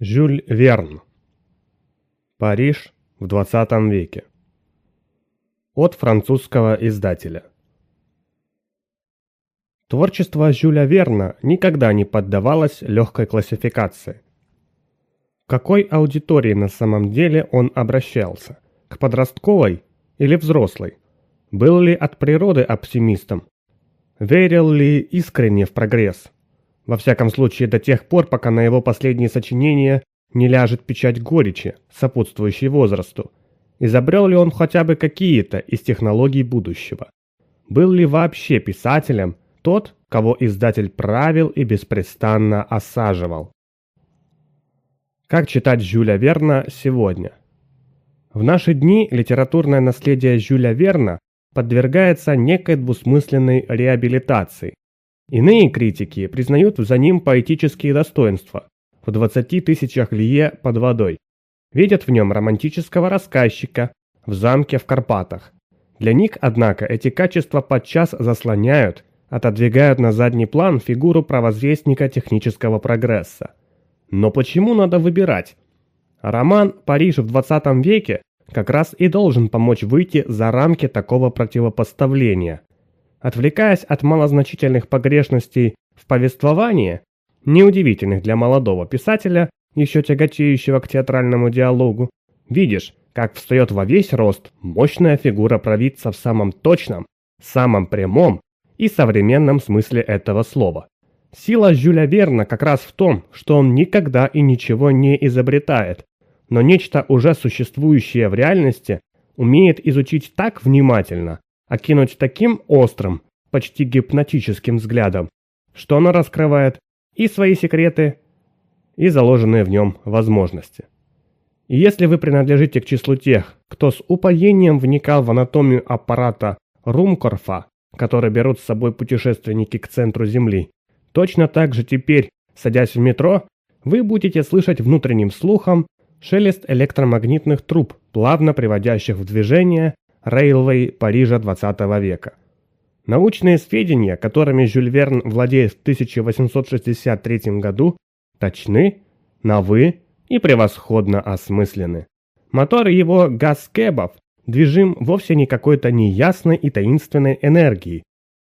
Жюль Верн. Париж в 20 веке. От французского издателя. Творчество Жюля Верна никогда не поддавалось легкой классификации. К какой аудитории на самом деле он обращался? К подростковой или взрослой? Был ли от природы оптимистом? Верил ли искренне в прогресс? Во всяком случае, до тех пор, пока на его последние сочинения не ляжет печать горечи, сопутствующей возрасту. Изобрел ли он хотя бы какие-то из технологий будущего? Был ли вообще писателем тот, кого издатель правил и беспрестанно осаживал? Как читать Жюля Верна сегодня? В наши дни литературное наследие Жюля Верна подвергается некой двусмысленной реабилитации, Иные критики признают за ним поэтические достоинства в 20 тысячах лие под водой. Видят в нем романтического рассказчика в замке в Карпатах. Для них, однако, эти качества подчас заслоняют, отодвигают на задний план фигуру провозвестника технического прогресса. Но почему надо выбирать? Роман «Париж в 20 веке» как раз и должен помочь выйти за рамки такого противопоставления отвлекаясь от малозначительных погрешностей в повествовании, неудивительных для молодого писателя, еще тяготеющего к театральному диалогу, видишь, как встает во весь рост мощная фигура провидца в самом точном, самом прямом и современном смысле этого слова. Сила Жюля Верна как раз в том, что он никогда и ничего не изобретает, но нечто уже существующее в реальности умеет изучить так внимательно, окинуть таким острым, почти гипнотическим взглядом, что оно раскрывает и свои секреты, и заложенные в нем возможности. И если вы принадлежите к числу тех, кто с упоением вникал в анатомию аппарата Румкорфа, который берут с собой путешественники к центру Земли, точно так же теперь, садясь в метро, вы будете слышать внутренним слухом шелест электромагнитных труб, плавно приводящих в движение Рейлвей Парижа XX века. Научные сведения, которыми Жюль Верн владеет в 1863 году, точны, новы и превосходно осмыслены. Мотор его газкебов движим вовсе не какой-то неясной и таинственной энергией.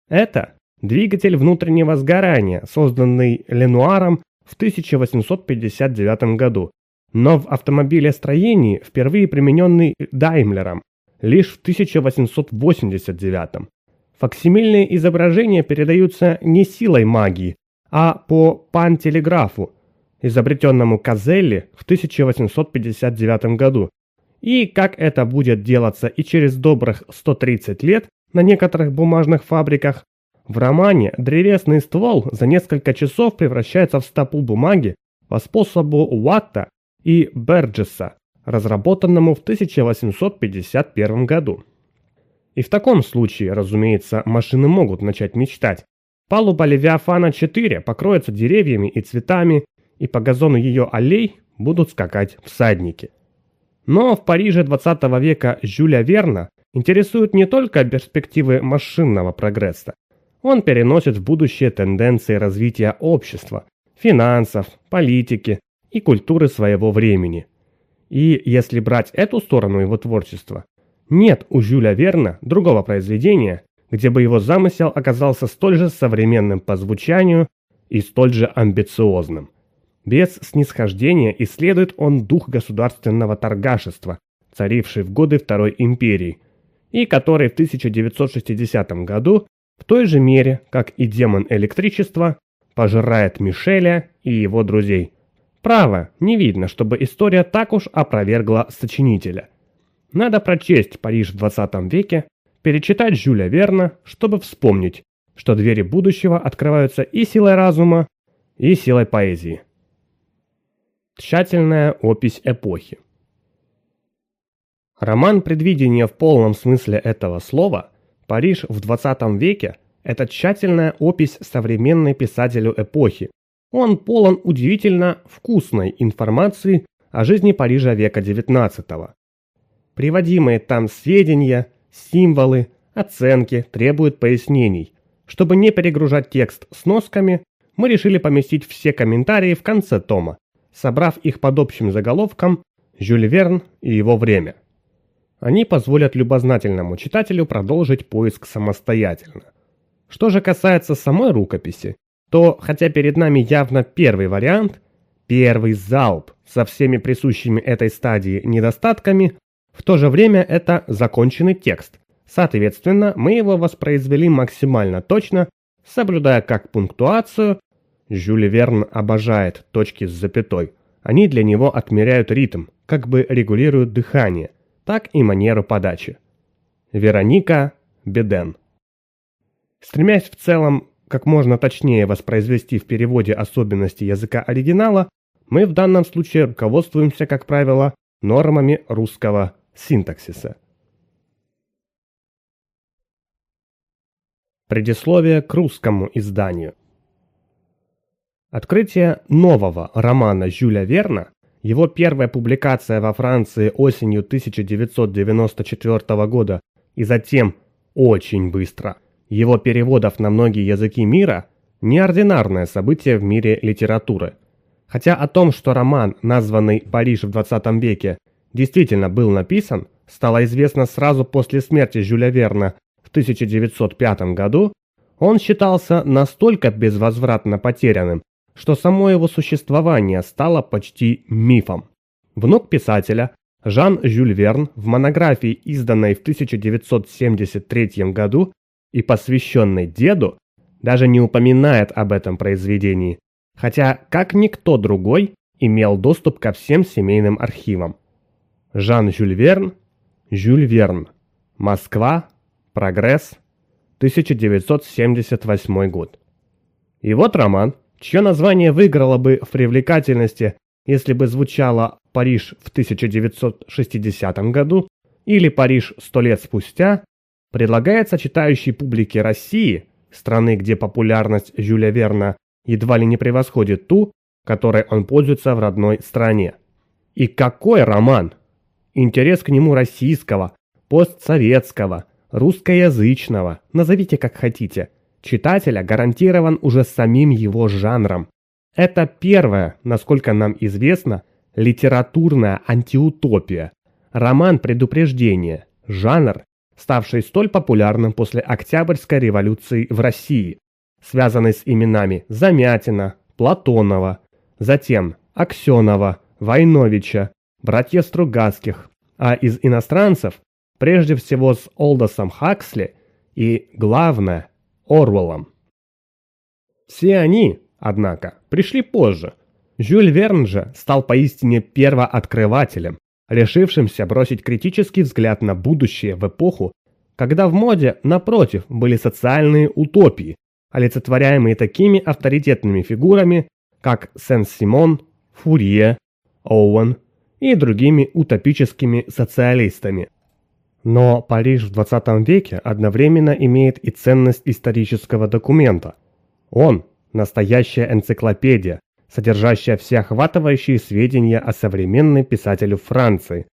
Это двигатель внутреннего сгорания, созданный Ленуаром в 1859 году, но в автомобилестроении впервые примененный Даймлером лишь в 1889. Факсимильные изображения передаются не силой магии, а по пантелеграфу, изобретенному Казелли в 1859 году. И как это будет делаться и через добрых 130 лет на некоторых бумажных фабриках, в романе древесный ствол за несколько часов превращается в стопу бумаги по способу Уатта и Берджеса разработанному в 1851 году. И в таком случае, разумеется, машины могут начать мечтать. Палуба Левиафана-4 покроется деревьями и цветами, и по газону ее аллей будут скакать всадники. Но в Париже 20 века Жюля Верна интересуют не только перспективы машинного прогресса. Он переносит в будущее тенденции развития общества, финансов, политики и культуры своего времени – и если брать эту сторону его творчества, нет у Жюля Верна другого произведения, где бы его замысел оказался столь же современным по звучанию и столь же амбициозным. Без снисхождения исследует он дух государственного торгашества, царивший в годы Второй империи, и который в 1960 году в той же мере, как и демон электричества, пожирает Мишеля и его друзей – Право, не видно, чтобы история так уж опровергла сочинителя. Надо прочесть Париж в 20 веке, перечитать Жюля Верна, чтобы вспомнить, что двери будущего открываются и силой разума, и силой поэзии. Тщательная опись эпохи. Роман предвидения в полном смысле этого слова «Париж в 20 веке» – это тщательная опись современной писателю эпохи, он полон удивительно вкусной информации о жизни Парижа века XIX. Приводимые там сведения, символы, оценки требуют пояснений. Чтобы не перегружать текст с носками, мы решили поместить все комментарии в конце тома, собрав их под общим заголовком «Жюль Верн и его время». Они позволят любознательному читателю продолжить поиск самостоятельно. Что же касается самой рукописи, то, хотя перед нами явно первый вариант, первый залп со всеми присущими этой стадии недостатками, в то же время это законченный текст. Соответственно, мы его воспроизвели максимально точно, соблюдая как пунктуацию, Жюль Верн обожает точки с запятой, они для него отмеряют ритм, как бы регулируют дыхание, так и манеру подачи. Вероника Беден Стремясь в целом как можно точнее воспроизвести в переводе особенности языка оригинала, мы в данном случае руководствуемся, как правило, нормами русского синтаксиса. Предисловие к русскому изданию. Открытие нового романа Жюля Верна, его первая публикация во Франции осенью 1994 года и затем очень быстро – его переводов на многие языки мира – неординарное событие в мире литературы. Хотя о том, что роман, названный «Париж в 20 веке», действительно был написан, стало известно сразу после смерти Жюля Верна в 1905 году, он считался настолько безвозвратно потерянным, что само его существование стало почти мифом. Внук писателя Жан Жюль Верн в монографии, изданной в 1973 году, и посвященный деду, даже не упоминает об этом произведении, хотя, как никто другой, имел доступ ко всем семейным архивам. Жан Жюль Верн, Жюль Верн, Москва, Прогресс, 1978 год. И вот роман, чье название выиграло бы в привлекательности, если бы звучало «Париж в 1960 году» или «Париж сто лет спустя» Предлагается читающей публике России, страны, где популярность Жюля Верна едва ли не превосходит ту, которой он пользуется в родной стране. И какой роман! Интерес к нему российского, постсоветского, русскоязычного, назовите как хотите, читателя гарантирован уже самим его жанром. Это первое, насколько нам известно, литературная антиутопия, роман предупреждения, жанр, ставшей столь популярным после Октябрьской революции в России, связанной с именами Замятина, Платонова, затем Аксенова, Войновича, братья Стругацких, а из иностранцев прежде всего с Олдосом Хаксли и, главное, Орвелом. Все они, однако, пришли позже. Жюль Верн же стал поистине первооткрывателем, решившимся бросить критический взгляд на будущее в эпоху, когда в моде, напротив, были социальные утопии, олицетворяемые такими авторитетными фигурами, как Сен-Симон, Фурье, Оуэн и другими утопическими социалистами. Но Париж в 20 веке одновременно имеет и ценность исторического документа. Он – настоящая энциклопедия, содержащая все охватывающие сведения о современной писателю Франции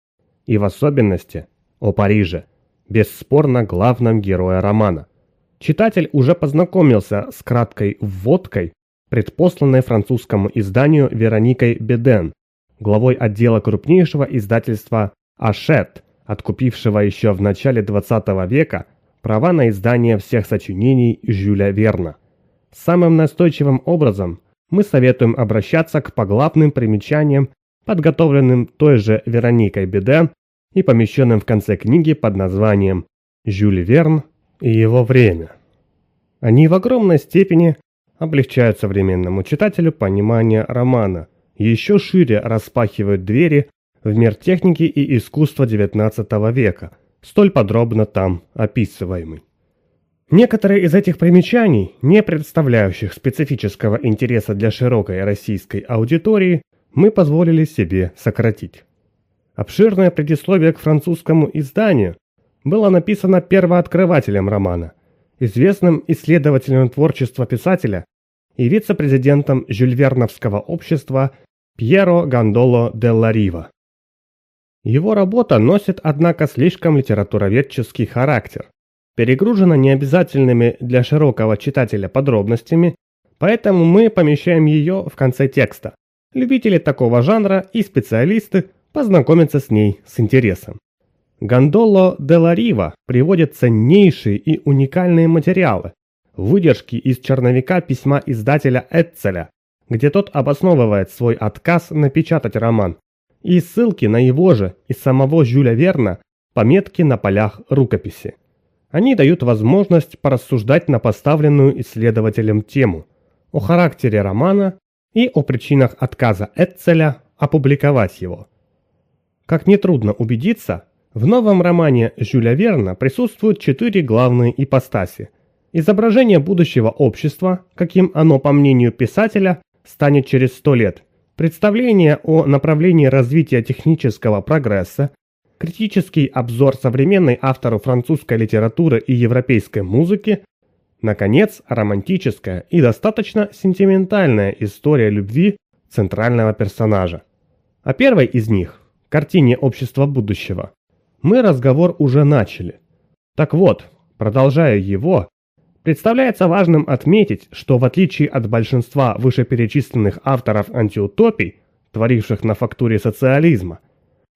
и в особенности о Париже, бесспорно главном герое романа. Читатель уже познакомился с краткой вводкой, предпосланной французскому изданию Вероникой Беден, главой отдела крупнейшего издательства «Ашет», откупившего еще в начале 20 века права на издание всех сочинений Жюля Верна. Самым настойчивым образом мы советуем обращаться к поглавным примечаниям, подготовленным той же Вероникой Беде и помещенным в конце книги под названием «Жюль Верн и его время». Они в огромной степени облегчают современному читателю понимание романа, еще шире распахивают двери в мир техники и искусства XIX века, столь подробно там описываемый. Некоторые из этих примечаний, не представляющих специфического интереса для широкой российской аудитории, мы позволили себе сократить. Обширное предисловие к французскому изданию было написано первооткрывателем романа, известным исследователем творчества писателя и вице-президентом Жюльверновского общества Пьеро Гондоло де Ларива. Его работа носит, однако, слишком литературоведческий характер, перегружена необязательными для широкого читателя подробностями, поэтому мы помещаем ее в конце текста. Любители такого жанра и специалисты познакомятся с ней с интересом. Гондоло де ла Рива приводит ценнейшие и уникальные материалы, выдержки из черновика письма издателя Этцеля, где тот обосновывает свой отказ напечатать роман, и ссылки на его же и самого Жюля Верна, пометки на полях рукописи. Они дают возможность порассуждать на поставленную исследователем тему, о характере романа и о причинах отказа Этцеля опубликовать его. Как нетрудно убедиться, в новом романе Жюля Верна присутствуют четыре главные ипостаси. Изображение будущего общества, каким оно, по мнению писателя, станет через сто лет, представление о направлении развития технического прогресса, критический обзор современной автору французской литературы и европейской музыки, наконец, романтическая и достаточно сентиментальная история любви центрального персонажа. О первой из них, картине «Общество будущего», мы разговор уже начали. Так вот, продолжая его, представляется важным отметить, что в отличие от большинства вышеперечисленных авторов антиутопий, творивших на фактуре социализма –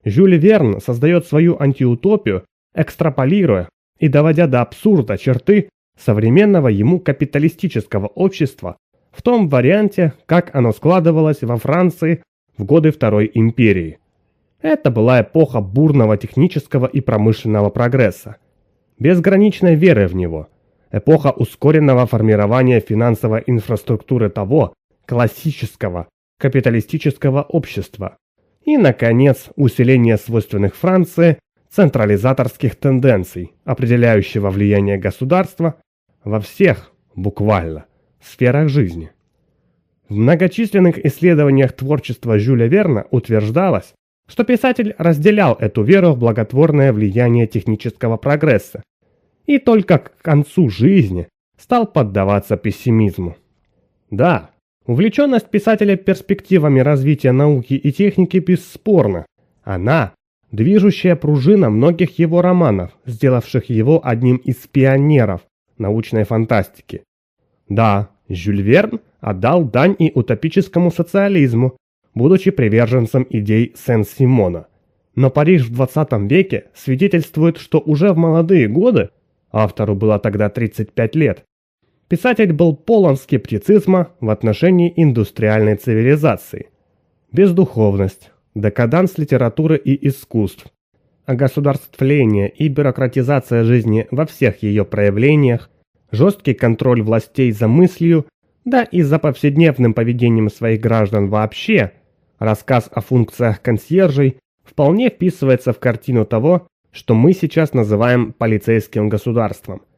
Жюль Верн создает свою антиутопию, экстраполируя и доводя до абсурда черты современного ему капиталистического общества в том варианте, как оно складывалось во Франции в годы Второй империи. Это была эпоха бурного технического и промышленного прогресса, безграничной веры в него, эпоха ускоренного формирования финансовой инфраструктуры того классического капиталистического общества, и, наконец, усиление свойственных Франции централизаторских тенденций, определяющего влияние государства во всех, буквально, сферах жизни. В многочисленных исследованиях творчества Жюля Верна утверждалось, что писатель разделял эту веру в благотворное влияние технического прогресса и только к концу жизни стал поддаваться пессимизму. Да, Увлеченность писателя перспективами развития науки и техники бесспорна. Она – движущая пружина многих его романов, сделавших его одним из пионеров научной фантастики. Да, Жюль Верн отдал дань и утопическому социализму, будучи приверженцем идей Сен-Симона. Но Париж в 20 веке свидетельствует, что уже в молодые годы, автору было тогда 35 лет, писатель был полон скептицизма в отношении индустриальной цивилизации. Бездуховность, декаданс литературы и искусств, а государствление и бюрократизация жизни во всех ее проявлениях, жесткий контроль властей за мыслью, да и за повседневным поведением своих граждан вообще, рассказ о функциях консьержей вполне вписывается в картину того, что мы сейчас называем полицейским государством –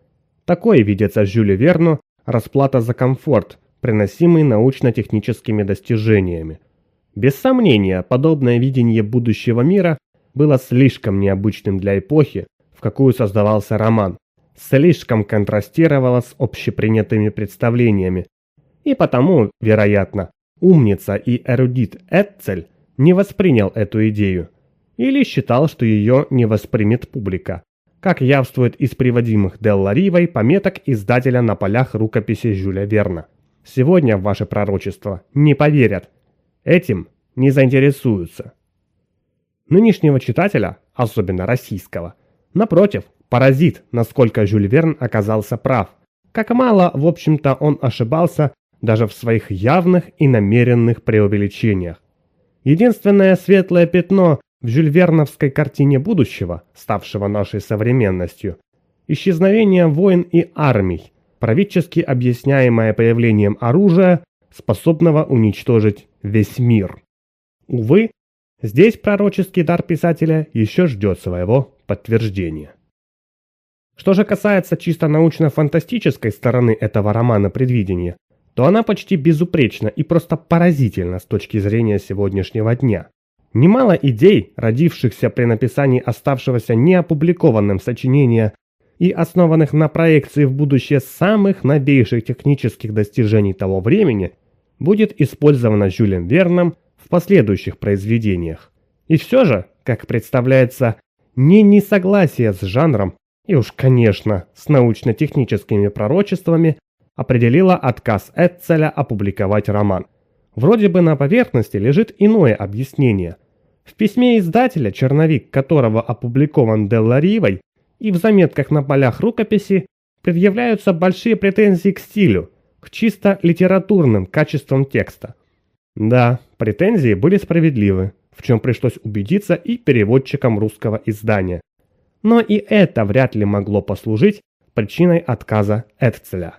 Такое видится Жюлю Верну расплата за комфорт, приносимый научно-техническими достижениями. Без сомнения, подобное видение будущего мира было слишком необычным для эпохи, в какую создавался роман, слишком контрастировало с общепринятыми представлениями. И потому, вероятно, умница и эрудит Этцель не воспринял эту идею или считал, что ее не воспримет публика. Как явствует из приводимых Делларивой пометок издателя на полях рукописи Жюля Верна. Сегодня в ваше пророчество не поверят. Этим не заинтересуются. Нынешнего читателя, особенно российского, напротив, поразит, насколько Жюль Верн оказался прав. Как мало, в общем-то, он ошибался даже в своих явных и намеренных преувеличениях. Единственное светлое пятно в жюльверновской картине будущего, ставшего нашей современностью, исчезновение войн и армий, правительски объясняемое появлением оружия, способного уничтожить весь мир. Увы, здесь пророческий дар писателя еще ждет своего подтверждения. Что же касается чисто научно-фантастической стороны этого романа предвидения, то она почти безупречна и просто поразительна с точки зрения сегодняшнего дня. Немало идей, родившихся при написании оставшегося неопубликованным сочинения и основанных на проекции в будущее самых новейших технических достижений того времени, будет использовано Жюлем Верном в последующих произведениях. И все же, как представляется, не несогласие с жанром и уж, конечно, с научно-техническими пророчествами определило отказ Этцеля опубликовать роман – Вроде бы на поверхности лежит иное объяснение. В письме издателя, черновик которого опубликован Делларивой, и в заметках на полях рукописи предъявляются большие претензии к стилю, к чисто литературным качествам текста. Да, претензии были справедливы, в чем пришлось убедиться и переводчикам русского издания. Но и это вряд ли могло послужить причиной отказа Эдцеля.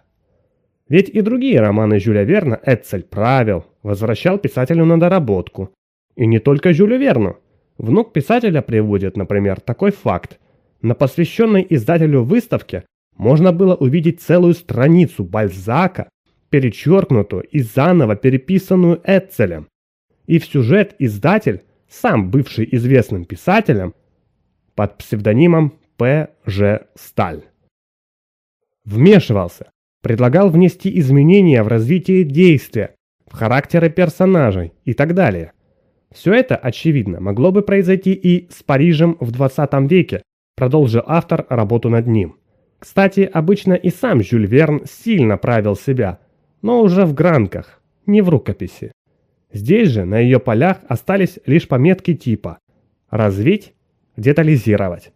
Ведь и другие романы Жюля Верна «Эцель правил» возвращал писателю на доработку. И не только Жюлю Верну. Внук писателя приводит, например, такой факт. На посвященной издателю выставке можно было увидеть целую страницу Бальзака, перечеркнутую и заново переписанную Эцелем. И в сюжет издатель, сам бывший известным писателем, под псевдонимом П. Ж. Сталь. Вмешивался, предлагал внести изменения в развитие действия, в характеры персонажей и так далее. Все это, очевидно, могло бы произойти и с Парижем в 20 веке, продолжил автор работу над ним. Кстати, обычно и сам Жюль Верн сильно правил себя, но уже в гранках, не в рукописи. Здесь же на ее полях остались лишь пометки типа «развить», «детализировать».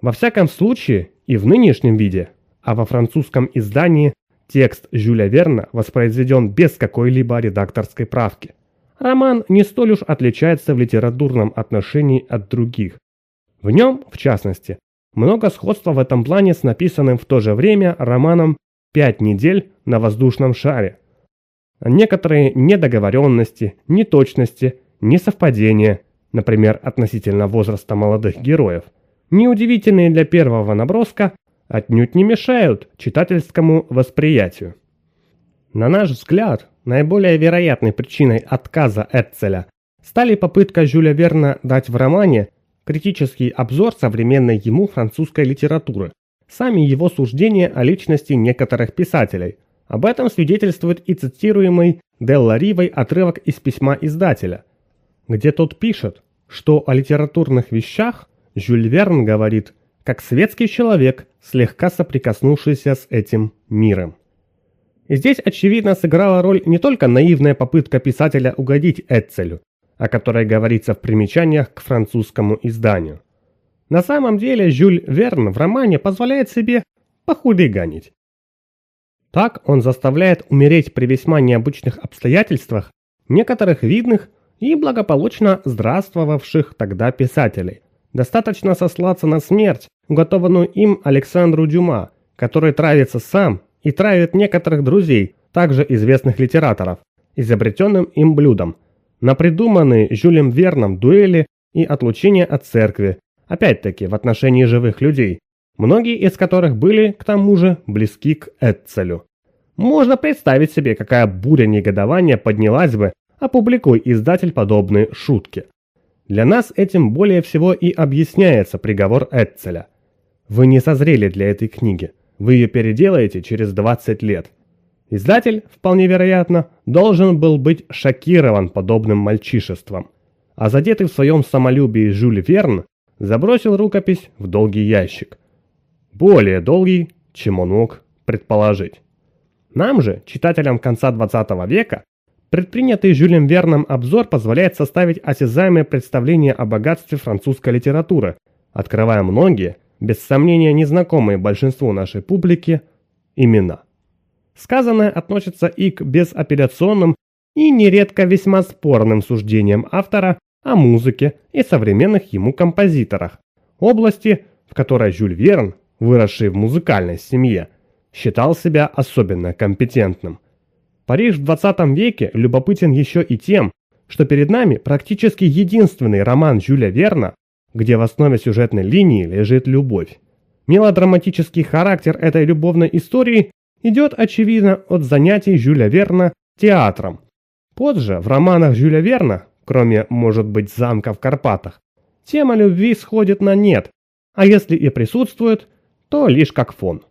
Во всяком случае, и в нынешнем виде а во французском издании текст Жюля Верна воспроизведен без какой-либо редакторской правки. Роман не столь уж отличается в литературном отношении от других. В нем, в частности, много сходства в этом плане с написанным в то же время романом «Пять недель на воздушном шаре». Некоторые недоговоренности, неточности, несовпадения, например, относительно возраста молодых героев, неудивительные для первого наброска, отнюдь не мешают читательскому восприятию. На наш взгляд, наиболее вероятной причиной отказа Этцеля стали попытка Жюля Верна дать в романе критический обзор современной ему французской литературы, сами его суждения о личности некоторых писателей. Об этом свидетельствует и цитируемый Делла Ривой отрывок из письма издателя, где тот пишет, что о литературных вещах Жюль Верн говорит – как светский человек, слегка соприкоснувшийся с этим миром. И здесь, очевидно, сыграла роль не только наивная попытка писателя угодить Эцелю, о которой говорится в примечаниях к французскому изданию. На самом деле Жюль Верн в романе позволяет себе похулиганить. Так он заставляет умереть при весьма необычных обстоятельствах некоторых видных и благополучно здравствовавших тогда писателей – Достаточно сослаться на смерть, уготованную им Александру Дюма, который травится сам и травит некоторых друзей, также известных литераторов, изобретенным им блюдом, на придуманные Жюлем Верном дуэли и отлучение от церкви, опять-таки в отношении живых людей, многие из которых были, к тому же, близки к Эцелю. Можно представить себе, какая буря негодования поднялась бы, опубликуй издатель подобные шутки. Для нас этим более всего и объясняется приговор Этцеля. Вы не созрели для этой книги. Вы ее переделаете через 20 лет. Издатель, вполне вероятно, должен был быть шокирован подобным мальчишеством. А задетый в своем самолюбии Жюль Верн забросил рукопись в долгий ящик. Более долгий, чем он мог предположить. Нам же, читателям конца 20 века, Предпринятый Жюлем Верном обзор позволяет составить осязаемое представление о богатстве французской литературы, открывая многие, без сомнения незнакомые большинству нашей публики, имена. Сказанное относится и к безапелляционным и нередко весьма спорным суждениям автора о музыке и современных ему композиторах, области, в которой Жюль Верн, выросший в музыкальной семье, считал себя особенно компетентным. Париж в 20 веке любопытен еще и тем, что перед нами практически единственный роман Жюля Верна, где в основе сюжетной линии лежит любовь. Мелодраматический характер этой любовной истории идет, очевидно, от занятий Жюля Верна театром. Позже в романах Жюля Верна, кроме, может быть, замка в Карпатах, тема любви сходит на нет, а если и присутствует, то лишь как фон.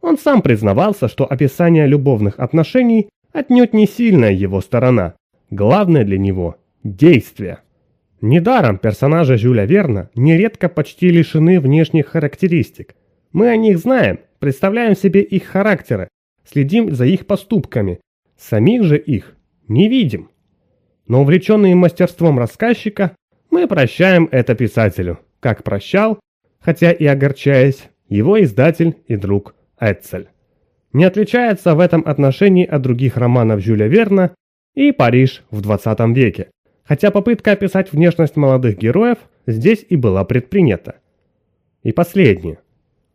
Он сам признавался, что описание любовных отношений отнюдь не сильная его сторона. Главное для него – действие. Недаром персонажи Жюля Верна нередко почти лишены внешних характеристик. Мы о них знаем, представляем себе их характеры, следим за их поступками, самих же их не видим. Но увлеченные мастерством рассказчика, мы прощаем это писателю, как прощал, хотя и огорчаясь, его издатель и друг Эцель не отличается в этом отношении от других романов Жюля Верна и «Париж в 20 веке», хотя попытка описать внешность молодых героев здесь и была предпринята. И последнее.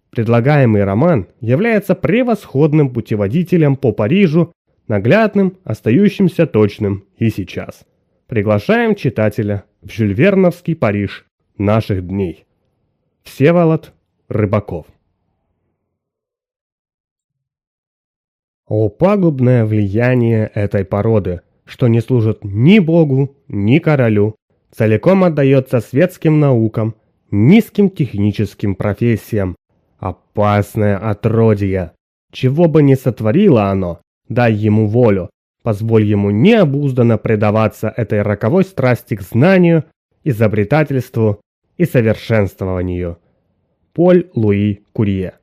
Предлагаемый роман является превосходным путеводителем по Парижу, наглядным, остающимся точным и сейчас. Приглашаем читателя в Жюльверновский Париж наших дней. Всеволод Рыбаков о пагубное влияние этой породы, что не служит ни Богу, ни королю, целиком отдается светским наукам, низким техническим профессиям. Опасное отродье! Чего бы ни сотворило оно, дай ему волю, позволь ему необузданно предаваться этой роковой страсти к знанию, изобретательству и совершенствованию. Поль Луи Курье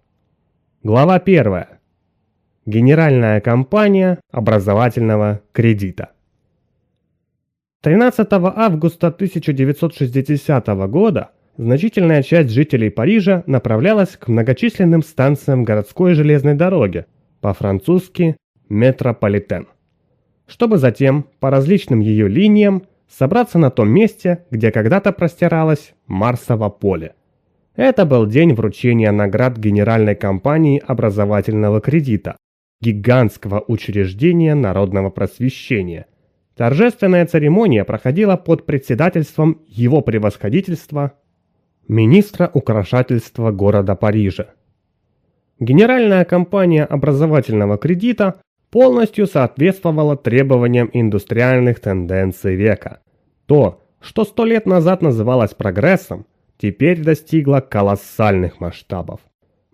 Глава первая Генеральная компания образовательного кредита. 13 августа 1960 года значительная часть жителей Парижа направлялась к многочисленным станциям городской железной дороги, по-французски метрополитен, чтобы затем по различным ее линиям собраться на том месте, где когда-то простиралось Марсово поле. Это был день вручения наград Генеральной компании образовательного кредита, гигантского учреждения народного просвещения. Торжественная церемония проходила под председательством его превосходительства, министра украшательства города Парижа. Генеральная компания образовательного кредита полностью соответствовала требованиям индустриальных тенденций века. То, что сто лет назад называлось прогрессом, теперь достигло колоссальных масштабов.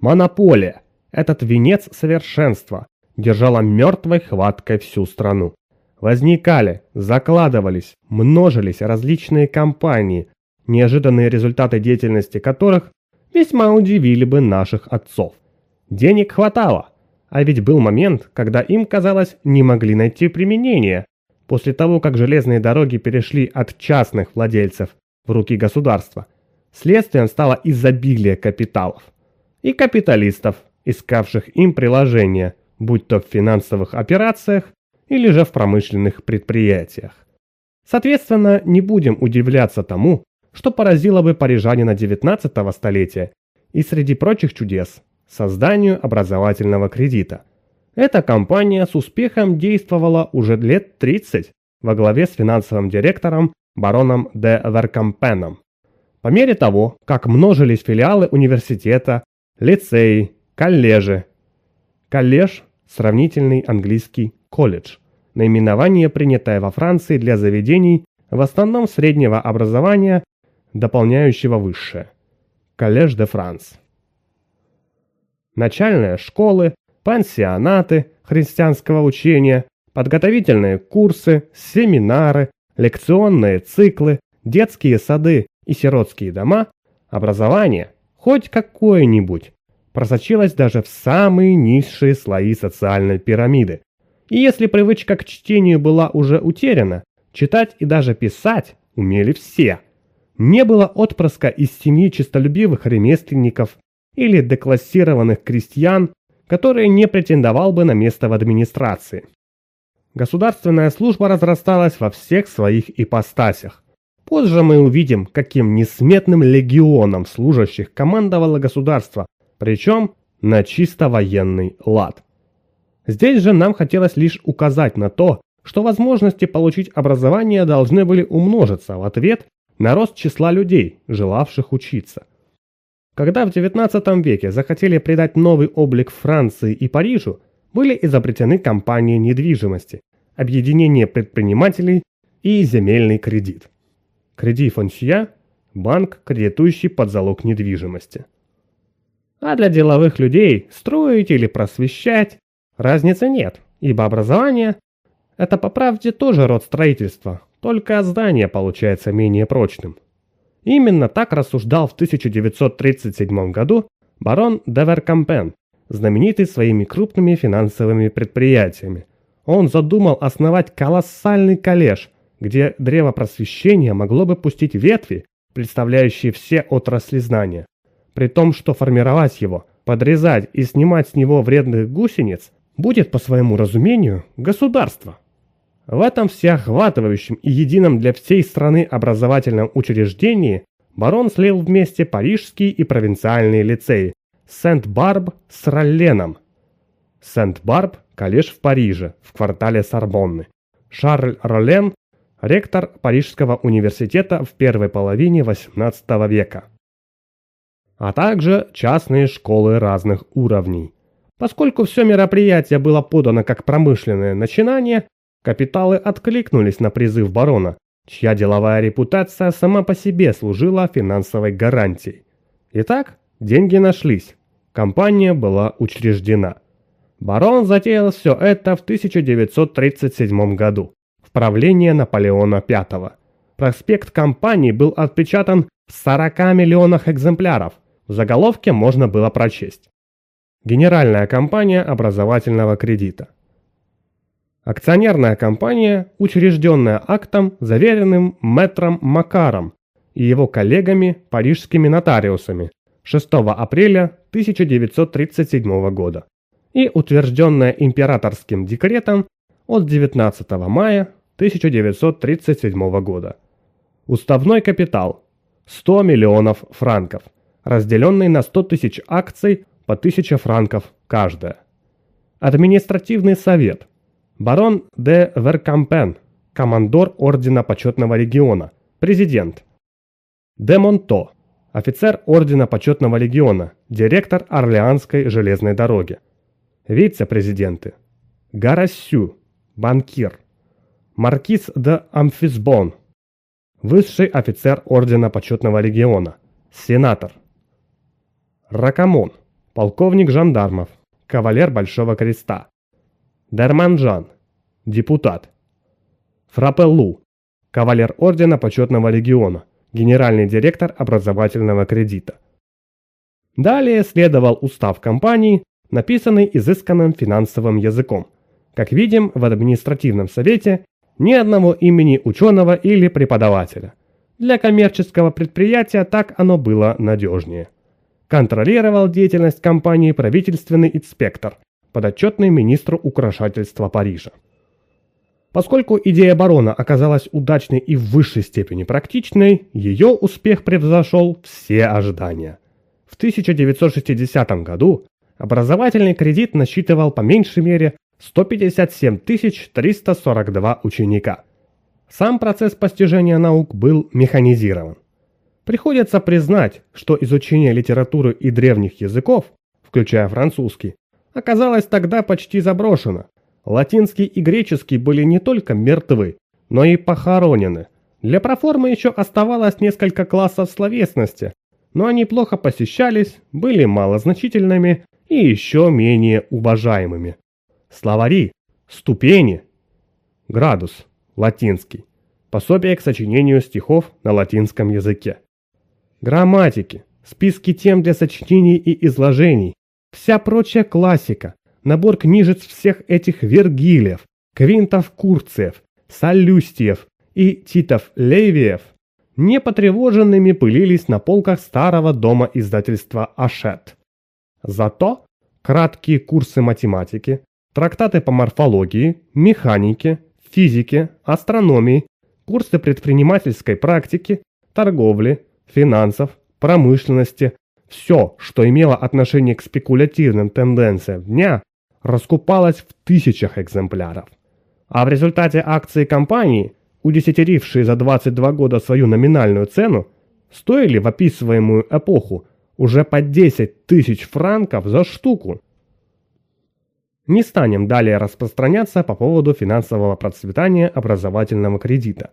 Монополия – этот венец совершенства, держала мертвой хваткой всю страну. Возникали, закладывались, множились различные компании, неожиданные результаты деятельности которых весьма удивили бы наших отцов. Денег хватало, а ведь был момент, когда им, казалось, не могли найти применение. После того, как железные дороги перешли от частных владельцев в руки государства, следствием стало изобилие капиталов и капиталистов, искавших им приложение – будь то в финансовых операциях или же в промышленных предприятиях. Соответственно, не будем удивляться тому, что поразило бы парижанина 19 столетия и среди прочих чудес – созданию образовательного кредита. Эта компания с успехом действовала уже лет 30 во главе с финансовым директором бароном де Веркампеном. По мере того, как множились филиалы университета, лицеи, коллежи. Коллеж сравнительный английский колледж. Наименование, принятое во Франции для заведений в основном среднего образования, дополняющего высшее. Коллеж де Франс. Начальные школы, пансионаты христианского учения, подготовительные курсы, семинары, лекционные циклы, детские сады и сиротские дома, образование, хоть какое-нибудь, просочилась даже в самые низшие слои социальной пирамиды. И если привычка к чтению была уже утеряна, читать и даже писать умели все. Не было отпрыска из семьи честолюбивых ремесленников или деклассированных крестьян, который не претендовал бы на место в администрации. Государственная служба разрасталась во всех своих ипостасях. Позже мы увидим, каким несметным легионом служащих командовало государство причем на чисто военный лад. Здесь же нам хотелось лишь указать на то, что возможности получить образование должны были умножиться в ответ на рост числа людей, желавших учиться. Когда в XIX веке захотели придать новый облик Франции и Парижу, были изобретены компании недвижимости, объединение предпринимателей и земельный кредит. Кредит фонсия – банк, кредитующий под залог недвижимости а для деловых людей строить или просвещать разницы нет, ибо образование – это по правде тоже род строительства, только здание получается менее прочным. Именно так рассуждал в 1937 году барон Деверкампен, знаменитый своими крупными финансовыми предприятиями. Он задумал основать колоссальный коллеж, где древо просвещения могло бы пустить ветви, представляющие все отрасли знания при том, что формировать его, подрезать и снимать с него вредных гусениц будет, по своему разумению, государство. В этом всеохватывающем и едином для всей страны образовательном учреждении барон слил вместе парижские и провинциальные лицеи Сент-Барб с Ролленом. Сент-Барб – коллеж в Париже, в квартале Сорбонны. Шарль Роллен – ректор Парижского университета в первой половине XVIII века а также частные школы разных уровней. Поскольку все мероприятие было подано как промышленное начинание, капиталы откликнулись на призыв барона, чья деловая репутация сама по себе служила финансовой гарантией. Итак, деньги нашлись, компания была учреждена. Барон затеял все это в 1937 году, в правление Наполеона V. Проспект компании был отпечатан в 40 миллионах экземпляров – в заголовке можно было прочесть «Генеральная компания образовательного кредита». Акционерная компания, учрежденная актом, заверенным мэтром Макаром и его коллегами, парижскими нотариусами, 6 апреля 1937 года и утвержденная императорским декретом от 19 мая 1937 года. Уставной капитал – 100 миллионов франков – разделенный на 100 тысяч акций по 1000 франков каждая. Административный совет. Барон де Веркампен, командор Ордена Почетного Легиона, президент. Де Монто, офицер Ордена Почетного Легиона, директор Орлеанской железной дороги. Вице-президенты. Гарасю, банкир. Маркиз де Амфисбон, высший офицер Ордена Почетного Легиона, сенатор. Ракамон, полковник жандармов, кавалер Большого Креста. Дарманжан, депутат. Фрапеллу, кавалер Ордена Почетного Легиона, генеральный директор образовательного кредита. Далее следовал устав компании, написанный изысканным финансовым языком. Как видим, в административном совете ни одного имени ученого или преподавателя. Для коммерческого предприятия так оно было надежнее контролировал деятельность компании правительственный инспектор, подотчетный министру украшательства Парижа. Поскольку идея барона оказалась удачной и в высшей степени практичной, ее успех превзошел все ожидания. В 1960 году образовательный кредит насчитывал по меньшей мере 157 342 ученика. Сам процесс постижения наук был механизирован. Приходится признать, что изучение литературы и древних языков, включая французский, оказалось тогда почти заброшено. Латинский и греческий были не только мертвы, но и похоронены. Для проформы еще оставалось несколько классов словесности, но они плохо посещались, были малозначительными и еще менее уважаемыми. Словари, ступени, градус, латинский, пособие к сочинению стихов на латинском языке грамматики, списки тем для сочтений и изложений, вся прочая классика, набор книжец всех этих Вергилиев, Квинтов Курцев, Солюстиев и Титов Левиев непотревоженными пылились на полках старого дома издательства Ашет. Зато краткие курсы математики, трактаты по морфологии, механике, физике, астрономии, курсы предпринимательской практики, торговли, финансов, промышленности, все, что имело отношение к спекулятивным тенденциям дня, раскупалось в тысячах экземпляров. А в результате акции компании, удесятерившие за 22 года свою номинальную цену, стоили в описываемую эпоху уже по 10 тысяч франков за штуку. Не станем далее распространяться по поводу финансового процветания образовательного кредита.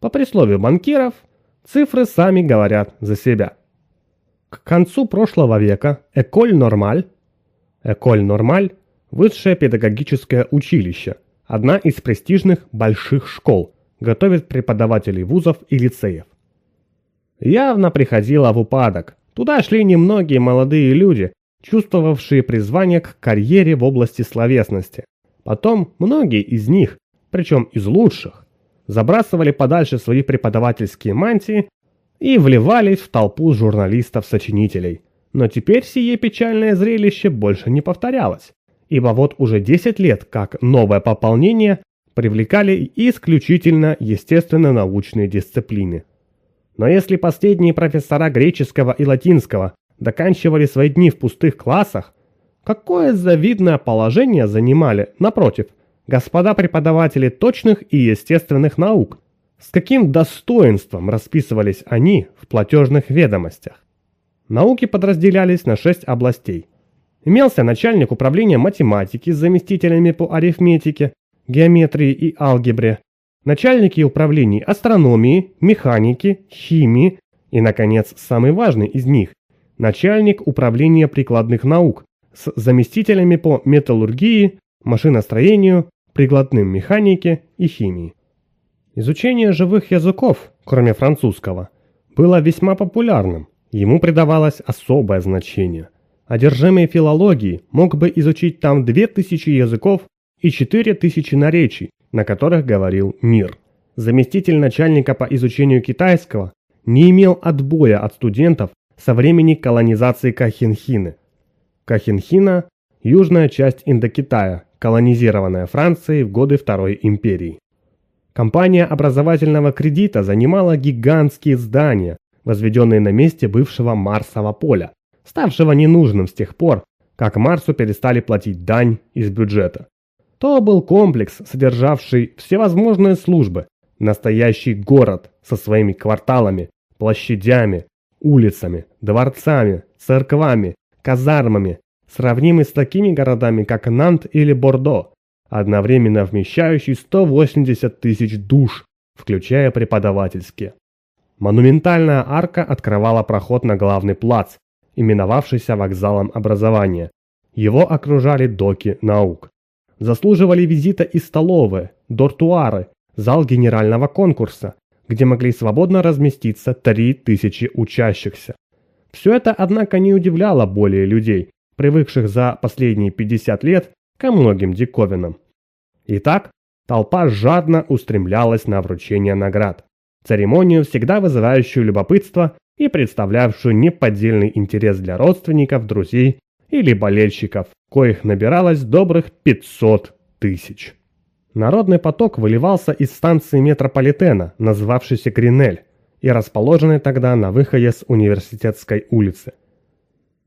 По присловию банкиров, Цифры сами говорят за себя. К концу прошлого века Эколь Нормаль, Эколь Нормаль – высшее педагогическое училище, одна из престижных больших школ, готовит преподавателей вузов и лицеев. Явно приходила в упадок. Туда шли немногие молодые люди, чувствовавшие призвание к карьере в области словесности. Потом многие из них, причем из лучших, забрасывали подальше свои преподавательские мантии и вливались в толпу журналистов-сочинителей. Но теперь сие печальное зрелище больше не повторялось, ибо вот уже 10 лет как новое пополнение привлекали исключительно естественно-научные дисциплины. Но если последние профессора греческого и латинского доканчивали свои дни в пустых классах, какое завидное положение занимали, напротив, Господа преподаватели точных и естественных наук, с каким достоинством расписывались они в платежных ведомостях. Науки подразделялись на шесть областей. Имелся начальник управления математики с заместителями по арифметике, геометрии и алгебре, начальники управлений астрономии, механики, химии и, наконец, самый важный из них – начальник управления прикладных наук с заместителями по металлургии, машиностроению, прикладным механике и химии. Изучение живых языков, кроме французского, было весьма популярным, ему придавалось особое значение. Одержимый филологии мог бы изучить там 2000 языков и 4000 наречий, на которых говорил мир. Заместитель начальника по изучению китайского не имел отбоя от студентов со времени колонизации Кахинхины. Кахинхина – южная часть Индокитая, колонизированная Францией в годы Второй империи. Компания образовательного кредита занимала гигантские здания, возведенные на месте бывшего Марсового поля, ставшего ненужным с тех пор, как Марсу перестали платить дань из бюджета. То был комплекс, содержавший всевозможные службы, настоящий город со своими кварталами, площадями, улицами, дворцами, церквами, казармами, сравнимый с такими городами, как Нант или Бордо, одновременно вмещающий 180 тысяч душ, включая преподавательские. Монументальная арка открывала проход на главный плац, именовавшийся вокзалом образования. Его окружали доки наук. Заслуживали визита и столовые, дортуары, зал генерального конкурса, где могли свободно разместиться 3000 учащихся. Все это, однако, не удивляло более людей, привыкших за последние 50 лет ко многим диковинам. Итак, толпа жадно устремлялась на вручение наград. Церемонию, всегда вызывающую любопытство и представлявшую неподдельный интерес для родственников, друзей или болельщиков, коих набиралось добрых 500 тысяч. Народный поток выливался из станции метрополитена, называвшейся Гринель, и расположенной тогда на выходе с университетской улицы –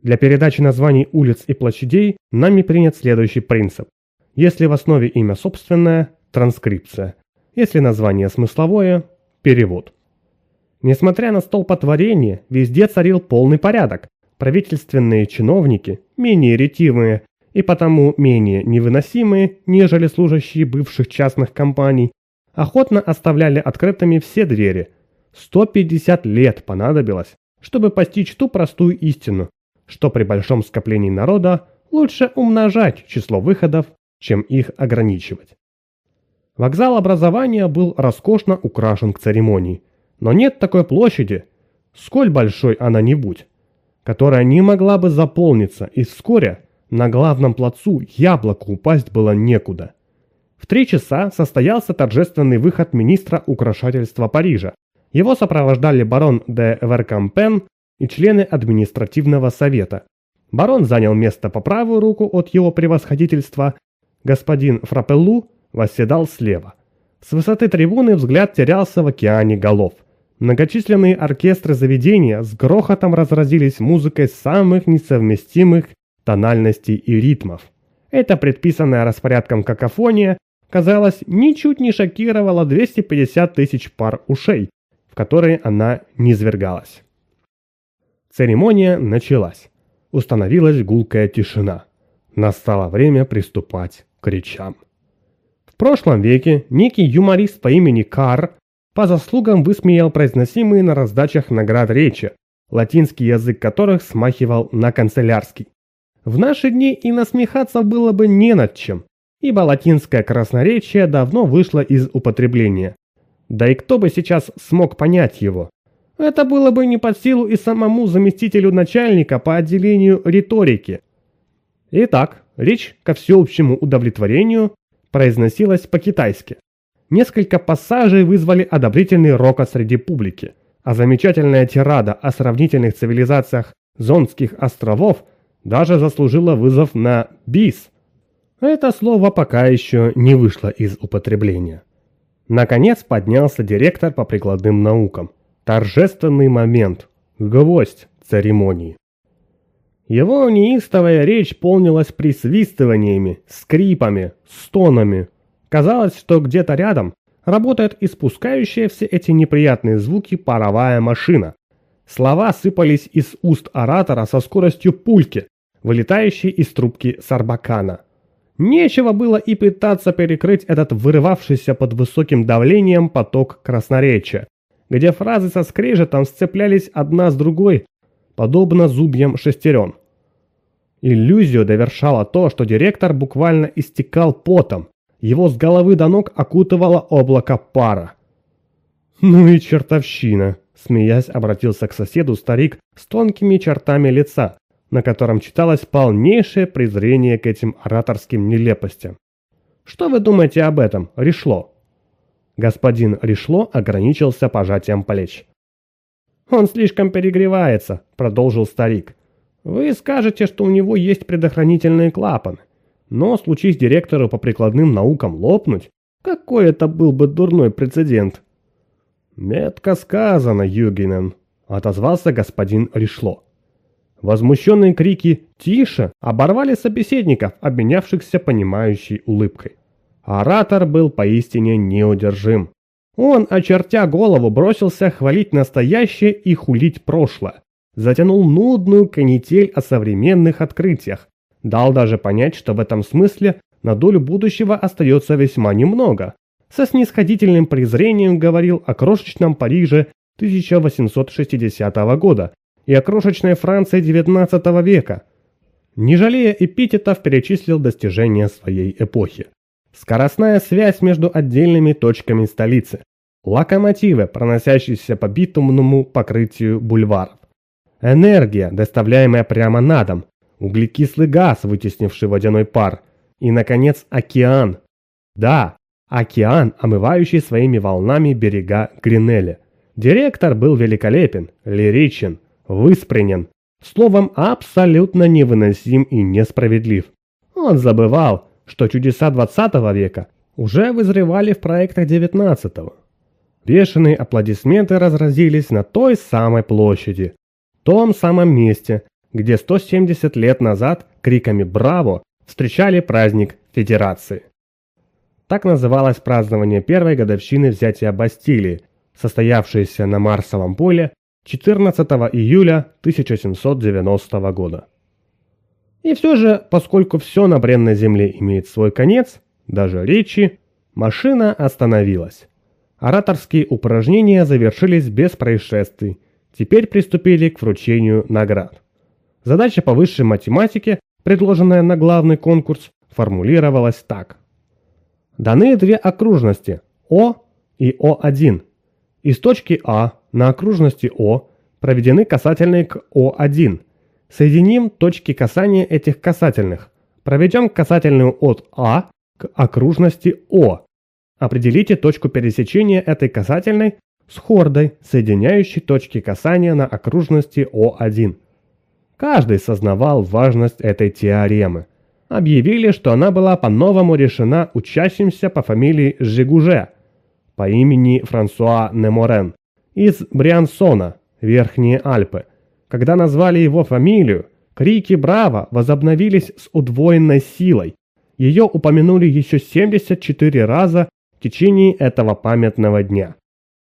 для передачи названий улиц и площадей нами принят следующий принцип. Если в основе имя собственное – транскрипция. Если название смысловое – перевод. Несмотря на столпотворение, везде царил полный порядок. Правительственные чиновники, менее ретивые и потому менее невыносимые, нежели служащие бывших частных компаний, охотно оставляли открытыми все двери. 150 лет понадобилось, чтобы постичь ту простую истину, что при большом скоплении народа лучше умножать число выходов, чем их ограничивать. Вокзал образования был роскошно украшен к церемонии, но нет такой площади, сколь большой она ни будь, которая не могла бы заполниться, и вскоре на главном плацу яблоку упасть было некуда. В три часа состоялся торжественный выход министра украшательства Парижа. Его сопровождали барон де Веркампен и члены административного совета. Барон занял место по правую руку от его превосходительства, господин Фрапеллу восседал слева. С высоты трибуны взгляд терялся в океане голов. Многочисленные оркестры заведения с грохотом разразились музыкой самых несовместимых тональностей и ритмов. Эта предписанная распорядком какофония, казалось, ничуть не шокировала 250 тысяч пар ушей, в которые она низвергалась. Церемония началась. Установилась гулкая тишина. Настало время приступать к речам. В прошлом веке некий юморист по имени Кар по заслугам высмеял произносимые на раздачах наград речи, латинский язык которых смахивал на канцелярский. В наши дни и насмехаться было бы не над чем, ибо латинское красноречие давно вышло из употребления. Да и кто бы сейчас смог понять его? Это было бы не под силу и самому заместителю начальника по отделению риторики. Итак, речь ко всеобщему удовлетворению произносилась по-китайски. Несколько пассажей вызвали одобрительный рокот среди публики, а замечательная тирада о сравнительных цивилизациях Зонских островов даже заслужила вызов на «бис». Это слово пока еще не вышло из употребления. Наконец поднялся директор по прикладным наукам – торжественный момент, гвоздь церемонии. Его неистовая речь полнилась присвистываниями, скрипами, стонами. Казалось, что где-то рядом работает испускающая все эти неприятные звуки паровая машина. Слова сыпались из уст оратора со скоростью пульки, вылетающей из трубки сарбакана. Нечего было и пытаться перекрыть этот вырывавшийся под высоким давлением поток красноречия где фразы со скрежетом сцеплялись одна с другой, подобно зубьям шестерен. Иллюзию довершало то, что директор буквально истекал потом. Его с головы до ног окутывало облако пара. «Ну и чертовщина!» – смеясь обратился к соседу старик с тонкими чертами лица, на котором читалось полнейшее презрение к этим ораторским нелепостям. «Что вы думаете об этом, Решло?» Господин Ришло ограничился пожатием плеч. «Он слишком перегревается», — продолжил старик. «Вы скажете, что у него есть предохранительные клапаны. Но случись директору по прикладным наукам лопнуть, какой это был бы дурной прецедент?» «Метко сказано, Югинен», — отозвался господин Ришло. Возмущенные крики «Тише!» оборвали собеседников, обменявшихся понимающей улыбкой. Оратор был поистине неудержим. Он, очертя голову, бросился хвалить настоящее и хулить прошлое. Затянул нудную канитель о современных открытиях. Дал даже понять, что в этом смысле на долю будущего остается весьма немного. Со снисходительным презрением говорил о крошечном Париже 1860 года и о крошечной Франции XIX века. Не жалея эпитетов, перечислил достижения своей эпохи. Скоростная связь между отдельными точками столицы. Локомотивы, проносящиеся по битумному покрытию бульваров. Энергия, доставляемая прямо на дом. Углекислый газ, вытеснивший водяной пар. И, наконец, океан. Да, океан, омывающий своими волнами берега Гринеля. Директор был великолепен, лиричен, выспренен. Словом, абсолютно невыносим и несправедлив. Он забывал, что чудеса 20 века уже вызревали в проектах 19-го. Бешеные аплодисменты разразились на той самой площади, том самом месте, где 170 лет назад криками «Браво!» встречали праздник Федерации. Так называлось празднование первой годовщины взятия Бастилии, состоявшееся на Марсовом поле 14 июля 1790 года. И все же, поскольку все на бренной земле имеет свой конец, даже речи, машина остановилась. Ораторские упражнения завершились без происшествий. Теперь приступили к вручению наград. Задача по высшей математике, предложенная на главный конкурс, формулировалась так. Даны две окружности О и О1. Из точки А на окружности О проведены касательные к О1 – Соединим точки касания этих касательных. Проведем касательную от А к окружности О. Определите точку пересечения этой касательной с хордой, соединяющей точки касания на окружности О1. Каждый сознавал важность этой теоремы. Объявили, что она была по-новому решена учащимся по фамилии Жигуже по имени Франсуа Неморен из Бриансона, Верхние Альпы – когда назвали его фамилию, крики «Браво!» возобновились с удвоенной силой. Ее упомянули еще 74 раза в течение этого памятного дня.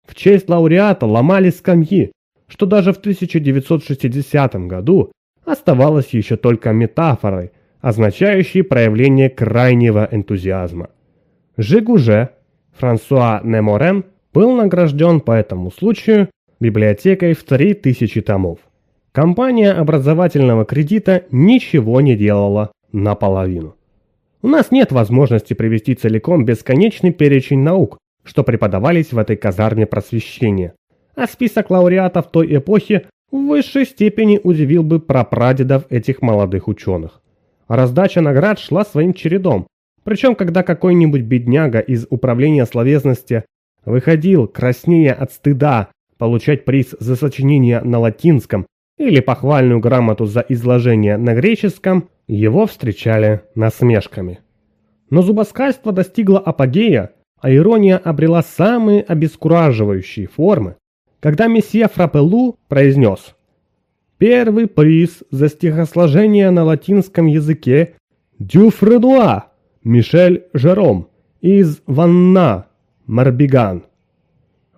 В честь лауреата ломали скамьи, что даже в 1960 году оставалось еще только метафорой, означающей проявление крайнего энтузиазма. Жигуже Франсуа Неморен был награжден по этому случаю библиотекой в 3000 томов. Компания образовательного кредита ничего не делала наполовину. У нас нет возможности привести целиком бесконечный перечень наук, что преподавались в этой казарме просвещения. А список лауреатов той эпохи в высшей степени удивил бы прапрадедов этих молодых ученых. Раздача наград шла своим чередом, причем когда какой-нибудь бедняга из управления словесности выходил, краснее от стыда, получать приз за сочинение на латинском или похвальную грамоту за изложение на греческом, его встречали насмешками. Но зубоскальство достигло апогея, а ирония обрела самые обескураживающие формы, когда месье Фрапелу произнес «Первый приз за стихосложение на латинском языке Дюфредуа Мишель Жером из Ванна, Марбиган».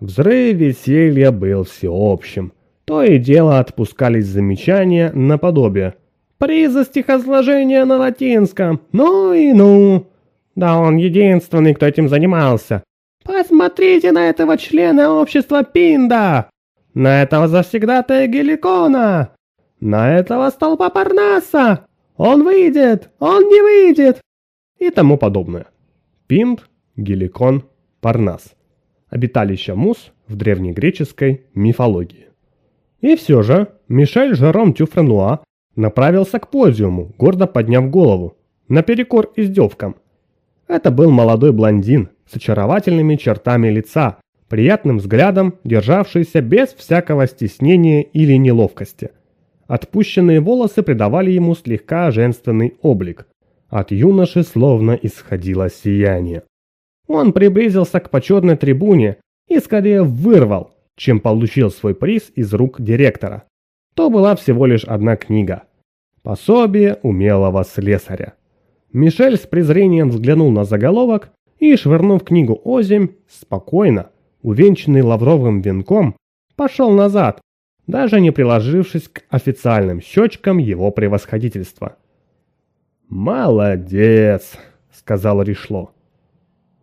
Взрыв веселья был всеобщим то и дело отпускались замечания наподобие «Призости хозложения на латинском! Ну и ну!» Да он единственный, кто этим занимался. «Посмотрите на этого члена общества Пинда! На этого завсегдатая Геликона! На этого столпа Парнаса! Он выйдет! Он не выйдет!» И тому подобное. Пинд, Геликон, Парнас. Обиталище Мус в древнегреческой мифологии. И все же Мишель Жером Тюфренуа направился к подиуму, гордо подняв голову, наперекор издевкам. Это был молодой блондин с очаровательными чертами лица, приятным взглядом, державшийся без всякого стеснения или неловкости. Отпущенные волосы придавали ему слегка женственный облик. От юноши словно исходило сияние. Он приблизился к почетной трибуне и скорее вырвал, чем получил свой приз из рук директора. То была всего лишь одна книга. «Пособие умелого слесаря». Мишель с презрением взглянул на заголовок и, швырнув книгу озимь, спокойно, увенчанный лавровым венком, пошел назад, даже не приложившись к официальным щечкам его превосходительства. «Молодец!» — сказал Ришло.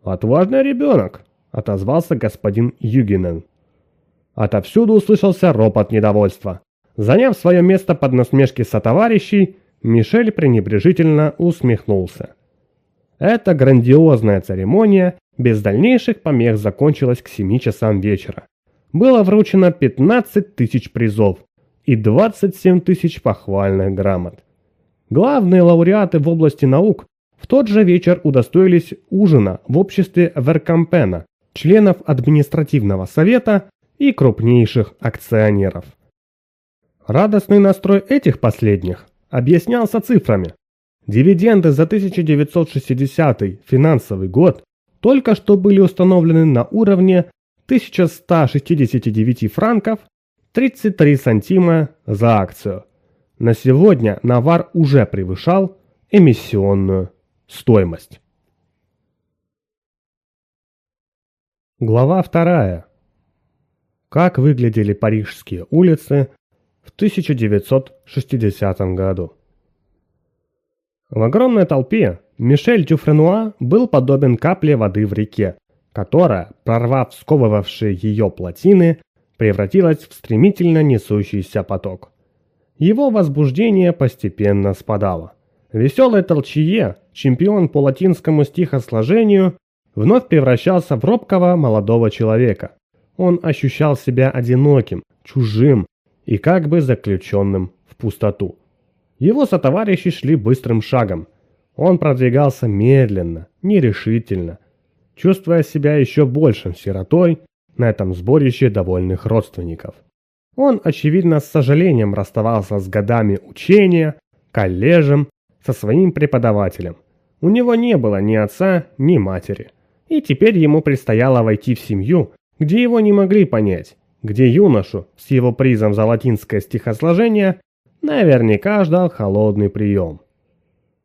«Отважный ребенок!» — отозвался господин Югинен. Отовсюду услышался ропот недовольства. Заняв свое место под насмешки сотоварищей, Мишель пренебрежительно усмехнулся. Эта грандиозная церемония без дальнейших помех закончилась к 7 часам вечера. Было вручено 15 тысяч призов и 27 тысяч похвальных грамот. Главные лауреаты в области наук в тот же вечер удостоились ужина в обществе Веркампена, членов административного совета, и крупнейших акционеров. Радостный настрой этих последних объяснялся цифрами. Дивиденды за 1960 финансовый год только что были установлены на уровне 1169 франков 33 сантима за акцию. На сегодня навар уже превышал эмиссионную стоимость. Глава вторая как выглядели парижские улицы в 1960 году. В огромной толпе Мишель Дюфренуа был подобен капле воды в реке, которая, прорвав сковывавшие ее плотины, превратилась в стремительно несущийся поток. Его возбуждение постепенно спадало. Веселый толчье, чемпион по латинскому стихосложению, вновь превращался в робкого молодого человека, он ощущал себя одиноким, чужим и как бы заключенным в пустоту. Его сотоварищи шли быстрым шагом. Он продвигался медленно, нерешительно, чувствуя себя еще большим сиротой на этом сборище довольных родственников. Он, очевидно, с сожалением расставался с годами учения, коллежем, со своим преподавателем. У него не было ни отца, ни матери. И теперь ему предстояло войти в семью, где его не могли понять, где юношу с его призом за латинское стихосложение наверняка ждал холодный прием.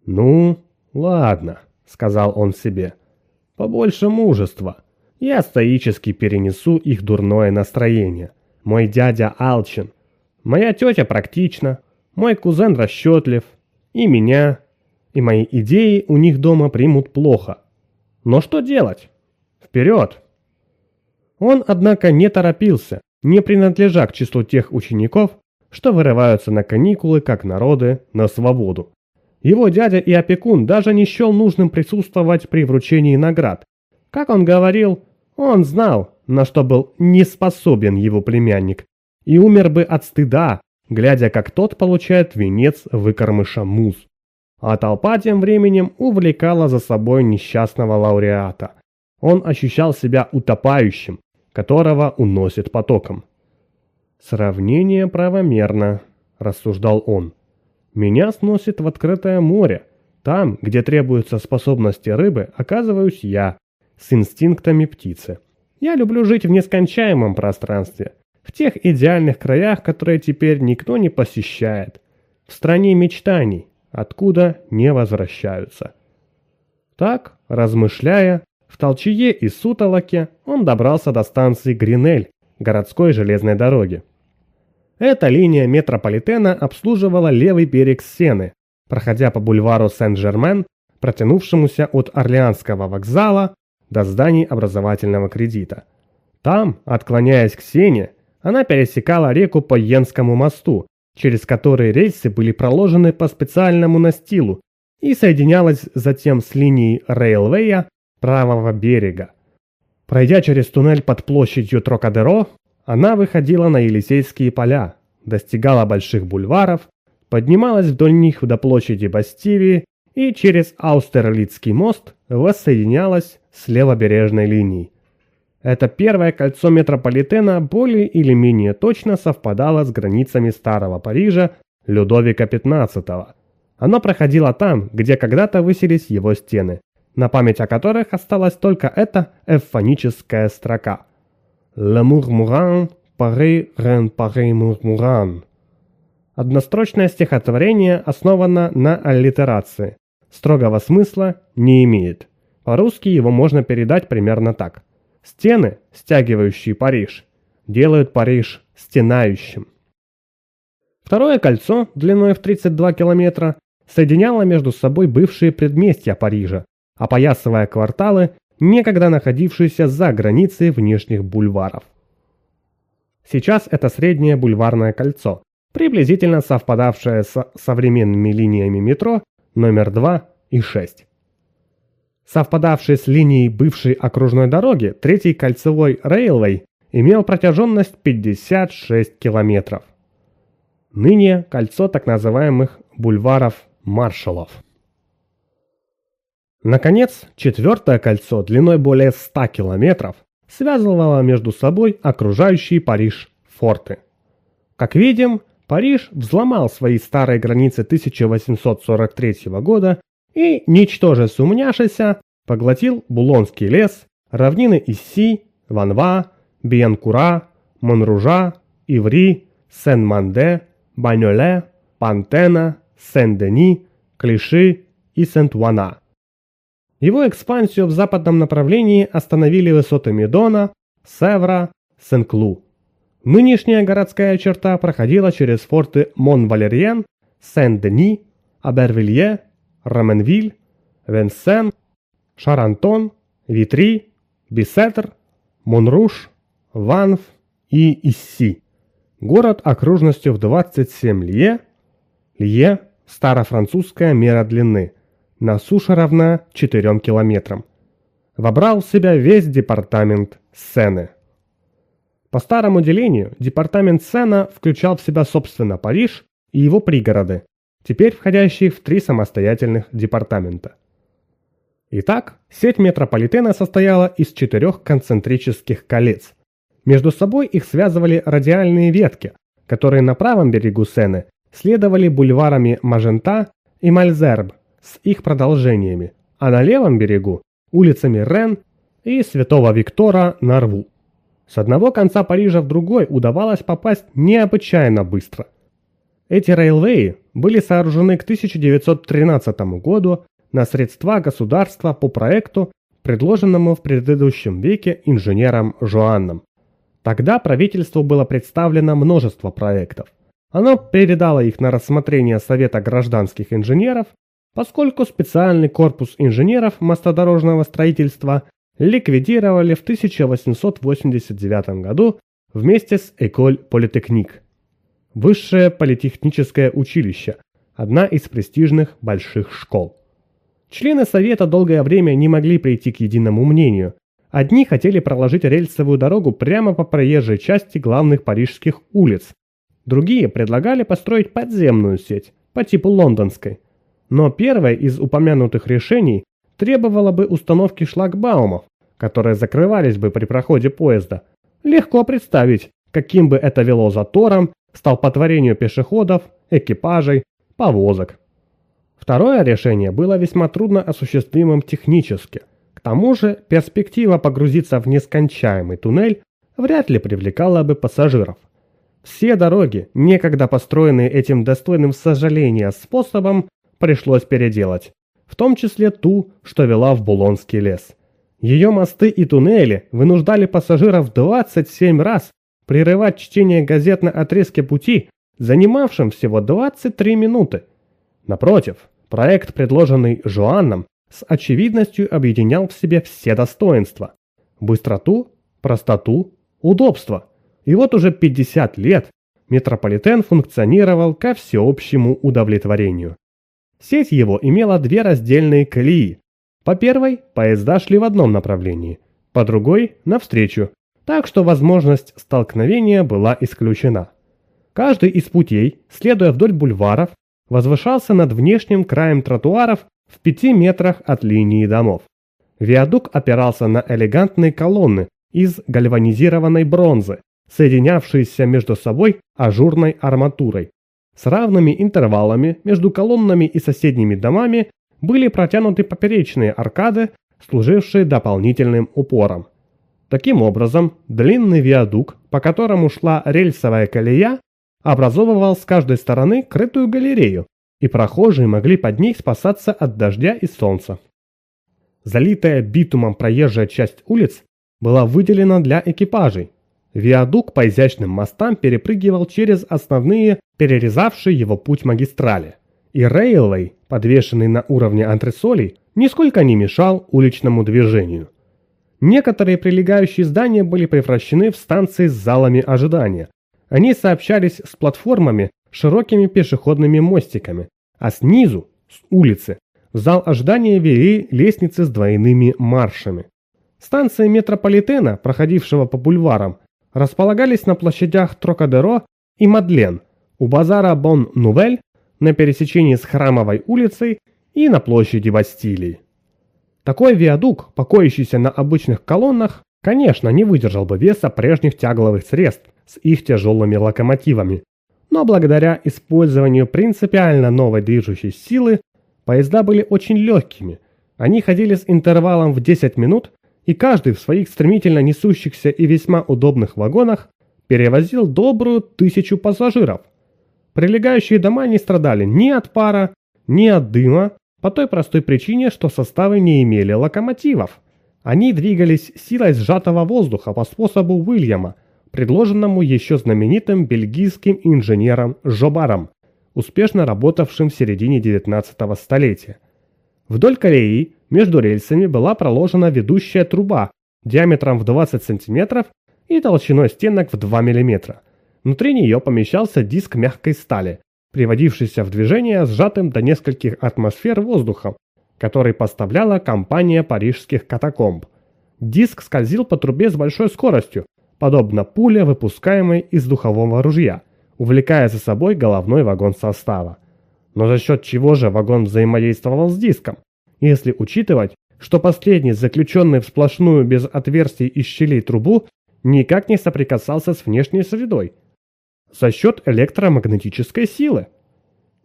«Ну, ладно», — сказал он себе, — «побольше мужества. Я стоически перенесу их дурное настроение. Мой дядя алчен, моя тетя практична, мой кузен расчетлив, и меня, и мои идеи у них дома примут плохо. Но что делать? Вперед!» Он, однако, не торопился, не принадлежа к числу тех учеников, что вырываются на каникулы, как народы, на свободу. Его дядя и опекун даже не счел нужным присутствовать при вручении наград. Как он говорил, он знал, на что был не способен его племянник, и умер бы от стыда, глядя, как тот получает венец выкормыша муз. А толпа тем временем увлекала за собой несчастного лауреата. Он ощущал себя утопающим, которого уносит потоком. «Сравнение правомерно», – рассуждал он. «Меня сносит в открытое море. Там, где требуются способности рыбы, оказываюсь я, с инстинктами птицы. Я люблю жить в нескончаемом пространстве, в тех идеальных краях, которые теперь никто не посещает, в стране мечтаний, откуда не возвращаются». Так, размышляя, в толчье и сутолоке он добрался до станции Гринель, городской железной дороги. Эта линия метрополитена обслуживала левый берег Сены, проходя по бульвару Сен-Жермен, протянувшемуся от Орлеанского вокзала до зданий образовательного кредита. Там, отклоняясь к Сене, она пересекала реку по Йенскому мосту, через который рельсы были проложены по специальному настилу и соединялась затем с линией рейлвея правого берега. Пройдя через туннель под площадью Трокадеро, она выходила на Елисейские поля, достигала больших бульваров, поднималась вдоль них до площади Бастивии и через Аустерлицкий мост воссоединялась с левобережной линией. Это первое кольцо метрополитена более или менее точно совпадало с границами Старого Парижа Людовика XV. Оно проходило там, где когда-то высились его стены на память о которых осталась только эта эвфоническая строка. «Le пары, Рен пары мурмуран. Однострочное стихотворение основано на аллитерации. Строгого смысла не имеет. По-русски его можно передать примерно так. Стены, стягивающие Париж, делают Париж стенающим. Второе кольцо, длиной в 32 километра, соединяло между собой бывшие предместья Парижа, а опоясывая кварталы, некогда находившиеся за границей внешних бульваров. Сейчас это среднее бульварное кольцо, приблизительно совпадавшее с современными линиями метро номер 2 и 6. Совпадавший с линией бывшей окружной дороги, третий кольцевой рейлвей имел протяженность 56 километров. Ныне кольцо так называемых бульваров маршалов. Наконец, четвертое кольцо длиной более 100 километров связывало между собой окружающие Париж форты. Как видим, Париж взломал свои старые границы 1843 года и, ничтоже сумняшися, поглотил Булонский лес, равнины Исси, Ванва, Биенкура, Монружа, Иври, Сен-Манде, Банюле, Пантена, Сен-Дени, Клиши и Сент-Уана. Его экспансию в западном направлении остановили высоты Медона, Севра, Сен-Клу. Нынешняя городская черта проходила через форты Мон-Валерьен, Сен-Дени, Абервилье, Раменвиль, Венсен, Шарантон, Витри, Бисетр, Монруш, Ванф и Исси. Город окружностью в 27 лье, лье – старофранцузская мера длины – на суше равна 4 километрам. Вобрал в себя весь департамент Сены. По старому делению, департамент Сена включал в себя, собственно, Париж и его пригороды, теперь входящие в три самостоятельных департамента. Итак, сеть метрополитена состояла из четырех концентрических колец. Между собой их связывали радиальные ветки, которые на правом берегу Сены следовали бульварами Мажента и Мальзерб, с их продолжениями, а на левом берегу – улицами Рен и Святого Виктора на рву. С одного конца Парижа в другой удавалось попасть необычайно быстро. Эти рейлвеи были сооружены к 1913 году на средства государства по проекту, предложенному в предыдущем веке инженером Жоанном. Тогда правительству было представлено множество проектов. Оно передало их на рассмотрение Совета гражданских инженеров, поскольку специальный корпус инженеров мостодорожного строительства ликвидировали в 1889 году вместе с Эколь Политехник. Высшее политехническое училище – одна из престижных больших школ. Члены Совета долгое время не могли прийти к единому мнению. Одни хотели проложить рельсовую дорогу прямо по проезжей части главных парижских улиц, другие предлагали построить подземную сеть по типу лондонской – но первое из упомянутых решений требовало бы установки шлагбаумов, которые закрывались бы при проходе поезда. Легко представить, каким бы это вело затором, столпотворению пешеходов, экипажей, повозок. Второе решение было весьма трудно осуществимым технически. К тому же перспектива погрузиться в нескончаемый туннель вряд ли привлекала бы пассажиров. Все дороги, некогда построенные этим достойным сожаления способом, пришлось переделать, в том числе ту, что вела в Булонский лес. Ее мосты и туннели вынуждали пассажиров 27 раз прерывать чтение газет на отрезке пути, занимавшем всего 23 минуты. Напротив, проект, предложенный Жоанном, с очевидностью объединял в себе все достоинства – быстроту, простоту, удобство. И вот уже 50 лет метрополитен функционировал ко всеобщему удовлетворению. Сеть его имела две раздельные колеи. По первой поезда шли в одном направлении, по другой – навстречу, так что возможность столкновения была исключена. Каждый из путей, следуя вдоль бульваров, возвышался над внешним краем тротуаров в пяти метрах от линии домов. Виадук опирался на элегантные колонны из гальванизированной бронзы, соединявшиеся между собой ажурной арматурой с равными интервалами между колоннами и соседними домами были протянуты поперечные аркады, служившие дополнительным упором. Таким образом, длинный виадук, по которому шла рельсовая колея, образовывал с каждой стороны крытую галерею, и прохожие могли под ней спасаться от дождя и солнца. Залитая битумом проезжая часть улиц была выделена для экипажей, Виадук по изящным мостам перепрыгивал через основные, перерезавшие его путь магистрали. И рейлой, подвешенный на уровне антресолей, нисколько не мешал уличному движению. Некоторые прилегающие здания были превращены в станции с залами ожидания. Они сообщались с платформами, широкими пешеходными мостиками, а снизу, с улицы, в зал ожидания вели лестницы с двойными маршами. Станция метрополитена, проходившего по бульварам, располагались на площадях Трокадеро и Мадлен, у базара Бон-Нувель, на пересечении с Храмовой улицей и на площади Бастилии. Такой виадук, покоящийся на обычных колоннах, конечно, не выдержал бы веса прежних тягловых средств с их тяжелыми локомотивами, но благодаря использованию принципиально новой движущей силы поезда были очень легкими, они ходили с интервалом в 10 минут и каждый в своих стремительно несущихся и весьма удобных вагонах перевозил добрую тысячу пассажиров. Прилегающие дома не страдали ни от пара, ни от дыма, по той простой причине, что составы не имели локомотивов. Они двигались силой сжатого воздуха по способу Уильяма, предложенному еще знаменитым бельгийским инженером Жобаром, успешно работавшим в середине 19 столетия. Вдоль колеи между рельсами была проложена ведущая труба диаметром в 20 сантиметров и толщиной стенок в 2 миллиметра. Внутри нее помещался диск мягкой стали, приводившийся в движение сжатым до нескольких атмосфер воздухом, который поставляла компания парижских катакомб. Диск скользил по трубе с большой скоростью, подобно пуле, выпускаемой из духового ружья, увлекая за собой головной вагон состава. Но за счет чего же вагон взаимодействовал с диском? если учитывать, что последний, заключенный в сплошную без отверстий и щелей трубу, никак не соприкасался с внешней средой. За счет электромагнетической силы.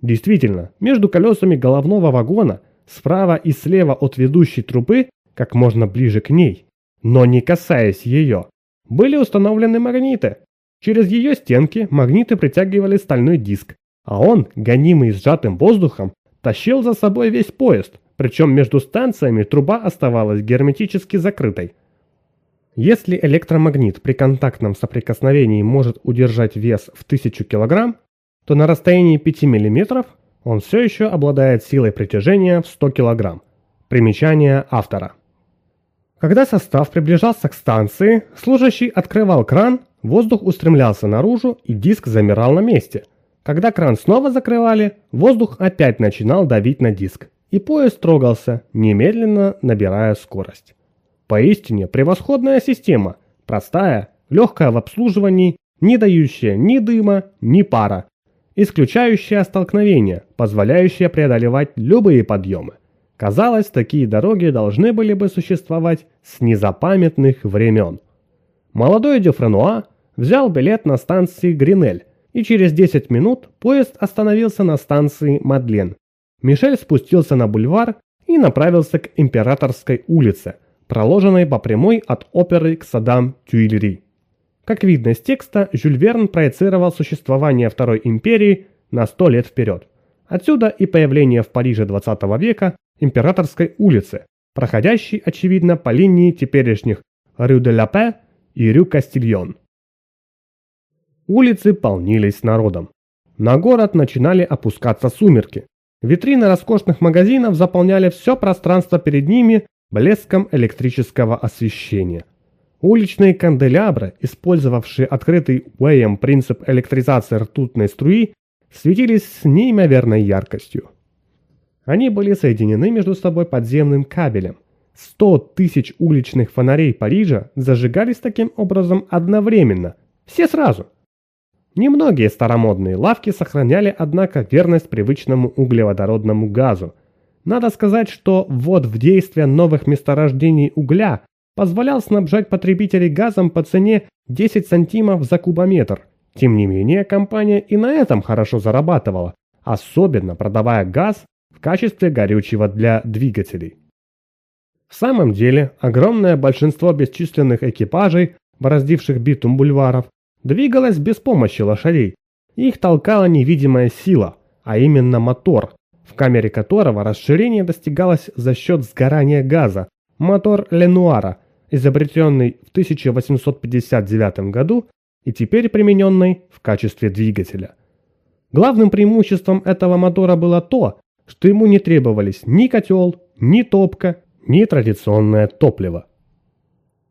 Действительно, между колесами головного вагона, справа и слева от ведущей трубы, как можно ближе к ней, но не касаясь ее, были установлены магниты. Через ее стенки магниты притягивали стальной диск, а он, гонимый сжатым воздухом, тащил за собой весь поезд причем между станциями труба оставалась герметически закрытой. Если электромагнит при контактном соприкосновении может удержать вес в 1000 кг, то на расстоянии 5 мм он все еще обладает силой притяжения в 100 кг. Примечание автора. Когда состав приближался к станции, служащий открывал кран, воздух устремлялся наружу и диск замирал на месте. Когда кран снова закрывали, воздух опять начинал давить на диск и поезд трогался, немедленно набирая скорость. Поистине превосходная система, простая, легкая в обслуживании, не дающая ни дыма, ни пара, исключающая столкновения, позволяющая преодолевать любые подъемы. Казалось, такие дороги должны были бы существовать с незапамятных времен. Молодой Дюфренуа взял билет на станции Гринель, и через 10 минут поезд остановился на станции Мадлен, Мишель спустился на бульвар и направился к Императорской улице, проложенной по прямой от оперы к садам Тюильри. Как видно из текста, Жюль Верн проецировал существование Второй империи на сто лет вперед. Отсюда и появление в Париже 20 века Императорской улицы, проходящей, очевидно, по линии теперешних Рю де Лапе и Рю Кастильон. Улицы полнились народом. На город начинали опускаться сумерки. Витрины роскошных магазинов заполняли все пространство перед ними блеском электрического освещения. Уличные канделябры, использовавшие открытый Уэем принцип электризации ртутной струи, светились с неимоверной яркостью. Они были соединены между собой подземным кабелем. 100 тысяч уличных фонарей Парижа зажигались таким образом одновременно, все сразу – Немногие старомодные лавки сохраняли, однако, верность привычному углеводородному газу. Надо сказать, что ввод в действие новых месторождений угля позволял снабжать потребителей газом по цене 10 сантимов за кубометр. Тем не менее, компания и на этом хорошо зарабатывала, особенно продавая газ в качестве горючего для двигателей. В самом деле, огромное большинство бесчисленных экипажей, бороздивших битум бульваров, двигалась без помощи лошадей. Их толкала невидимая сила, а именно мотор, в камере которого расширение достигалось за счет сгорания газа. Мотор Ленуара, изобретенный в 1859 году и теперь примененный в качестве двигателя. Главным преимуществом этого мотора было то, что ему не требовались ни котел, ни топка, ни традиционное топливо.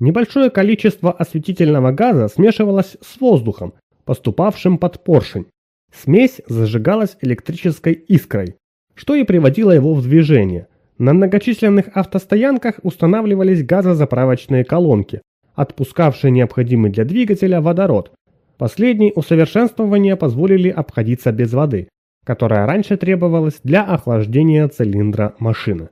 Небольшое количество осветительного газа смешивалось с воздухом, поступавшим под поршень. Смесь зажигалась электрической искрой, что и приводило его в движение. На многочисленных автостоянках устанавливались газозаправочные колонки, отпускавшие необходимый для двигателя водород. Последние усовершенствования позволили обходиться без воды, которая раньше требовалась для охлаждения цилиндра машины.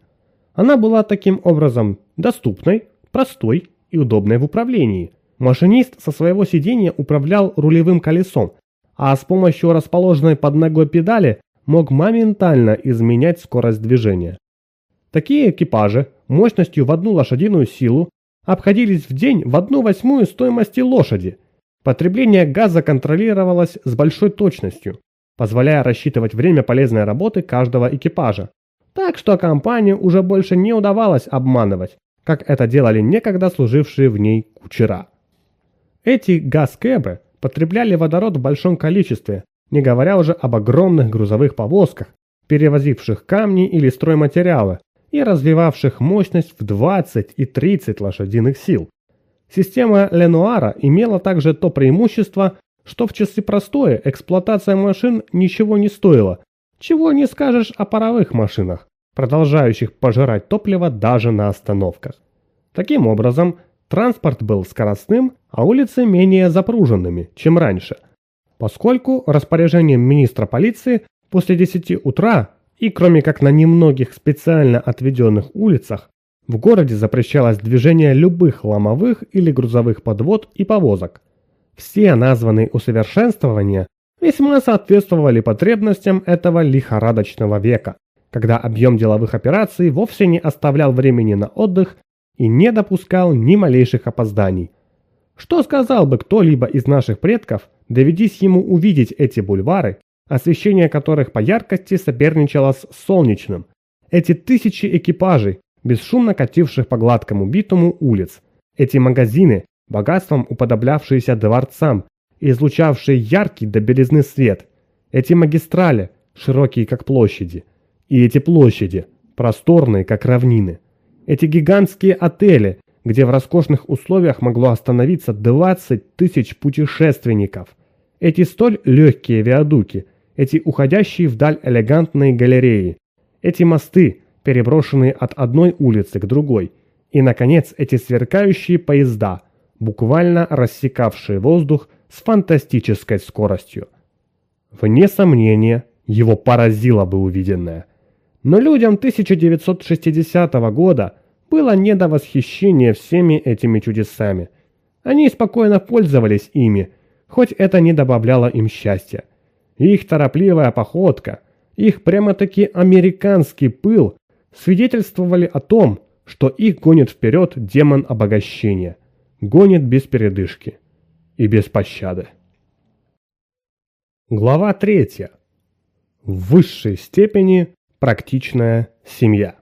Она была таким образом доступной, простой и удобное в управлении. Машинист со своего сидения управлял рулевым колесом, а с помощью расположенной под ногой педали мог моментально изменять скорость движения. Такие экипажи мощностью в одну лошадиную силу обходились в день в одну восьмую стоимости лошади. Потребление газа контролировалось с большой точностью, позволяя рассчитывать время полезной работы каждого экипажа. Так что компанию уже больше не удавалось обманывать, как это делали некогда служившие в ней кучера. Эти газкэбы потребляли водород в большом количестве, не говоря уже об огромных грузовых повозках, перевозивших камни или стройматериалы и развивавших мощность в 20 и 30 лошадиных сил. Система Ленуара имела также то преимущество, что в часы простое эксплуатация машин ничего не стоила, чего не скажешь о паровых машинах продолжающих пожирать топливо даже на остановках. Таким образом, транспорт был скоростным, а улицы менее запруженными, чем раньше, поскольку распоряжением министра полиции после 10 утра и кроме как на немногих специально отведенных улицах в городе запрещалось движение любых ломовых или грузовых подвод и повозок. Все названные усовершенствования весьма соответствовали потребностям этого лихорадочного века когда объем деловых операций вовсе не оставлял времени на отдых и не допускал ни малейших опозданий. Что сказал бы кто-либо из наших предков, доведись ему увидеть эти бульвары, освещение которых по яркости соперничало с солнечным, эти тысячи экипажей, бесшумно кативших по гладкому битому улиц, эти магазины, богатством уподоблявшиеся дворцам, излучавшие яркий до белизны свет, эти магистрали, широкие как площади – и эти площади, просторные, как равнины. Эти гигантские отели, где в роскошных условиях могло остановиться 20 тысяч путешественников. Эти столь легкие виадуки, эти уходящие вдаль элегантные галереи, эти мосты, переброшенные от одной улицы к другой, и, наконец, эти сверкающие поезда, буквально рассекавшие воздух с фантастической скоростью. Вне сомнения, его поразило бы увиденное. Но людям 1960 года было не до восхищения всеми этими чудесами. Они спокойно пользовались ими, хоть это не добавляло им счастья. Их торопливая походка, их прямо-таки американский пыл свидетельствовали о том, что их гонит вперед демон обогащения, гонит без передышки и без пощады. Глава третья. В высшей степени практичная семья.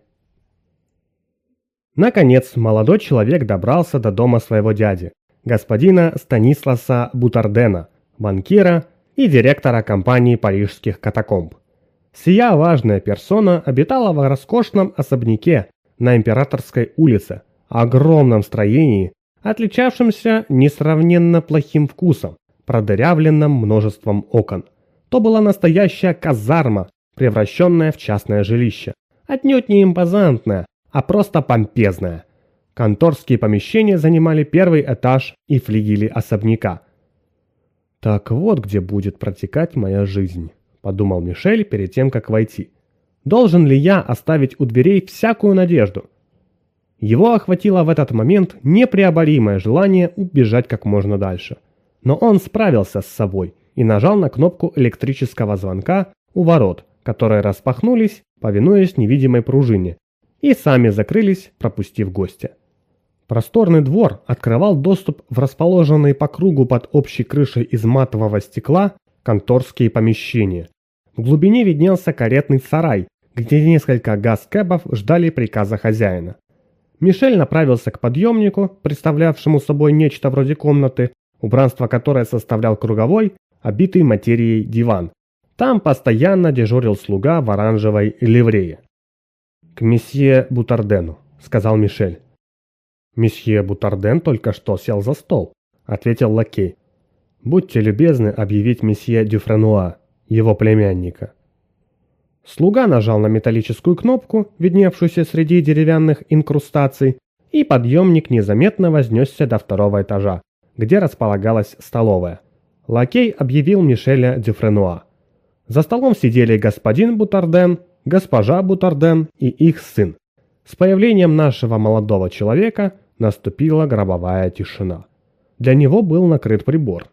Наконец, молодой человек добрался до дома своего дяди, господина Станисласа Бутардена, банкира и директора компании парижских катакомб. Сия важная персона обитала в роскошном особняке на Императорской улице, огромном строении, отличавшемся несравненно плохим вкусом, продырявленным множеством окон. То была настоящая казарма превращенная в частное жилище. Отнюдь не импозантное, а просто помпезное. Конторские помещения занимали первый этаж и флигели особняка. «Так вот, где будет протекать моя жизнь», – подумал Мишель перед тем, как войти. «Должен ли я оставить у дверей всякую надежду?» Его охватило в этот момент непреодолимое желание убежать как можно дальше. Но он справился с собой и нажал на кнопку электрического звонка у ворот, которые распахнулись, повинуясь невидимой пружине, и сами закрылись, пропустив гостя. Просторный двор открывал доступ в расположенные по кругу под общей крышей из матового стекла конторские помещения. В глубине виднелся каретный сарай, где несколько газкэбов ждали приказа хозяина. Мишель направился к подъемнику, представлявшему собой нечто вроде комнаты, убранство которой составлял круговой, обитый материей диван, там постоянно дежурил слуга в оранжевой ливрее. «К месье Бутардену», — сказал Мишель. «Месье Бутарден только что сел за стол», — ответил лакей. «Будьте любезны объявить месье Дюфренуа, его племянника». Слуга нажал на металлическую кнопку, видневшуюся среди деревянных инкрустаций, и подъемник незаметно вознесся до второго этажа, где располагалась столовая. Лакей объявил Мишеля Дюфренуа. За столом сидели господин Бутарден, госпожа Бутарден и их сын. С появлением нашего молодого человека наступила гробовая тишина. Для него был накрыт прибор.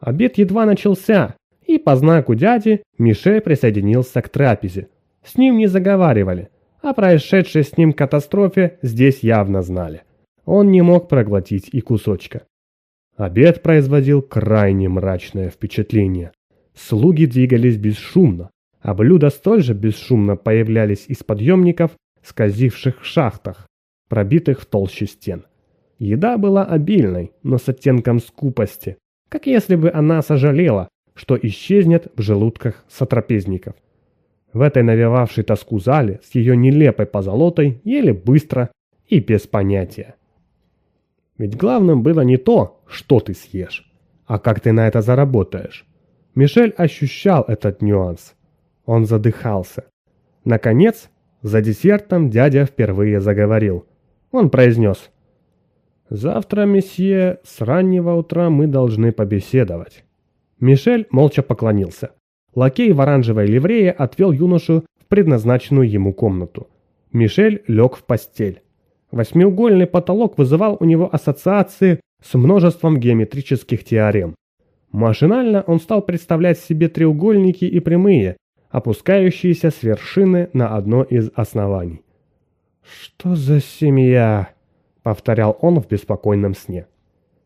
Обед едва начался, и по знаку дяди Мишель присоединился к трапезе. С ним не заговаривали, а происшедшей с ним катастрофе здесь явно знали. Он не мог проглотить и кусочка. Обед производил крайне мрачное впечатление. Слуги двигались бесшумно, а блюда столь же бесшумно появлялись из подъемников, скользивших в шахтах, пробитых в толще стен. Еда была обильной, но с оттенком скупости, как если бы она сожалела, что исчезнет в желудках сотрапезников. В этой навевавшей тоску зале с ее нелепой позолотой ели быстро и без понятия. Ведь главным было не то, что ты съешь, а как ты на это заработаешь. Мишель ощущал этот нюанс. Он задыхался. Наконец, за десертом дядя впервые заговорил. Он произнес. «Завтра, месье, с раннего утра мы должны побеседовать». Мишель молча поклонился. Лакей в оранжевой ливрее отвел юношу в предназначенную ему комнату. Мишель лег в постель. Восьмиугольный потолок вызывал у него ассоциации с множеством геометрических теорем. Машинально он стал представлять себе треугольники и прямые, опускающиеся с вершины на одно из оснований. «Что за семья?» — повторял он в беспокойном сне.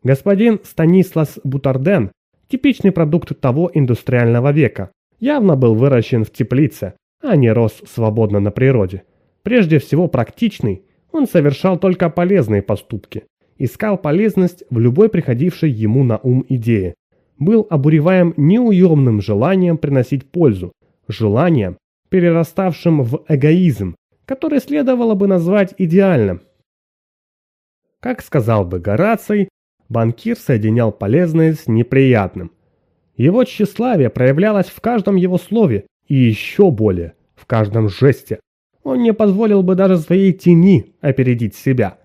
Господин Станислас Бутарден, типичный продукт того индустриального века, явно был выращен в теплице, а не рос свободно на природе. Прежде всего практичный, он совершал только полезные поступки, искал полезность в любой приходившей ему на ум идее, был обуреваем неуемным желанием приносить пользу, желанием, перераставшим в эгоизм, который следовало бы назвать идеальным. Как сказал бы Гораций, банкир соединял полезное с неприятным. Его тщеславие проявлялось в каждом его слове и еще более в каждом жесте. Он не позволил бы даже своей тени опередить себя.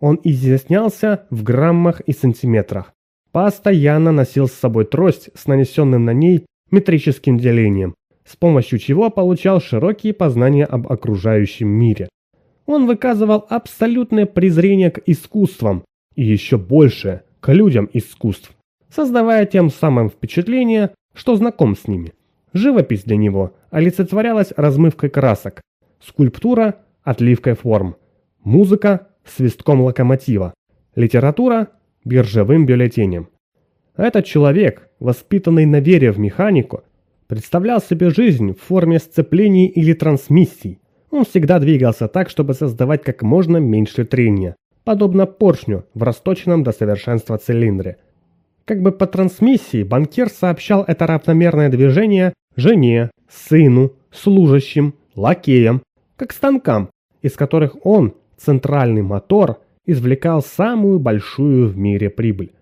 Он изъяснялся в граммах и сантиметрах постоянно носил с собой трость с нанесенным на ней метрическим делением, с помощью чего получал широкие познания об окружающем мире. Он выказывал абсолютное презрение к искусствам и еще больше к людям искусств, создавая тем самым впечатление, что знаком с ними. Живопись для него олицетворялась размывкой красок, скульптура – отливкой форм, музыка – свистком локомотива, литература биржевым бюллетенем. Этот человек, воспитанный на вере в механику, представлял себе жизнь в форме сцеплений или трансмиссий. Он всегда двигался так, чтобы создавать как можно меньше трения, подобно поршню в расточенном до совершенства цилиндре. Как бы по трансмиссии банкир сообщал это равномерное движение жене, сыну, служащим, лакеям, как станкам, из которых он, центральный мотор, извлекал самую большую в мире прибыль.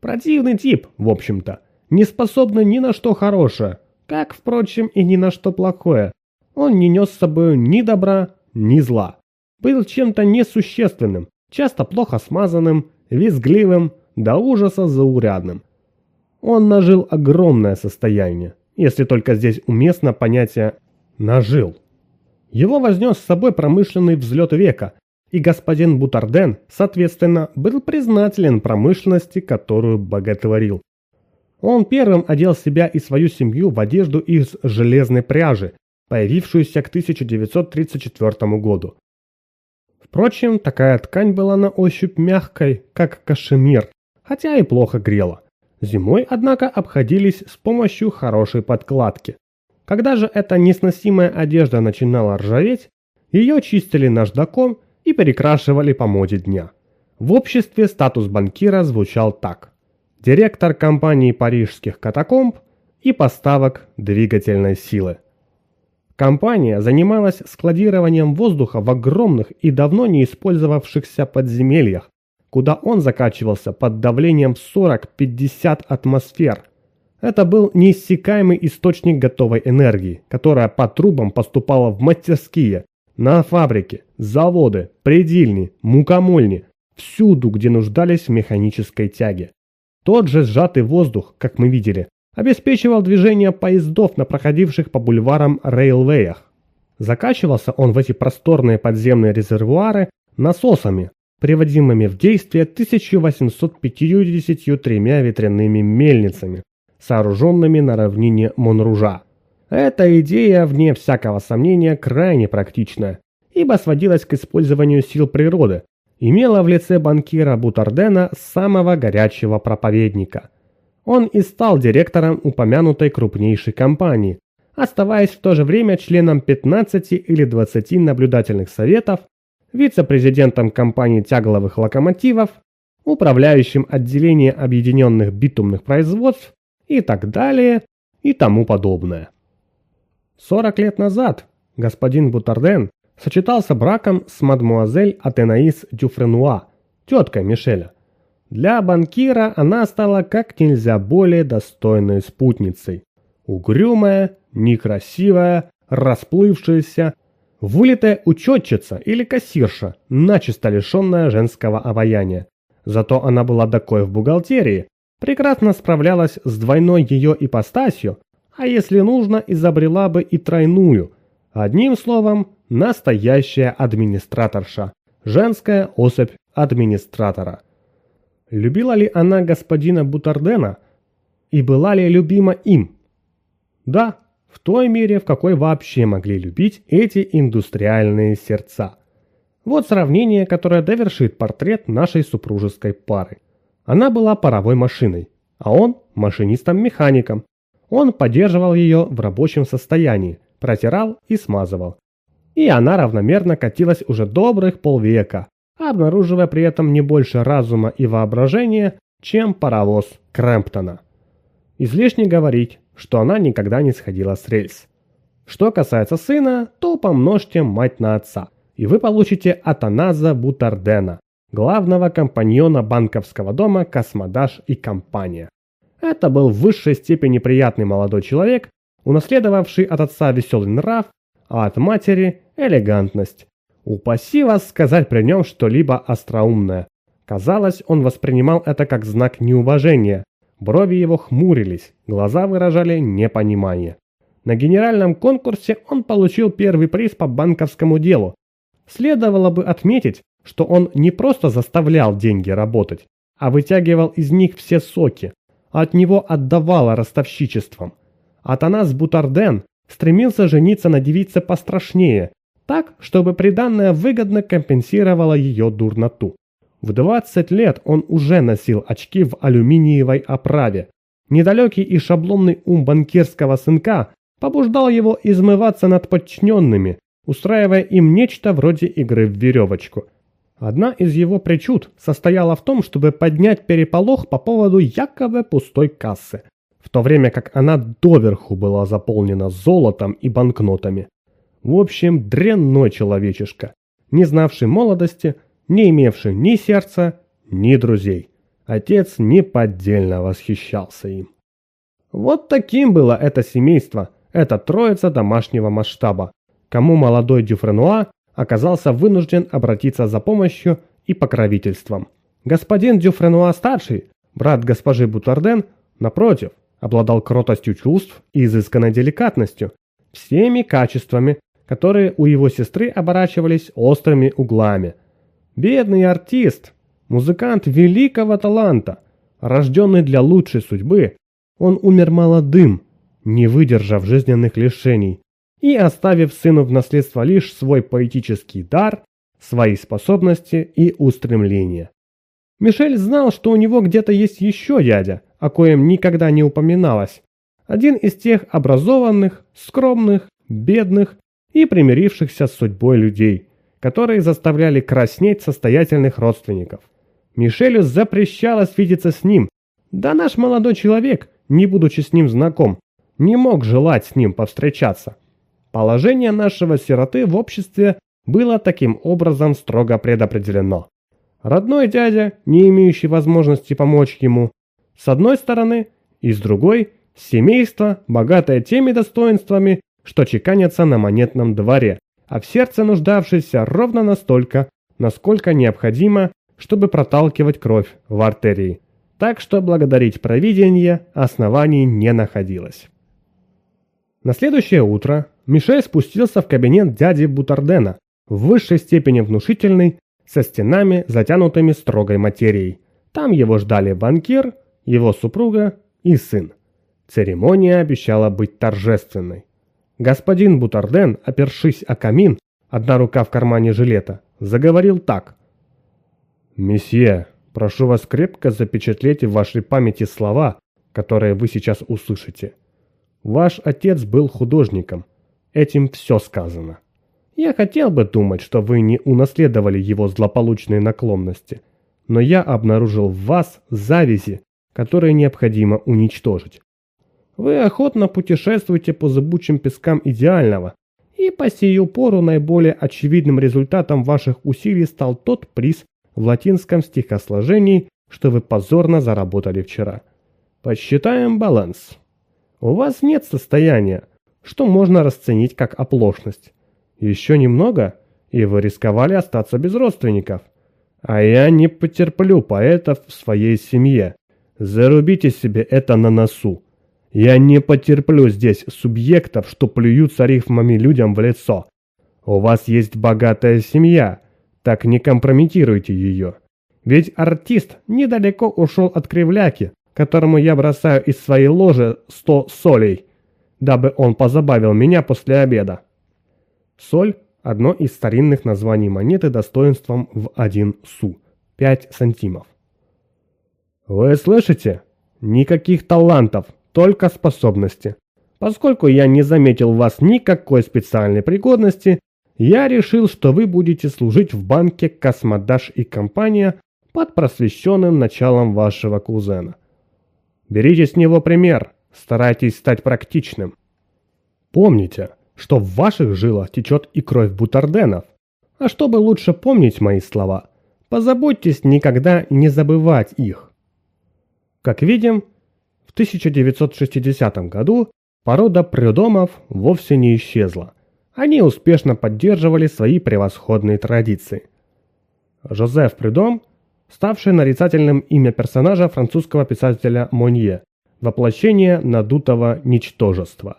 Противный тип, в общем-то, не способный ни на что хорошее, как, впрочем, и ни на что плохое. Он не нес с собой ни добра, ни зла. Был чем-то несущественным, часто плохо смазанным, визгливым, до ужаса заурядным. Он нажил огромное состояние, если только здесь уместно понятие «нажил». Его вознес с собой промышленный взлет века, и господин Бутарден, соответственно, был признателен промышленности, которую боготворил. Он первым одел себя и свою семью в одежду из железной пряжи, появившуюся к 1934 году. Впрочем, такая ткань была на ощупь мягкой, как кашемир, хотя и плохо грела. Зимой, однако, обходились с помощью хорошей подкладки. Когда же эта несносимая одежда начинала ржаветь, ее чистили наждаком и перекрашивали по моде дня. В обществе статус банкира звучал так. Директор компании парижских катакомб и поставок двигательной силы. Компания занималась складированием воздуха в огромных и давно не использовавшихся подземельях, куда он закачивался под давлением 40-50 атмосфер. Это был неиссякаемый источник готовой энергии, которая по трубам поступала в мастерские, на фабрике, заводы, предельни, мукомольни, всюду, где нуждались в механической тяге. Тот же сжатый воздух, как мы видели, обеспечивал движение поездов на проходивших по бульварам рейлвеях. Закачивался он в эти просторные подземные резервуары насосами, приводимыми в действие 1853 ветряными мельницами, сооруженными на равнине Монружа. Эта идея, вне всякого сомнения, крайне практична, ибо сводилась к использованию сил природы, имела в лице банкира Бутардена самого горячего проповедника. Он и стал директором упомянутой крупнейшей компании, оставаясь в то же время членом 15 или 20 наблюдательных советов, вице-президентом компании тягловых локомотивов, управляющим отделение объединенных битумных производств и так далее и тому подобное. Сорок лет назад господин Бутарден сочетался браком с мадмуазель Атенаис Дюфренуа, теткой Мишеля. Для банкира она стала как нельзя более достойной спутницей. Угрюмая, некрасивая, расплывшаяся, вылитая учетчица или кассирша, начисто лишенная женского обаяния. Зато она была такой в бухгалтерии, прекрасно справлялась с двойной ее ипостасью а если нужно, изобрела бы и тройную. Одним словом, настоящая администраторша, женская особь администратора. Любила ли она господина Бутардена и была ли любима им? Да, в той мере, в какой вообще могли любить эти индустриальные сердца. Вот сравнение, которое довершит портрет нашей супружеской пары. Она была паровой машиной, а он машинистом-механиком, он поддерживал ее в рабочем состоянии, протирал и смазывал. И она равномерно катилась уже добрых полвека, обнаруживая при этом не больше разума и воображения, чем паровоз Крэмптона. Излишне говорить, что она никогда не сходила с рельс. Что касается сына, то помножьте мать на отца, и вы получите Атаназа Бутардена, главного компаньона банковского дома «Космодаш и компания». Это был в высшей степени приятный молодой человек, унаследовавший от отца веселый нрав, а от матери – элегантность. Упаси вас сказать при нем что-либо остроумное. Казалось, он воспринимал это как знак неуважения. Брови его хмурились, глаза выражали непонимание. На генеральном конкурсе он получил первый приз по банковскому делу. Следовало бы отметить, что он не просто заставлял деньги работать, а вытягивал из них все соки. От него отдавало ростовщичеством. Атанас Бутарден стремился жениться на девице пострашнее, так, чтобы приданное выгодно компенсировало ее дурноту. В 20 лет он уже носил очки в алюминиевой оправе. Недалекий и шаблонный ум банкирского сынка побуждал его измываться над подчиненными, устраивая им нечто вроде игры в веревочку. Одна из его причуд состояла в том, чтобы поднять переполох по поводу якобы пустой кассы, в то время как она доверху была заполнена золотом и банкнотами. В общем, дрянной человечишка, не знавший молодости, не имевший ни сердца, ни друзей. Отец неподдельно восхищался им. Вот таким было это семейство, эта троица домашнего масштаба, кому молодой Дюфренуа оказался вынужден обратиться за помощью и покровительством. Господин Дюфренуа-старший, брат госпожи Бутарден, напротив, обладал кротостью чувств и изысканной деликатностью, всеми качествами, которые у его сестры оборачивались острыми углами. Бедный артист, музыкант великого таланта, рожденный для лучшей судьбы, он умер молодым, не выдержав жизненных лишений, и оставив сыну в наследство лишь свой поэтический дар, свои способности и устремления. Мишель знал, что у него где-то есть еще дядя, о коем никогда не упоминалось. Один из тех образованных, скромных, бедных и примирившихся с судьбой людей, которые заставляли краснеть состоятельных родственников. Мишелю запрещалось видеться с ним. Да наш молодой человек, не будучи с ним знаком, не мог желать с ним повстречаться. Положение нашего сироты в обществе было таким образом строго предопределено. Родной дядя, не имеющий возможности помочь ему, с одной стороны, и с другой – семейство, богатое теми достоинствами, что чеканятся на монетном дворе, а в сердце нуждавшееся ровно настолько, насколько необходимо, чтобы проталкивать кровь в артерии. Так что благодарить провидение оснований не находилось. На следующее утро Мишель спустился в кабинет дяди Бутардена, в высшей степени внушительный, со стенами, затянутыми строгой материей. Там его ждали банкир, его супруга и сын. Церемония обещала быть торжественной. Господин Бутарден, опершись о камин, одна рука в кармане жилета, заговорил так. «Месье, прошу вас крепко запечатлеть в вашей памяти слова, которые вы сейчас услышите. Ваш отец был художником – этим все сказано. Я хотел бы думать, что вы не унаследовали его злополучные наклонности, но я обнаружил в вас завязи, которые необходимо уничтожить. Вы охотно путешествуете по зыбучим пескам идеального, и по сию пору наиболее очевидным результатом ваших усилий стал тот приз в латинском стихосложении, что вы позорно заработали вчера. Посчитаем баланс. У вас нет состояния, что можно расценить как оплошность. Еще немного, и вы рисковали остаться без родственников. А я не потерплю поэтов в своей семье. Зарубите себе это на носу. Я не потерплю здесь субъектов, что плюются рифмами людям в лицо. У вас есть богатая семья, так не компрометируйте ее. Ведь артист недалеко ушел от кривляки, которому я бросаю из своей ложи сто солей дабы он позабавил меня после обеда. Соль – одно из старинных названий монеты достоинством в один су – 5 сантимов. Вы слышите? Никаких талантов, только способности. Поскольку я не заметил в вас никакой специальной пригодности, я решил, что вы будете служить в банке «Космодаш и компания» под просвещенным началом вашего кузена. Берите с него пример. Старайтесь стать практичным. Помните, что в ваших жилах течет и кровь бутарденов. А чтобы лучше помнить мои слова, позаботьтесь никогда не забывать их. Как видим, в 1960 году порода придомов вовсе не исчезла. Они успешно поддерживали свои превосходные традиции. Жозеф Придом, ставший нарицательным имя персонажа французского писателя Монье, воплощение надутого ничтожества.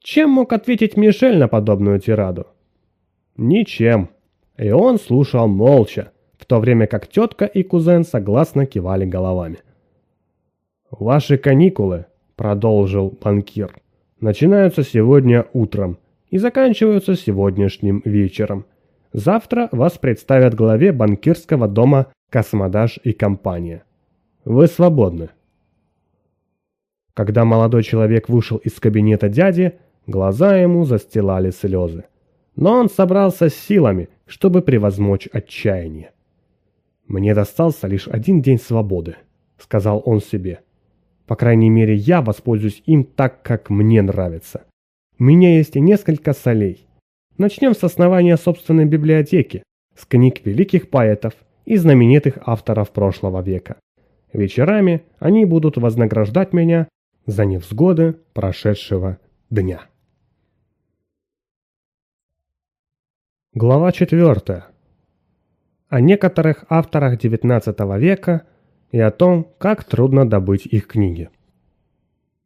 Чем мог ответить Мишель на подобную тираду? Ничем. И он слушал молча, в то время как тетка и кузен согласно кивали головами. «Ваши каникулы», — продолжил банкир, — «начинаются сегодня утром и заканчиваются сегодняшним вечером. Завтра вас представят главе банкирского дома «Космодаж и компания». Вы свободны. Когда молодой человек вышел из кабинета дяди, глаза ему застилали слезы. Но он собрался с силами, чтобы превозмочь отчаяние. «Мне достался лишь один день свободы», — сказал он себе. «По крайней мере, я воспользуюсь им так, как мне нравится. У меня есть несколько солей. Начнем с основания собственной библиотеки, с книг великих поэтов и знаменитых авторов прошлого века. Вечерами они будут вознаграждать меня за невзгоды прошедшего дня. Глава 4. О некоторых авторах XIX века и о том, как трудно добыть их книги.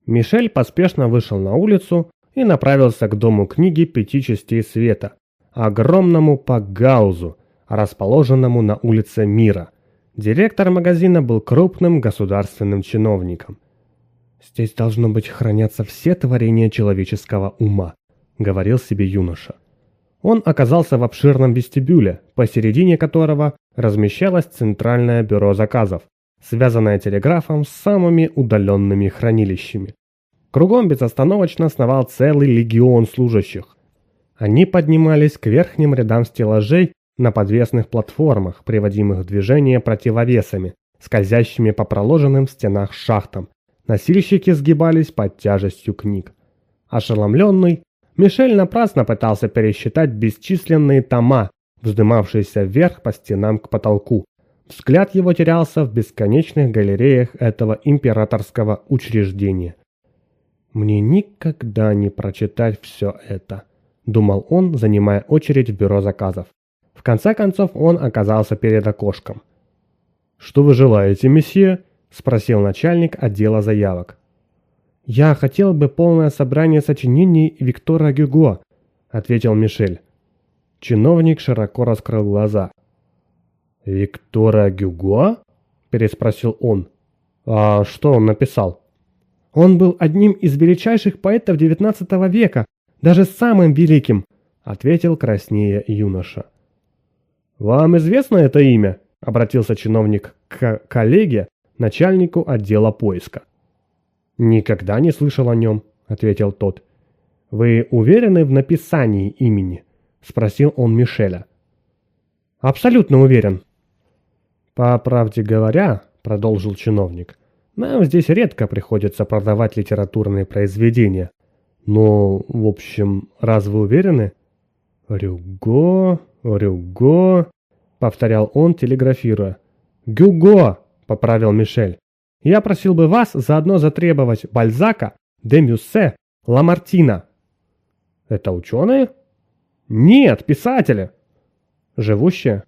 Мишель поспешно вышел на улицу и направился к дому книги «Пяти частей света», огромному по Гаузу, расположенному на улице Мира. Директор магазина был крупным государственным чиновником – «Здесь должно быть хранятся все творения человеческого ума», — говорил себе юноша. Он оказался в обширном вестибюле, посередине которого размещалось Центральное бюро заказов, связанное телеграфом с самыми удаленными хранилищами. Кругом безостановочно сновал целый легион служащих. Они поднимались к верхним рядам стеллажей на подвесных платформах, приводимых в движение противовесами, скользящими по проложенным в стенах шахтам, Носильщики сгибались под тяжестью книг. Ошеломленный, Мишель напрасно пытался пересчитать бесчисленные тома, вздымавшиеся вверх по стенам к потолку. Взгляд его терялся в бесконечных галереях этого императорского учреждения. «Мне никогда не прочитать все это», – думал он, занимая очередь в бюро заказов. В конце концов он оказался перед окошком. «Что вы желаете, месье?» спросил начальник отдела заявок. «Я хотел бы полное собрание сочинений Виктора Гюго», — ответил Мишель. Чиновник широко раскрыл глаза. «Виктора Гюго?» — переспросил он. «А что он написал?» «Он был одним из величайших поэтов XIX века, даже самым великим», — ответил краснее юноша. «Вам известно это имя?» — обратился чиновник к коллеге, начальнику отдела поиска. «Никогда не слышал о нем», — ответил тот. «Вы уверены в написании имени?» — спросил он Мишеля. «Абсолютно уверен». «По правде говоря», — продолжил чиновник, — «нам здесь редко приходится продавать литературные произведения. Но, в общем, раз вы уверены...» «Рюго, Рюго», — повторял он, телеграфируя. «Гюго!» — поправил Мишель. «Я просил бы вас заодно затребовать Бальзака, де Мюссе, Ламартина». «Это ученые?» «Нет, писатели». «Живущие?»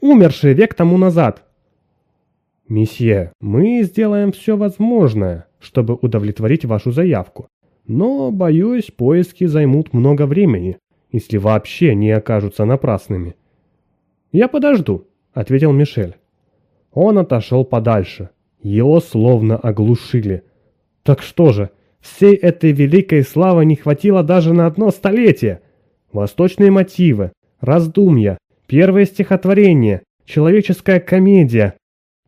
«Умершие век тому назад». «Месье, мы сделаем все возможное, чтобы удовлетворить вашу заявку. Но, боюсь, поиски займут много времени, если вообще не окажутся напрасными». «Я подожду», — ответил Мишель. Он отошел подальше. Его словно оглушили. Так что же, всей этой великой славы не хватило даже на одно столетие. Восточные мотивы, раздумья, первое стихотворение, человеческая комедия.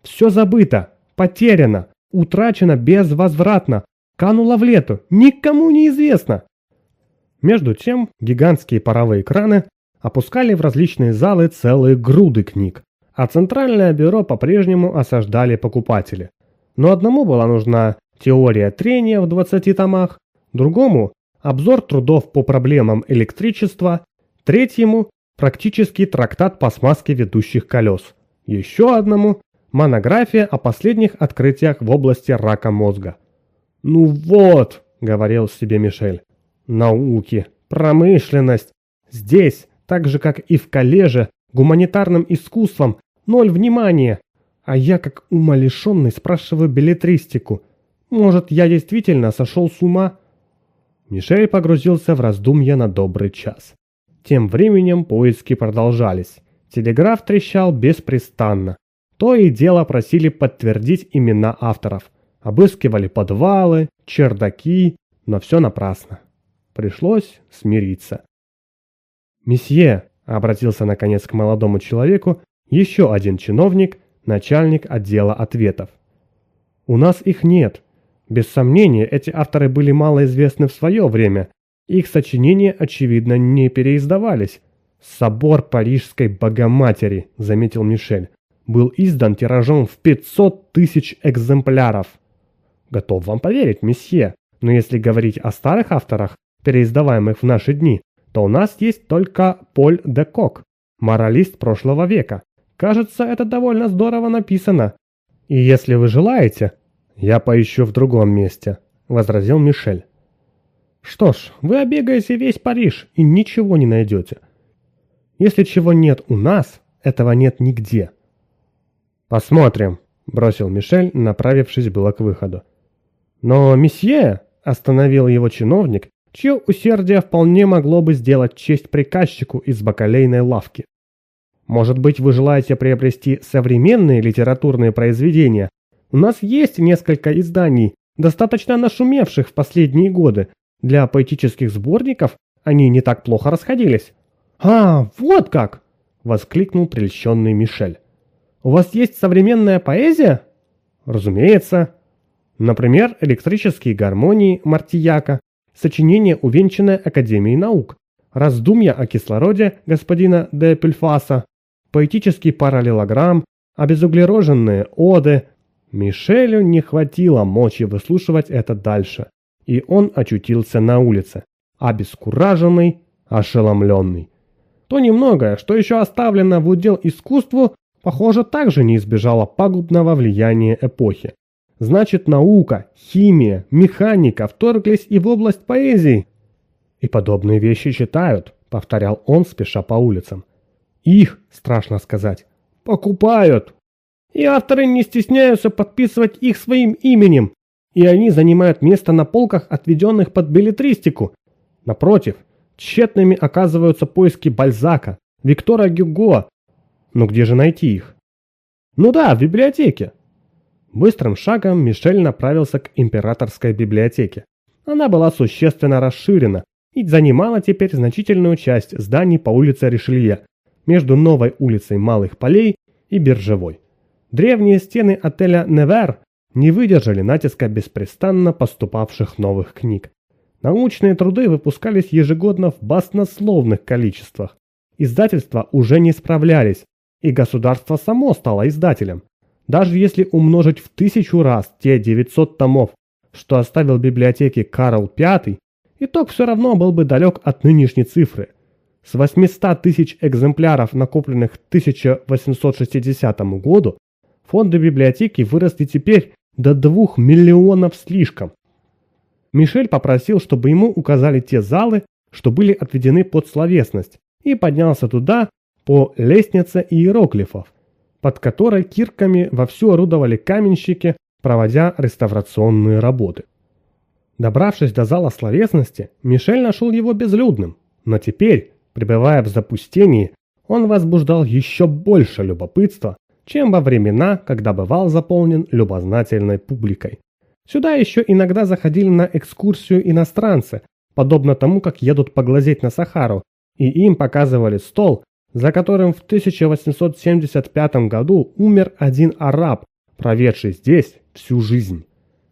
Все забыто, потеряно, утрачено безвозвратно, кануло в лету, никому не известно. Между тем гигантские паровые краны опускали в различные залы целые груды книг, а Центральное бюро по-прежнему осаждали покупатели. Но одному была нужна теория трения в 20 томах, другому – обзор трудов по проблемам электричества, третьему – практический трактат по смазке ведущих колес, еще одному – монография о последних открытиях в области рака мозга. «Ну вот», – говорил себе Мишель, – «науки, промышленность, здесь, так же как и в коллеже, гуманитарным искусством Ноль внимания! А я, как умалишенный, спрашиваю билетристику. Может, я действительно сошел с ума?» Мишель погрузился в раздумья на добрый час. Тем временем поиски продолжались. Телеграф трещал беспрестанно. То и дело просили подтвердить имена авторов. Обыскивали подвалы, чердаки, но все напрасно. Пришлось смириться. «Месье», — обратился наконец к молодому человеку, еще один чиновник, начальник отдела ответов. У нас их нет. Без сомнения, эти авторы были малоизвестны в свое время. Их сочинения, очевидно, не переиздавались. «Собор Парижской Богоматери», — заметил Мишель, — был издан тиражом в 500 тысяч экземпляров. Готов вам поверить, месье, но если говорить о старых авторах, переиздаваемых в наши дни, то у нас есть только Поль де Кок, моралист прошлого века, Кажется, это довольно здорово написано. И если вы желаете, я поищу в другом месте», — возразил Мишель. «Что ж, вы обегаете весь Париж и ничего не найдете. Если чего нет у нас, этого нет нигде». «Посмотрим», — бросил Мишель, направившись было к выходу. «Но месье», — остановил его чиновник, чье усердие вполне могло бы сделать честь приказчику из бакалейной лавки. Может быть, вы желаете приобрести современные литературные произведения? У нас есть несколько изданий, достаточно нашумевших в последние годы. Для поэтических сборников они не так плохо расходились. «А, вот как!» – воскликнул прельщенный Мишель. «У вас есть современная поэзия?» «Разумеется. Например, электрические гармонии Мартияка, сочинение, увенчанное Академией наук, раздумья о кислороде господина де Пельфаса, поэтический параллелограмм, обезуглероженные оды. Мишелю не хватило мочи выслушивать это дальше, и он очутился на улице, обескураженный, ошеломленный. То немногое, что еще оставлено в удел искусству, похоже, также не избежало пагубного влияния эпохи. Значит, наука, химия, механика вторглись и в область поэзии. И подобные вещи читают, повторял он, спеша по улицам. Их, страшно сказать, покупают. И авторы не стесняются подписывать их своим именем, и они занимают место на полках, отведенных под билетристику. Напротив, тщетными оказываются поиски Бальзака, Виктора Гюго. Но где же найти их? Ну да, в библиотеке. Быстрым шагом Мишель направился к императорской библиотеке. Она была существенно расширена и занимала теперь значительную часть зданий по улице Ришелье между новой улицей Малых Полей и Биржевой. Древние стены отеля «Невер» не выдержали натиска беспрестанно поступавших новых книг. Научные труды выпускались ежегодно в баснословных количествах. Издательства уже не справлялись, и государство само стало издателем. Даже если умножить в тысячу раз те 900 томов, что оставил библиотеки Карл V, итог все равно был бы далек от нынешней цифры с 800 тысяч экземпляров, накопленных к 1860 году, фонды библиотеки выросли теперь до 2 миллионов слишком. Мишель попросил, чтобы ему указали те залы, что были отведены под словесность, и поднялся туда по лестнице иероглифов, под которой кирками вовсю орудовали каменщики, проводя реставрационные работы. Добравшись до зала словесности, Мишель нашел его безлюдным, но теперь Пребывая в запустении, он возбуждал еще больше любопытства, чем во времена, когда бывал заполнен любознательной публикой. Сюда еще иногда заходили на экскурсию иностранцы, подобно тому, как едут поглазеть на Сахару, и им показывали стол, за которым в 1875 году умер один араб, проведший здесь всю жизнь.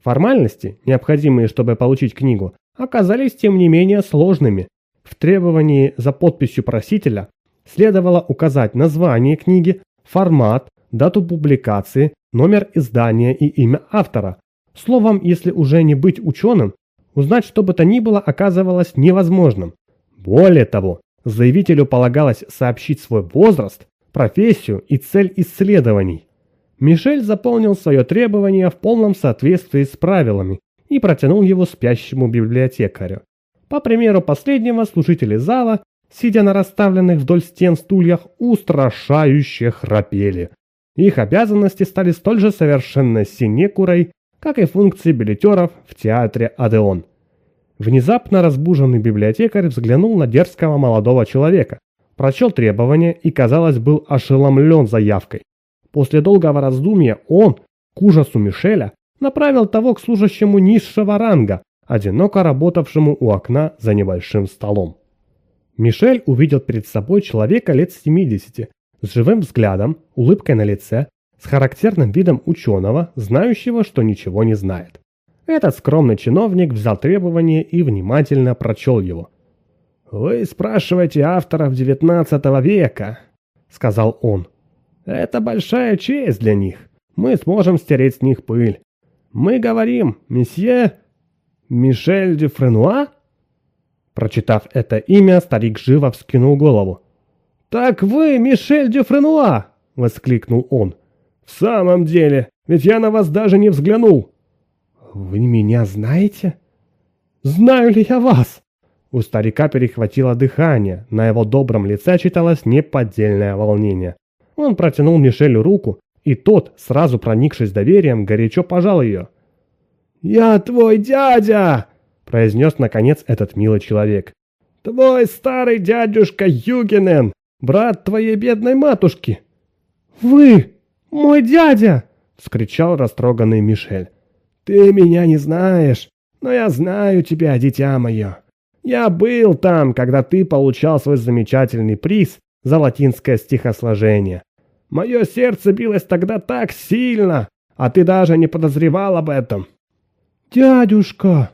Формальности, необходимые, чтобы получить книгу, оказались тем не менее сложными, в требовании за подписью просителя следовало указать название книги, формат, дату публикации, номер издания и имя автора. Словом, если уже не быть ученым, узнать что бы то ни было оказывалось невозможным. Более того, заявителю полагалось сообщить свой возраст, профессию и цель исследований. Мишель заполнил свое требование в полном соответствии с правилами и протянул его спящему библиотекарю. По примеру последнего, слушатели зала, сидя на расставленных вдоль стен стульях, устрашающе храпели. Их обязанности стали столь же совершенно синекурой, как и функции билетеров в театре «Адеон». Внезапно разбуженный библиотекарь взглянул на дерзкого молодого человека, прочел требования и, казалось, был ошеломлен заявкой. После долгого раздумья он, к ужасу Мишеля, направил того к служащему низшего ранга, одиноко работавшему у окна за небольшим столом. Мишель увидел перед собой человека лет 70, с живым взглядом, улыбкой на лице, с характерным видом ученого, знающего, что ничего не знает. Этот скромный чиновник взял требование и внимательно прочел его. «Вы спрашиваете авторов XIX века», — сказал он. «Это большая честь для них. Мы сможем стереть с них пыль. Мы говорим, месье Мишель де Френуа?» Прочитав это имя, старик живо вскинул голову. «Так вы, Мишель де Френуа!» — воскликнул он. «В самом деле, ведь я на вас даже не взглянул!» «Вы меня знаете?» «Знаю ли я вас?» У старика перехватило дыхание, на его добром лице читалось неподдельное волнение. Он протянул Мишелю руку, и тот, сразу проникшись доверием, горячо пожал ее. «Я твой дядя!» — произнес, наконец, этот милый человек. «Твой старый дядюшка Югинен, брат твоей бедной матушки!» «Вы! Мой дядя!» — вскричал растроганный Мишель. «Ты меня не знаешь, но я знаю тебя, дитя мое. Я был там, когда ты получал свой замечательный приз за латинское стихосложение. Мое сердце билось тогда так сильно, а ты даже не подозревал об этом. «Дядюшка!»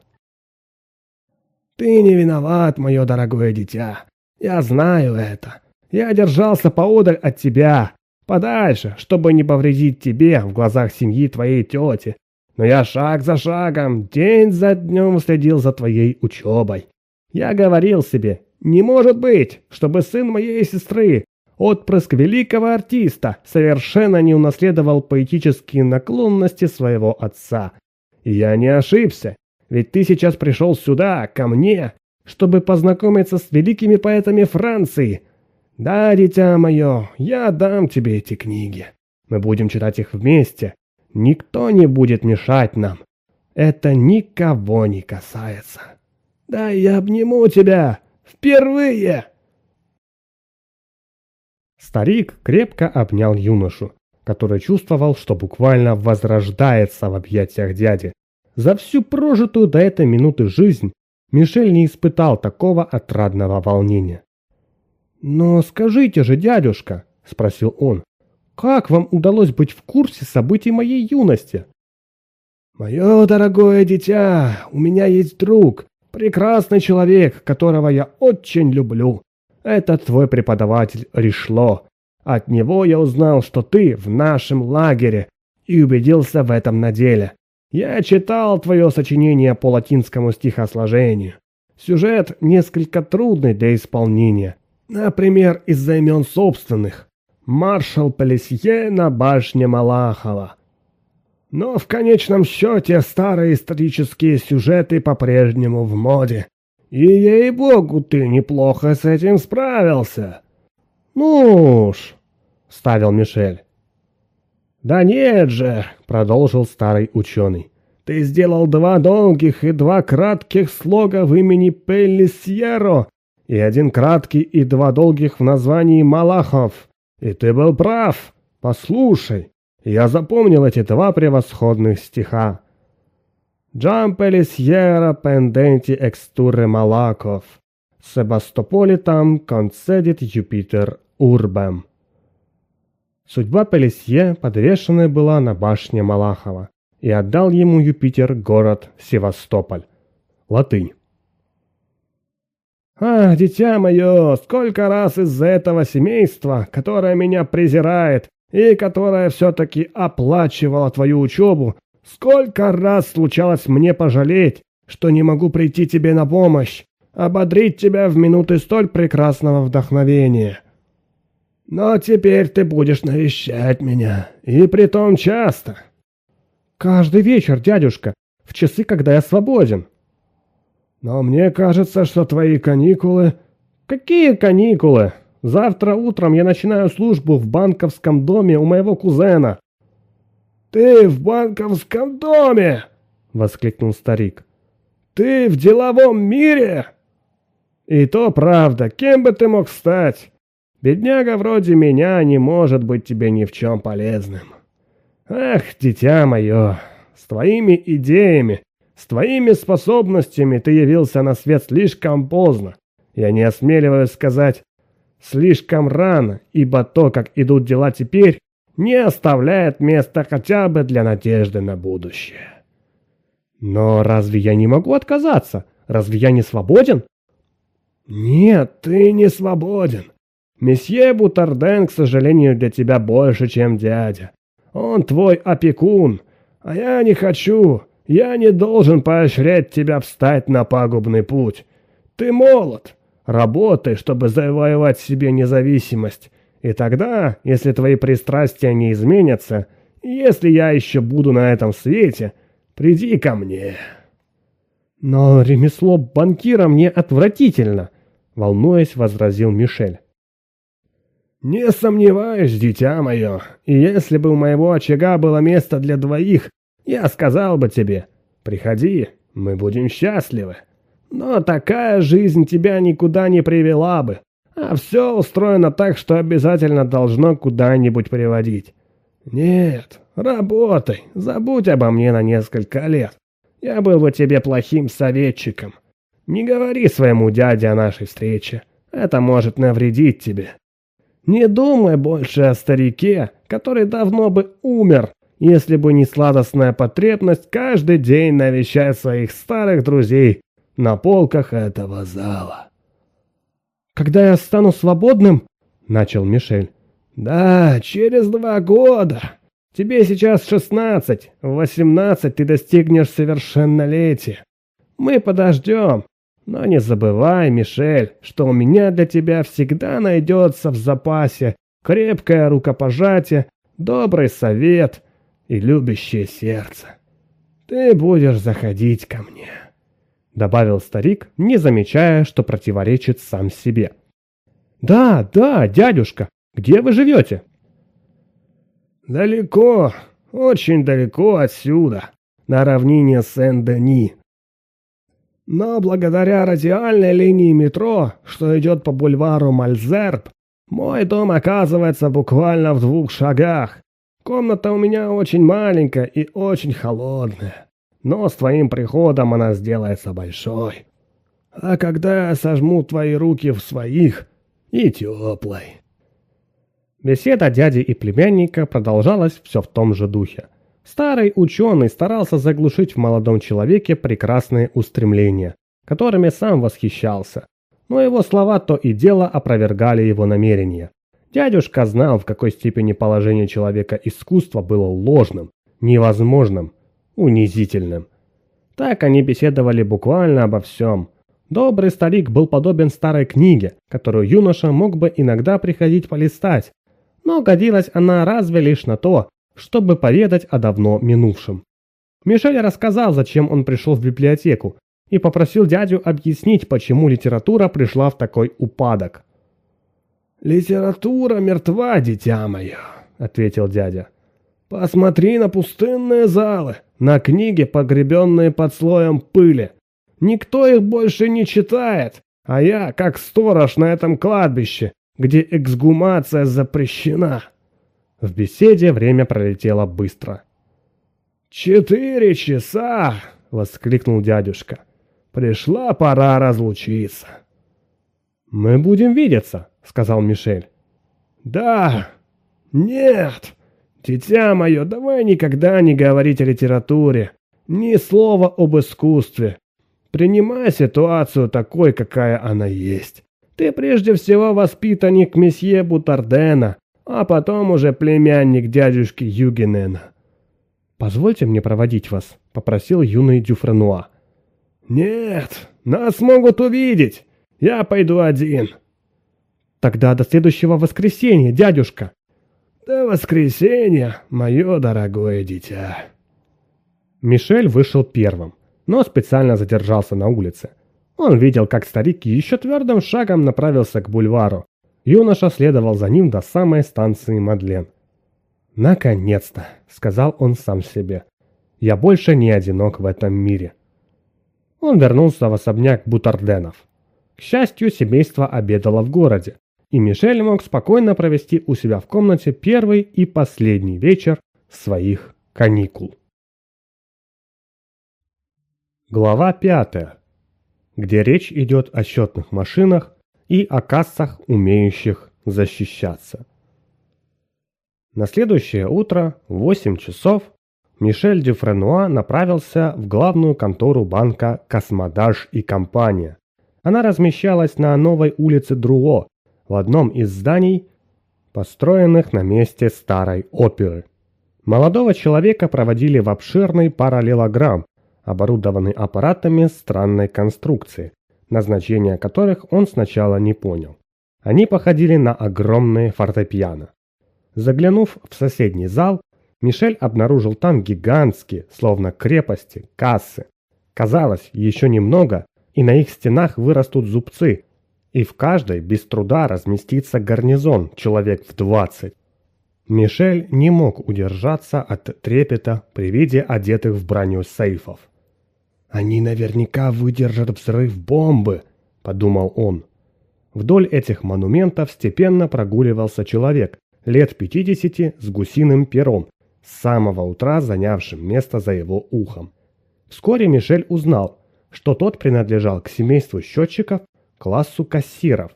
«Ты не виноват, мое дорогое дитя. Я знаю это. Я держался поодаль от тебя, подальше, чтобы не повредить тебе в глазах семьи твоей тети. Но я шаг за шагом, день за днем следил за твоей учебой. Я говорил себе, не может быть, чтобы сын моей сестры, отпрыск великого артиста, совершенно не унаследовал поэтические наклонности своего отца». Я не ошибся, ведь ты сейчас пришел сюда, ко мне, чтобы познакомиться с великими поэтами Франции. Да, дитя мое, я дам тебе эти книги. Мы будем читать их вместе. Никто не будет мешать нам. Это никого не касается. Да, я обниму тебя впервые. Старик крепко обнял юношу, который чувствовал, что буквально возрождается в объятиях дяди. За всю прожитую до этой минуты жизнь Мишель не испытал такого отрадного волнения. «Но скажите же, дядюшка», — спросил он, — «как вам удалось быть в курсе событий моей юности?» «Мое дорогое дитя, у меня есть друг, прекрасный человек, которого я очень люблю. Это твой преподаватель Ришло. От него я узнал, что ты в нашем лагере, и убедился в этом на деле. Я читал твое сочинение по латинскому стихосложению. Сюжет несколько трудный для исполнения. Например, из-за имен собственных. Маршал Полесье на башне Малахова. Но в конечном счете старые исторические сюжеты по-прежнему в моде. И ей-богу, ты неплохо с этим справился. Ну уж, — ставил Мишель. Да нет же, продолжил старый ученый. Ты сделал два долгих и два кратких слога в имени Пеллисьеро и один краткий и два долгих в названии Малахов. И ты был прав. Послушай, я запомнил эти два превосходных стиха. Джампелисьера пенденти экстуры Малаков. Себастополитам концедит Юпитер урбем. Судьба Пелесье подвешена была на башне Малахова, и отдал ему Юпитер город Севастополь. Латынь. «Ах, дитя мое, сколько раз из-за этого семейства, которое меня презирает и которое все-таки оплачивало твою учебу, сколько раз случалось мне пожалеть, что не могу прийти тебе на помощь, ободрить тебя в минуты столь прекрасного вдохновения!» Но теперь ты будешь навещать меня, и притом часто. Каждый вечер, дядюшка, в часы, когда я свободен. Но мне кажется, что твои каникулы... Какие каникулы? Завтра утром я начинаю службу в банковском доме у моего кузена. Ты в банковском доме? Воскликнул старик. Ты в деловом мире? И то правда, кем бы ты мог стать? Бедняга вроде меня не может быть тебе ни в чем полезным. Эх, дитя мое, с твоими идеями, с твоими способностями ты явился на свет слишком поздно. Я не осмеливаюсь сказать слишком рано, ибо то, как идут дела теперь, не оставляет места хотя бы для надежды на будущее. Но разве я не могу отказаться? Разве я не свободен? Нет, ты не свободен. Месье Бутарден, к сожалению, для тебя больше, чем дядя. Он твой опекун, а я не хочу, я не должен поощрять тебя встать на пагубный путь. Ты молод, работай, чтобы завоевать себе независимость. И тогда, если твои пристрастия не изменятся, если я еще буду на этом свете, приди ко мне. Но ремесло банкира мне отвратительно, волнуясь, возразил Мишель. Не сомневаюсь, дитя мое, и если бы у моего очага было место для двоих, я сказал бы тебе, приходи, мы будем счастливы. Но такая жизнь тебя никуда не привела бы, а все устроено так, что обязательно должно куда-нибудь приводить. Нет, работай, забудь обо мне на несколько лет. Я был бы тебе плохим советчиком. Не говори своему дяде о нашей встрече, это может навредить тебе. Не думай больше о старике, который давно бы умер, если бы не сладостная потребность каждый день навещать своих старых друзей на полках этого зала. «Когда я стану свободным?» — начал Мишель. «Да, через два года. Тебе сейчас шестнадцать, в восемнадцать ты достигнешь совершеннолетия. Мы подождем, но не забывай, Мишель, что у меня для тебя всегда найдется в запасе крепкое рукопожатие, добрый совет и любящее сердце. Ты будешь заходить ко мне», — добавил старик, не замечая, что противоречит сам себе. «Да, да, дядюшка, где вы живете?» «Далеко, очень далеко отсюда, на равнине Сен-Дени», но благодаря радиальной линии метро, что идет по бульвару Мальзерб, мой дом оказывается буквально в двух шагах. Комната у меня очень маленькая и очень холодная, но с твоим приходом она сделается большой. А когда я сожму твои руки в своих, и теплой. Беседа дяди и племянника продолжалась все в том же духе – Старый ученый старался заглушить в молодом человеке прекрасные устремления, которыми сам восхищался, но его слова то и дело опровергали его намерения. Дядюшка знал, в какой степени положение человека искусства было ложным, невозможным, унизительным. Так они беседовали буквально обо всем. Добрый старик был подобен старой книге, которую юноша мог бы иногда приходить полистать, но годилась она разве лишь на то, чтобы поведать о давно минувшем. Мишель рассказал, зачем он пришел в библиотеку, и попросил дядю объяснить, почему литература пришла в такой упадок. «Литература мертва, дитя мое», — ответил дядя. «Посмотри на пустынные залы, на книги, погребенные под слоем пыли. Никто их больше не читает, а я как сторож на этом кладбище, где эксгумация запрещена». В беседе время пролетело быстро. «Четыре часа!» — воскликнул дядюшка. «Пришла пора разлучиться». «Мы будем видеться», — сказал Мишель. «Да! Нет! Дитя мое, давай никогда не говорить о литературе, ни слова об искусстве. Принимай ситуацию такой, какая она есть. Ты прежде всего воспитанник месье Бутардена, а потом уже племянник дядюшки Югенена. «Позвольте мне проводить вас», — попросил юный Дюфренуа. «Нет, нас могут увидеть. Я пойду один». «Тогда до следующего воскресенья, дядюшка». «До воскресенья, мое дорогое дитя». Мишель вышел первым, но специально задержался на улице. Он видел, как старик еще твердым шагом направился к бульвару, Юноша следовал за ним до самой станции Мадлен. «Наконец-то!» — сказал он сам себе. «Я больше не одинок в этом мире». Он вернулся в особняк Бутарденов. К счастью, семейство обедало в городе, и Мишель мог спокойно провести у себя в комнате первый и последний вечер своих каникул. Глава пятая, Где речь идет о счетных машинах, и о кассах, умеющих защищаться. На следующее утро, в 8 часов, Мишель Дюфренуа направился в главную контору банка «Космодаж и компания». Она размещалась на новой улице Друо, в одном из зданий, построенных на месте старой оперы. Молодого человека проводили в обширный параллелограмм, оборудованный аппаратами странной конструкции, назначение которых он сначала не понял. Они походили на огромные фортепиано. Заглянув в соседний зал, Мишель обнаружил там гигантские, словно крепости, кассы. Казалось, еще немного, и на их стенах вырастут зубцы, и в каждой без труда разместится гарнизон, человек в двадцать. Мишель не мог удержаться от трепета при виде одетых в броню сейфов. Они наверняка выдержат взрыв бомбы, подумал он. Вдоль этих монументов степенно прогуливался человек, лет 50 с гусиным пером, с самого утра занявшим место за его ухом. Вскоре Мишель узнал, что тот принадлежал к семейству счетчиков, классу кассиров.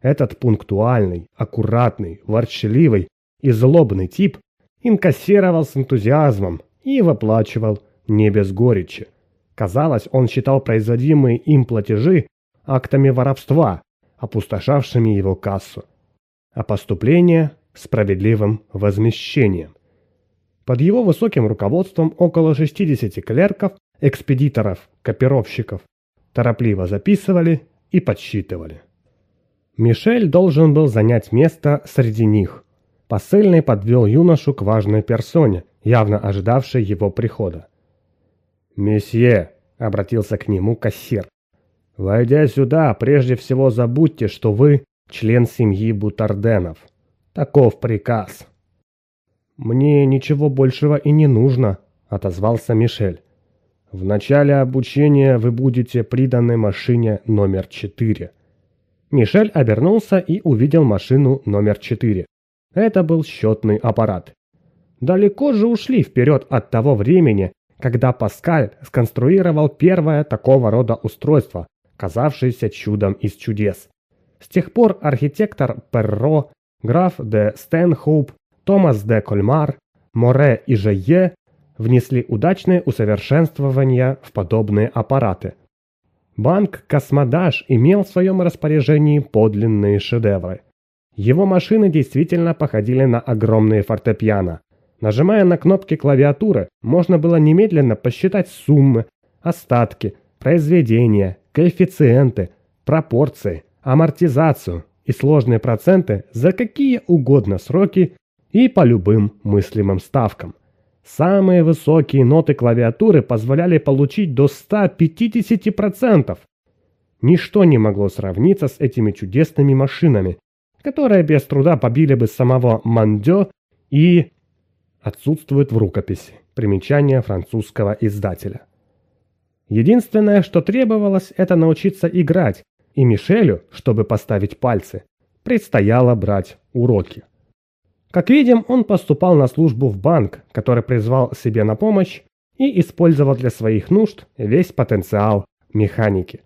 Этот пунктуальный, аккуратный, ворчливый и злобный тип инкассировал с энтузиазмом и выплачивал не без горечи. Казалось, он считал производимые им платежи актами воровства, опустошавшими его кассу, а поступление – справедливым возмещением. Под его высоким руководством около 60 клерков, экспедиторов, копировщиков торопливо записывали и подсчитывали. Мишель должен был занять место среди них. Посыльный подвел юношу к важной персоне, явно ожидавшей его прихода. «Месье», — обратился к нему кассир, — «войдя сюда, прежде всего забудьте, что вы член семьи Бутарденов. Таков приказ». «Мне ничего большего и не нужно», — отозвался Мишель. «В начале обучения вы будете приданы машине номер четыре». Мишель обернулся и увидел машину номер четыре. Это был счетный аппарат. Далеко же ушли вперед от того времени, когда Паскаль сконструировал первое такого рода устройство, казавшееся чудом из чудес. С тех пор архитектор Перро, граф де Стэнхоуп, Томас де Кольмар, Море и Жее внесли удачные усовершенствования в подобные аппараты. Банк «Космодаш» имел в своем распоряжении подлинные шедевры. Его машины действительно походили на огромные фортепиано – Нажимая на кнопки клавиатуры, можно было немедленно посчитать суммы, остатки, произведения, коэффициенты, пропорции, амортизацию и сложные проценты за какие угодно сроки и по любым мыслимым ставкам. Самые высокие ноты клавиатуры позволяли получить до 150%. Ничто не могло сравниться с этими чудесными машинами, которые без труда побили бы самого Мандё и отсутствует в рукописи. Примечание французского издателя. Единственное, что требовалось, это научиться играть, и Мишелю, чтобы поставить пальцы, предстояло брать уроки. Как видим, он поступал на службу в банк, который призвал себе на помощь и использовал для своих нужд весь потенциал механики.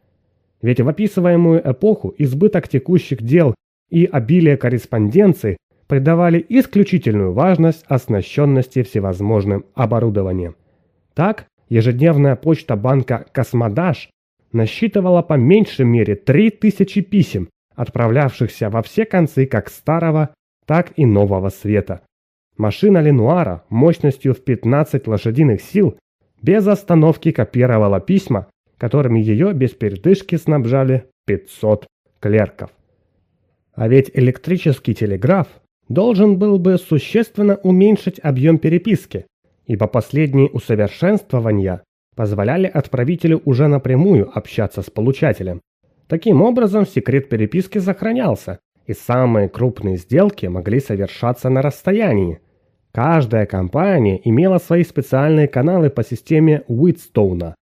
Ведь в описываемую эпоху избыток текущих дел и обилие корреспонденции придавали исключительную важность оснащенности всевозможным оборудованием. Так, ежедневная почта банка «Космодаш» насчитывала по меньшей мере 3000 писем, отправлявшихся во все концы как старого, так и нового света. Машина Ленуара мощностью в 15 лошадиных сил без остановки копировала письма, которыми ее без передышки снабжали 500 клерков. А ведь электрический телеграф должен был бы существенно уменьшить объем переписки, ибо последние усовершенствования позволяли отправителю уже напрямую общаться с получателем. Таким образом, секрет переписки сохранялся, и самые крупные сделки могли совершаться на расстоянии. Каждая компания имела свои специальные каналы по системе Уитстоуна,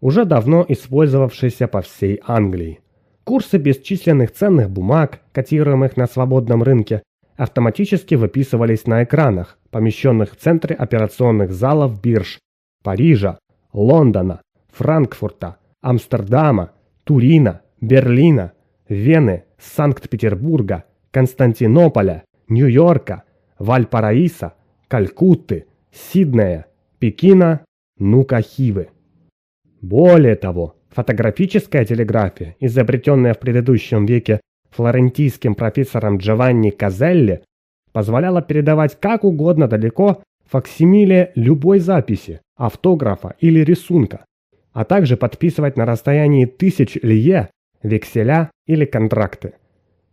уже давно использовавшейся по всей Англии. Курсы бесчисленных ценных бумаг, котируемых на свободном рынке, автоматически выписывались на экранах, помещенных в центре операционных залов бирж Парижа, Лондона, Франкфурта, Амстердама, Турина, Берлина, Вены, Санкт-Петербурга, Константинополя, Нью-Йорка, Вальпараиса, Калькутты, Сиднея, Пекина, Нукахивы. Более того, фотографическая телеграфия, изобретенная в предыдущем веке флорентийским профессором Джованни Казелли позволяла передавать как угодно далеко факсимиле любой записи, автографа или рисунка, а также подписывать на расстоянии тысяч лье векселя или контракты.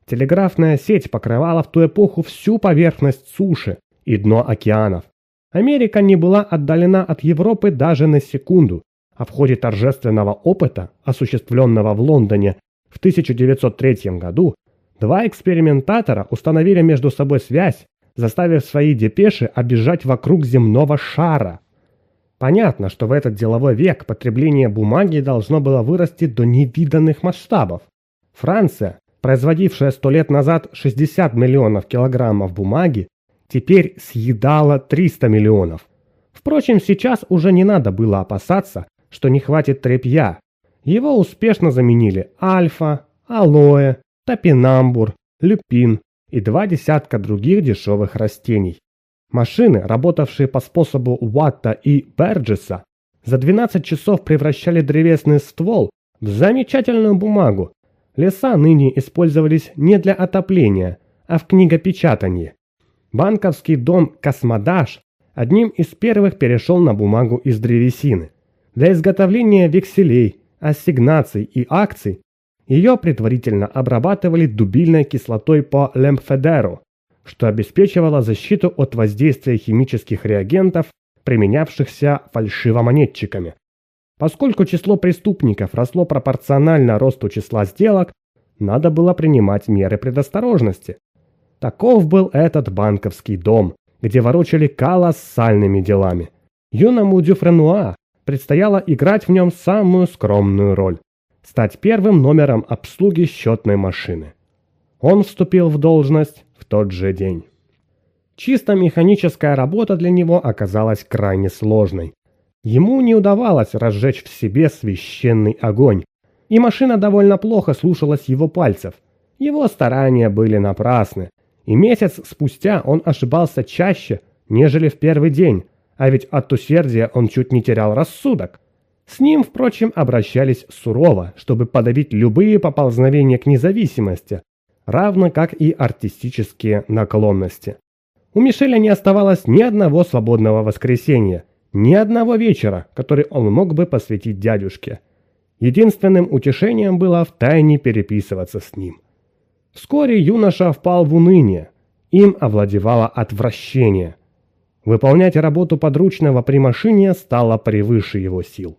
Телеграфная сеть покрывала в ту эпоху всю поверхность суши и дно океанов. Америка не была отдалена от Европы даже на секунду, а в ходе торжественного опыта, осуществленного в Лондоне в 1903 году два экспериментатора установили между собой связь, заставив свои депеши обижать вокруг земного шара. Понятно, что в этот деловой век потребление бумаги должно было вырасти до невиданных масштабов. Франция, производившая сто лет назад 60 миллионов килограммов бумаги, теперь съедала 300 миллионов. Впрочем, сейчас уже не надо было опасаться, что не хватит тряпья, его успешно заменили Альфа, Алоэ, Топинамбур, Люпин и два десятка других дешевых растений. Машины, работавшие по способу Уатта и Берджеса, за 12 часов превращали древесный ствол в замечательную бумагу. Леса ныне использовались не для отопления, а в книгопечатании. Банковский дом «Космодаш» одним из первых перешел на бумагу из древесины. Для изготовления векселей, ассигнаций и акций, ее предварительно обрабатывали дубильной кислотой по лемфедеру, что обеспечивало защиту от воздействия химических реагентов, применявшихся фальшивомонетчиками. Поскольку число преступников росло пропорционально росту числа сделок, надо было принимать меры предосторожности. Таков был этот банковский дом, где ворочали колоссальными делами. Юному Дюфренуа предстояло играть в нем самую скромную роль – стать первым номером обслуги счетной машины. Он вступил в должность в тот же день. Чисто механическая работа для него оказалась крайне сложной. Ему не удавалось разжечь в себе священный огонь, и машина довольно плохо слушалась его пальцев. Его старания были напрасны, и месяц спустя он ошибался чаще, нежели в первый день, а ведь от усердия он чуть не терял рассудок. С ним, впрочем, обращались сурово, чтобы подавить любые поползновения к независимости, равно как и артистические наклонности. У Мишеля не оставалось ни одного свободного воскресенья, ни одного вечера, который он мог бы посвятить дядюшке. Единственным утешением было втайне переписываться с ним. Вскоре юноша впал в уныние. Им овладевало отвращение. Выполнять работу подручного при машине стало превыше его сил.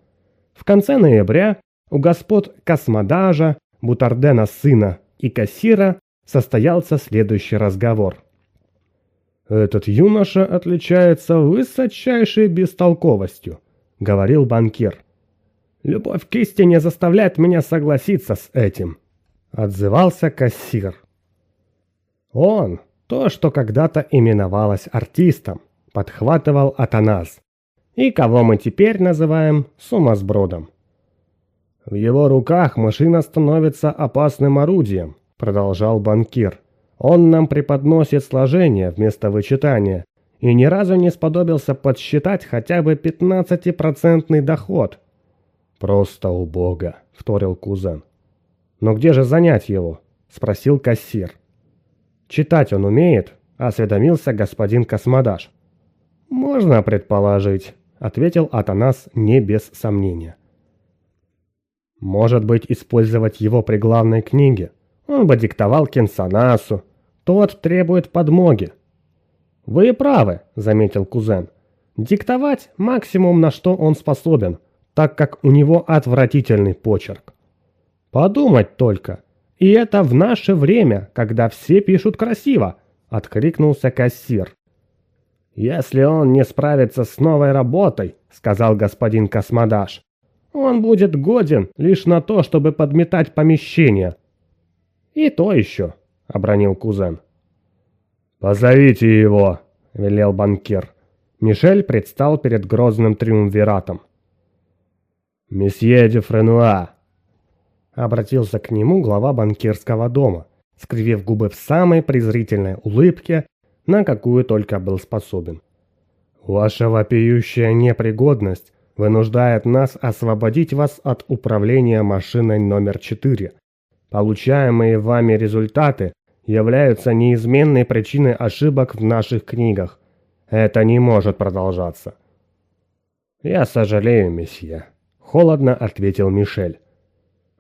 В конце ноября у господ Космодажа, Бутардена сына и кассира состоялся следующий разговор. «Этот юноша отличается высочайшей бестолковостью», — говорил банкир. «Любовь к истине заставляет меня согласиться с этим», — отзывался кассир. «Он — то, что когда-то именовалось артистом подхватывал Атанас, и кого мы теперь называем сумасбродом. «В его руках машина становится опасным орудием», – продолжал банкир. «Он нам преподносит сложение вместо вычитания и ни разу не сподобился подсчитать хотя бы 15-процентный доход». «Просто убого», – вторил кузен. «Но где же занять его?» – спросил кассир. «Читать он умеет?» – осведомился господин Космодаш. «Можно предположить», — ответил Атанас не без сомнения. «Может быть, использовать его при главной книге? Он бы диктовал Кенсанасу. Тот требует подмоги». «Вы правы», — заметил кузен. «Диктовать максимум, на что он способен, так как у него отвратительный почерк». «Подумать только! И это в наше время, когда все пишут красиво!» — откликнулся кассир. «Если он не справится с новой работой», — сказал господин Космодаш, — «он будет годен лишь на то, чтобы подметать помещение». «И то еще», — обронил кузен. «Позовите его», — велел банкир. Мишель предстал перед грозным триумвиратом. «Месье де Френуа», — обратился к нему глава банкирского дома, скривив губы в самой презрительной улыбке на какую только был способен. Ваша вопиющая непригодность вынуждает нас освободить вас от управления машиной номер 4. Получаемые вами результаты являются неизменной причиной ошибок в наших книгах. Это не может продолжаться. «Я сожалею, месье», — холодно ответил Мишель.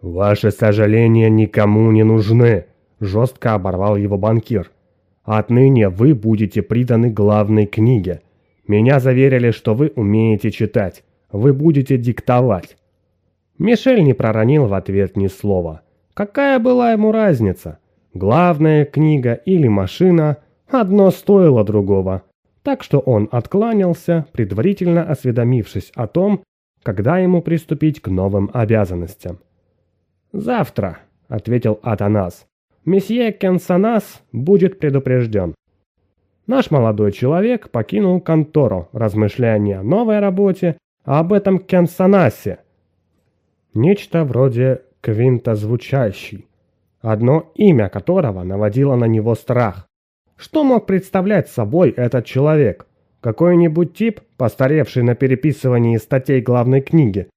«Ваши сожаления никому не нужны», — жестко оборвал его банкир. Отныне вы будете приданы главной книге. Меня заверили, что вы умеете читать. Вы будете диктовать. Мишель не проронил в ответ ни слова. Какая была ему разница? Главная книга или машина одно стоило другого. Так что он откланялся, предварительно осведомившись о том, когда ему приступить к новым обязанностям. «Завтра», — ответил Атанас. Месье Кенсанас будет предупрежден. Наш молодой человек покинул контору, размышляя не о новой работе, а об этом Кенсанасе. Нечто вроде квинта звучащий, одно имя которого наводило на него страх. Что мог представлять собой этот человек? Какой-нибудь тип, постаревший на переписывании статей главной книги,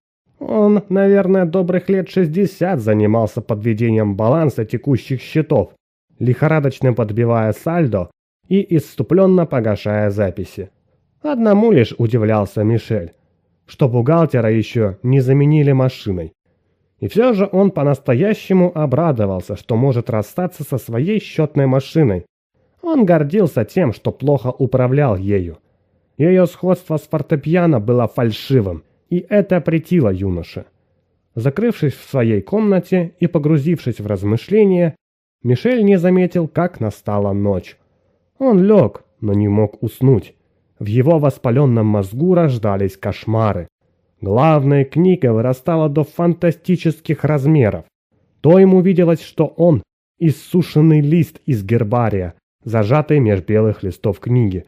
он, наверное, добрых лет 60 занимался подведением баланса текущих счетов, лихорадочно подбивая сальдо и исступленно погашая записи. Одному лишь удивлялся Мишель, что бухгалтера еще не заменили машиной. И все же он по-настоящему обрадовался, что может расстаться со своей счетной машиной. Он гордился тем, что плохо управлял ею. Ее сходство с фортепиано было фальшивым – и это претило юноше. Закрывшись в своей комнате и погрузившись в размышления, Мишель не заметил, как настала ночь. Он лег, но не мог уснуть. В его воспаленном мозгу рождались кошмары. Главная книга вырастала до фантастических размеров. То ему виделось, что он – иссушенный лист из гербария, зажатый меж белых листов книги.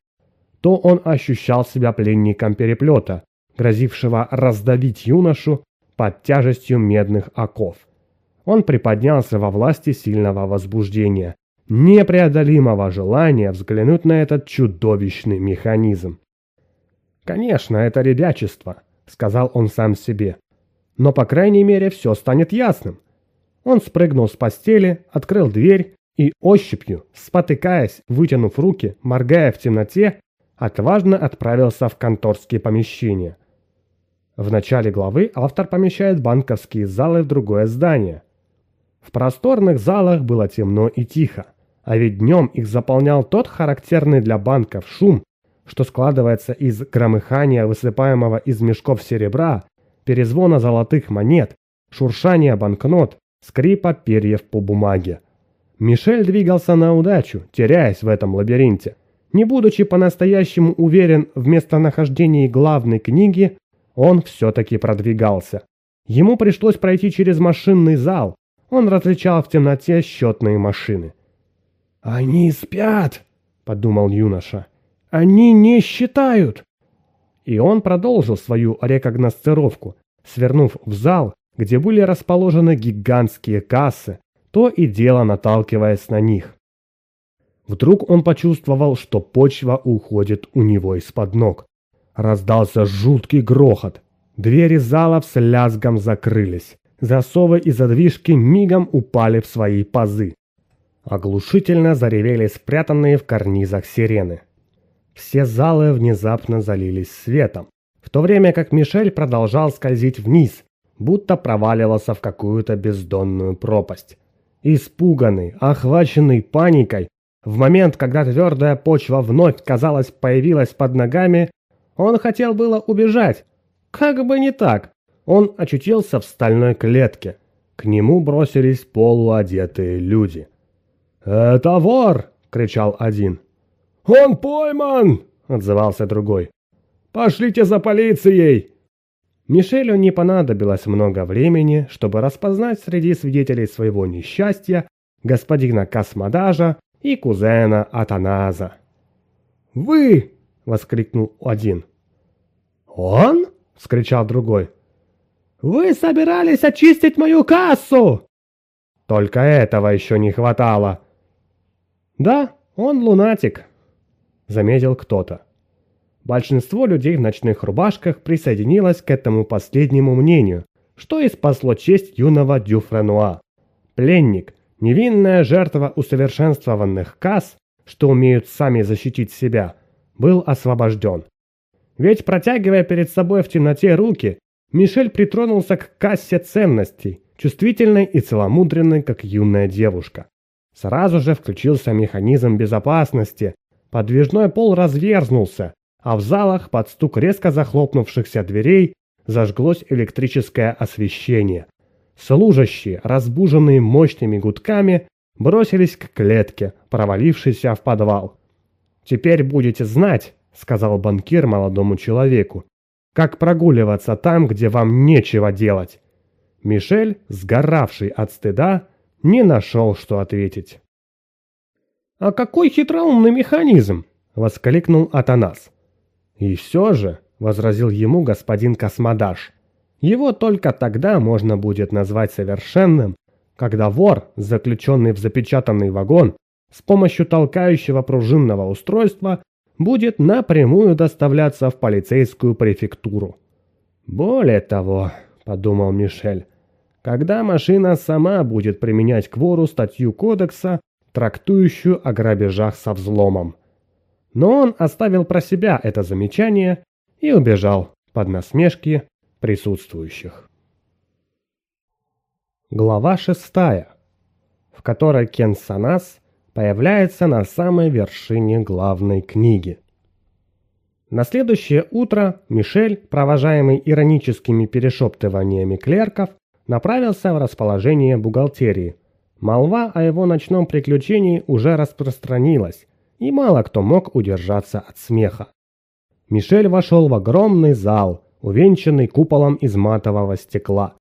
То он ощущал себя пленником переплета, грозившего раздавить юношу под тяжестью медных оков. Он приподнялся во власти сильного возбуждения, непреодолимого желания взглянуть на этот чудовищный механизм. «Конечно, это ребячество», — сказал он сам себе. «Но, по крайней мере, все станет ясным». Он спрыгнул с постели, открыл дверь и ощупью, спотыкаясь, вытянув руки, моргая в темноте, отважно отправился в конторские помещения. В начале главы автор помещает банковские залы в другое здание. В просторных залах было темно и тихо, а ведь днем их заполнял тот характерный для банков шум, что складывается из громыхания, высыпаемого из мешков серебра, перезвона золотых монет, шуршания банкнот, скрипа перьев по бумаге. Мишель двигался на удачу, теряясь в этом лабиринте. Не будучи по-настоящему уверен в местонахождении главной книги, он все-таки продвигался. Ему пришлось пройти через машинный зал. Он различал в темноте счетные машины. «Они спят!» — подумал юноша. «Они не считают!» И он продолжил свою рекогностировку, свернув в зал, где были расположены гигантские кассы, то и дело наталкиваясь на них. Вдруг он почувствовал, что почва уходит у него из-под ног. Раздался жуткий грохот. Двери залов с лязгом закрылись. Засовы и задвижки мигом упали в свои пазы. Оглушительно заревели спрятанные в карнизах сирены. Все залы внезапно залились светом, в то время как Мишель продолжал скользить вниз, будто проваливался в какую-то бездонную пропасть. Испуганный, охваченный паникой, в момент, когда твердая почва вновь, казалось, появилась под ногами, он хотел было убежать. Как бы не так. Он очутился в стальной клетке. К нему бросились полуодетые люди. «Это вор!» — кричал один. «Он пойман!» — отзывался другой. «Пошлите за полицией!» Мишелю не понадобилось много времени, чтобы распознать среди свидетелей своего несчастья господина Космодажа и кузена Атаназа. «Вы!» — воскликнул один. «Он?» — вскричал другой. «Вы собирались очистить мою кассу!» «Только этого еще не хватало!» «Да, он лунатик», — заметил кто-то. Большинство людей в ночных рубашках присоединилось к этому последнему мнению, что и спасло честь юного Дюфренуа. Пленник, невинная жертва усовершенствованных касс, что умеют сами защитить себя — был освобожден. Ведь протягивая перед собой в темноте руки, Мишель притронулся к кассе ценностей, чувствительной и целомудренной, как юная девушка. Сразу же включился механизм безопасности, подвижной пол разверзнулся, а в залах под стук резко захлопнувшихся дверей зажглось электрическое освещение. Служащие, разбуженные мощными гудками, бросились к клетке, провалившейся в подвал. «Теперь будете знать», — сказал банкир молодому человеку, «как прогуливаться там, где вам нечего делать». Мишель, сгоравший от стыда, не нашел, что ответить. «А какой хитроумный механизм!» — воскликнул Атанас. «И все же», — возразил ему господин Космодаш, «его только тогда можно будет назвать совершенным, когда вор, заключенный в запечатанный вагон, с помощью толкающего пружинного устройства будет напрямую доставляться в полицейскую префектуру. Более того, подумал Мишель, когда машина сама будет применять к вору статью кодекса, трактующую о грабежах со взломом. Но он оставил про себя это замечание и убежал под насмешки присутствующих. Глава шестая, в которой Кен Санас появляется на самой вершине главной книги. На следующее утро Мишель, провожаемый ироническими перешептываниями клерков, направился в расположение бухгалтерии. Молва о его ночном приключении уже распространилась, и мало кто мог удержаться от смеха. Мишель вошел в огромный зал, увенчанный куполом из матового стекла.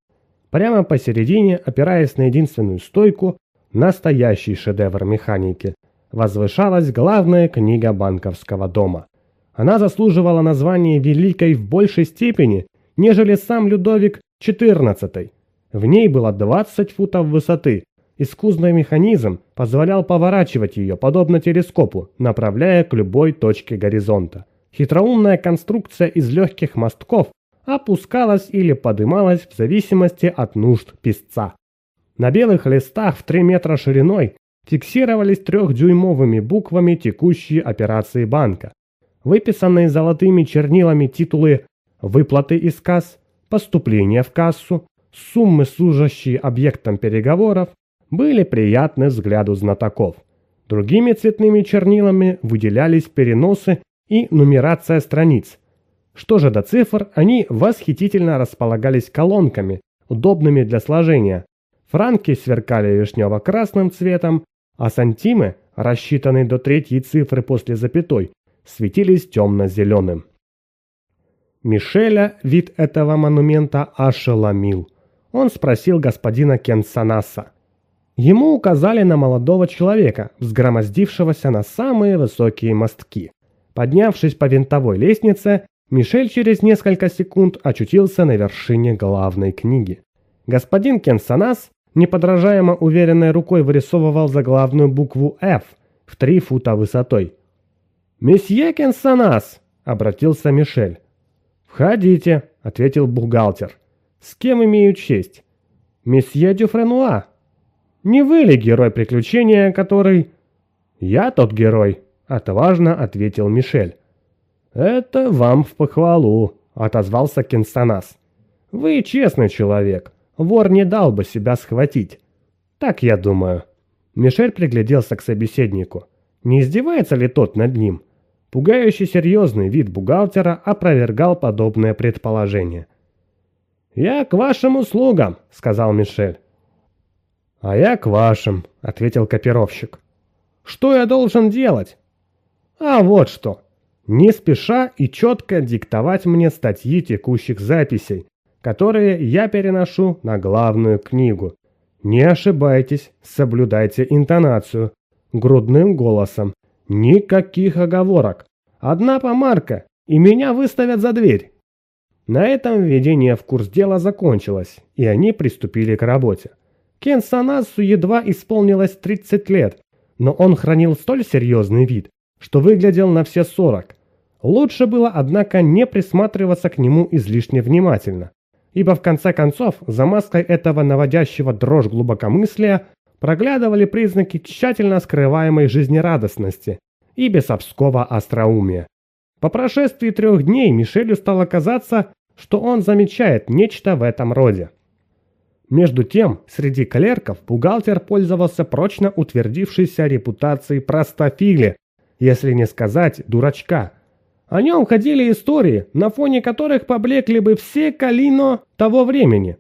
Прямо посередине, опираясь на единственную стойку, Настоящий шедевр механики. Возвышалась главная книга банковского дома. Она заслуживала названия «Великой» в большей степени, нежели сам Людовик XIV. В ней было 20 футов высоты. Искусный механизм позволял поворачивать ее, подобно телескопу, направляя к любой точке горизонта. Хитроумная конструкция из легких мостков опускалась или подымалась в зависимости от нужд писца. На белых листах в 3 метра шириной фиксировались трехдюймовыми буквами текущие операции банка. Выписанные золотыми чернилами титулы «Выплаты из касс», «Поступление в кассу», «Суммы, служащие объектом переговоров» были приятны взгляду знатоков. Другими цветными чернилами выделялись переносы и нумерация страниц. Что же до цифр, они восхитительно располагались колонками, удобными для сложения, Франки сверкали вишнево-красным цветом, а сантимы, рассчитанные до третьей цифры после запятой, светились темно-зеленым. Мишеля вид этого монумента ошеломил. Он спросил господина Кенсанаса. Ему указали на молодого человека, взгромоздившегося на самые высокие мостки. Поднявшись по винтовой лестнице, Мишель через несколько секунд очутился на вершине главной книги. Господин Кенсанас неподражаемо уверенной рукой вырисовывал заглавную букву F в три фута высотой. «Месье Кенсанас!» — обратился Мишель. «Входите!» — ответил бухгалтер. «С кем имею честь?» «Месье Дюфренуа!» «Не вы ли герой приключения, который...» «Я тот герой!» — отважно ответил Мишель. «Это вам в похвалу!» — отозвался Кенсанас. «Вы честный человек. Вор не дал бы себя схватить. Так я думаю. Мишель пригляделся к собеседнику. Не издевается ли тот над ним? Пугающий серьезный вид бухгалтера опровергал подобное предположение. «Я к вашим услугам», — сказал Мишель. «А я к вашим», — ответил копировщик. «Что я должен делать?» «А вот что. Не спеша и четко диктовать мне статьи текущих записей, которые я переношу на главную книгу. Не ошибайтесь, соблюдайте интонацию. Грудным голосом. Никаких оговорок. Одна помарка, и меня выставят за дверь. На этом введение в курс дела закончилось, и они приступили к работе. Кен Санасу едва исполнилось 30 лет, но он хранил столь серьезный вид, что выглядел на все 40. Лучше было, однако, не присматриваться к нему излишне внимательно ибо в конце концов за маской этого наводящего дрожь глубокомыслия проглядывали признаки тщательно скрываемой жизнерадостности и бесовского остроумия. По прошествии трех дней Мишелю стало казаться, что он замечает нечто в этом роде. Между тем, среди клерков бухгалтер пользовался прочно утвердившейся репутацией простофили, если не сказать дурачка, о нем ходили истории, на фоне которых поблекли бы все Калино того времени.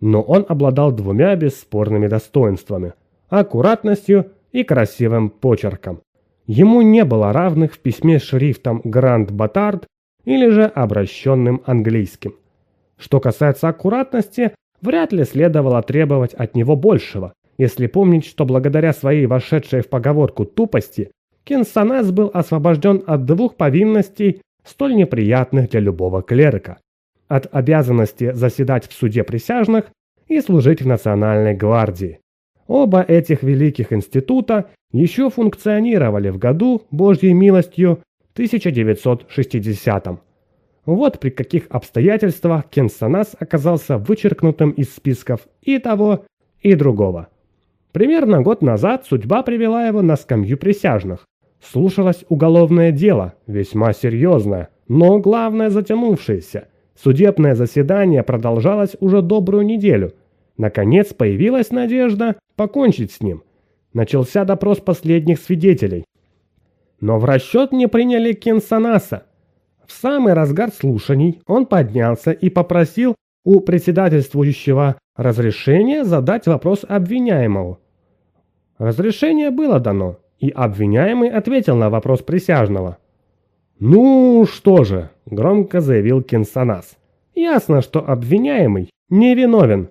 Но он обладал двумя бесспорными достоинствами – аккуратностью и красивым почерком. Ему не было равных в письме шрифтом Гранд Батард или же обращенным английским. Что касается аккуратности, вряд ли следовало требовать от него большего, если помнить, что благодаря своей вошедшей в поговорку тупости Кинсанас был освобожден от двух повинностей, столь неприятных для любого клерка – от обязанности заседать в суде присяжных и служить в Национальной гвардии. Оба этих великих института еще функционировали в году, божьей милостью, 1960 -м. Вот при каких обстоятельствах Кенсанас оказался вычеркнутым из списков и того, и другого. Примерно год назад судьба привела его на скамью присяжных, слушалось уголовное дело, весьма серьезное, но главное затянувшееся. Судебное заседание продолжалось уже добрую неделю. Наконец появилась надежда покончить с ним. Начался допрос последних свидетелей. Но в расчет не приняли Кенсанаса. В самый разгар слушаний он поднялся и попросил у председательствующего разрешения задать вопрос обвиняемому. Разрешение было дано, и обвиняемый ответил на вопрос присяжного. «Ну что же», – громко заявил Кинсанас. «Ясно, что обвиняемый невиновен.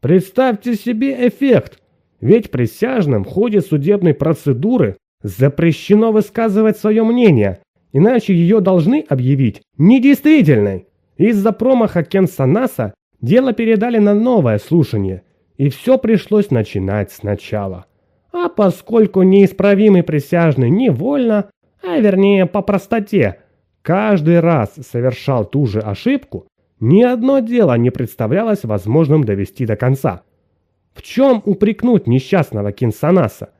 Представьте себе эффект, ведь присяжным в ходе судебной процедуры запрещено высказывать свое мнение, иначе ее должны объявить недействительной. Из-за промаха Кенсанаса дело передали на новое слушание, и все пришлось начинать сначала. А поскольку неисправимый присяжный невольно, а вернее по простоте, каждый раз совершал ту же ошибку, ни одно дело не представлялось возможным довести до конца. В чем упрекнуть несчастного Кинсанаса?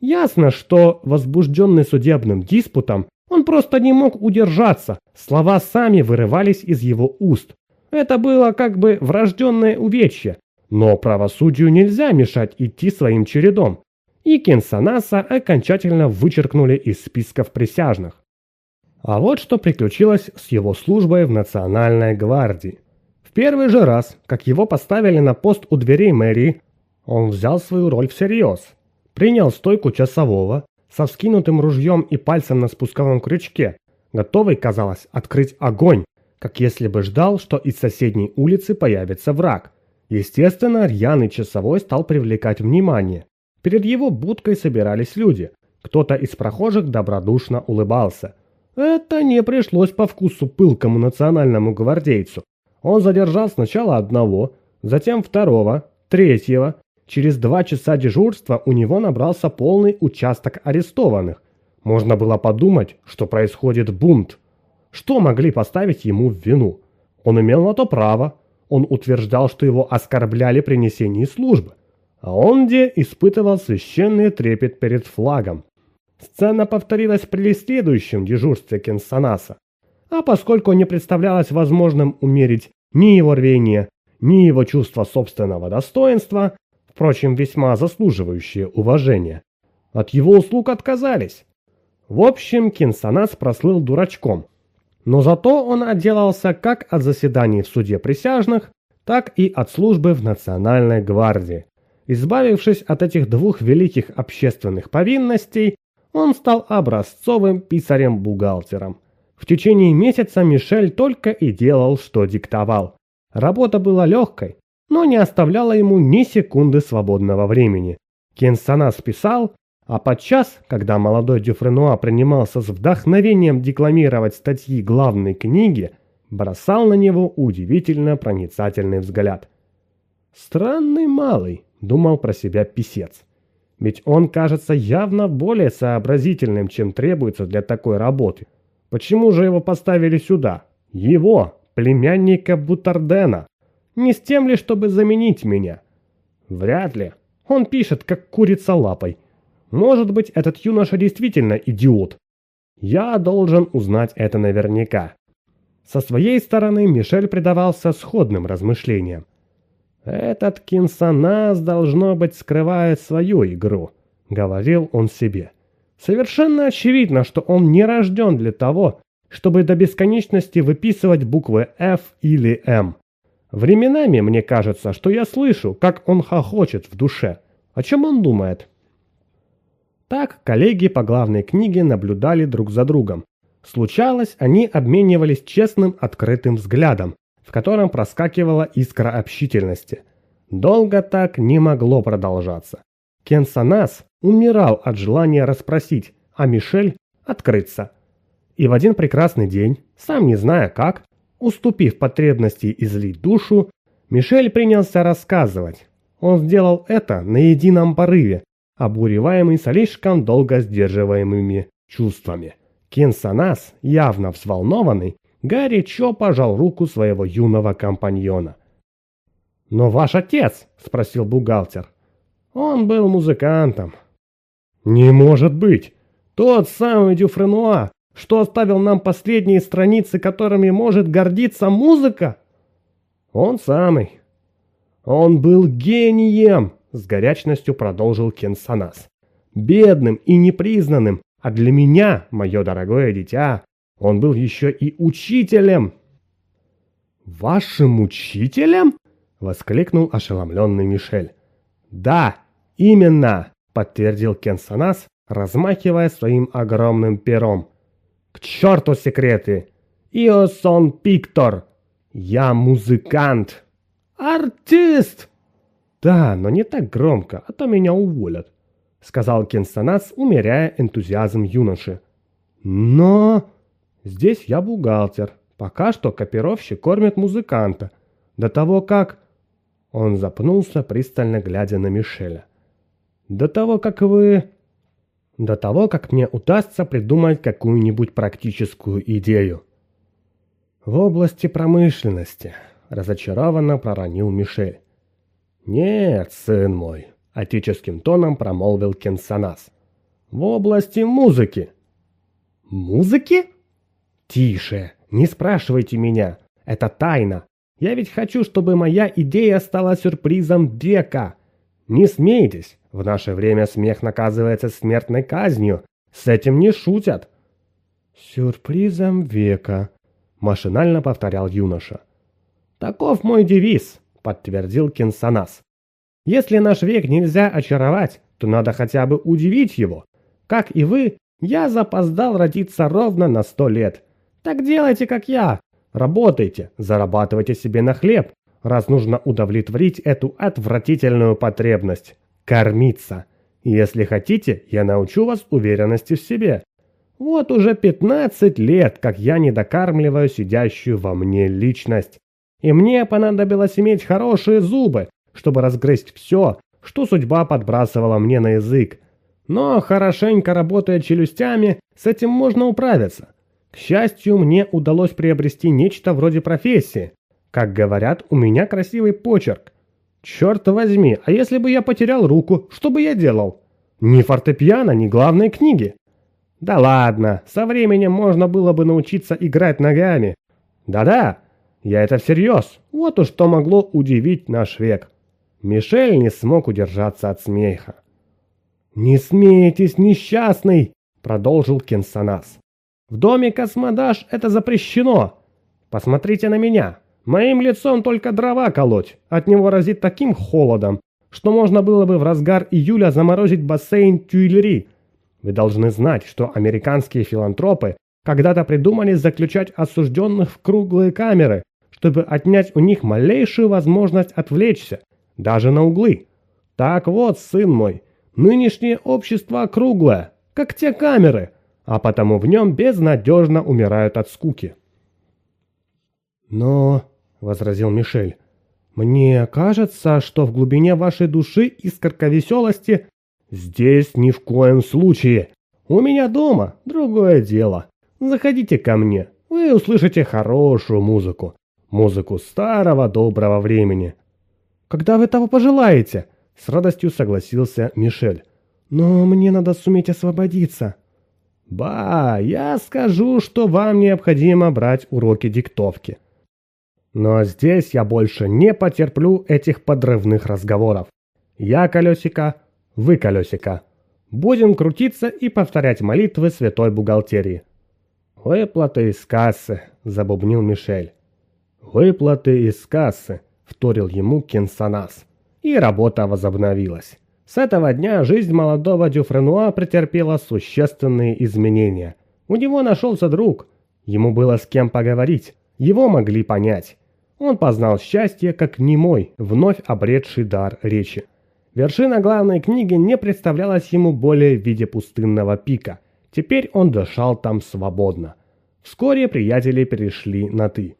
Ясно, что, возбужденный судебным диспутом, он просто не мог удержаться, слова сами вырывались из его уст. Это было как бы врожденное увечье, но правосудию нельзя мешать идти своим чередом и Кенсанаса а окончательно вычеркнули из списков присяжных. А вот что приключилось с его службой в Национальной гвардии. В первый же раз, как его поставили на пост у дверей мэрии, он взял свою роль всерьез. Принял стойку часового со вскинутым ружьем и пальцем на спусковом крючке, готовый, казалось, открыть огонь, как если бы ждал, что из соседней улицы появится враг. Естественно, рьяный часовой стал привлекать внимание. Перед его будкой собирались люди. Кто-то из прохожих добродушно улыбался. Это не пришлось по вкусу пылкому национальному гвардейцу. Он задержал сначала одного, затем второго, третьего. Через два часа дежурства у него набрался полный участок арестованных. Можно было подумать, что происходит бунт. Что могли поставить ему в вину? Он имел на то право. Он утверждал, что его оскорбляли при несении службы а он где испытывал священный трепет перед флагом. Сцена повторилась при следующем дежурстве Кенсанаса, а поскольку не представлялось возможным умерить ни его рвение, ни его чувство собственного достоинства, впрочем, весьма заслуживающее уважения, от его услуг отказались. В общем, Кинсанас прослыл дурачком, но зато он отделался как от заседаний в суде присяжных, так и от службы в Национальной гвардии. Избавившись от этих двух великих общественных повинностей, он стал образцовым писарем-бухгалтером. В течение месяца Мишель только и делал, что диктовал. Работа была легкой, но не оставляла ему ни секунды свободного времени. Кенсанас писал, а подчас, когда молодой Дюфренуа принимался с вдохновением декламировать статьи главной книги, бросал на него удивительно проницательный взгляд. «Странный малый», думал про себя писец. Ведь он кажется явно более сообразительным, чем требуется для такой работы. Почему же его поставили сюда? Его, племянника Бутардена. Не с тем ли, чтобы заменить меня? Вряд ли. Он пишет, как курица лапой. Может быть, этот юноша действительно идиот. Я должен узнать это наверняка. Со своей стороны Мишель предавался сходным размышлениям. Этот кинсонас, должно быть, скрывает свою игру», — говорил он себе. «Совершенно очевидно, что он не рожден для того, чтобы до бесконечности выписывать буквы F или M. Временами мне кажется, что я слышу, как он хохочет в душе. О чем он думает?» Так коллеги по главной книге наблюдали друг за другом. Случалось, они обменивались честным открытым взглядом, в котором проскакивала искра общительности. Долго так не могло продолжаться. Кенсанас умирал от желания расспросить, а Мишель – открыться. И в один прекрасный день, сам не зная как, уступив потребности излить душу, Мишель принялся рассказывать. Он сделал это на едином порыве, обуреваемый слишком долго сдерживаемыми чувствами. Кенсанас, явно взволнованный, Гарри Чо пожал руку своего юного компаньона. «Но ваш отец?» – спросил бухгалтер. «Он был музыкантом». «Не может быть! Тот самый Дюфренуа, что оставил нам последние страницы, которыми может гордиться музыка?» «Он самый». «Он был гением!» – с горячностью продолжил Кенсанас. «Бедным и непризнанным, а для меня, мое дорогое дитя, он был еще и учителем. «Вашим учителем?» — воскликнул ошеломленный Мишель. «Да, именно!» — подтвердил Кенсанас, размахивая своим огромным пером. «К черту секреты! Иосон Пиктор! Я музыкант! Артист!» «Да, но не так громко, а то меня уволят», — сказал Кенсанас, умеряя энтузиазм юноши. «Но...» Здесь я бухгалтер. Пока что копировщик кормит музыканта. До того как...» Он запнулся, пристально глядя на Мишеля. «До того, как вы...» «До того, как мне удастся придумать какую-нибудь практическую идею». «В области промышленности», — разочарованно проронил Мишель. «Нет, сын мой», — отеческим тоном промолвил Кенсанас. «В области музыки». «Музыки?» «Тише, не спрашивайте меня, это тайна. Я ведь хочу, чтобы моя идея стала сюрпризом века. Не смейтесь, в наше время смех наказывается смертной казнью. С этим не шутят». «Сюрпризом века», — машинально повторял юноша. «Таков мой девиз», — подтвердил Кинсанас. «Если наш век нельзя очаровать, то надо хотя бы удивить его. Как и вы, я запоздал родиться ровно на сто лет. Так делайте, как я. Работайте, зарабатывайте себе на хлеб, раз нужно удовлетворить эту отвратительную потребность. Кормиться. Если хотите, я научу вас уверенности в себе. Вот уже 15 лет, как я не докармливаю сидящую во мне личность. И мне понадобилось иметь хорошие зубы, чтобы разгрызть все, что судьба подбрасывала мне на язык. Но хорошенько работая челюстями, с этим можно управиться. К счастью, мне удалось приобрести нечто вроде профессии. Как говорят, у меня красивый почерк. Черт возьми, а если бы я потерял руку, что бы я делал? Ни фортепиано, ни главной книги. Да ладно, со временем можно было бы научиться играть ногами. Да-да, я это всерьез. Вот уж что могло удивить наш век. Мишель не смог удержаться от смеха. «Не смейтесь, несчастный!» — продолжил Кенсанас. В доме космодаж это запрещено. Посмотрите на меня. Моим лицом только дрова колоть. От него разит таким холодом, что можно было бы в разгар июля заморозить бассейн Тюильри. Вы должны знать, что американские филантропы когда-то придумали заключать осужденных в круглые камеры, чтобы отнять у них малейшую возможность отвлечься, даже на углы. Так вот, сын мой, нынешнее общество круглое, как те камеры – а потому в нем безнадежно умирают от скуки. «Но...» — возразил Мишель. «Мне кажется, что в глубине вашей души искорка веселости...» «Здесь ни в коем случае. У меня дома другое дело. Заходите ко мне, вы услышите хорошую музыку. Музыку старого доброго времени». «Когда вы того пожелаете?» — с радостью согласился Мишель. «Но мне надо суметь освободиться». Ба, я скажу, что вам необходимо брать уроки диктовки. Но здесь я больше не потерплю этих подрывных разговоров. Я колесика, вы колесика. Будем крутиться и повторять молитвы святой бухгалтерии. «Выплаты из кассы», — забубнил Мишель. «Выплаты из кассы», — вторил ему Кенсанас. И работа возобновилась. С этого дня жизнь молодого Дюфренуа претерпела существенные изменения. У него нашелся друг. Ему было с кем поговорить. Его могли понять. Он познал счастье, как немой, вновь обретший дар речи. Вершина главной книги не представлялась ему более в виде пустынного пика. Теперь он дышал там свободно. Вскоре приятели перешли на «ты».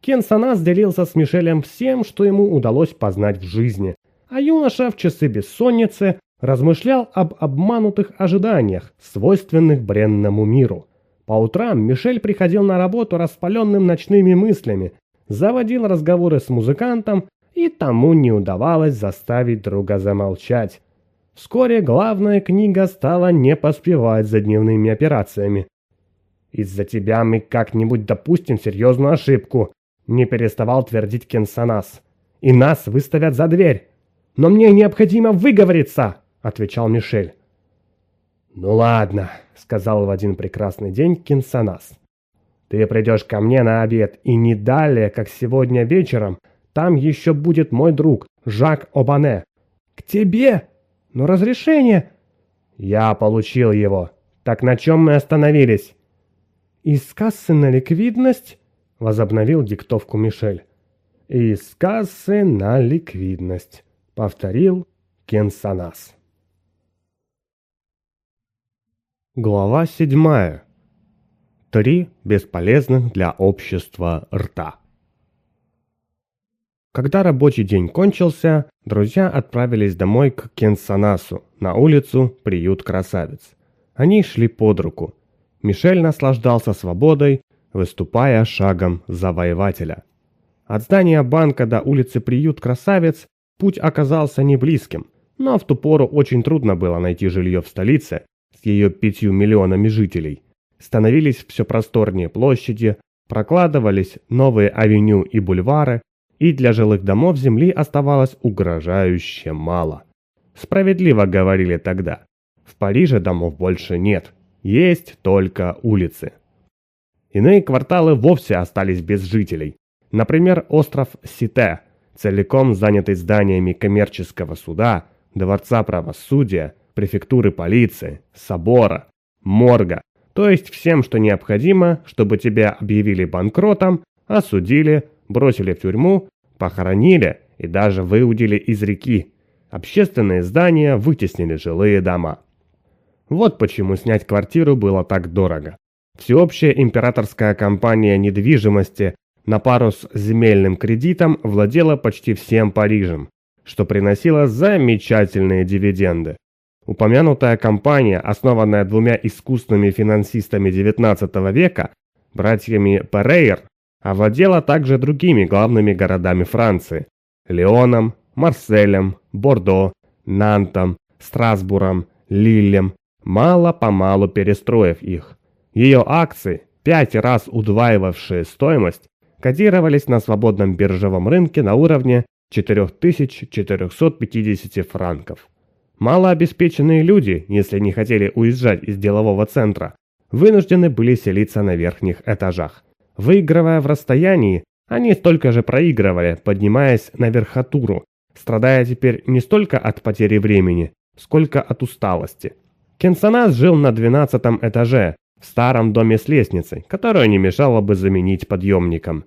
Кен Санас делился с Мишелем всем, что ему удалось познать в жизни, а юноша в часы бессонницы размышлял об обманутых ожиданиях, свойственных бренному миру. По утрам Мишель приходил на работу распаленным ночными мыслями, заводил разговоры с музыкантом, и тому не удавалось заставить друга замолчать. Вскоре главная книга стала не поспевать за дневными операциями. «Из-за тебя мы как-нибудь допустим серьезную ошибку», — не переставал твердить Кенсанас. «И нас выставят за дверь. «Но мне необходимо выговориться!» — отвечал Мишель. «Ну ладно», — сказал в один прекрасный день Кинсанас. «Ты придешь ко мне на обед, и не далее, как сегодня вечером, там еще будет мой друг, Жак Обане». «К тебе? Но разрешение?» «Я получил его. Так на чем мы остановились?» «Из кассы на ликвидность?» — возобновил диктовку Мишель. «Из кассы на ликвидность» повторил Кенсанас. Глава седьмая. Три бесполезных для общества рта. Когда рабочий день кончился, друзья отправились домой к Кенсанасу, на улицу «Приют красавец». Они шли под руку. Мишель наслаждался свободой, выступая шагом завоевателя. От здания банка до улицы «Приют красавец» Путь оказался не близким. ту пору очень трудно было найти жилье в столице с ее пятью миллионами жителей. Становились все просторнее площади, прокладывались новые авеню и бульвары, и для жилых домов земли оставалось угрожающе мало. Справедливо говорили тогда. В Париже домов больше нет, есть только улицы. Иные кварталы вовсе остались без жителей. Например, остров Сите целиком занятой зданиями коммерческого суда, дворца правосудия, префектуры полиции, собора, морга, то есть всем, что необходимо, чтобы тебя объявили банкротом, осудили, бросили в тюрьму, похоронили и даже выудили из реки. Общественные здания вытеснили жилые дома. Вот почему снять квартиру было так дорого. Всеобщая императорская компания недвижимости на пару с земельным кредитом владела почти всем Парижем, что приносило замечательные дивиденды. Упомянутая компания, основанная двумя искусными финансистами XIX века, братьями Перейр, овладела также другими главными городами Франции – Леоном, Марселем, Бордо, Нантом, Страсбуром, Лиллем, мало-помалу перестроив их. Ее акции, пять раз удваивавшие стоимость, котировались на свободном биржевом рынке на уровне 4450 франков. Малообеспеченные люди, если не хотели уезжать из делового центра, вынуждены были селиться на верхних этажах. Выигрывая в расстоянии, они столько же проигрывали, поднимаясь на верхотуру, страдая теперь не столько от потери времени, сколько от усталости. Кенсанас жил на 12 этаже, в старом доме с лестницей, которую не мешало бы заменить подъемником.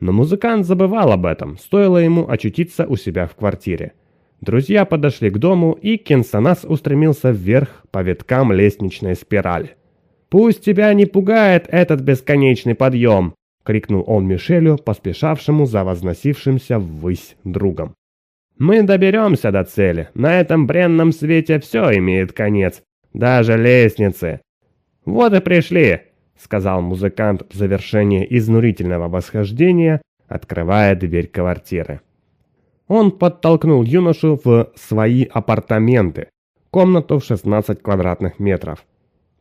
Но музыкант забывал об этом, стоило ему очутиться у себя в квартире. Друзья подошли к дому, и Кенсанас устремился вверх по виткам лестничной спирали. «Пусть тебя не пугает этот бесконечный подъем!» — крикнул он Мишелю, поспешавшему за возносившимся ввысь другом. «Мы доберемся до цели. На этом бренном свете все имеет конец. Даже лестницы. Вот и пришли сказал музыкант в завершении изнурительного восхождения, открывая дверь квартиры. Он подтолкнул юношу в свои апартаменты, комнату в 16 квадратных метров.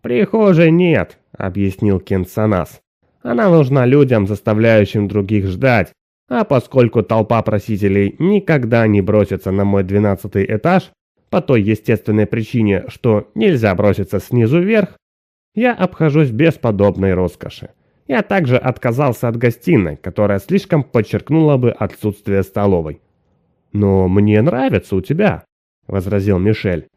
«Прихожей нет», — объяснил Кенсанас. «Она нужна людям, заставляющим других ждать, а поскольку толпа просителей никогда не бросится на мой 12 этаж, по той естественной причине, что нельзя броситься снизу вверх, я обхожусь без подобной роскоши. Я также отказался от гостиной, которая слишком подчеркнула бы отсутствие столовой. «Но мне нравится у тебя», — возразил Мишель.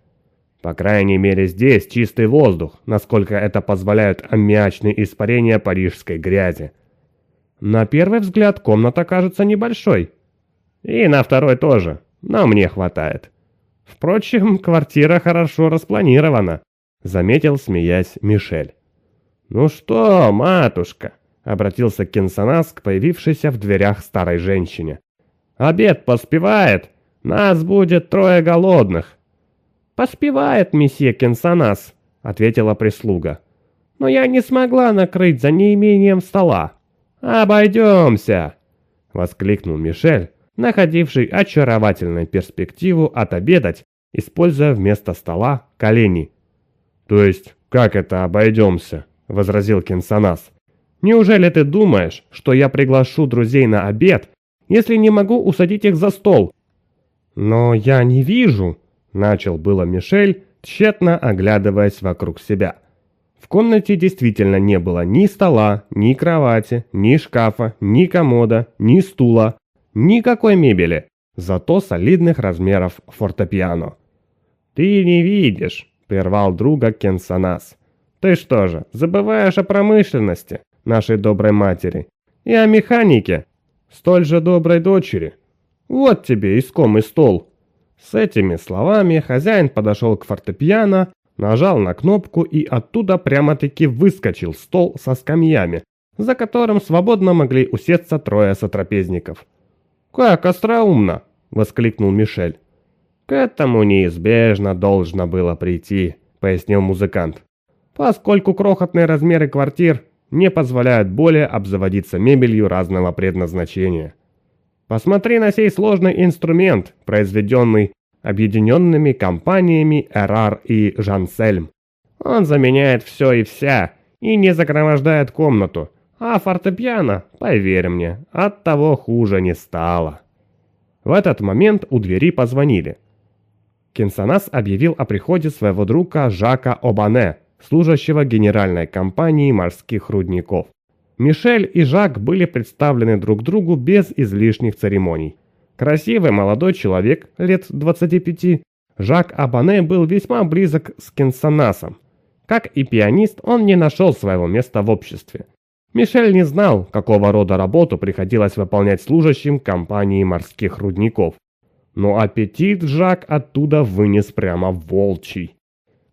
«По крайней мере здесь чистый воздух, насколько это позволяют аммиачные испарения парижской грязи». «На первый взгляд комната кажется небольшой». «И на второй тоже, но мне хватает». «Впрочем, квартира хорошо распланирована. — заметил, смеясь, Мишель. «Ну что, матушка?» — обратился Кенсанас к появившейся в дверях старой женщине. «Обед поспевает! Нас будет трое голодных!» «Поспевает месье Кенсанас!» — ответила прислуга. «Но я не смогла накрыть за неимением стола!» «Обойдемся!» — воскликнул Мишель, находивший очаровательную перспективу отобедать, используя вместо стола колени то есть, как это обойдемся? возразил Кинсанас. Неужели ты думаешь, что я приглашу друзей на обед, если не могу усадить их за стол? Но я не вижу, начал было Мишель, тщетно оглядываясь вокруг себя. В комнате действительно не было ни стола, ни кровати, ни шкафа, ни комода, ни стула, никакой мебели, зато солидных размеров фортепиано. «Ты не видишь», прервал друга Кенсанас. «Ты что же, забываешь о промышленности нашей доброй матери и о механике, столь же доброй дочери? Вот тебе искомый стол!» С этими словами хозяин подошел к фортепиано, нажал на кнопку и оттуда прямо-таки выскочил стол со скамьями, за которым свободно могли усесться трое сотрапезников. «Как остроумно!» — воскликнул Мишель. К этому неизбежно должно было прийти, пояснил музыкант. Поскольку крохотные размеры квартир не позволяют более обзаводиться мебелью разного предназначения. Посмотри на сей сложный инструмент, произведенный объединенными компаниями Эрар и Жансельм. Он заменяет все и вся и не загромождает комнату, а фортепиано, поверь мне, от того хуже не стало. В этот момент у двери позвонили. Кенсанас объявил о приходе своего друга Жака Обане, служащего генеральной компании морских рудников. Мишель и Жак были представлены друг другу без излишних церемоний. Красивый молодой человек, лет 25, Жак Абане был весьма близок с Кенсанасом. Как и пианист, он не нашел своего места в обществе. Мишель не знал, какого рода работу приходилось выполнять служащим компании морских рудников но аппетит Жак оттуда вынес прямо волчий.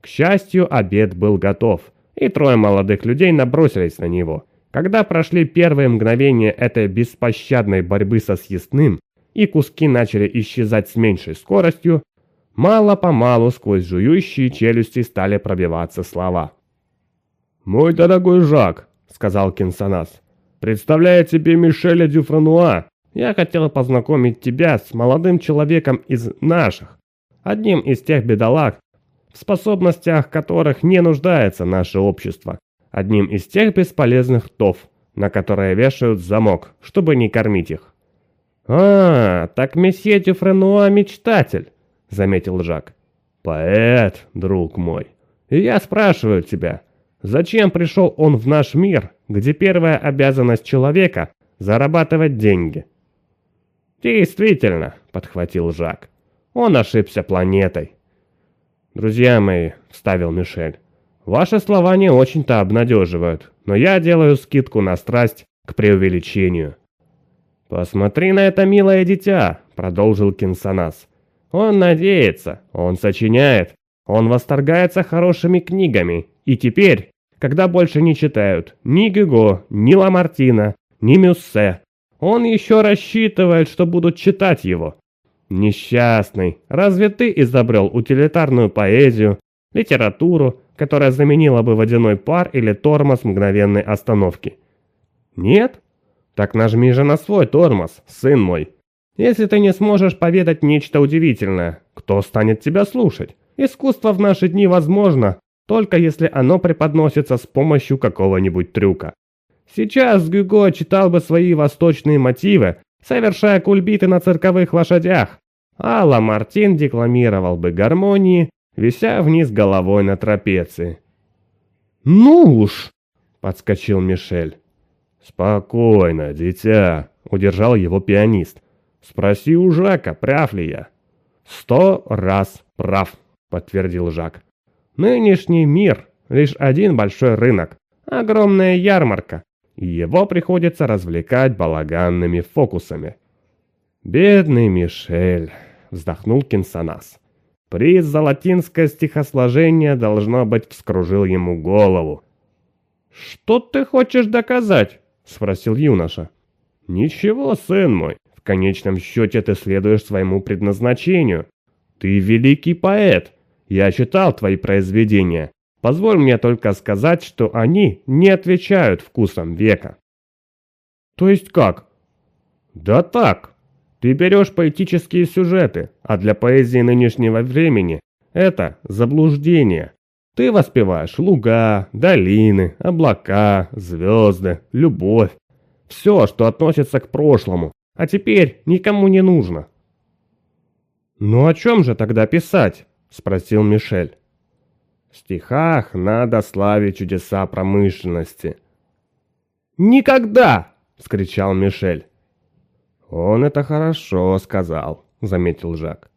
К счастью, обед был готов, и трое молодых людей набросились на него. Когда прошли первые мгновения этой беспощадной борьбы со съестным, и куски начали исчезать с меньшей скоростью, мало-помалу сквозь жующие челюсти стали пробиваться слова. «Мой дорогой Жак», — сказал Кинсонас, — «представляю тебе Мишеля Дюфрануа, я хотела познакомить тебя с молодым человеком из наших, одним из тех бедолаг, в способностях которых не нуждается наше общество, одним из тех бесполезных тов, на которые вешают замок, чтобы не кормить их. «А, так месье Дюфренуа мечтатель», — заметил Жак. «Поэт, друг мой, и я спрашиваю тебя, зачем пришел он в наш мир, где первая обязанность человека — зарабатывать деньги?» «Действительно», — подхватил Жак. «Он ошибся планетой». «Друзья мои», — вставил Мишель, — «ваши слова не очень-то обнадеживают, но я делаю скидку на страсть к преувеличению». «Посмотри на это милое дитя», — продолжил Кинсонас. «Он надеется, он сочиняет, он восторгается хорошими книгами, и теперь, когда больше не читают ни Гюго, ни Ламартина, ни Мюссе, он еще рассчитывает, что будут читать его. Несчастный, разве ты изобрел утилитарную поэзию, литературу, которая заменила бы водяной пар или тормоз мгновенной остановки? Нет? Так нажми же на свой тормоз, сын мой. Если ты не сможешь поведать нечто удивительное, кто станет тебя слушать? Искусство в наши дни возможно, только если оно преподносится с помощью какого-нибудь трюка. Сейчас Гюго читал бы свои восточные мотивы, совершая кульбиты на цирковых лошадях, а Ламартин декламировал бы гармонии, вися вниз головой на трапеции. «Ну уж!» — подскочил Мишель. «Спокойно, дитя!» — удержал его пианист. «Спроси у Жака, прав ли я?» «Сто раз прав!» — подтвердил Жак. «Нынешний мир — лишь один большой рынок, огромная ярмарка, его приходится развлекать балаганными фокусами. «Бедный Мишель!» — вздохнул Кинсанас. «Приз за латинское стихосложение, должно быть, вскружил ему голову». «Что ты хочешь доказать?» — спросил юноша. «Ничего, сын мой, в конечном счете ты следуешь своему предназначению. Ты великий поэт. Я читал твои произведения. Позволь мне только сказать, что они не отвечают вкусам века. То есть как? Да так. Ты берешь поэтические сюжеты, а для поэзии нынешнего времени это заблуждение. Ты воспеваешь луга, долины, облака, звезды, любовь. Все, что относится к прошлому, а теперь никому не нужно. «Ну о чем же тогда писать?» – спросил Мишель стихах надо славить чудеса промышленности». «Никогда!» — вскричал Мишель. «Он это хорошо сказал», — заметил Жак.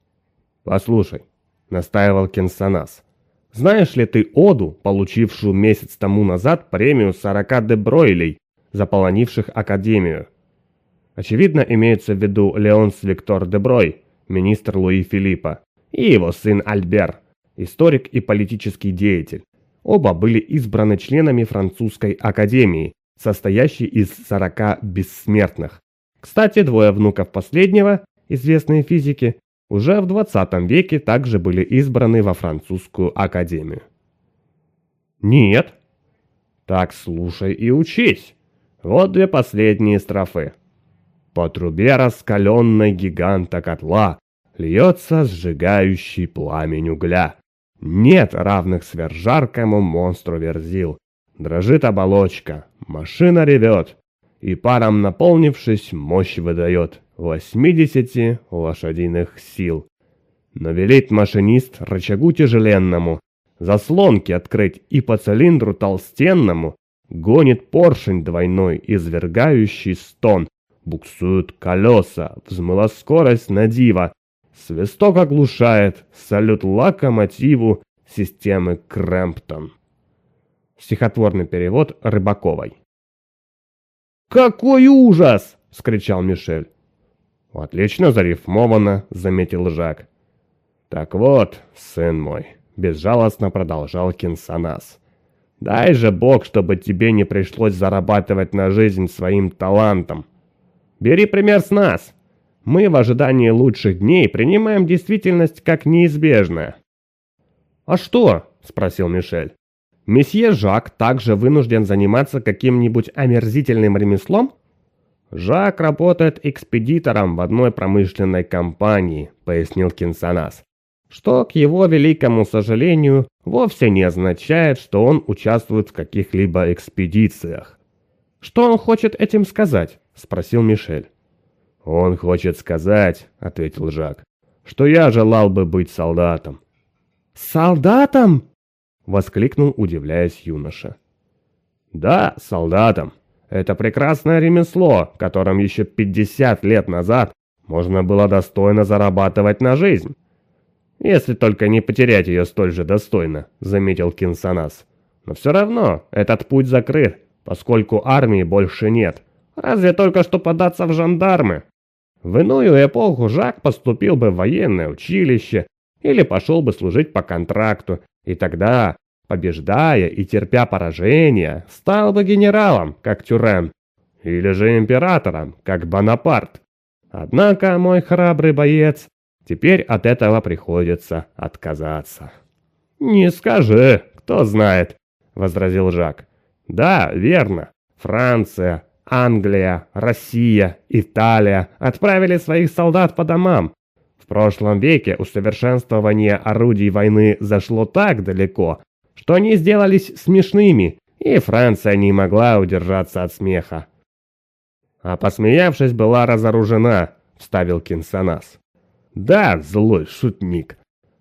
«Послушай», — настаивал Кенсанас, — «знаешь ли ты Оду, получившую месяц тому назад премию 40 дебройлей, заполонивших Академию?» Очевидно, имеется в виду Леонс Виктор Деброй, министр Луи Филиппа, и его сын Альбер, историк и политический деятель. Оба были избраны членами французской академии, состоящей из 40 бессмертных. Кстати, двое внуков последнего, известные физики, уже в 20 веке также были избраны во французскую академию. Нет. Так слушай и учись. Вот две последние строфы. По трубе раскаленной гиганта котла льется сжигающий пламень угля. Нет равных свержаркому монстру верзил. Дрожит оболочка, машина ревет, и паром наполнившись, мощь выдает 80 лошадиных сил. Но велит машинист рычагу тяжеленному, заслонки открыть и по цилиндру толстенному, гонит поршень двойной, извергающий стон, буксуют колеса, взмыла скорость на диво, Свисток оглушает, салют локомотиву системы Крэмптон. Стихотворный перевод Рыбаковой. «Какой ужас!» — вскричал Мишель. «Отлично зарифмовано», — заметил Жак. «Так вот, сын мой», — безжалостно продолжал Кинсанас. «Дай же Бог, чтобы тебе не пришлось зарабатывать на жизнь своим талантом. Бери пример с нас. Мы в ожидании лучших дней принимаем действительность как неизбежное. «А что?» – спросил Мишель. «Месье Жак также вынужден заниматься каким-нибудь омерзительным ремеслом?» «Жак работает экспедитором в одной промышленной компании», – пояснил Кинсанас. «Что, к его великому сожалению, вовсе не означает, что он участвует в каких-либо экспедициях». «Что он хочет этим сказать?» – спросил Мишель. «Он хочет сказать», — ответил Жак, — «что я желал бы быть солдатом». «Солдатом?» — воскликнул, удивляясь юноша. «Да, солдатом. Это прекрасное ремесло, которым еще 50 лет назад можно было достойно зарабатывать на жизнь. Если только не потерять ее столь же достойно», — заметил Кинсанас. «Но все равно этот путь закрыт, поскольку армии больше нет. Разве только что податься в жандармы?» В иную эпоху Жак поступил бы в военное училище или пошел бы служить по контракту, и тогда, побеждая и терпя поражение, стал бы генералом, как Тюрен, или же императором, как Бонапарт. Однако, мой храбрый боец, теперь от этого приходится отказаться. «Не скажи, кто знает», — возразил Жак. «Да, верно, Франция, Англия, Россия, Италия отправили своих солдат по домам. В прошлом веке усовершенствование орудий войны зашло так далеко, что они сделались смешными, и Франция не могла удержаться от смеха. А посмеявшись, была разоружена, вставил Кинсанас. Да, злой шутник.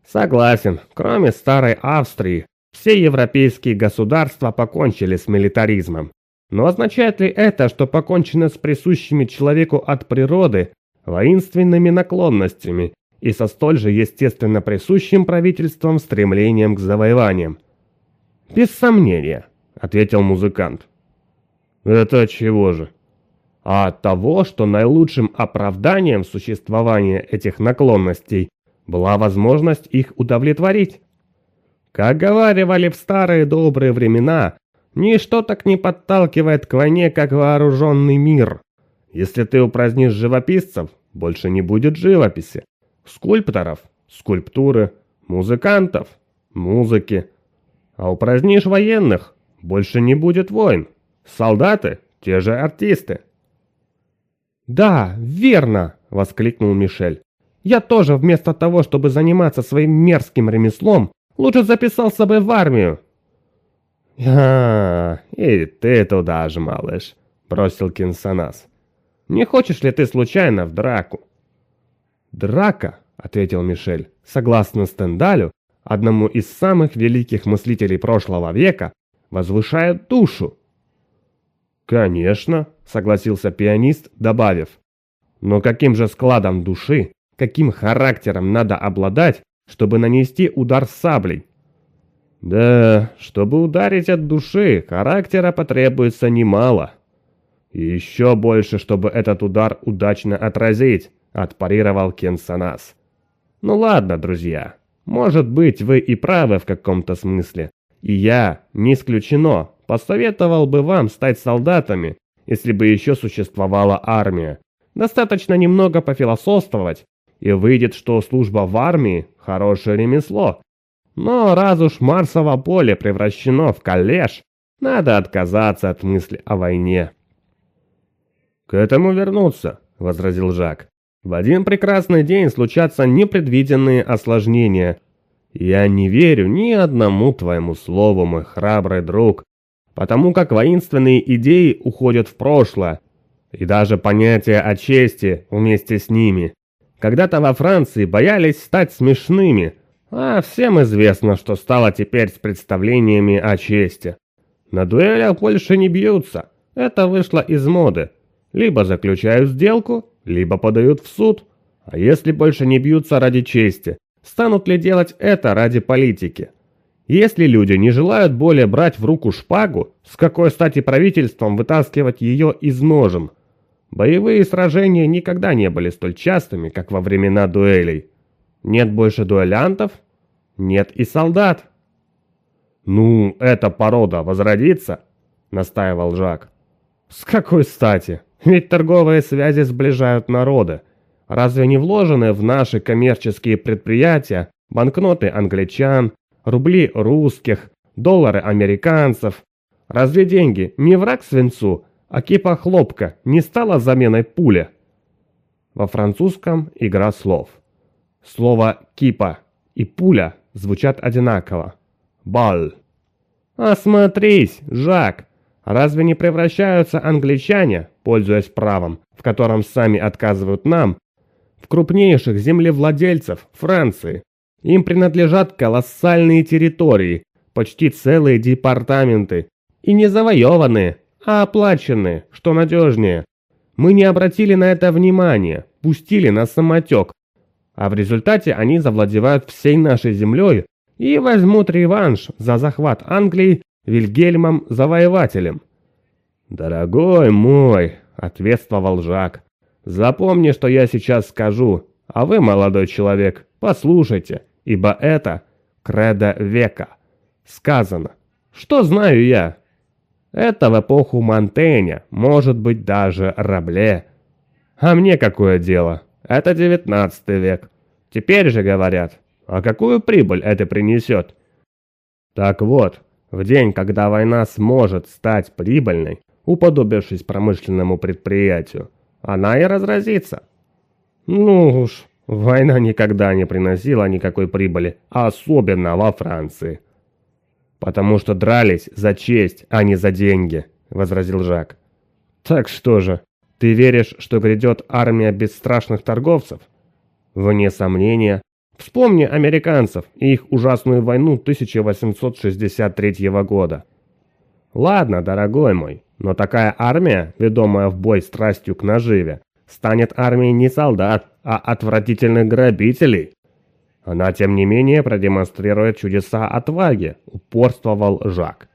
Согласен, кроме старой Австрии, все европейские государства покончили с милитаризмом. Но означает ли это, что покончено с присущими человеку от природы воинственными наклонностями и со столь же естественно присущим правительством стремлением к завоеваниям? «Без сомнения», — ответил музыкант. «Это чего же?» «А от того, что наилучшим оправданием существования этих наклонностей была возможность их удовлетворить». Как говаривали в старые добрые времена, Ничто так не подталкивает к войне, как вооруженный мир. Если ты упразднишь живописцев, больше не будет живописи. Скульпторов, скульптуры, музыкантов, музыки. А упразднишь военных, больше не будет войн. Солдаты – те же артисты. «Да, верно!» – воскликнул Мишель. «Я тоже вместо того, чтобы заниматься своим мерзким ремеслом, лучше записался бы в армию и ты туда же, малыш», — бросил Кинсанас. «Не хочешь ли ты случайно в драку?» «Драка», — ответил Мишель, — «согласно Стендалю, одному из самых великих мыслителей прошлого века, возвышает душу». «Конечно», — согласился пианист, добавив, «но каким же складом души, каким характером надо обладать, чтобы нанести удар саблей, да, чтобы ударить от души, характера потребуется немало. И еще больше, чтобы этот удар удачно отразить, отпарировал Кенсанас. Ну ладно, друзья, может быть, вы и правы в каком-то смысле. И я, не исключено, посоветовал бы вам стать солдатами, если бы еще существовала армия. Достаточно немного пофилософствовать, и выйдет, что служба в армии – хорошее ремесло, но раз уж Марсово поле превращено в коллеж, надо отказаться от мысли о войне. «К этому вернуться», — возразил Жак. «В один прекрасный день случатся непредвиденные осложнения. Я не верю ни одному твоему слову, мой храбрый друг, потому как воинственные идеи уходят в прошлое, и даже понятие о чести вместе с ними. Когда-то во Франции боялись стать смешными, а всем известно, что стало теперь с представлениями о чести. На дуэлях больше не бьются. Это вышло из моды. Либо заключают сделку, либо подают в суд. А если больше не бьются ради чести, станут ли делать это ради политики? Если люди не желают более брать в руку шпагу, с какой стати правительством вытаскивать ее из ножен? Боевые сражения никогда не были столь частыми, как во времена дуэлей. Нет больше дуэлянтов? Нет и солдат. Ну, эта порода возродится, настаивал Жак. С какой стати? Ведь торговые связи сближают народы. Разве не вложены в наши коммерческие предприятия банкноты англичан, рубли русских, доллары американцев? Разве деньги не враг свинцу, а кипа хлопка не стала заменой пули? Во французском игра слов – Слово «кипа» и «пуля» звучат одинаково. Бал. Осмотрись, Жак! Разве не превращаются англичане, пользуясь правом, в котором сами отказывают нам, в крупнейших землевладельцев Франции? Им принадлежат колоссальные территории, почти целые департаменты, и не завоеванные, а оплаченные, что надежнее. Мы не обратили на это внимания, пустили на самотек, а в результате они завладевают всей нашей землей и возьмут реванш за захват Англии Вильгельмом Завоевателем. «Дорогой мой», — ответствовал Жак, — «запомни, что я сейчас скажу, а вы, молодой человек, послушайте, ибо это кредо века. Сказано. Что знаю я?» Это в эпоху Монтэня, может быть даже Рабле. А мне какое дело? Это 19 век. Теперь же говорят, а какую прибыль это принесет? Так вот, в день, когда война сможет стать прибыльной, уподобившись промышленному предприятию, она и разразится. Ну уж, война никогда не приносила никакой прибыли, особенно во Франции. Потому что дрались за честь, а не за деньги, возразил Жак. Так что же, ты веришь, что грядет армия бесстрашных торговцев? Вне сомнения, вспомни американцев и их ужасную войну 1863 года. Ладно, дорогой мой, но такая армия, ведомая в бой страстью к наживе, станет армией не солдат, а отвратительных грабителей. Она, тем не менее, продемонстрирует чудеса отваги, упорствовал Жак.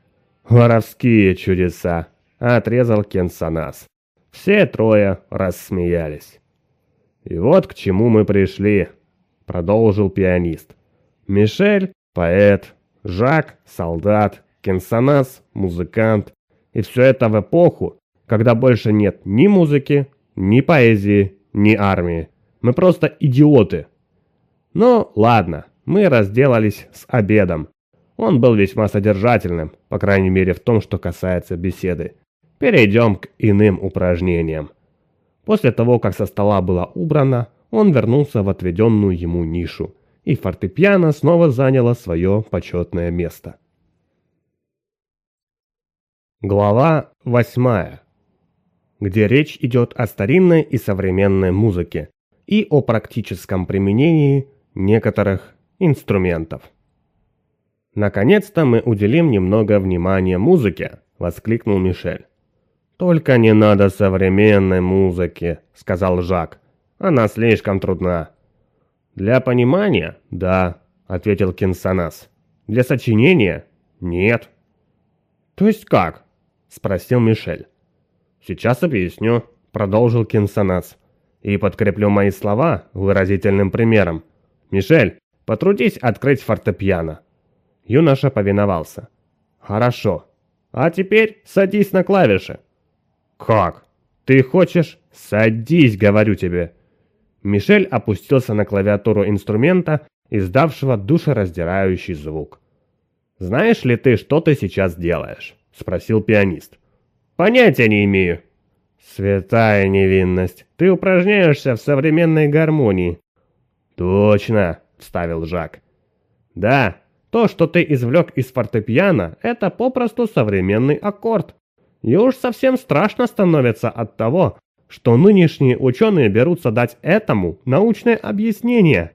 Воровские чудеса, отрезал Кенсанас. Все трое рассмеялись. И вот к чему мы пришли, продолжил пианист. Мишель – поэт, Жак – солдат, Кенсанас – музыкант. И все это в эпоху, когда больше нет ни музыки, ни поэзии, ни армии. Мы просто идиоты. Ну, ладно, мы разделались с обедом. Он был весьма содержательным, по крайней мере в том, что касается беседы. Перейдем к иным упражнениям. После того, как со стола было убрано, он вернулся в отведенную ему нишу, и фортепиано снова заняло свое почетное место. Глава восьмая, Где речь идет о старинной и современной музыке и о практическом применении некоторых инструментов. Наконец-то мы уделим немного внимания музыке, воскликнул Мишель. «Только не надо современной музыки», — сказал Жак. «Она слишком трудна». «Для понимания?» «Да», — ответил Кинсанас. «Для сочинения?» «Нет». «То есть как?» — спросил Мишель. «Сейчас объясню», — продолжил Кинсанас. «И подкреплю мои слова выразительным примером. Мишель, потрудись открыть фортепиано». Юноша повиновался. «Хорошо. А теперь садись на клавиши». «Как? Ты хочешь? Садись, говорю тебе!» Мишель опустился на клавиатуру инструмента, издавшего душераздирающий звук. «Знаешь ли ты, что ты сейчас делаешь?» — спросил пианист. «Понятия не имею». «Святая невинность, ты упражняешься в современной гармонии». «Точно», — вставил Жак. «Да, то, что ты извлек из фортепиано, это попросту современный аккорд. И уж совсем страшно становится от того, что нынешние ученые берутся дать этому научное объяснение.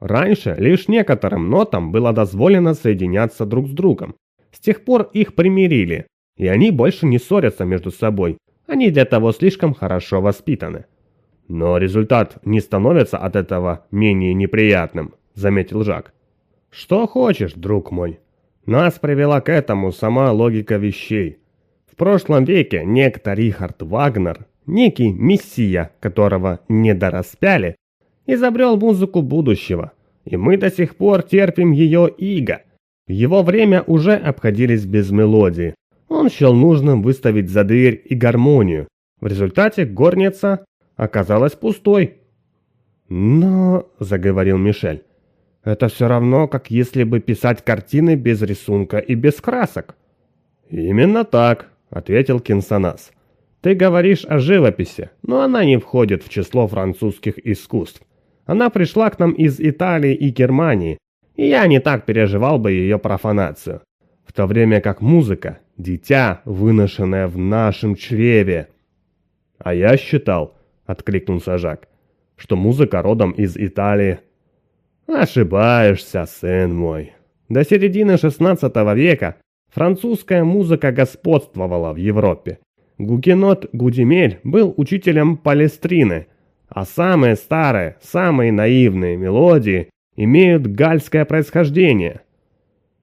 Раньше лишь некоторым нотам было дозволено соединяться друг с другом. С тех пор их примирили, и они больше не ссорятся между собой, они для того слишком хорошо воспитаны. Но результат не становится от этого менее неприятным, заметил Жак. Что хочешь, друг мой. Нас привела к этому сама логика вещей прошлом веке некто Рихард Вагнер, некий мессия, которого не дораспяли, изобрел музыку будущего, и мы до сих пор терпим ее иго. В его время уже обходились без мелодии. Он счел нужным выставить за дверь и гармонию. В результате горница оказалась пустой. «Но», — заговорил Мишель, — «это все равно, как если бы писать картины без рисунка и без красок». «Именно так», — ответил Кинсанас. «Ты говоришь о живописи, но она не входит в число французских искусств. Она пришла к нам из Италии и Германии, и я не так переживал бы ее профанацию. В то время как музыка — дитя, выношенное в нашем чреве». «А я считал», — откликнулся Жак, — «что музыка родом из Италии». «Ошибаешься, сын мой. До середины XVI века Французская музыка господствовала в Европе. Гугенот Гудимель был учителем Палестрины, а самые старые, самые наивные мелодии имеют гальское происхождение.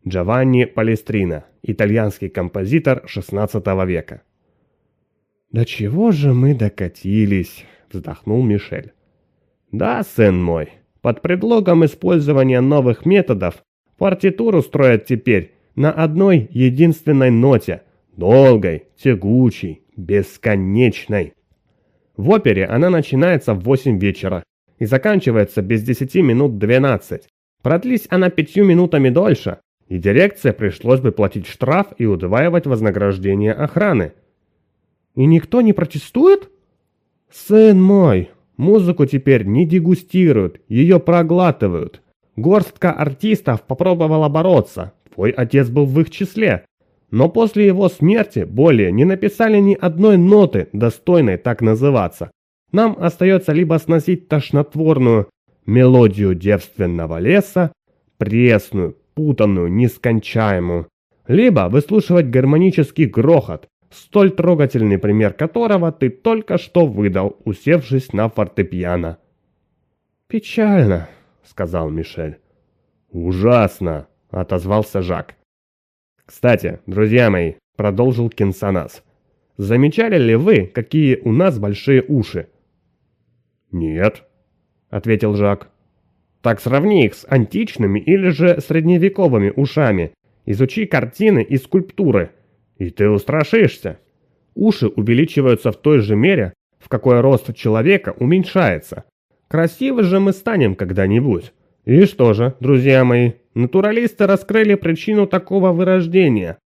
Джованни Палестрина, итальянский композитор XVI века. «До чего же мы докатились?» – вздохнул Мишель. «Да, сын мой, под предлогом использования новых методов партитуру строят теперь на одной единственной ноте, долгой, тягучей, бесконечной. В опере она начинается в 8 вечера и заканчивается без 10 минут 12. Продлись она пятью минутами дольше, и дирекция пришлось бы платить штраф и удваивать вознаграждение охраны. И никто не протестует? Сын мой, музыку теперь не дегустируют, ее проглатывают. Горстка артистов попробовала бороться, твой отец был в их числе. Но после его смерти более не написали ни одной ноты, достойной так называться. Нам остается либо сносить тошнотворную мелодию девственного леса, пресную, путанную, нескончаемую, либо выслушивать гармонический грохот, столь трогательный пример которого ты только что выдал, усевшись на фортепиано. «Печально», — сказал Мишель. «Ужасно», — отозвался Жак. «Кстати, друзья мои», — продолжил Кинсанас, — «замечали ли вы, какие у нас большие уши?» «Нет», — ответил Жак. «Так сравни их с античными или же средневековыми ушами, изучи картины и скульптуры, и ты устрашишься. Уши увеличиваются в той же мере, в какой рост человека уменьшается. Красивы же мы станем когда-нибудь». И что же, друзья мои, натуралисты раскрыли причину такого вырождения.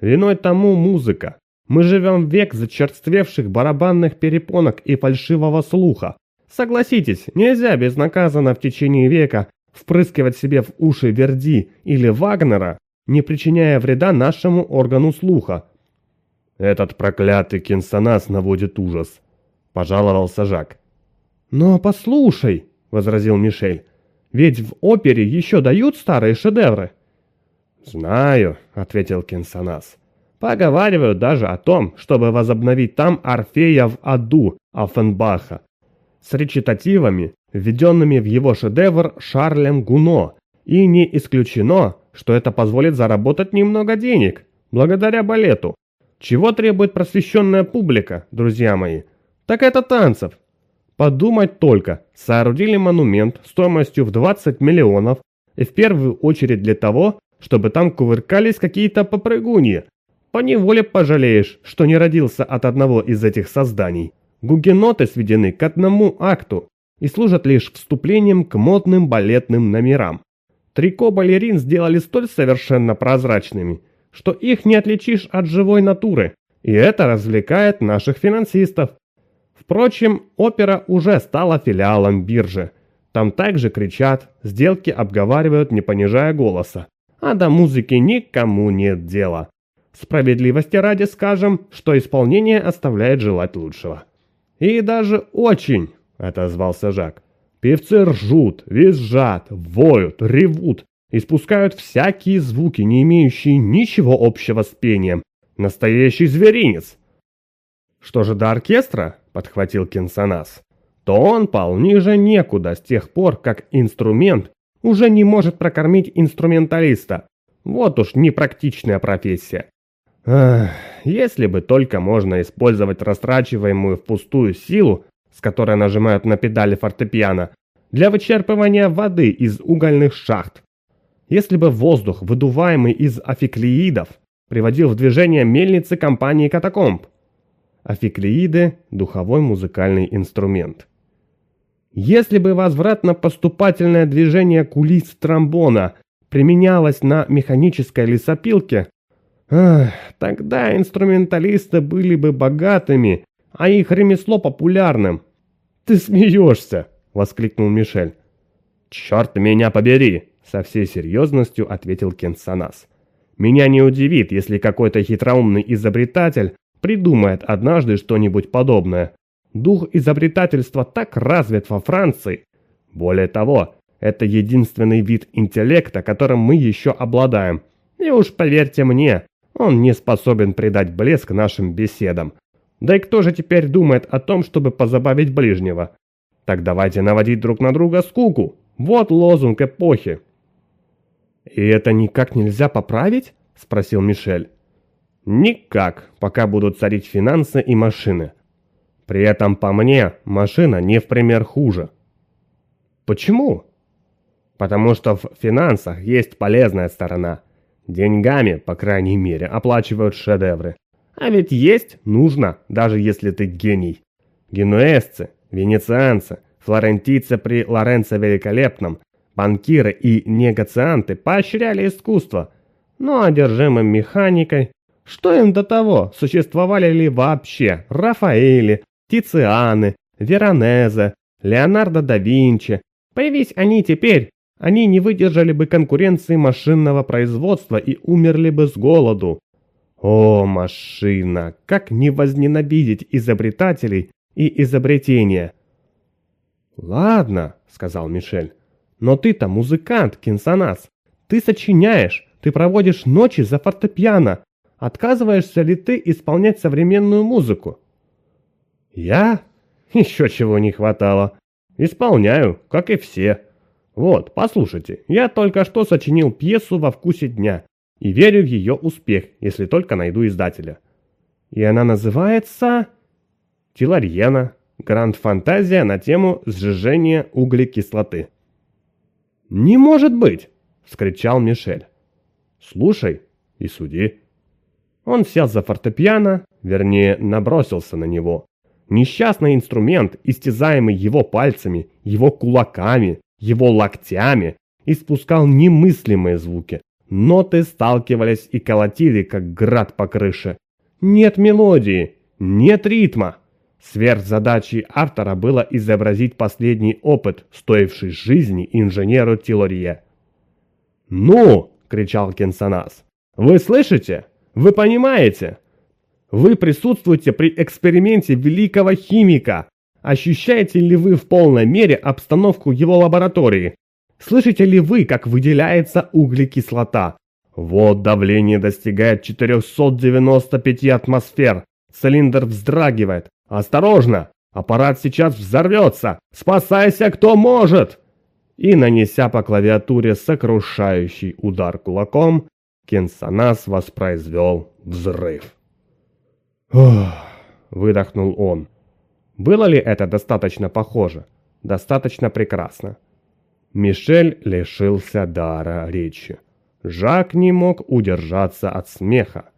Виной тому музыка. Мы живем век зачерствевших барабанных перепонок и фальшивого слуха. Согласитесь, нельзя безнаказанно в течение века впрыскивать себе в уши Верди или Вагнера, не причиняя вреда нашему органу слуха. «Этот проклятый кинсонас наводит ужас», – пожаловался Жак. «Но послушай», – возразил Мишель, ведь в опере еще дают старые шедевры. «Знаю», — ответил Кенсанас. «Поговаривают даже о том, чтобы возобновить там Орфея в аду Афенбаха с речитативами, введенными в его шедевр Шарлем Гуно, и не исключено, что это позволит заработать немного денег, благодаря балету. Чего требует просвещенная публика, друзья мои? Так это танцев, Подумать только, соорудили монумент стоимостью в 20 миллионов, и в первую очередь для того, чтобы там кувыркались какие-то попрыгуньи. Поневоле пожалеешь, что не родился от одного из этих созданий. Гугеноты сведены к одному акту и служат лишь вступлением к модным балетным номерам. Трико балерин сделали столь совершенно прозрачными, что их не отличишь от живой натуры, и это развлекает наших финансистов. Впрочем, опера уже стала филиалом биржи. Там также кричат, сделки обговаривают, не понижая голоса. А до музыки никому нет дела. Справедливости ради скажем, что исполнение оставляет желать лучшего. И даже очень, отозвался Жак. Певцы ржут, визжат, воют, ревут, испускают всякие звуки, не имеющие ничего общего с пением. Настоящий зверинец. Что же до оркестра? — подхватил Кинсанас, — то он полниже некуда с тех пор, как инструмент уже не может прокормить инструменталиста. Вот уж непрактичная профессия. Эх, если бы только можно использовать растрачиваемую впустую силу, с которой нажимают на педали фортепиано, для вычерпывания воды из угольных шахт. Если бы воздух, выдуваемый из афиклеидов, приводил в движение мельницы компании «Катакомб», афиклеиды – духовой музыкальный инструмент. Если бы возвратно-поступательное движение кулис тромбона применялось на механической лесопилке, эх, тогда инструменталисты были бы богатыми, а их ремесло популярным. «Ты смеешься!» – воскликнул Мишель. «Черт меня побери!» – со всей серьезностью ответил Кенсанас. «Меня не удивит, если какой-то хитроумный изобретатель придумает однажды что-нибудь подобное. Дух изобретательства так развит во Франции. Более того, это единственный вид интеллекта, которым мы еще обладаем. И уж поверьте мне, он не способен придать блеск нашим беседам. Да и кто же теперь думает о том, чтобы позабавить ближнего? Так давайте наводить друг на друга скуку. Вот лозунг эпохи. «И это никак нельзя поправить?» – спросил Мишель. Никак, пока будут царить финансы и машины. При этом, по мне, машина не в пример хуже. Почему? Потому что в финансах есть полезная сторона. Деньгами, по крайней мере, оплачивают шедевры. А ведь есть нужно, даже если ты гений. Генуэзцы, венецианцы, флорентийцы при Лоренцо Великолепном, банкиры и негацианты поощряли искусство, но одержимым механикой, что им до того, существовали ли вообще Рафаэли, Тицианы, Веронезе, Леонардо да Винчи? Появись они теперь, они не выдержали бы конкуренции машинного производства и умерли бы с голоду. О, машина, как не возненавидеть изобретателей и изобретения! Ладно, сказал Мишель, но ты-то музыкант, кинсонас, ты сочиняешь, ты проводишь ночи за фортепиано, Отказываешься ли ты исполнять современную музыку? Я? Еще чего не хватало. Исполняю, как и все. Вот, послушайте, я только что сочинил пьесу во вкусе дня и верю в ее успех, если только найду издателя. И она называется... Тиларьена. Гранд-фантазия на тему сжижения углекислоты. «Не может быть!» — вскричал Мишель. «Слушай и суди». Он сел за фортепиано, вернее, набросился на него. Несчастный инструмент, истязаемый его пальцами, его кулаками, его локтями, испускал немыслимые звуки. Ноты сталкивались и колотили, как град по крыше. Нет мелодии, нет ритма. Сверхзадачей автора было изобразить последний опыт, стоивший жизни инженеру Тилорье. «Ну!» – кричал Кенсанас. «Вы слышите? Вы понимаете? Вы присутствуете при эксперименте великого химика. Ощущаете ли вы в полной мере обстановку его лаборатории? Слышите ли вы, как выделяется углекислота? Вот давление достигает 495 атмосфер. Цилиндр вздрагивает. Осторожно! Аппарат сейчас взорвется! Спасайся, кто может! И, нанеся по клавиатуре сокрушающий удар кулаком, Кенсанас воспроизвел взрыв. Ох, выдохнул он. Было ли это достаточно похоже? Достаточно прекрасно. Мишель лишился дара речи. Жак не мог удержаться от смеха.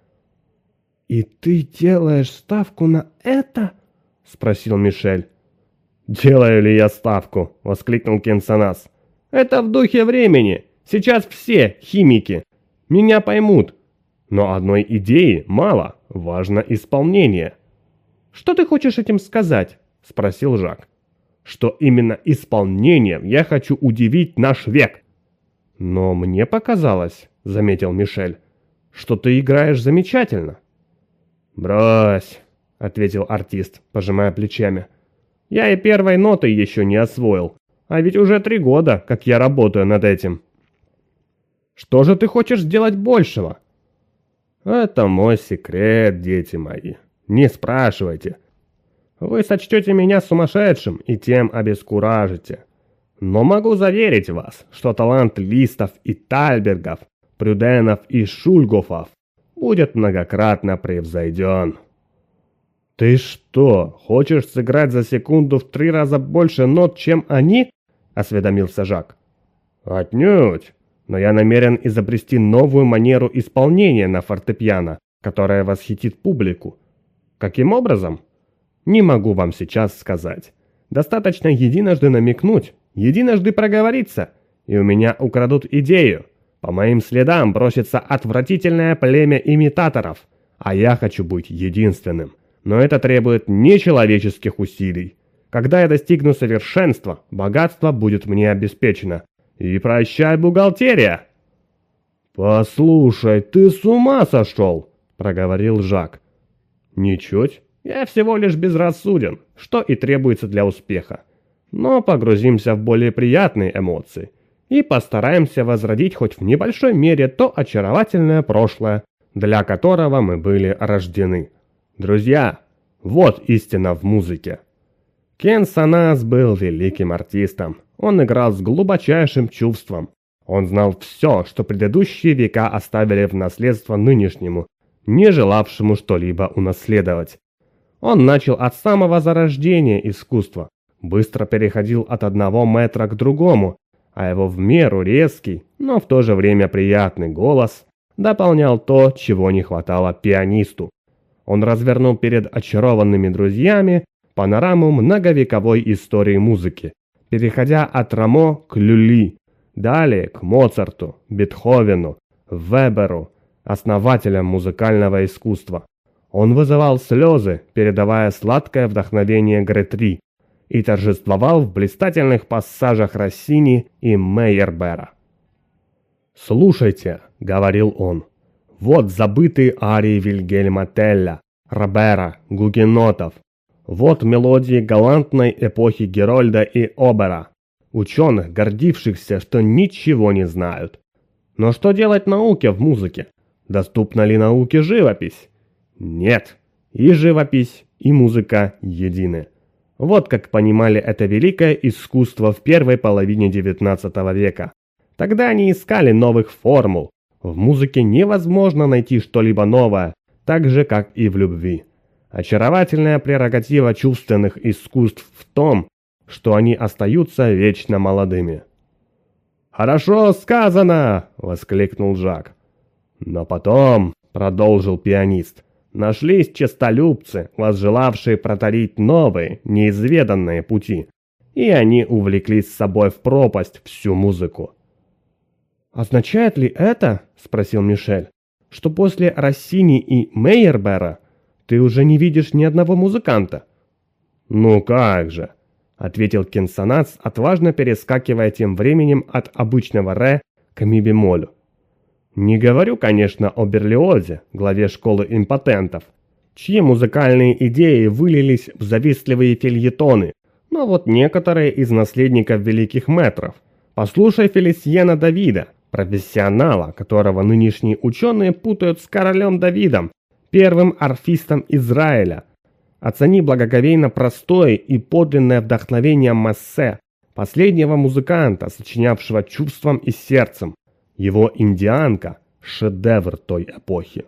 «И ты делаешь ставку на это?» — спросил Мишель. «Делаю ли я ставку?» — воскликнул Кенсанас. «Это в духе времени. Сейчас все химики. Меня поймут. Но одной идеи мало, важно исполнение. Что ты хочешь этим сказать? Спросил Жак. Что именно исполнением я хочу удивить наш век. Но мне показалось, заметил Мишель, что ты играешь замечательно. Брось, ответил артист, пожимая плечами. Я и первой ноты еще не освоил. А ведь уже три года, как я работаю над этим. Что же ты хочешь сделать большего? Это мой секрет, дети мои. Не спрашивайте. Вы сочтете меня сумасшедшим и тем обескуражите. Но могу заверить вас, что талант Листов и Тальбергов, Прюденов и Шульгофов будет многократно превзойден. «Ты что, хочешь сыграть за секунду в три раза больше нот, чем они?» – осведомился Жак. «Отнюдь но я намерен изобрести новую манеру исполнения на фортепиано, которая восхитит публику. Каким образом? Не могу вам сейчас сказать. Достаточно единожды намекнуть, единожды проговориться, и у меня украдут идею. По моим следам бросится отвратительное племя имитаторов, а я хочу быть единственным. Но это требует нечеловеческих усилий. Когда я достигну совершенства, богатство будет мне обеспечено, и прощай бухгалтерия!» «Послушай, ты с ума сошел!» — проговорил Жак. «Ничуть. Я всего лишь безрассуден, что и требуется для успеха. Но погрузимся в более приятные эмоции и постараемся возродить хоть в небольшой мере то очаровательное прошлое, для которого мы были рождены. Друзья, вот истина в музыке!» Кен Санас был великим артистом. Он играл с глубочайшим чувством. Он знал все, что предыдущие века оставили в наследство нынешнему, не желавшему что-либо унаследовать. Он начал от самого зарождения искусства, быстро переходил от одного метра к другому, а его в меру резкий, но в то же время приятный голос дополнял то, чего не хватало пианисту. Он развернул перед очарованными друзьями панораму многовековой истории музыки, переходя от Рамо к Люли, далее к Моцарту, Бетховену, Веберу, основателям музыкального искусства. Он вызывал слезы, передавая сладкое вдохновение Гретри, и торжествовал в блистательных пассажах Россини и Мейербера. «Слушайте», — говорил он, — «вот забытые арии Вильгельма Телля, Робера, Гугенотов, вот мелодии галантной эпохи Герольда и Обера, ученых, гордившихся, что ничего не знают. Но что делать науке в музыке? Доступна ли науке живопись? Нет. И живопись, и музыка едины. Вот как понимали это великое искусство в первой половине XIX века. Тогда они искали новых формул. В музыке невозможно найти что-либо новое, так же как и в любви. Очаровательная прерогатива чувственных искусств в том, что они остаются вечно молодыми. «Хорошо сказано!» — воскликнул Жак. «Но потом», — продолжил пианист, — «нашлись честолюбцы, возжелавшие протарить новые, неизведанные пути, и они увлекли с собой в пропасть всю музыку». «Означает ли это, — спросил Мишель, — что после Россини и Мейербера — ты уже не видишь ни одного музыканта». «Ну как же!» – ответил Кенсанац, отважно перескакивая тем временем от обычного «ре» к мибемолю. Не говорю, конечно, о Берлиозе, главе школы импотентов, чьи музыкальные идеи вылились в завистливые фильетоны, но вот некоторые из наследников великих метров. Послушай Фелисьена Давида, профессионала, которого нынешние ученые путают с королем Давидом, первым орфистом Израиля. Оцени благоговейно простое и подлинное вдохновение Массе, последнего музыканта, сочинявшего чувством и сердцем. Его «Индианка» – шедевр той эпохи.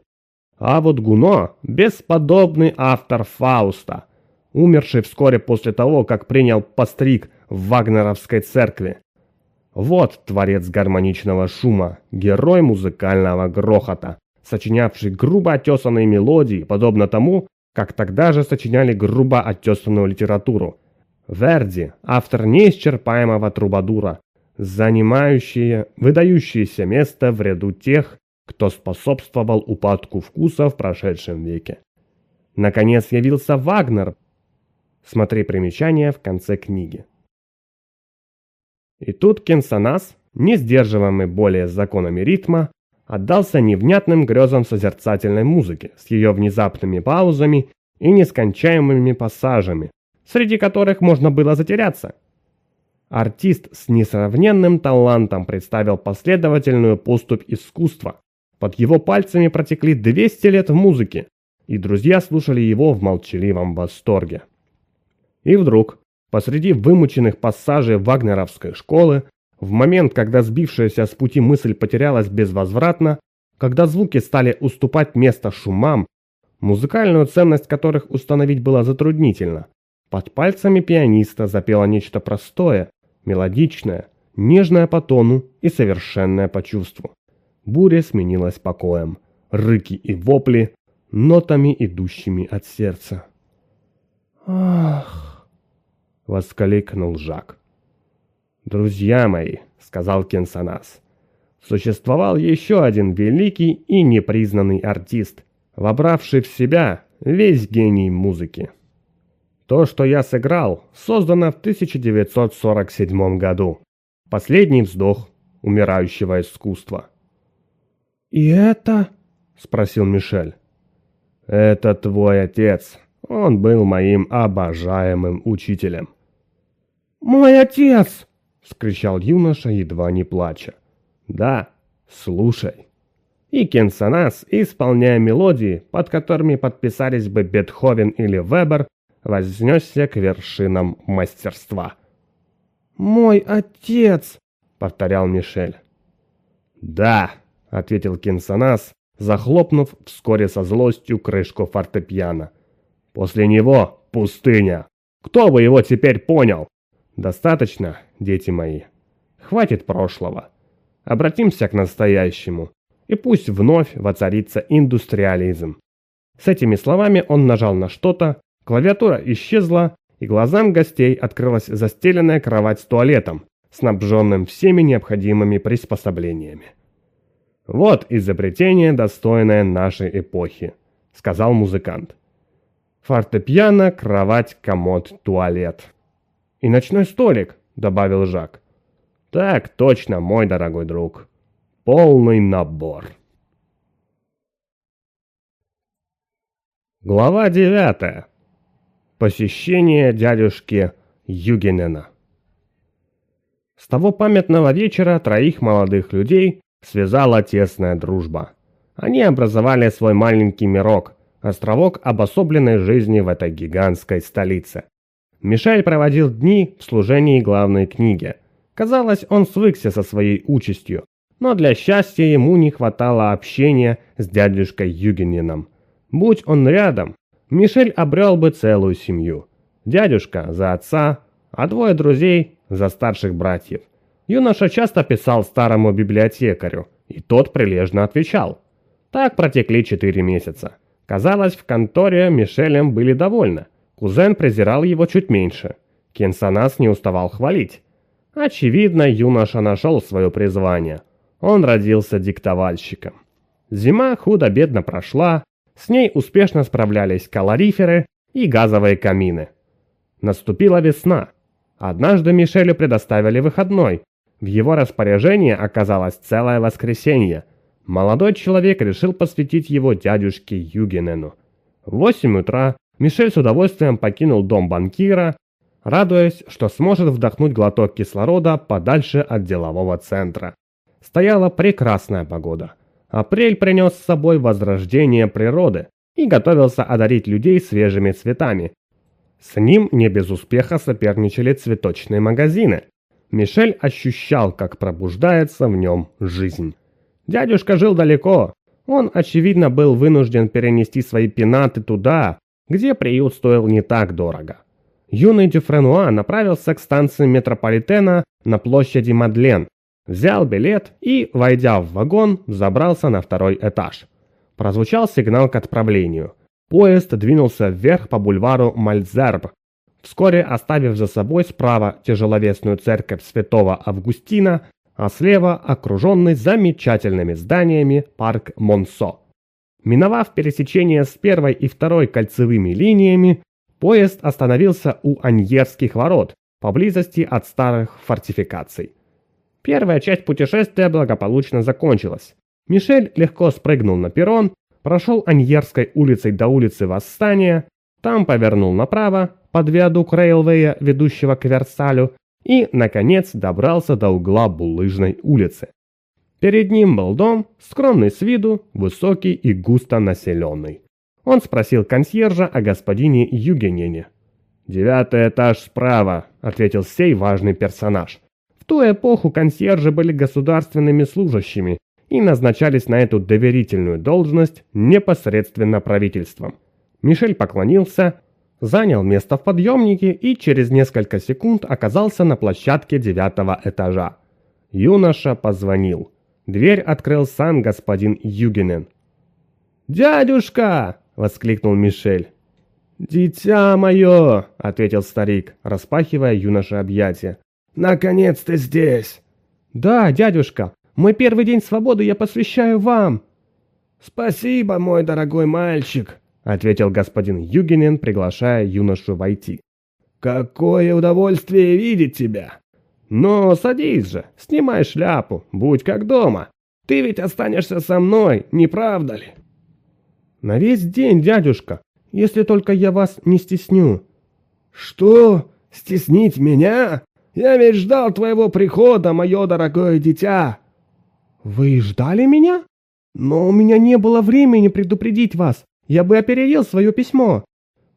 А вот Гуно – бесподобный автор Фауста, умерший вскоре после того, как принял постриг в Вагнеровской церкви. Вот творец гармоничного шума, герой музыкального грохота, сочинявший грубо оттесанные мелодии, подобно тому, как тогда же сочиняли грубо оттесанную литературу. Верди – автор неисчерпаемого трубадура, занимающие выдающееся место в ряду тех, кто способствовал упадку вкуса в прошедшем веке. Наконец явился Вагнер. Смотри примечание в конце книги. И тут Кенсанас, не сдерживаемый более законами ритма, отдался невнятным грезам созерцательной музыки с ее внезапными паузами и нескончаемыми пассажами, среди которых можно было затеряться. Артист с несравненным талантом представил последовательную поступь искусства. Под его пальцами протекли 200 лет в музыке, и друзья слушали его в молчаливом восторге. И вдруг, посреди вымученных пассажей вагнеровской школы, в момент, когда сбившаяся с пути мысль потерялась безвозвратно, когда звуки стали уступать место шумам, музыкальную ценность которых установить было затруднительно, под пальцами пианиста запело нечто простое, мелодичное, нежное по тону и совершенное по чувству. Буря сменилась покоем, рыки и вопли, нотами, идущими от сердца. «Ах!» — воскликнул Жак. «Друзья мои», — сказал Кенсанас, — «существовал еще один великий и непризнанный артист, вобравший в себя весь гений музыки. То, что я сыграл, создано в 1947 году. Последний вздох умирающего искусства». «И это?» — спросил Мишель. «Это твой отец. Он был моим обожаемым учителем». «Мой отец!» — вскричал юноша, едва не плача. «Да, слушай». И Кенсанас, исполняя мелодии, под которыми подписались бы Бетховен или Вебер, вознесся к вершинам мастерства. «Мой отец!» — повторял Мишель. «Да!» — ответил Кенсанас, захлопнув вскоре со злостью крышку фортепиано. «После него пустыня! Кто бы его теперь понял?» Достаточно, дети мои. Хватит прошлого. Обратимся к настоящему. И пусть вновь воцарится индустриализм. С этими словами он нажал на что-то, клавиатура исчезла, и глазам гостей открылась застеленная кровать с туалетом, снабженным всеми необходимыми приспособлениями. «Вот изобретение, достойное нашей эпохи», — сказал музыкант. Фортепиано, кровать, комод, туалет и ночной столик», — добавил Жак. «Так точно, мой дорогой друг. Полный набор». Глава девятая. Посещение дядюшки Югенена. С того памятного вечера троих молодых людей связала тесная дружба. Они образовали свой маленький мирок, островок обособленной жизни в этой гигантской столице. Мишель проводил дни в служении главной книги. Казалось, он свыкся со своей участью, но для счастья ему не хватало общения с дядюшкой Югенином. Будь он рядом, Мишель обрел бы целую семью. Дядюшка за отца, а двое друзей за старших братьев. Юноша часто писал старому библиотекарю, и тот прилежно отвечал. Так протекли четыре месяца. Казалось, в конторе Мишелем были довольны. Кузен презирал его чуть меньше. Кенсанас не уставал хвалить. Очевидно, юноша нашел свое призвание. Он родился диктовальщиком. Зима худо-бедно прошла, с ней успешно справлялись калориферы и газовые камины. Наступила весна. Однажды Мишелю предоставили выходной. В его распоряжении оказалось целое воскресенье. Молодой человек решил посвятить его дядюшке Югенену. В 8 утра Мишель с удовольствием покинул дом банкира, радуясь, что сможет вдохнуть глоток кислорода подальше от делового центра. Стояла прекрасная погода. Апрель принес с собой возрождение природы и готовился одарить людей свежими цветами. С ним не без успеха соперничали цветочные магазины. Мишель ощущал, как пробуждается в нем жизнь. Дядюшка жил далеко. Он, очевидно, был вынужден перенести свои пенаты туда, где приют стоил не так дорого. Юный Дюфренуа направился к станции метрополитена на площади Мадлен, взял билет и, войдя в вагон, забрался на второй этаж. Прозвучал сигнал к отправлению. Поезд двинулся вверх по бульвару Мальзерб, вскоре оставив за собой справа тяжеловесную церковь святого Августина, а слева окруженный замечательными зданиями парк Монсо. Миновав пересечение с первой и второй кольцевыми линиями, поезд остановился у Аньерских ворот, поблизости от старых фортификаций. Первая часть путешествия благополучно закончилась. Мишель легко спрыгнул на перрон, прошел Аньерской улицей до улицы Восстания, там повернул направо, под виадук рейлвея, ведущего к Версалю, и, наконец, добрался до угла Булыжной улицы. Перед ним был дом, скромный с виду, высокий и густо населенный. Он спросил консьержа о господине Югенине. «Девятый этаж справа», — ответил сей важный персонаж. В ту эпоху консьержи были государственными служащими и назначались на эту доверительную должность непосредственно правительством. Мишель поклонился, занял место в подъемнике и через несколько секунд оказался на площадке девятого этажа. Юноша позвонил. Дверь открыл сам господин Югинен. «Дядюшка!» — воскликнул Мишель. «Дитя мое!» — ответил старик, распахивая юноше объятия. «Наконец ты здесь!» «Да, дядюшка, мой первый день свободы я посвящаю вам!» «Спасибо, мой дорогой мальчик!» — ответил господин Югинен, приглашая юношу войти. «Какое удовольствие видеть тебя!» Но садись же, снимай шляпу, будь как дома. Ты ведь останешься со мной, не правда ли? На весь день, дядюшка, если только я вас не стесню. Что? Стеснить меня? Я ведь ждал твоего прихода, мое дорогое дитя. Вы ждали меня? Но у меня не было времени предупредить вас. Я бы опередил свое письмо.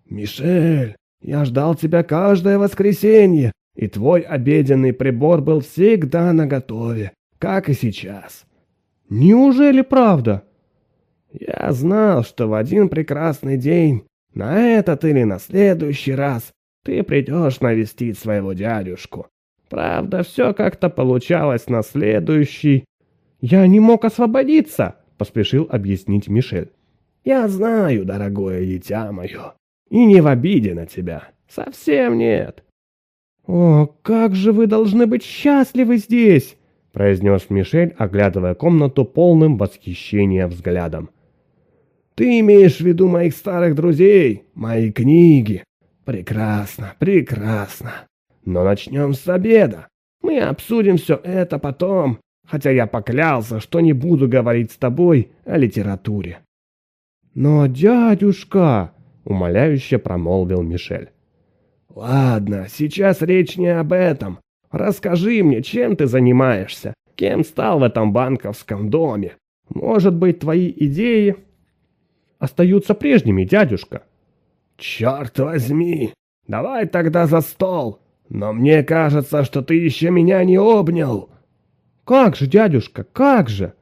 Мишель, я ждал тебя каждое воскресенье, и твой обеденный прибор был всегда наготове, как и сейчас. Неужели правда? Я знал, что в один прекрасный день, на этот или на следующий раз, ты придешь навестить своего дядюшку. Правда, все как-то получалось на следующий... Я не мог освободиться, поспешил объяснить Мишель. Я знаю, дорогое дитя мое, и не в обиде на тебя. Совсем нет. «О, как же вы должны быть счастливы здесь!» — произнес Мишель, оглядывая комнату полным восхищения взглядом. «Ты имеешь в виду моих старых друзей, мои книги? Прекрасно, прекрасно. Но начнем с обеда. Мы обсудим все это потом, хотя я поклялся, что не буду говорить с тобой о литературе». «Но дядюшка!» — умоляюще промолвил Мишель. Ладно, сейчас речь не об этом. Расскажи мне, чем ты занимаешься? Кем стал в этом банковском доме? Может быть, твои идеи остаются прежними, дядюшка? Черт возьми! Давай тогда за стол. Но мне кажется, что ты еще меня не обнял. Как же, дядюшка, как же?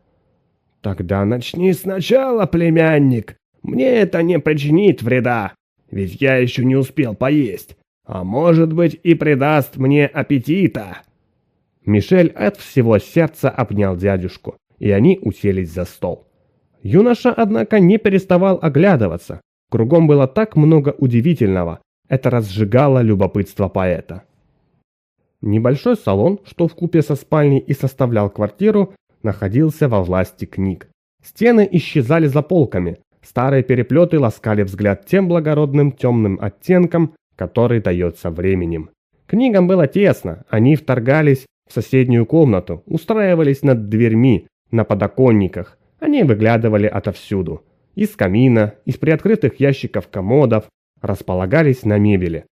Тогда начни сначала, племянник. Мне это не причинит вреда, ведь я еще не успел поесть а может быть и придаст мне аппетита!» Мишель от всего сердца обнял дядюшку, и они уселись за стол. Юноша, однако, не переставал оглядываться. Кругом было так много удивительного. Это разжигало любопытство поэта. Небольшой салон, что в купе со спальней и составлял квартиру, находился во власти книг. Стены исчезали за полками, старые переплеты ласкали взгляд тем благородным темным оттенком, который дается временем. Книгам было тесно, они а вторгались в соседнюю комнату, устраивались над дверьми, на подоконниках. Они выглядывали отовсюду. Из камина, из приоткрытых ящиков комодов, располагались на мебели.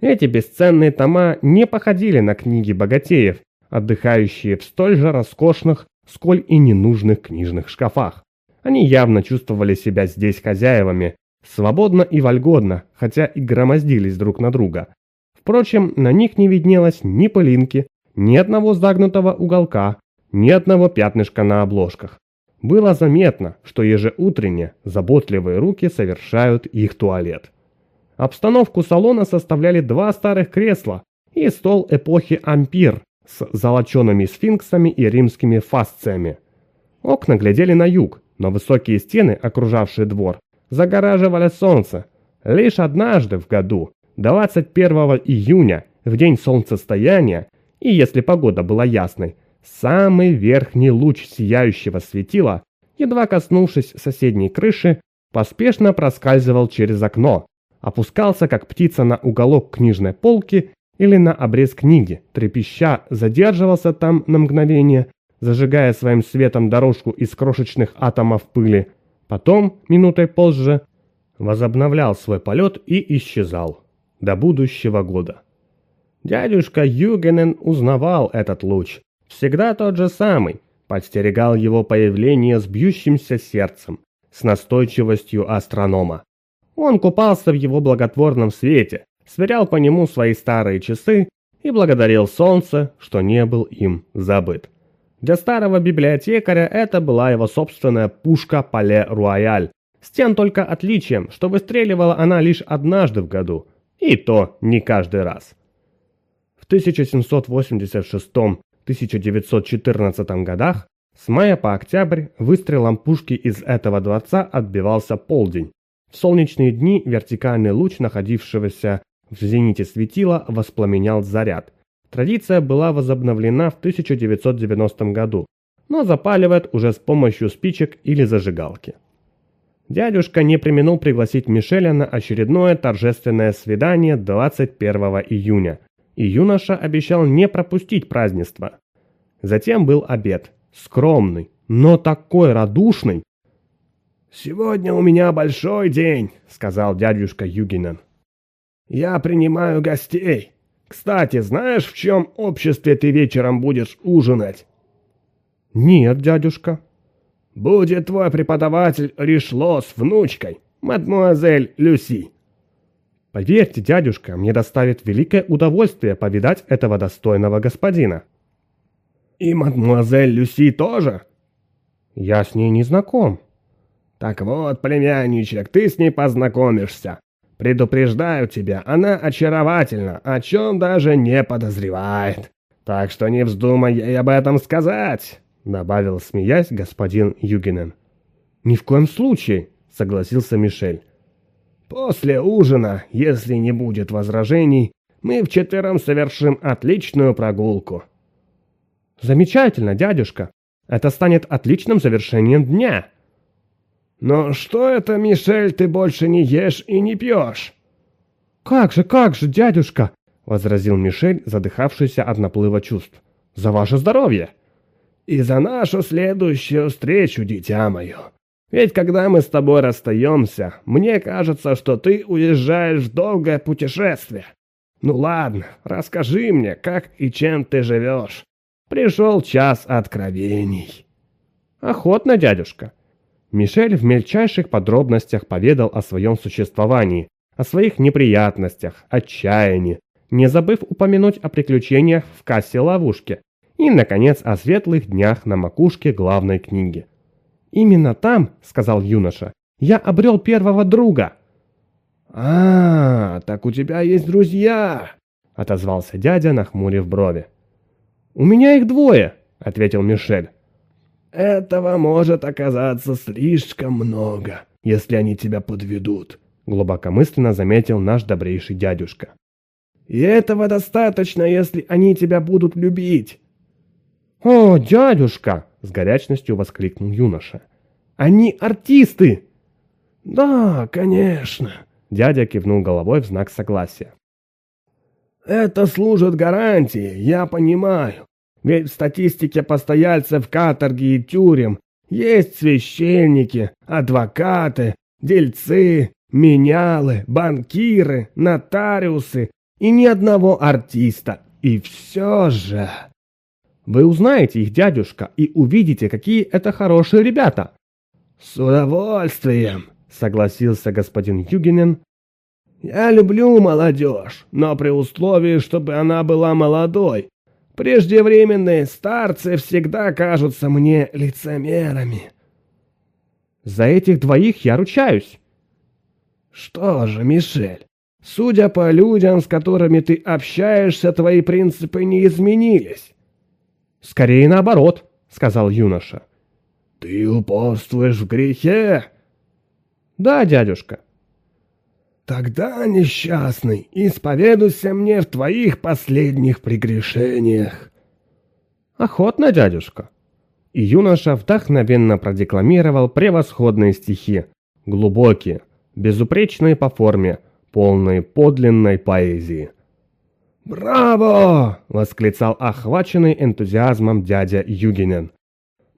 Эти бесценные тома не походили на книги богатеев, отдыхающие в столь же роскошных, сколь и ненужных книжных шкафах. Они явно чувствовали себя здесь хозяевами, свободно и вольгодно, хотя и громоздились друг на друга. Впрочем, на них не виднелось ни пылинки, ни одного загнутого уголка, ни одного пятнышка на обложках. Было заметно, что ежеутренне заботливые руки совершают их туалет. Обстановку салона составляли два старых кресла и стол эпохи ампир с золочеными сфинксами и римскими фасциями. Окна глядели на юг, но высокие стены, окружавшие двор, загораживали солнце. Лишь однажды в году, 21 июня, в день солнцестояния, и если погода была ясной, самый верхний луч сияющего светила, едва коснувшись соседней крыши, поспешно проскальзывал через окно, опускался как птица на уголок книжной полки или на обрез книги, трепеща задерживался там на мгновение, зажигая своим светом дорожку из крошечных атомов пыли, Потом, минутой позже, возобновлял свой полет и исчезал до будущего года. Дядюшка Югенен узнавал этот луч, всегда тот же самый, подстерегал его появление с бьющимся сердцем, с настойчивостью астронома. Он купался в его благотворном свете, сверял по нему свои старые часы и благодарил солнце, что не был им забыт. Для старого библиотекаря это была его собственная пушка Пале Руаяль, с тем только отличием, что выстреливала она лишь однажды в году, и то не каждый раз. В 1786-1914 годах с мая по октябрь выстрелом пушки из этого дворца отбивался полдень. В солнечные дни вертикальный луч находившегося в зените светила воспламенял заряд – Традиция была возобновлена в 1990 году, но запаливает уже с помощью спичек или зажигалки. Дядюшка не применил пригласить Мишеля на очередное торжественное свидание 21 июня, и юноша обещал не пропустить празднество. Затем был обед, скромный, но такой радушный. «Сегодня у меня большой день», — сказал дядюшка Югинен. «Я принимаю гостей». Кстати, знаешь, в чем обществе ты вечером будешь ужинать? Нет, дядюшка. Будет твой преподаватель Ришло с внучкой, мадмуазель Люси. Поверьте, дядюшка, мне доставит великое удовольствие повидать этого достойного господина. И мадмуазель Люси тоже? Я с ней не знаком. Так вот, племянничек, ты с ней познакомишься. Предупреждаю тебя, она очаровательна, о чем даже не подозревает. Так что не вздумай ей об этом сказать», — добавил, смеясь, господин Югинен. «Ни в коем случае», — согласился Мишель. «После ужина, если не будет возражений, мы вчетвером совершим отличную прогулку». «Замечательно, дядюшка. Это станет отличным завершением дня», но что это, Мишель, ты больше не ешь и не пьешь?» «Как же, как же, дядюшка!» — возразил Мишель, задыхавшийся от наплыва чувств. «За ваше здоровье!» «И за нашу следующую встречу, дитя мое!» Ведь когда мы с тобой расстаемся, мне кажется, что ты уезжаешь в долгое путешествие. Ну ладно, расскажи мне, как и чем ты живешь. Пришел час откровений. Охотно, дядюшка. Мишель в мельчайших подробностях поведал о своем существовании, о своих неприятностях, отчаянии, не забыв упомянуть о приключениях в кассе ловушки и, наконец, о светлых днях на макушке главной книги. «Именно там, — сказал юноша, — я обрел первого друга». «А, так у тебя есть друзья!» — отозвался дядя, нахмурив брови. «У меня их двое!» — ответил Мишель. Этого может оказаться слишком много, если они тебя подведут», — глубокомысленно заметил наш добрейший дядюшка. «И этого достаточно, если они тебя будут любить». «О, дядюшка!» — с горячностью воскликнул юноша. «Они артисты!» «Да, конечно!» — дядя кивнул головой в знак согласия. «Это служит гарантией, я понимаю. Ведь в статистике постояльцев каторги и тюрем есть священники, адвокаты, дельцы, менялы, банкиры, нотариусы и ни одного артиста. И все же... Вы узнаете их, дядюшка, и увидите, какие это хорошие ребята. С удовольствием, согласился господин Югинин. Я люблю молодежь, но при условии, чтобы она была молодой, Преждевременные старцы всегда кажутся мне лицемерами. За этих двоих я ручаюсь. Что же, Мишель, судя по людям, с которыми ты общаешься, твои принципы не изменились. Скорее наоборот, сказал юноша. Ты упорствуешь в грехе? Да, дядюшка. Тогда несчастный, исповедуйся мне в твоих последних прегрешениях. Охотно, дядюшка. И юноша вдохновенно продекламировал превосходные стихи, глубокие, безупречные по форме, полные подлинной поэзии. «Браво!» — восклицал охваченный энтузиазмом дядя Югинен.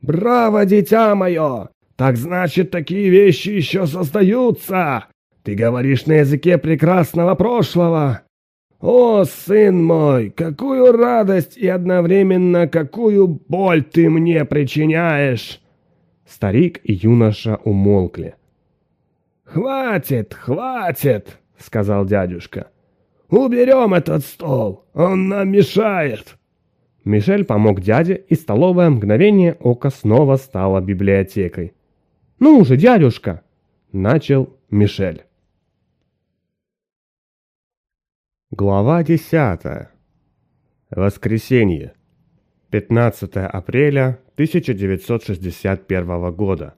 «Браво, дитя мое! Так значит, такие вещи еще создаются!» Ты говоришь на языке прекрасного прошлого. О, сын мой, какую радость и одновременно какую боль ты мне причиняешь!» Старик и юноша умолкли. «Хватит, хватит!» — сказал дядюшка. «Уберем этот стол, он нам мешает!» Мишель помог дяде, и столовое мгновение ока снова стало библиотекой. «Ну уже, дядюшка!» — начал Мишель. Глава 10. Воскресенье. 15 апреля 1961 года.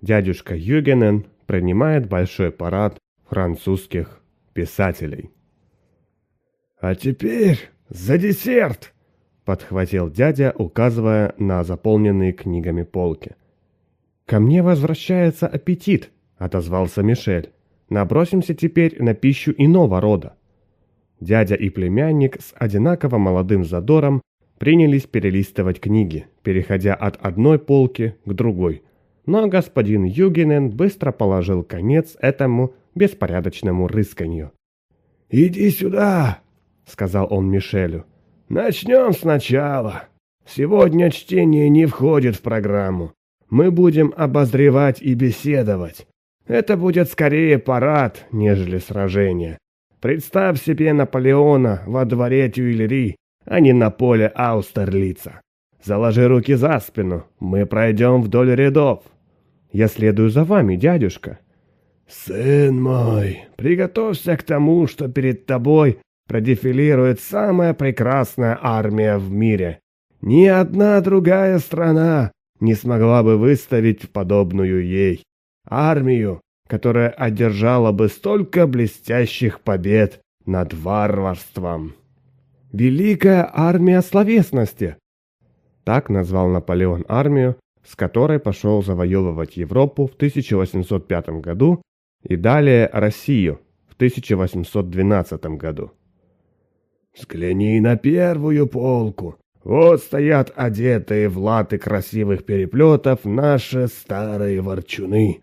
Дядюшка Югенен принимает большой парад французских писателей. «А теперь за десерт!» – подхватил дядя, указывая на заполненные книгами полки. «Ко мне возвращается аппетит», – отозвался Мишель. «Набросимся теперь на пищу иного рода». Дядя и племянник с одинаково молодым задором принялись перелистывать книги, переходя от одной полки к другой. Но господин Югинен быстро положил конец этому беспорядочному рысканью. «Иди сюда!» — сказал он Мишелю. «Начнем сначала. Сегодня чтение не входит в программу. Мы будем обозревать и беседовать. Это будет скорее парад, нежели сражение. Представь себе Наполеона во дворе Тюильри, а не на поле Аустерлица. Заложи руки за спину, мы пройдем вдоль рядов. Я следую за вами, дядюшка. Сын мой, приготовься к тому, что перед тобой продефилирует самая прекрасная армия в мире. Ни одна другая страна не смогла бы выставить подобную ей армию, которая одержала бы столько блестящих побед над варварством. Великая армия словесности. Так назвал Наполеон армию, с которой пошел завоевывать Европу в 1805 году и далее Россию в 1812 году. «Взгляни на первую полку. Вот стоят одетые в латы красивых переплетов наши старые ворчуны»,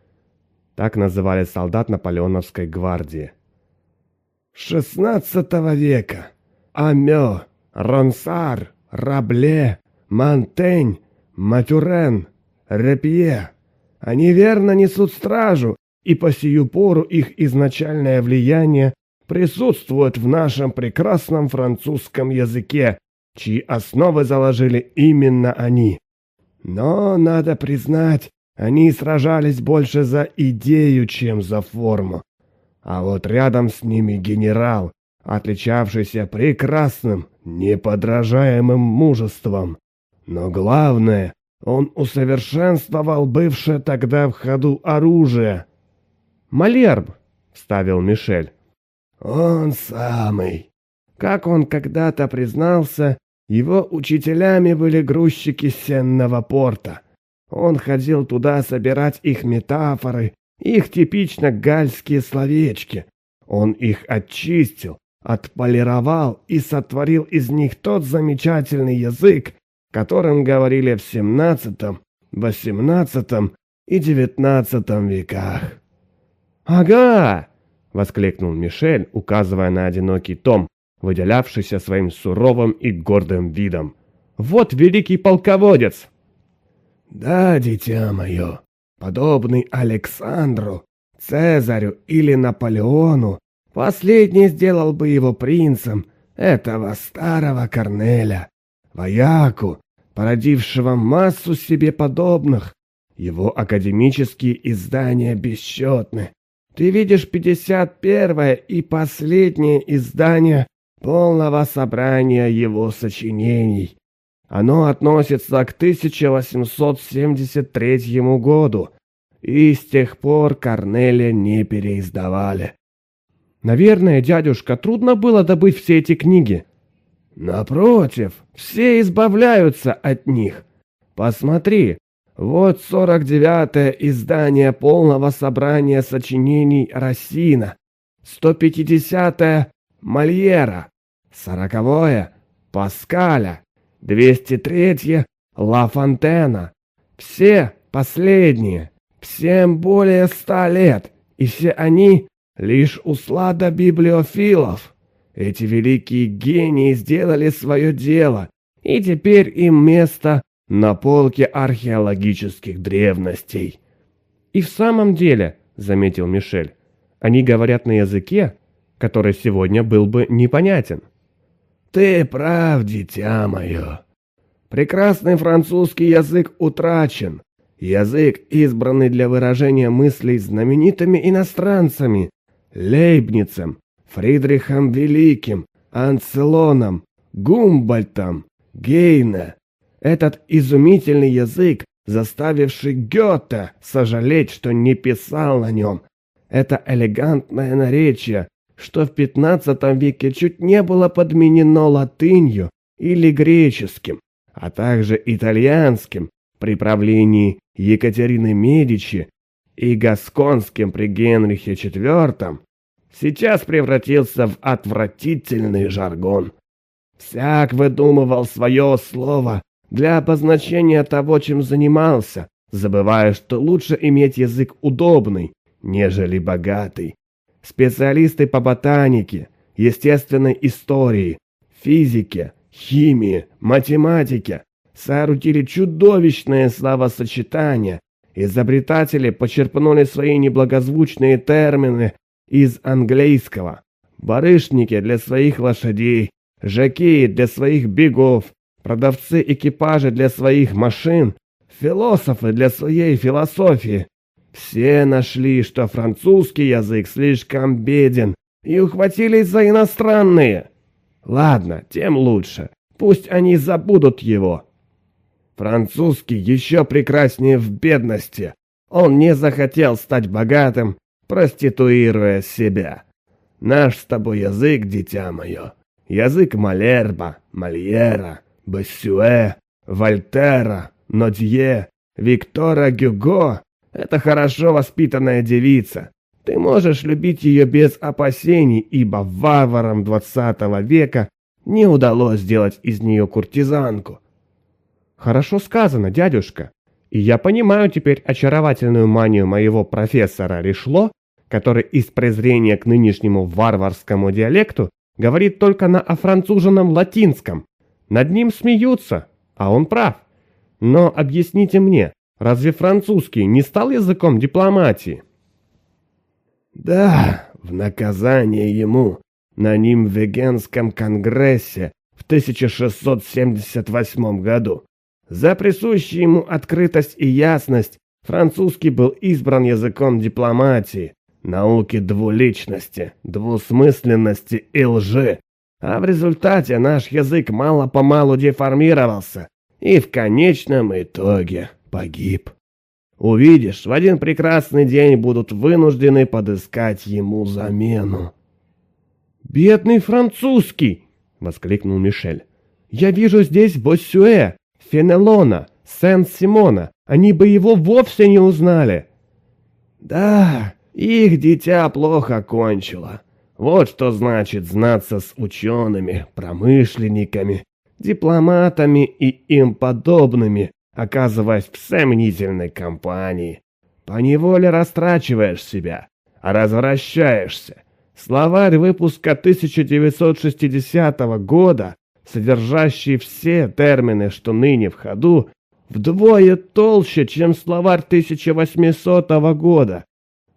так называли солдат Наполеоновской гвардии. Шестнадцатого века. Амё, Рансар, Рабле, Монтень, Матюрен, Репье. Они верно несут стражу, и по сию пору их изначальное влияние присутствует в нашем прекрасном французском языке, чьи основы заложили именно они. Но, надо признать, они сражались больше за идею, чем за форму. А вот рядом с ними генерал, отличавшийся прекрасным, неподражаемым мужеством. Но главное, он усовершенствовал бывшее тогда в ходу оружие. «Малерб», — вставил Мишель. «Он самый». Как он когда-то признался, его учителями были грузчики сенного порта — он ходил туда собирать их метафоры, их типично гальские словечки. Он их очистил, отполировал и сотворил из них тот замечательный язык, которым говорили в XVII, XVIII и XIX веках. «Ага!» — воскликнул Мишель, указывая на одинокий том, выделявшийся своим суровым и гордым видом. «Вот великий полководец!» Да, дитя мое, подобный Александру, Цезарю или Наполеону, последний сделал бы его принцем этого старого Корнеля, вояку, породившего массу себе подобных. Его академические издания бесчетны. Ты видишь 51 и последнее издание полного собрания его сочинений. Оно относится к 1873 году, и с тех пор Корнеля не переиздавали. Наверное, дядюшка, трудно было добыть все эти книги. Напротив, все избавляются от них. Посмотри, вот 49-е издание полного собрания сочинений Рассина, 150-е Мольера, 40-е Паскаля, двести третья Ла Все последние, всем более ста лет, и все они лишь услада библиофилов. Эти великие гении сделали свое дело, и теперь им место на полке археологических древностей. И в самом деле, заметил Мишель, они говорят на языке, который сегодня был бы непонятен. Ты прав, дитя мое. Прекрасный французский язык утрачен. Язык, избранный для выражения мыслей знаменитыми иностранцами, Лейбницем, Фридрихом Великим, Анцелоном, Гумбольтом, Гейна. Этот изумительный язык, заставивший Гёта сожалеть, что не писал на нем. Это элегантное наречие, что в XV веке чуть не было подменено латынью или греческим, а также итальянским при правлении Екатерины Медичи и гасконским при Генрихе IV, сейчас превратился в отвратительный жаргон. Всяк выдумывал свое слово для обозначения того, чем занимался, забывая, что лучше иметь язык удобный, нежели богатый специалисты по ботанике, естественной истории, физике, химии, математике соорудили чудовищное славосочетание. изобретатели почерпнули свои неблагозвучные термины из английского, барышники для своих лошадей, жакеи для своих бегов, продавцы экипажа для своих машин, философы для своей философии, все нашли, что французский язык слишком беден и ухватились за иностранные. Ладно, тем лучше. Пусть они забудут его. Французский еще прекраснее в бедности. Он не захотел стать богатым, проституируя себя. Наш с тобой язык, дитя мое, язык Малерба, Мольера, Боссюэ, Вольтера, Нодье, Виктора Гюго это хорошо воспитанная девица. Ты можешь любить ее без опасений, ибо варварам двадцатого века не удалось сделать из нее куртизанку. Хорошо сказано, дядюшка. И я понимаю теперь очаровательную манию моего профессора Ришло, который из презрения к нынешнему варварскому диалекту говорит только на офранцуженном латинском. Над ним смеются, а он прав. Но объясните мне, Разве французский не стал языком дипломатии? Да, в наказание ему на Нимвегенском конгрессе в 1678 году. За присущую ему открытость и ясность французский был избран языком дипломатии, науки двуличности, двусмысленности и лжи, а в результате наш язык мало-помалу деформировался и в конечном итоге погиб. Увидишь, в один прекрасный день будут вынуждены подыскать ему замену. «Бедный французский!» — воскликнул Мишель. «Я вижу здесь Боссюэ, Фенелона, Сен-Симона. Они бы его вовсе не узнали!» «Да, их дитя плохо кончило. Вот что значит знаться с учеными, промышленниками, дипломатами и им подобными, оказываясь в сомнительной компании. Поневоле растрачиваешь себя, а развращаешься. Словарь выпуска 1960 года, содержащий все термины, что ныне в ходу, вдвое толще, чем словарь 1800 года.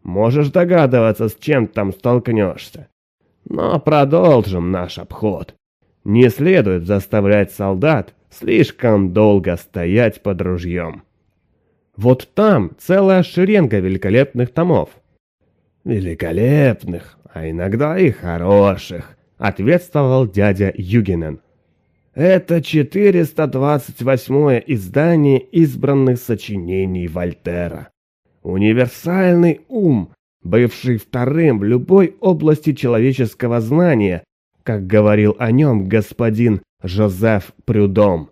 Можешь догадываться, с чем там столкнешься. Но продолжим наш обход. Не следует заставлять солдат слишком долго стоять под ружьем. Вот там целая шеренга великолепных томов. Великолепных, а иногда и хороших, ответствовал дядя Югинен. Это 428 издание избранных сочинений Вольтера. Универсальный ум, бывший вторым в любой области человеческого знания, как говорил о нем господин Жозеф Прюдом.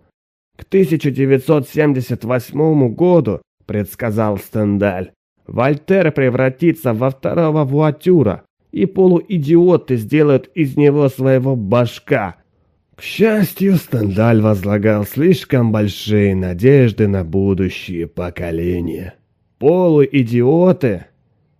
К 1978 году, предсказал Стендаль, Вольтер превратится во второго Вуатюра, и полуидиоты сделают из него своего башка. К счастью, Стендаль возлагал слишком большие надежды на будущие поколения. Полуидиоты?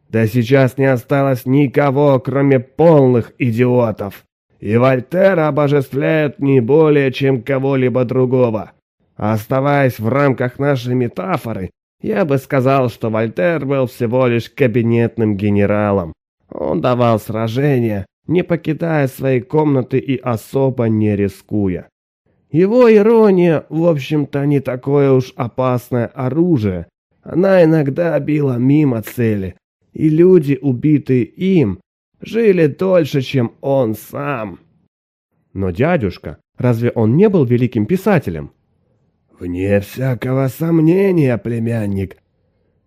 Да сейчас не осталось никого, кроме полных идиотов и Вольтер обожествляет не более, чем кого-либо другого. Оставаясь в рамках нашей метафоры, я бы сказал, что Вольтер был всего лишь кабинетным генералом. Он давал сражения, не покидая своей комнаты и особо не рискуя. Его ирония, в общем-то, не такое уж опасное оружие. Она иногда била мимо цели, и люди, убитые им, Жили дольше, чем он сам. Но дядюшка, разве он не был великим писателем? Вне всякого сомнения, племянник.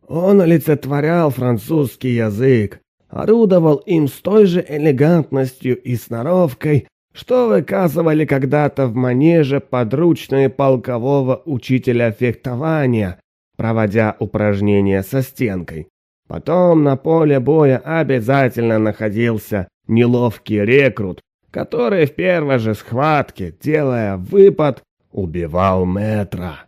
Он олицетворял французский язык, орудовал им с той же элегантностью и сноровкой, что выказывали когда-то в манеже подручные полкового учителя фехтования, проводя упражнения со стенкой. Потом на поле боя обязательно находился неловкий рекрут, который в первой же схватке, делая выпад, убивал метра.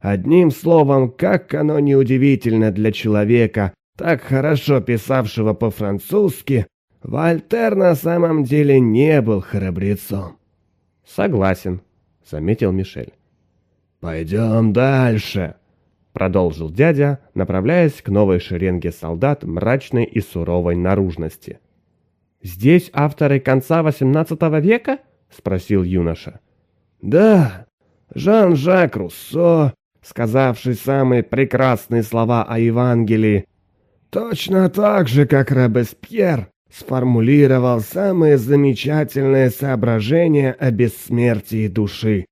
Одним словом, как оно неудивительно для человека, так хорошо писавшего по-французски, Вольтер на самом деле не был храбрецом. «Согласен», — заметил Мишель. «Пойдем дальше», продолжил дядя, направляясь к новой шеренге солдат мрачной и суровой наружности. «Здесь авторы конца XVIII века?» – спросил юноша. «Да, Жан-Жак Руссо, сказавший самые прекрасные слова о Евангелии, точно так же, как Робеспьер, сформулировал самые замечательные соображения о бессмертии души.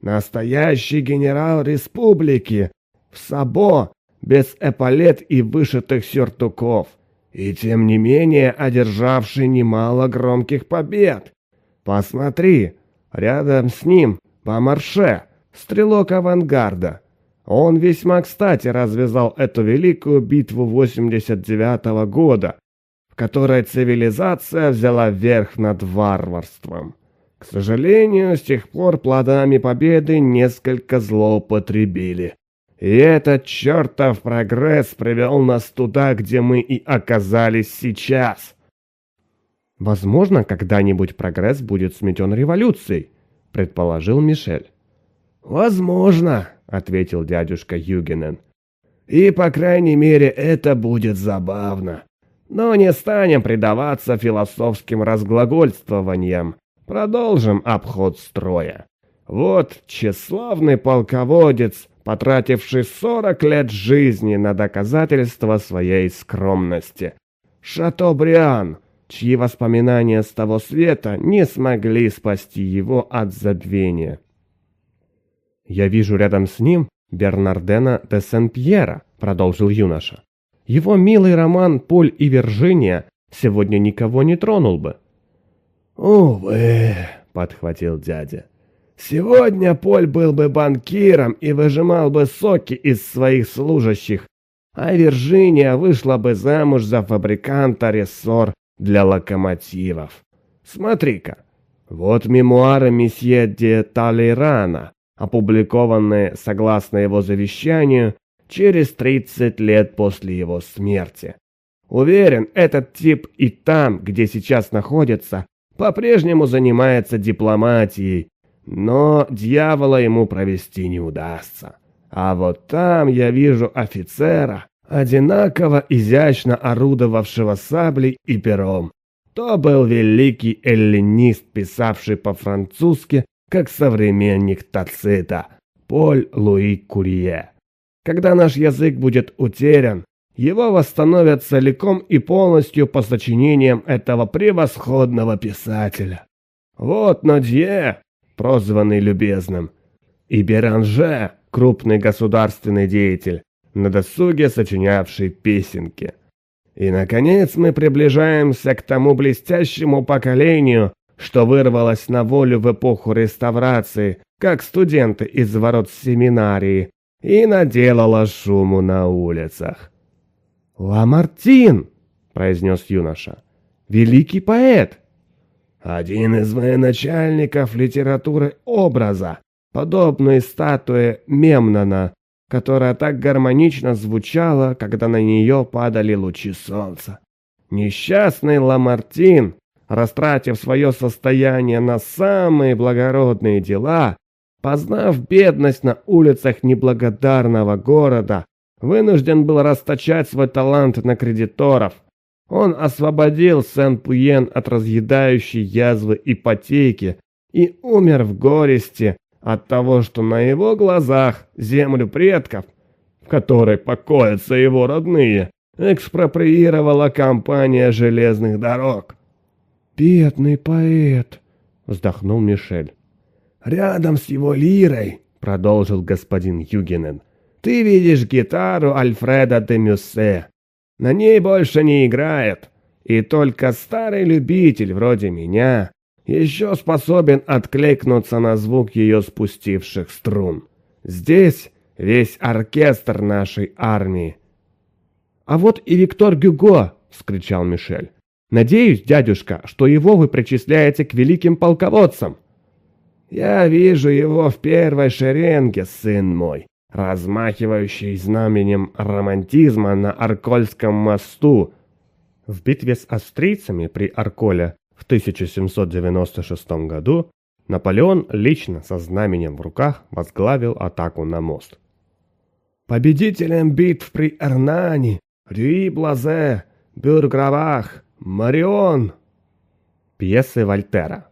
Настоящий генерал республики в Сабо без эполет и вышитых сюртуков, и тем не менее одержавший немало громких побед. Посмотри, рядом с ним Помарше, стрелок авангарда. Он весьма кстати развязал эту великую битву 89 -го года, в которой цивилизация взяла верх над варварством. К сожалению, с тех пор плодами победы несколько злоупотребили. И этот чертов прогресс привел нас туда, где мы и оказались сейчас. Возможно, когда-нибудь прогресс будет сметен революцией, предположил Мишель. Возможно, ответил дядюшка Югенен. И, по крайней мере, это будет забавно. Но не станем предаваться философским разглагольствованиям. Продолжим обход строя. Вот тщеславный полководец потративший 40 лет жизни на доказательство своей скромности. Шатобриан, чьи воспоминания с того света не смогли спасти его от забвения. «Я вижу рядом с ним Бернардена де Сен-Пьера», — продолжил юноша. «Его милый роман «Поль и Виржиния» сегодня никого не тронул бы». «Увы», — подхватил дядя. Сегодня Поль был бы банкиром и выжимал бы соки из своих служащих, а Виржиния вышла бы замуж за фабриканта рессор для локомотивов. Смотри-ка, вот мемуары месье де Талейрана, опубликованные, согласно его завещанию, через 30 лет после его смерти. Уверен, этот тип и там, где сейчас находится, по-прежнему занимается дипломатией но дьявола ему провести не удастся. А вот там я вижу офицера, одинаково изящно орудовавшего саблей и пером. То был великий эллинист, писавший по-французски, как современник Тацита, Поль Луи Курье. Когда наш язык будет утерян, его восстановят целиком и полностью по сочинениям этого превосходного писателя. Вот Нодье прозванный любезным. И Беранже – крупный государственный деятель, на досуге сочинявший песенки. И, наконец, мы приближаемся к тому блестящему поколению, что вырвалось на волю в эпоху реставрации, как студенты из ворот семинарии, и наделало шуму на улицах. Ла Мартин — произнес юноша. «Великий поэт!» Один из военачальников литературы образа, подобный статуе Мемнона, которая так гармонично звучала, когда на нее падали лучи солнца. Несчастный Ламартин, растратив свое состояние на самые благородные дела, познав бедность на улицах неблагодарного города, вынужден был расточать свой талант на кредиторов – он освободил Сен-Пуен от разъедающей язвы ипотеки и умер в горести от того, что на его глазах землю предков, в которой покоятся его родные, экспроприировала компания железных дорог. «Бедный поэт!» — вздохнул Мишель. «Рядом с его лирой», — продолжил господин Югенен, — «ты видишь гитару Альфреда де Мюссе, на ней больше не играет. И только старый любитель вроде меня еще способен откликнуться на звук ее спустивших струн. Здесь весь оркестр нашей армии. «А вот и Виктор Гюго!» — вскричал Мишель. «Надеюсь, дядюшка, что его вы причисляете к великим полководцам!» «Я вижу его в первой шеренге, сын мой размахивающий знаменем романтизма на Аркольском мосту в битве с австрийцами при Арколе в 1796 году Наполеон лично со знаменем в руках возглавил атаку на мост. Победителем битв при Эрнане, Рюи-Блазе, Бюргравах, Марион! Пьесы Вольтера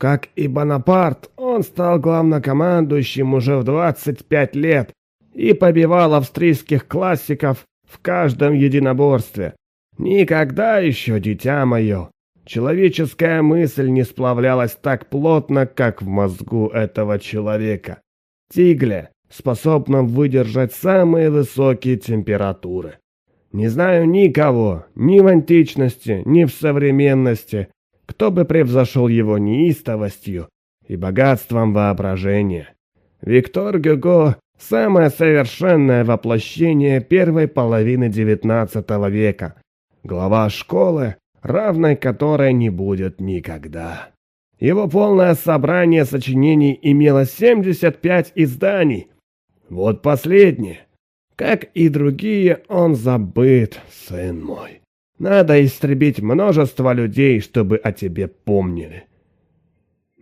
как и Бонапарт, он стал главнокомандующим уже в 25 лет и побивал австрийских классиков в каждом единоборстве. Никогда еще, дитя мое, человеческая мысль не сплавлялась так плотно, как в мозгу этого человека. Тигля, способном выдержать самые высокие температуры. Не знаю никого, ни в античности, ни в современности, кто бы превзошел его неистовостью и богатством воображения? Виктор Гюго – самое совершенное воплощение первой половины XIX века, глава школы, равной которой не будет никогда. Его полное собрание сочинений имело 75 изданий. Вот последнее. Как и другие, он забыт, сын мой. Надо истребить множество людей, чтобы о тебе помнили.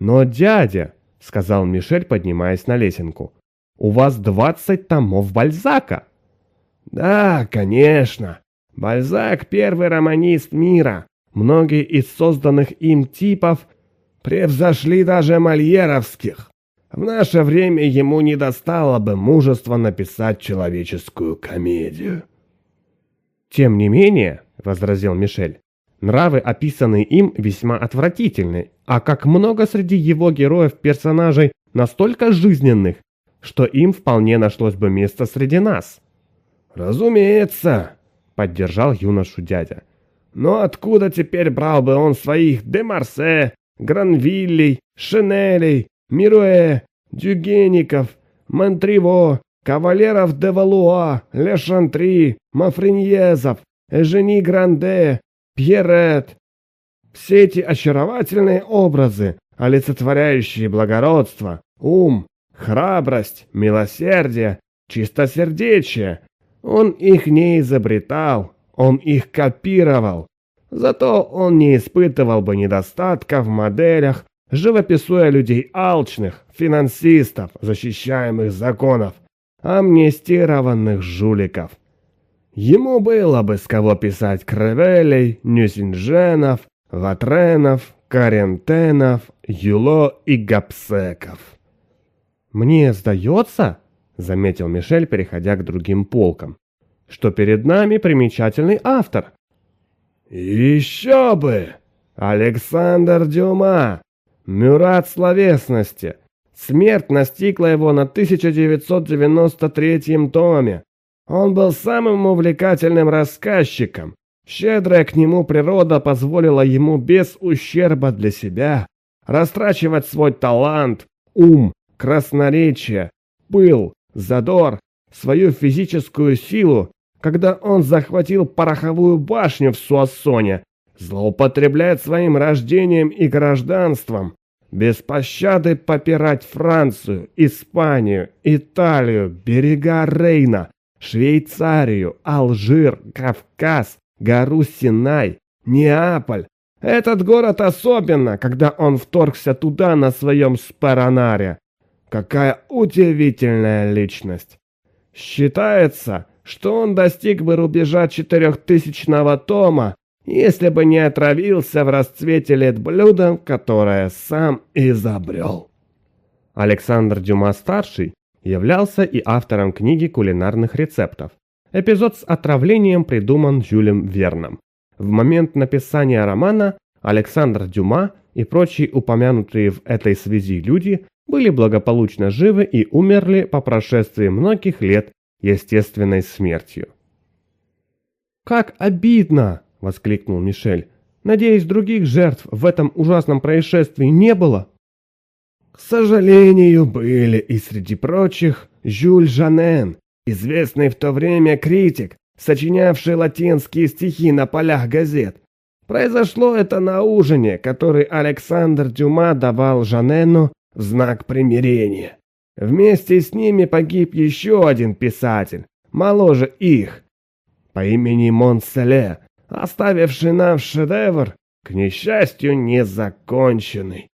Но, дядя, — сказал Мишель, поднимаясь на лесенку, — у вас двадцать томов Бальзака. Да, конечно. Бальзак — первый романист мира. Многие из созданных им типов превзошли даже мольеровских. В наше время ему не достало бы мужества написать человеческую комедию. Тем не менее, — возразил Мишель. Нравы, описанные им, весьма отвратительны, а как много среди его героев персонажей настолько жизненных, что им вполне нашлось бы место среди нас. «Разумеется», — поддержал юношу дядя. «Но откуда теперь брал бы он своих Демарсе, Гранвиллей, Шинелей, Мируэ, Дюгеников, Монтриво, Кавалеров де Валуа, Лешантри, Мафриньезов, Жени Гранде, Пьерет. Все эти очаровательные образы, олицетворяющие благородство, ум, храбрость, милосердие, чистосердечие. Он их не изобретал, он их копировал. Зато он не испытывал бы недостатка в моделях, живописуя людей алчных, финансистов, защищаемых законов, амнистированных жуликов. Ему было бы с кого писать Кревелей, Нюсинженов, Ватренов, Карентенов, Юло и Гапсеков. «Мне сдается», — заметил Мишель, переходя к другим полкам, «что перед нами примечательный автор». «Еще бы! Александр Дюма! Мюрат словесности! Смерть настигла его на 1993 томе!» Он был самым увлекательным рассказчиком. Щедрое к нему природа позволила ему без ущерба для себя растрачивать свой талант, ум, красноречие, пыл, задор, свою физическую силу, когда он захватил пороховую башню в Суассоне, злоупотребляет своим рождением и гражданством, без пощады попирать Францию, Испанию, Италию, берега Рейна, Швейцарию, Алжир, Кавказ, гору Синай, Неаполь. Этот город особенно, когда он вторгся туда на своем спаранаре. Какая удивительная личность! Считается, что он достиг бы рубежа четырехтысячного тома, если бы не отравился в расцвете лет блюдом, которое сам изобрел. Александр Дюма-старший являлся и автором книги кулинарных рецептов. Эпизод с отравлением придуман Жюлем Верном. В момент написания романа Александр Дюма и прочие упомянутые в этой связи люди были благополучно живы и умерли по прошествии многих лет естественной смертью. «Как обидно!» – воскликнул Мишель. «Надеюсь, других жертв в этом ужасном происшествии не было?» К сожалению, были и среди прочих Жюль Жанен, известный в то время критик, сочинявший латинские стихи на полях газет. Произошло это на ужине, который Александр Дюма давал Жанену в знак примирения. Вместе с ними погиб еще один писатель, моложе их, по имени Монселе, оставивший нам шедевр, к несчастью, незаконченный.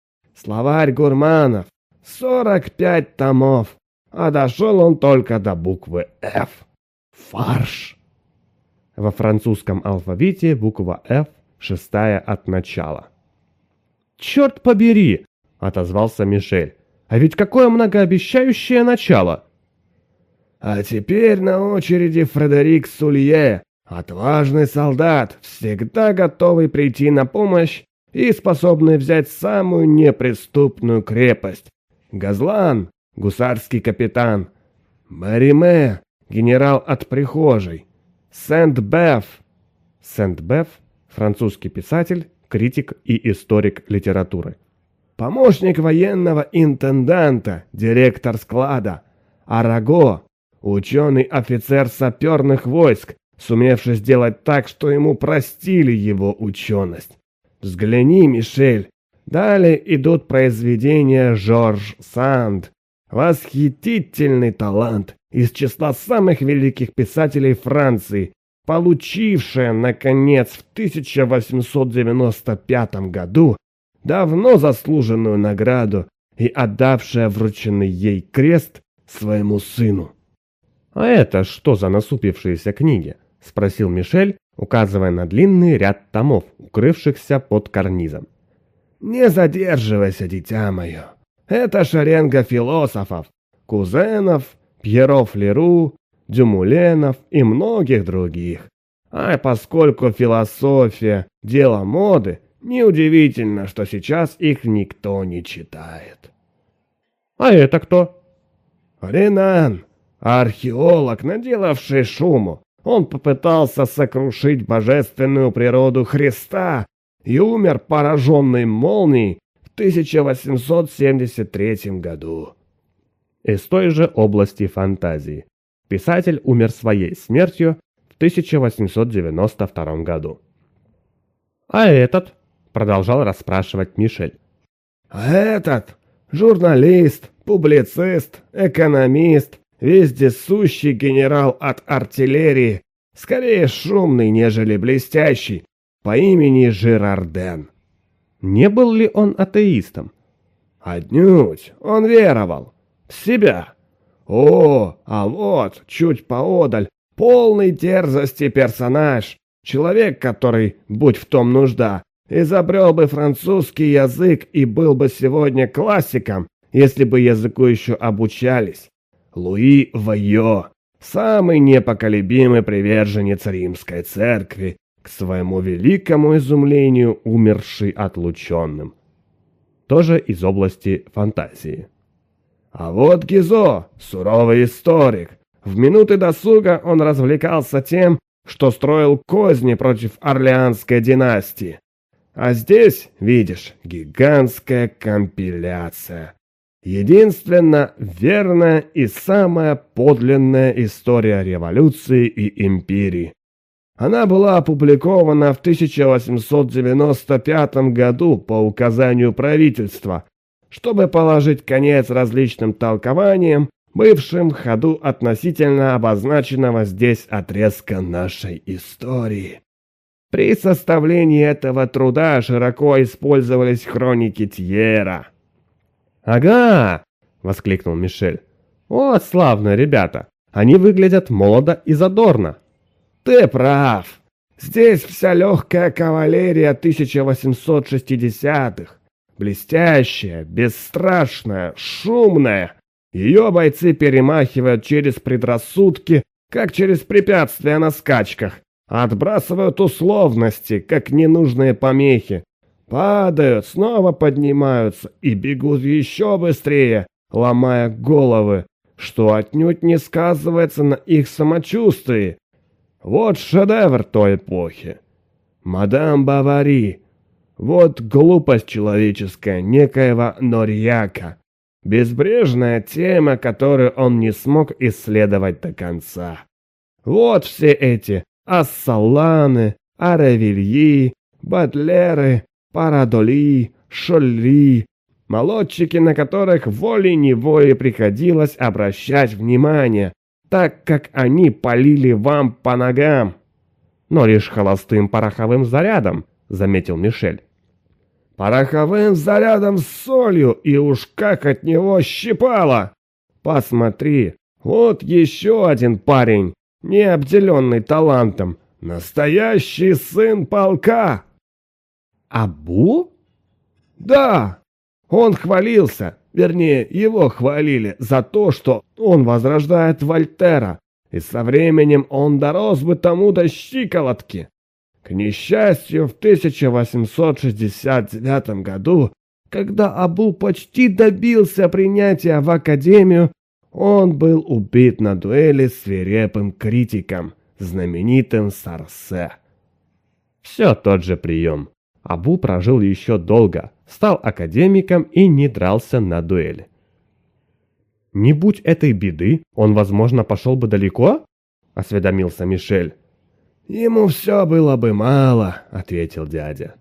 Словарь гурманов. 45 томов. А дошел он только до буквы F. Фарш. Во французском алфавите буква F шестая от начала. «Черт побери!» — отозвался Мишель. «А ведь какое многообещающее начало!» «А теперь на очереди Фредерик Сулье, отважный солдат, всегда готовый прийти на помощь и способные взять самую неприступную крепость. Газлан, гусарский капитан, Мариме, генерал от прихожей, Сент-Беф. Сент-Беф – французский писатель, критик и историк литературы. Помощник военного интенданта, директор склада, Араго, ученый-офицер саперных войск, сумевший сделать так, что ему простили его ученость взгляни, Мишель, далее идут произведения Жорж Санд. Восхитительный талант из числа самых великих писателей Франции, получившая, наконец, в 1895 году давно заслуженную награду и отдавшая врученный ей крест своему сыну. «А это что за насупившиеся книги?» — спросил Мишель, указывая на длинный ряд томов, укрывшихся под карнизом. «Не задерживайся, дитя мое! Это шаренга философов, кузенов, Пьеров Леру, Дюмуленов и многих других. А поскольку философия – дело моды, неудивительно, что сейчас их никто не читает». «А это кто?» «Ренан, археолог, наделавший шуму. Он попытался сокрушить божественную природу Христа и умер пораженной молнией в 1873 году. Из той же области фантазии. Писатель умер своей смертью в 1892 году. «А этот?» – продолжал расспрашивать Мишель. «А «Этот? Журналист, публицист, экономист, Везде сущий генерал от артиллерии, скорее шумный, нежели блестящий, по имени Жирарден. Не был ли он атеистом? Отнюдь, он веровал. В себя. О, а вот, чуть поодаль, полный дерзости персонаж, человек, который, будь в том нужда, изобрел бы французский язык и был бы сегодня классиком, если бы языку еще обучались. Луи Вайо, самый непоколебимый приверженец римской церкви, к своему великому изумлению умерший отлученным. Тоже из области фантазии. А вот Гизо, суровый историк. В минуты досуга он развлекался тем, что строил козни против Орлеанской династии. А здесь, видишь, гигантская компиляция. Единственная верная и самая подлинная история революции и империи. Она была опубликована в 1895 году по указанию правительства, чтобы положить конец различным толкованиям, бывшим в ходу относительно обозначенного здесь отрезка нашей истории. При составлении этого труда широко использовались хроники Тьера – «Ага!» – воскликнул Мишель. «Вот славные ребята! Они выглядят молодо и задорно!» «Ты прав! Здесь вся легкая кавалерия 1860-х! Блестящая, бесстрашная, шумная! Ее бойцы перемахивают через предрассудки, как через препятствия на скачках, отбрасывают условности, как ненужные помехи, падают, снова поднимаются и бегут еще быстрее, ломая головы, что отнюдь не сказывается на их самочувствии. Вот шедевр той эпохи. Мадам Бавари, вот глупость человеческая некоего Норьяка. Безбрежная тема, которую он не смог исследовать до конца. Вот все эти ассаланы, аравильи, батлеры, парадоли, шолли. Молодчики, на которых волей-неволей приходилось обращать внимание, так как они полили вам по ногам. Но лишь холостым пороховым зарядом, заметил Мишель. Пороховым зарядом с солью, и уж как от него щипало! Посмотри, вот еще один парень, не обделенный талантом, настоящий сын полка!» Абу? Да, он хвалился, вернее, его хвалили за то, что он возрождает Вольтера, и со временем он дорос бы тому до щиколотки. К несчастью, в 1869 году, когда Абу почти добился принятия в Академию, он был убит на дуэли с свирепым критиком, знаменитым Сарсе. Все тот же прием – Абу прожил еще долго, стал академиком и не дрался на дуэли. «Не будь этой беды, он, возможно, пошел бы далеко?» – осведомился Мишель. «Ему все было бы мало», – ответил дядя.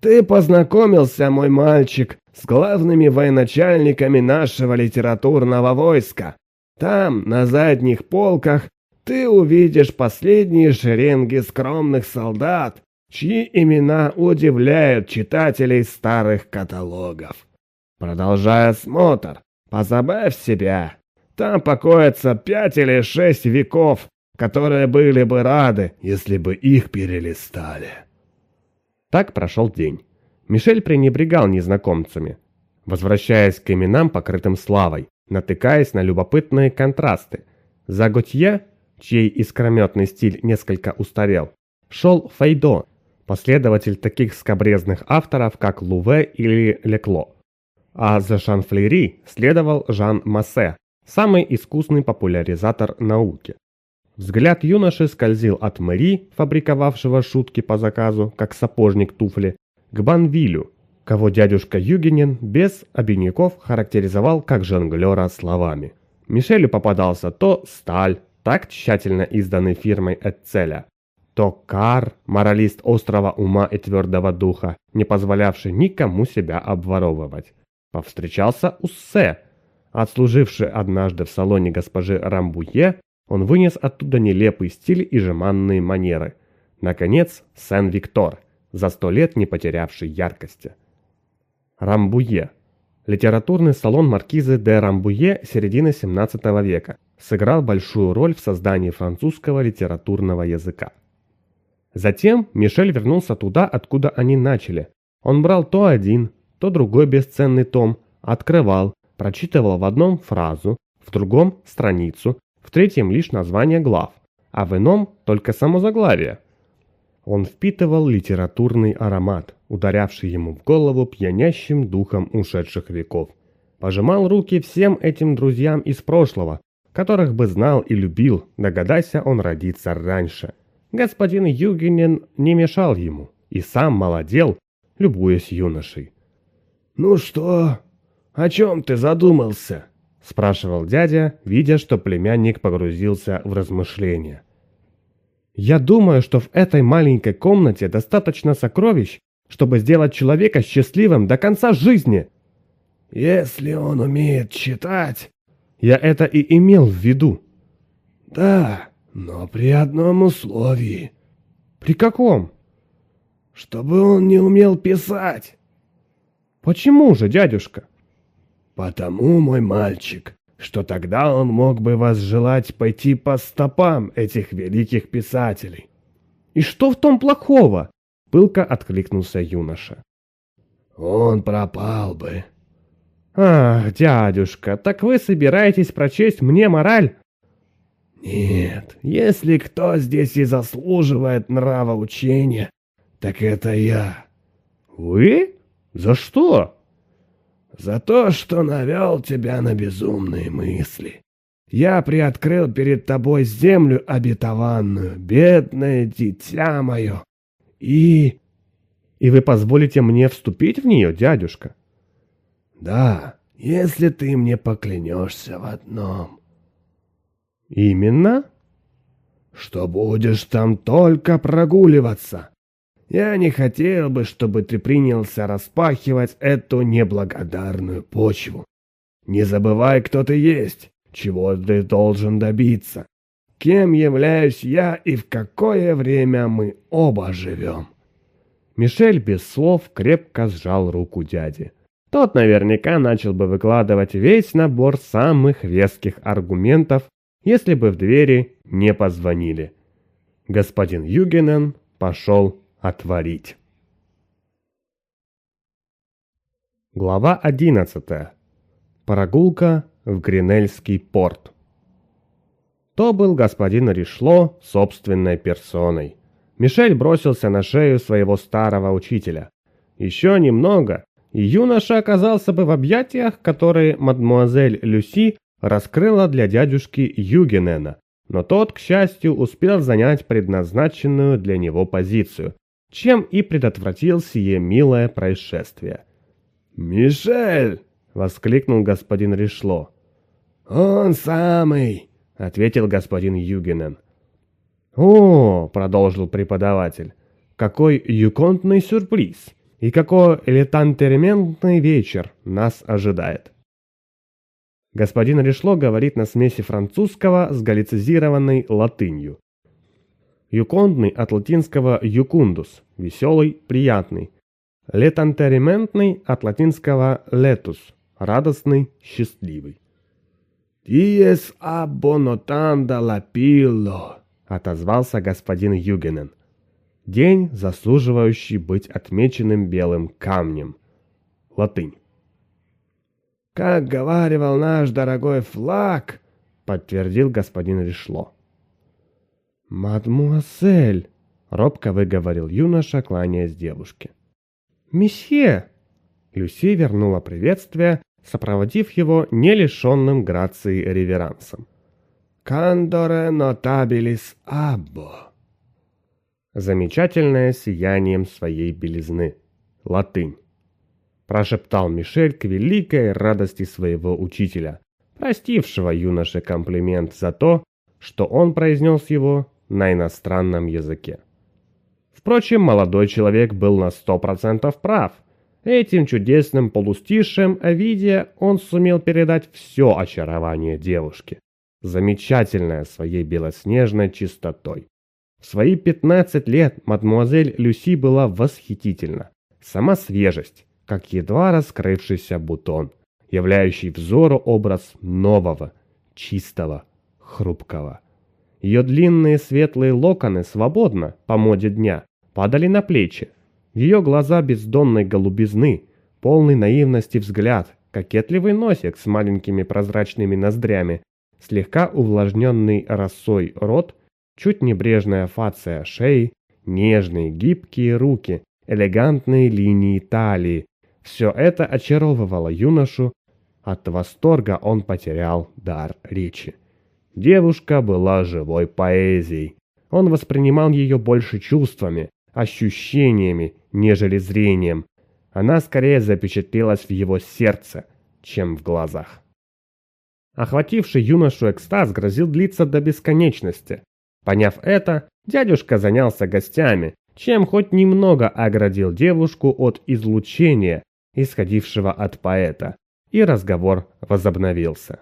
«Ты познакомился, мой мальчик, с главными военачальниками нашего литературного войска. Там, на задних полках, ты увидишь последние шеренги скромных солдат, чьи имена удивляют читателей старых каталогов. Продолжая смотр, позабавь себя. Там покоятся пять или шесть веков, которые были бы рады, если бы их перелистали. Так прошел день. Мишель пренебрегал незнакомцами, возвращаясь к именам, покрытым славой, натыкаясь на любопытные контрасты. За Готье, чей искрометный стиль несколько устарел, шел Фейдо, последователь таких скобрезных авторов, как Луве или Лекло. А за Жан следовал Жан Массе, самый искусный популяризатор науки. Взгляд юноши скользил от Мэри, фабриковавшего шутки по заказу, как сапожник туфли, к Банвилю, кого дядюшка Югенин без обиняков характеризовал как жонглера словами. Мишелю попадался то сталь, так тщательно изданный фирмой Эцеля, что Кар, моралист острова ума и твердого духа, не позволявший никому себя обворовывать, повстречался Уссе. Отслуживший однажды в салоне госпожи Рамбуе, он вынес оттуда нелепый стиль и жеманные манеры. Наконец, Сен-Виктор, за сто лет не потерявший яркости. Рамбуе. Литературный салон маркизы де Рамбуе середины 17 века сыграл большую роль в создании французского литературного языка. Затем Мишель вернулся туда, откуда они начали. Он брал то один, то другой бесценный том, открывал, прочитывал в одном фразу, в другом – страницу, в третьем лишь название глав, а в ином – только само заглавие. Он впитывал литературный аромат, ударявший ему в голову пьянящим духом ушедших веков. Пожимал руки всем этим друзьям из прошлого, которых бы знал и любил, догадайся он родиться раньше – Господин Югинин не мешал ему и сам молодел, любуясь юношей. «Ну что? О чем ты задумался?» – спрашивал дядя, видя, что племянник погрузился в размышления. «Я думаю, что в этой маленькой комнате достаточно сокровищ, чтобы сделать человека счастливым до конца жизни!» «Если он умеет читать...» «Я это и имел в виду!» «Да, но при одном условии». «При каком?» «Чтобы он не умел писать». «Почему же, дядюшка?» «Потому, мой мальчик, что тогда он мог бы вас желать пойти по стопам этих великих писателей». «И что в том плохого?» — пылко откликнулся юноша. «Он пропал бы». «Ах, дядюшка, так вы собираетесь прочесть мне мораль?» Нет, если кто здесь и заслуживает нравоучения, так это я. Вы? За что? За то, что навел тебя на безумные мысли. Я приоткрыл перед тобой землю обетованную, бедное дитя мое, и... И вы позволите мне вступить в нее, дядюшка? Да, если ты мне поклянешься в одном. Именно? что будешь там только прогуливаться. Я не хотел бы, чтобы ты принялся распахивать эту неблагодарную почву. Не забывай, кто ты есть, чего ты должен добиться, кем являюсь я и в какое время мы оба живем. Мишель без слов крепко сжал руку дяди. Тот наверняка начал бы выкладывать весь набор самых веских аргументов если бы в двери не позвонили. Господин Югенен пошел отворить. Глава 11. Прогулка в Гринельский порт. То был господин Ришло собственной персоной. Мишель бросился на шею своего старого учителя. Еще немного, и юноша оказался бы в объятиях, которые мадмуазель Люси раскрыла для дядюшки Югенена, но тот, к счастью, успел занять предназначенную для него позицию, чем и предотвратил сие милое происшествие. «Мишель!» — воскликнул господин Ришло. «Он самый!» — ответил господин Югенен. «О!» — продолжил преподаватель. «Какой юконтный сюрприз! И какой элитантерементный вечер нас ожидает!» Господин Решло говорит на смеси французского с галлицизированной латынью. Юкондный от латинского «юкундус» – веселый, приятный. Летантериментный от латинского «летус» – радостный, счастливый. «Тиес абонотанда лапило», – отозвался господин Югенен. День, заслуживающий быть отмеченным белым камнем. Латынь. Как говаривал наш дорогой флаг, подтвердил господин Ришло. «Мадмуазель!» — робко выговорил юноша, кланяясь девушке. «Месье!» Люси вернула приветствие, сопроводив его не лишенным грации реверансом. «Кандоре нотабилис аббо!» Замечательное сиянием своей белизны. Латынь прошептал Мишель к великой радости своего учителя, простившего юноше комплимент за то, что он произнес его на иностранном языке. Впрочем, молодой человек был на сто процентов прав. Этим чудесным полустишем Овидия он сумел передать все очарование девушки, замечательное своей белоснежной чистотой. В свои 15 лет мадмуазель Люси была восхитительна. Сама свежесть, как едва раскрывшийся бутон, являющий взору образ нового, чистого, хрупкого. Ее длинные светлые локоны свободно, по моде дня, падали на плечи. Ее глаза бездонной голубизны, полный наивности взгляд, кокетливый носик с маленькими прозрачными ноздрями, слегка увлажненный росой рот, чуть небрежная фация шеи, нежные гибкие руки, элегантные линии талии, все это очаровывало юношу, от восторга он потерял дар речи. Девушка была живой поэзией. Он воспринимал ее больше чувствами, ощущениями, нежели зрением. Она скорее запечатлелась в его сердце, чем в глазах. Охвативший юношу экстаз грозил длиться до бесконечности. Поняв это, дядюшка занялся гостями, чем хоть немного оградил девушку от излучения, исходившего от поэта, и разговор возобновился.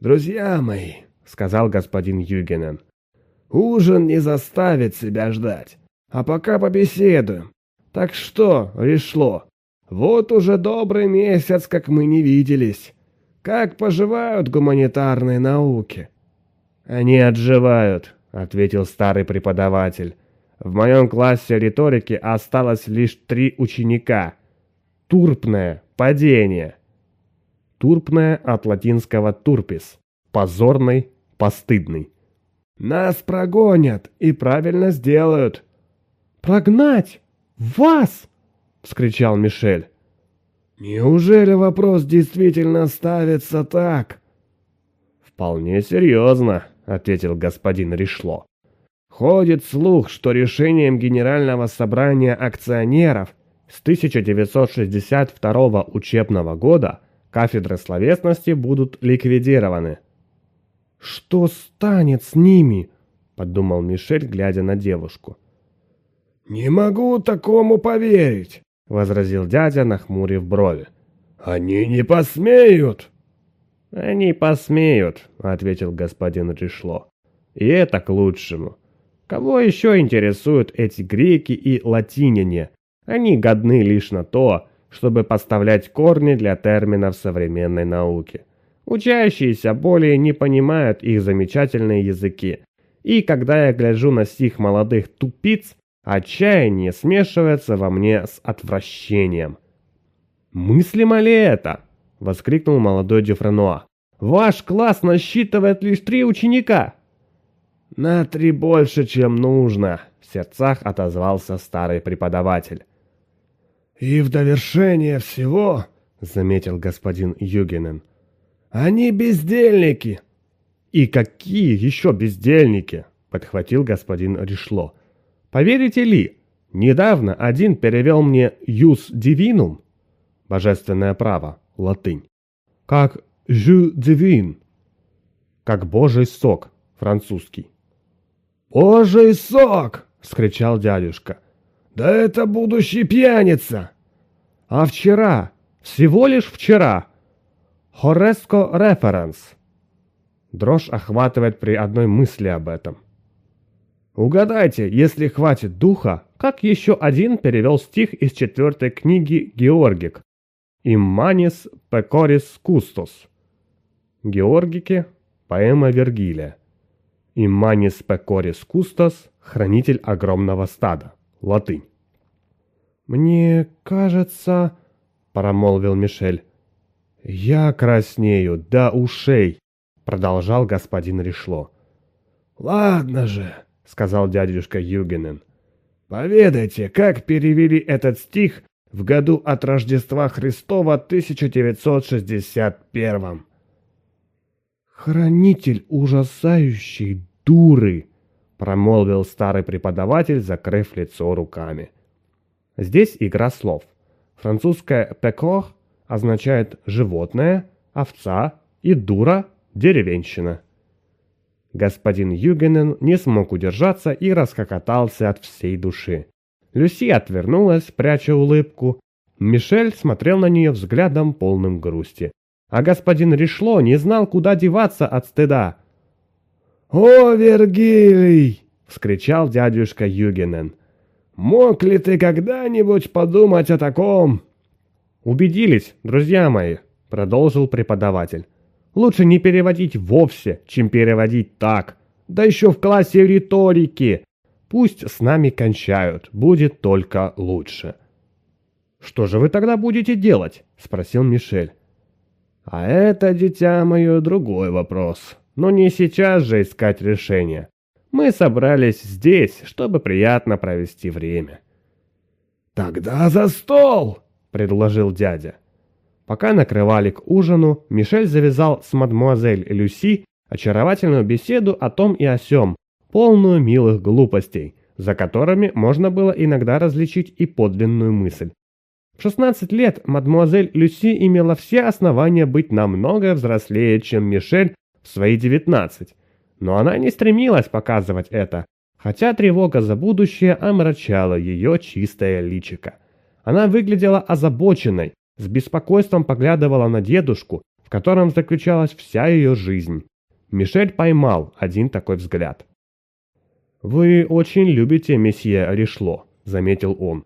«Друзья мои», — сказал господин Югенен, — «ужин не заставит себя ждать, а пока побеседуем. Так что, решло, вот уже добрый месяц, как мы не виделись. Как поживают гуманитарные науки?» «Они отживают», — ответил старый преподаватель. «В моем классе риторики осталось лишь три ученика, Турпное падение. Турпное от латинского турпис. Позорный, постыдный. Нас прогонят и правильно сделают. Прогнать? Вас? вскричал Мишель. Неужели вопрос действительно ставится так? Вполне серьезно, ответил господин Ришло. Ходит слух, что решением Генерального собрания акционеров – с 1962 учебного года кафедры словесности будут ликвидированы. «Что станет с ними?» – подумал Мишель, глядя на девушку. «Не могу такому поверить», — возразил дядя, нахмурив брови. «Они не посмеют!» «Они посмеют», — ответил господин Ришло. «И это к лучшему. Кого еще интересуют эти греки и латиняне, они годны лишь на то, чтобы поставлять корни для терминов современной науки. Учащиеся более не понимают их замечательные языки. И когда я гляжу на сих молодых тупиц, отчаяние смешивается во мне с отвращением. «Мыслимо ли это?» — воскликнул молодой Дюфренуа. «Ваш класс насчитывает лишь три ученика!» «На три больше, чем нужно!» — в сердцах отозвался старый преподаватель. «И в довершение всего», — заметил господин Югинен, — «они бездельники». «И какие еще бездельники?» — подхватил господин Ришло. «Поверите ли, недавно один перевел мне «юс дивинум» — божественное право, латынь. Как «жю дивин» — как «божий сок», французский. «Божий сок!» — вскричал дядюшка. «Да это будущий пьяница! А вчера, всего лишь вчера. Хореско референс. Дрожь охватывает при одной мысли об этом. Угадайте, если хватит духа, как еще один перевел стих из четвертой книги Георгик «Имманис пекорис кустос». Георгики, – поэма Вергилия. «Имманис пекорис кустос» – хранитель огромного стада, латынь. «Мне кажется...» — промолвил Мишель. «Я краснею да ушей», — продолжал господин Решло. «Ладно же», — сказал дядюшка Югенен. «Поведайте, как перевели этот стих в году от Рождества Христова 1961 «Хранитель ужасающий дуры», — промолвил старый преподаватель, закрыв лицо руками. — Здесь игра слов. Французское «пеклох» означает «животное», «овца» и «дура» – «деревенщина». Господин Югенен не смог удержаться и расхохотался от всей души. Люси отвернулась, пряча улыбку. Мишель смотрел на нее взглядом полным грусти. А господин Ришло не знал, куда деваться от стыда. «О, Вергилий!» — вскричал дядюшка Югенен. Мог ли ты когда-нибудь подумать о таком?» «Убедились, друзья мои», — продолжил преподаватель. «Лучше не переводить вовсе, чем переводить так. Да еще в классе риторики. Пусть с нами кончают, будет только лучше». «Что же вы тогда будете делать?» — спросил Мишель. «А это, дитя мое, другой вопрос. Но не сейчас же искать решение. Мы собрались здесь, чтобы приятно провести время. «Тогда за стол!» — предложил дядя. Пока накрывали к ужину, Мишель завязал с мадмуазель Люси очаровательную беседу о том и о сём, полную милых глупостей, за которыми можно было иногда различить и подлинную мысль. В 16 лет мадмуазель Люси имела все основания быть намного взрослее, чем Мишель в свои 19 но она не стремилась показывать это, хотя тревога за будущее омрачала ее чистое личико. Она выглядела озабоченной, с беспокойством поглядывала на дедушку, в котором заключалась вся ее жизнь. Мишель поймал один такой взгляд. «Вы очень любите месье Ришло», — заметил он.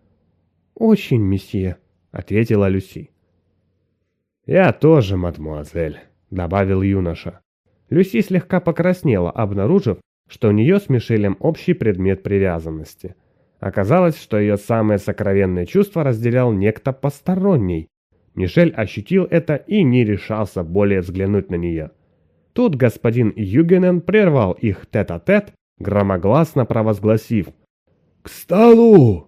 «Очень, месье», — ответила Люси. «Я тоже, мадмуазель», — добавил юноша. Люси слегка покраснела, обнаружив, что у нее с Мишелем общий предмет привязанности. Оказалось, что ее самое сокровенное чувство разделял некто посторонний. Мишель ощутил это и не решался более взглянуть на нее. Тут господин Югенен прервал их тет-а-тет, -тет, громогласно провозгласив «К столу!».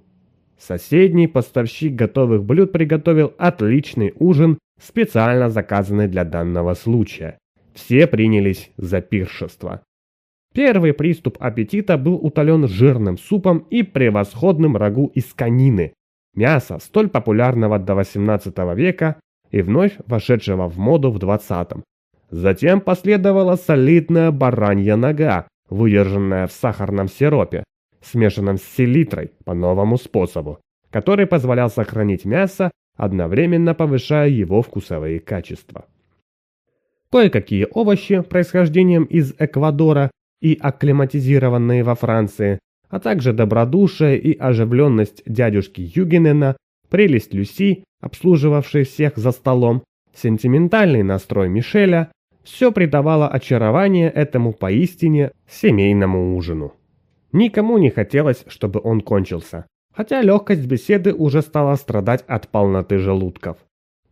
Соседний поставщик готовых блюд приготовил отличный ужин, специально заказанный для данного случая. Все принялись за пиршество. Первый приступ аппетита был утолен жирным супом и превосходным рагу из канины. мяса, столь популярного до XVIII века и вновь вошедшего в моду в XX. Затем последовала солидная баранья нога, выдержанная в сахарном сиропе, смешанном с селитрой по новому способу, который позволял сохранить мясо, одновременно повышая его вкусовые качества. Кое-какие овощи, происхождением из Эквадора и акклиматизированные во Франции, а также добродушие и оживленность дядюшки Югинена, прелесть Люси, обслуживавшей всех за столом, сентиментальный настрой Мишеля – все придавало очарование этому поистине семейному ужину. Никому не хотелось, чтобы он кончился, хотя легкость беседы уже стала страдать от полноты желудков.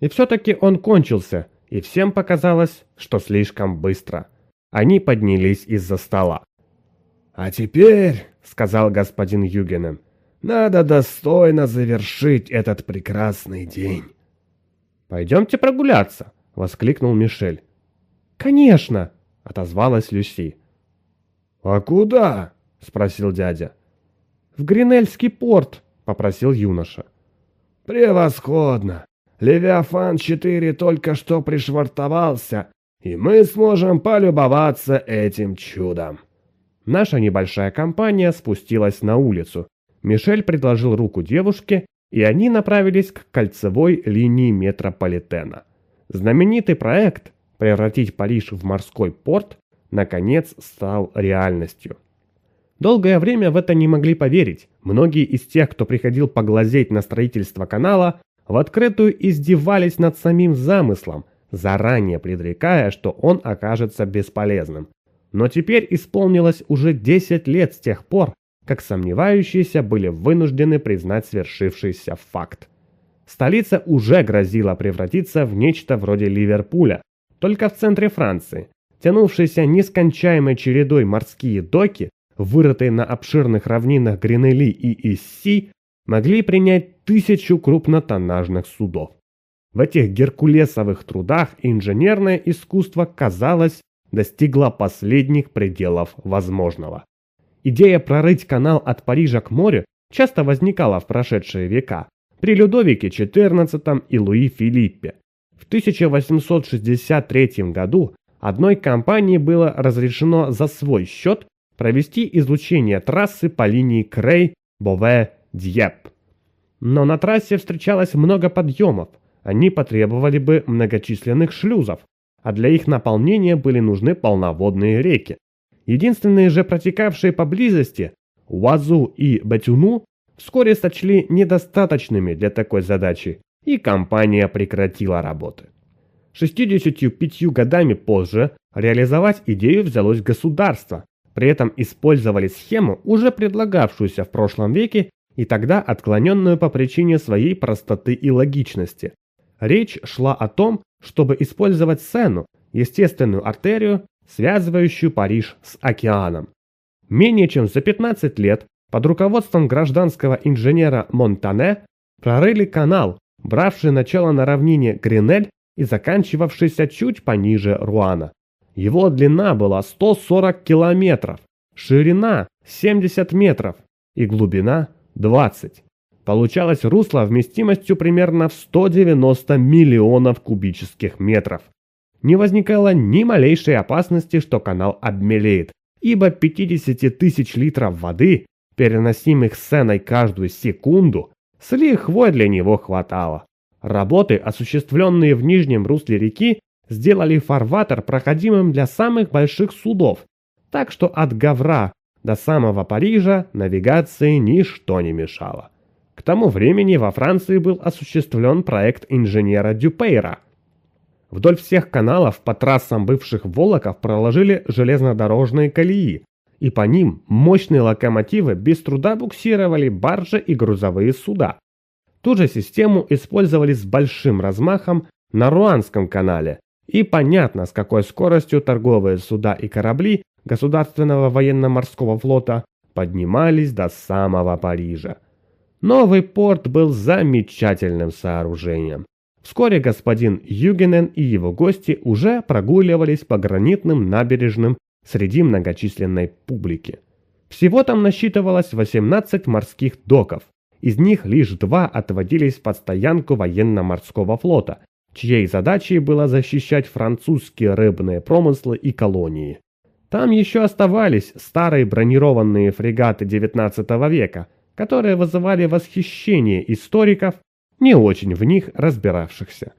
И все-таки он кончился – и всем показалось, что слишком быстро. Они поднялись из-за стола. «А теперь», — сказал господин Югенен, — «надо достойно завершить этот прекрасный день». «Пойдемте прогуляться», — воскликнул Мишель. «Конечно», — отозвалась Люси. «А куда?» — спросил дядя. «В Гринельский порт», — попросил юноша. «Превосходно! Левиафан 4 только что пришвартовался, и мы сможем полюбоваться этим чудом. Наша небольшая компания спустилась на улицу. Мишель предложил руку девушке, и они направились к кольцевой линии метрополитена. Знаменитый проект «Превратить Париж в морской порт» наконец стал реальностью. Долгое время в это не могли поверить. Многие из тех, кто приходил поглазеть на строительство канала, в открытую издевались над самим замыслом, заранее предрекая, что он окажется бесполезным. Но теперь исполнилось уже 10 лет с тех пор, как сомневающиеся были вынуждены признать свершившийся факт. Столица уже грозила превратиться в нечто вроде Ливерпуля, только в центре Франции. Тянувшиеся нескончаемой чередой морские доки, вырытые на обширных равнинах Гринели и Исси, могли принять тысячу крупнотоннажных судов. В этих геркулесовых трудах инженерное искусство, казалось, достигло последних пределов возможного. Идея прорыть канал от Парижа к морю часто возникала в прошедшие века при Людовике XIV и Луи Филиппе. В 1863 году одной компании было разрешено за свой счет провести излучение трассы по линии Крей-Бове-Дьепп. Но на трассе встречалось много подъемов. Они потребовали бы многочисленных шлюзов, а для их наполнения были нужны полноводные реки. Единственные же протекавшие поблизости, Уазу и Батюну, вскоре сочли недостаточными для такой задачи, и компания прекратила работы. 65 годами позже реализовать идею взялось государство, при этом использовали схему, уже предлагавшуюся в прошлом веке и тогда отклоненную по причине своей простоты и логичности. Речь шла о том, чтобы использовать Сену, естественную артерию, связывающую Париж с океаном. Менее чем за 15 лет под руководством гражданского инженера Монтане прорыли канал, бравший начало на равнине Гринель и заканчивавшийся чуть пониже Руана. Его длина была 140 километров, ширина 70 метров и глубина 20. Получалось русло вместимостью примерно в 190 миллионов кубических метров. Не возникало ни малейшей опасности, что канал обмелеет, ибо 50 тысяч литров воды, переносимых сценой каждую секунду, с лихвой для него хватало. Работы, осуществленные в нижнем русле реки, сделали фарватер проходимым для самых больших судов, так что от Гавра до самого Парижа навигации ничто не мешало. К тому времени во Франции был осуществлен проект инженера Дюпейра. Вдоль всех каналов по трассам бывших Волоков проложили железнодорожные колеи, и по ним мощные локомотивы без труда буксировали баржи и грузовые суда. Ту же систему использовали с большим размахом на Руанском канале, и понятно, с какой скоростью торговые суда и корабли Государственного военно-морского флота поднимались до самого Парижа. Новый порт был замечательным сооружением. Вскоре господин Югенен и его гости уже прогуливались по гранитным набережным среди многочисленной публики. Всего там насчитывалось 18 морских доков. Из них лишь два отводились под стоянку военно-морского флота, чьей задачей было защищать французские рыбные промыслы и колонии. Там еще оставались старые бронированные фрегаты XIX века, которые вызывали восхищение историков, не очень в них разбиравшихся.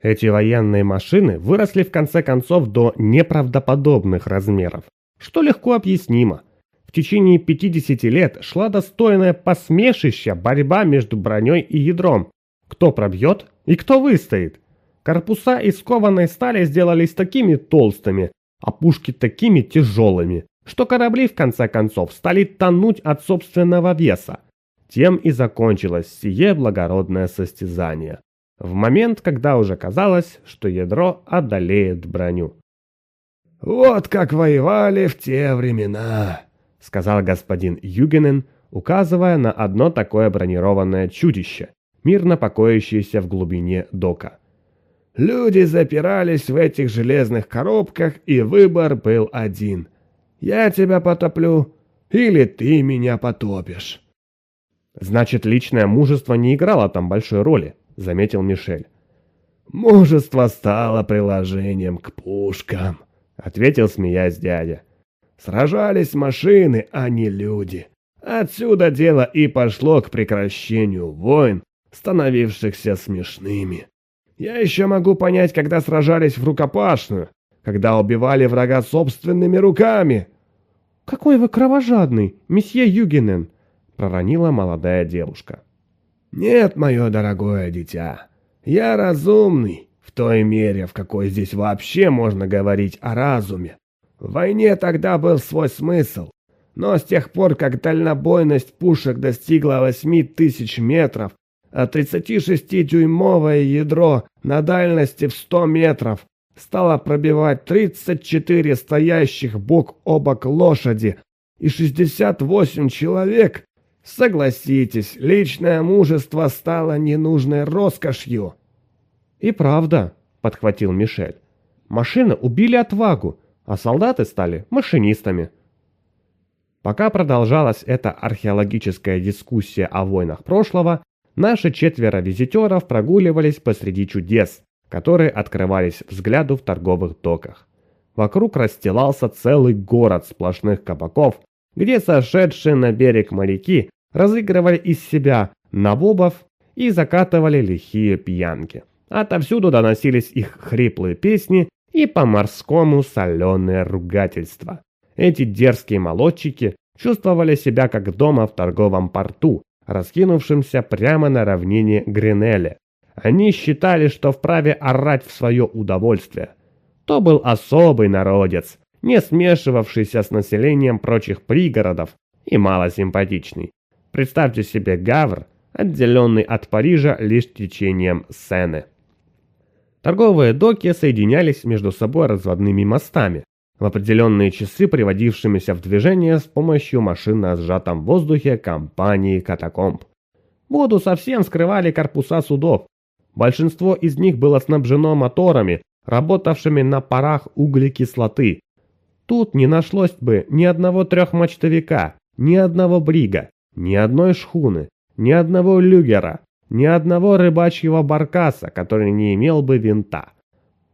Эти военные машины выросли в конце концов до неправдоподобных размеров, что легко объяснимо. В течение 50 лет шла достойная посмешища борьба между броней и ядром. Кто пробьет и кто выстоит. Корпуса из кованой стали сделались такими толстыми, а пушки такими тяжелыми, что корабли в конце концов стали тонуть от собственного веса. Тем и закончилось сие благородное состязание. В момент, когда уже казалось, что ядро одолеет броню. «Вот как воевали в те времена», — сказал господин Югенен, указывая на одно такое бронированное чудище, мирно покоящееся в глубине дока. Люди запирались в этих железных коробках, и выбор был один. Я тебя потоплю, или ты меня потопишь. Значит, личное мужество не играло там большой роли, заметил Мишель. Мужество стало приложением к пушкам, ответил смеясь дядя. Сражались машины, а не люди. Отсюда дело и пошло к прекращению войн, становившихся смешными. Я еще могу понять, когда сражались в рукопашную, когда убивали врага собственными руками. Какой вы кровожадный, месье Югинен, проронила молодая девушка. Нет, мое дорогое дитя, я разумный в той мере, в какой здесь вообще можно говорить о разуме. В войне тогда был свой смысл, но с тех пор, как дальнобойность пушек достигла восьми тысяч метров, от 36-дюймовое ядро на дальности в 100 метров стало пробивать 34 стоящих бок о бок лошади и 68 человек. Согласитесь, личное мужество стало ненужной роскошью. И правда, подхватил Мишель. Машины убили отвагу, а солдаты стали машинистами. Пока продолжалась эта археологическая дискуссия о войнах прошлого, Наши четверо визитеров прогуливались посреди чудес, которые открывались взгляду в торговых доках. Вокруг расстилался целый город сплошных кабаков, где сошедшие на берег моряки разыгрывали из себя набобов и закатывали лихие пьянки. Отовсюду доносились их хриплые песни и по-морскому соленое ругательство. Эти дерзкие молодчики чувствовали себя как дома в торговом порту, раскинувшимся прямо на равнине Гринеля. Они считали, что вправе орать в свое удовольствие. То был особый народец, не смешивавшийся с населением прочих пригородов и малосимпатичный. Представьте себе Гавр, отделенный от Парижа лишь течением Сены. Торговые доки соединялись между собой разводными мостами, в определенные часы приводившимися в движение с помощью машин на сжатом воздухе компании «Катакомб». Воду совсем скрывали корпуса судов. Большинство из них было снабжено моторами, работавшими на парах углекислоты. Тут не нашлось бы ни одного трехмачтовика, ни одного брига, ни одной шхуны, ни одного люгера, ни одного рыбачьего баркаса, который не имел бы винта.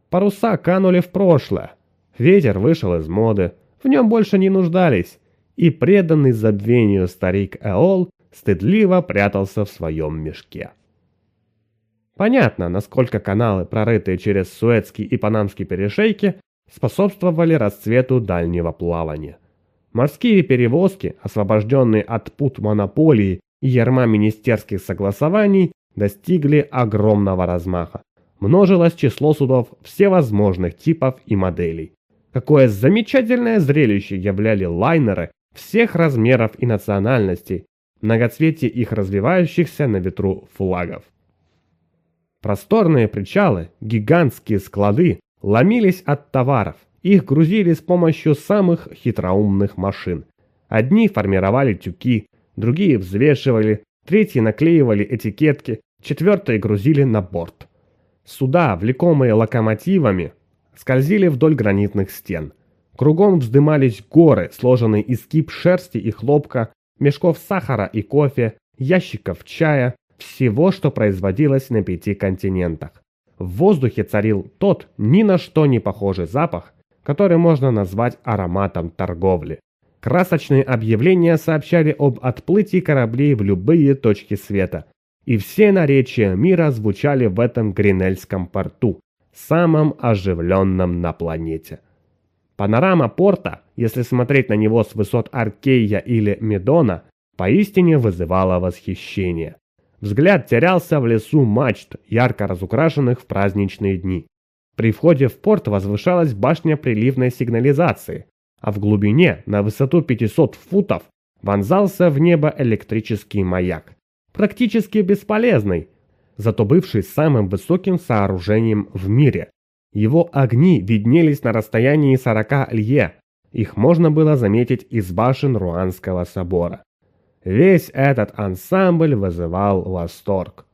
Паруса канули в прошлое, Ветер вышел из моды, в нем больше не нуждались, и преданный забвению старик Эол стыдливо прятался в своем мешке. Понятно, насколько каналы, прорытые через Суэцкий и Панамский перешейки, способствовали расцвету дальнего плавания. Морские перевозки, освобожденные от пут монополии и ярма министерских согласований, достигли огромного размаха. Множилось число судов всевозможных типов и моделей. Какое замечательное зрелище являли лайнеры всех размеров и национальностей, многоцветие их развивающихся на ветру флагов. Просторные причалы, гигантские склады ломились от товаров, их грузили с помощью самых хитроумных машин. Одни формировали тюки, другие взвешивали, третьи наклеивали этикетки, четвертые грузили на борт. Суда, влекомые локомотивами, скользили вдоль гранитных стен. Кругом вздымались горы, сложенные из кип шерсти и хлопка, мешков сахара и кофе, ящиков чая, всего, что производилось на пяти континентах. В воздухе царил тот ни на что не похожий запах, который можно назвать ароматом торговли. Красочные объявления сообщали об отплытии кораблей в любые точки света, и все наречия мира звучали в этом Гринельском порту, самом оживленном на планете. Панорама порта, если смотреть на него с высот Аркея или Медона, поистине вызывала восхищение. Взгляд терялся в лесу мачт, ярко разукрашенных в праздничные дни. При входе в порт возвышалась башня приливной сигнализации, а в глубине, на высоту 500 футов, вонзался в небо электрический маяк. Практически бесполезный, зато бывший самым высоким сооружением в мире. Его огни виднелись на расстоянии 40 лье. Их можно было заметить из башен Руанского собора. Весь этот ансамбль вызывал восторг.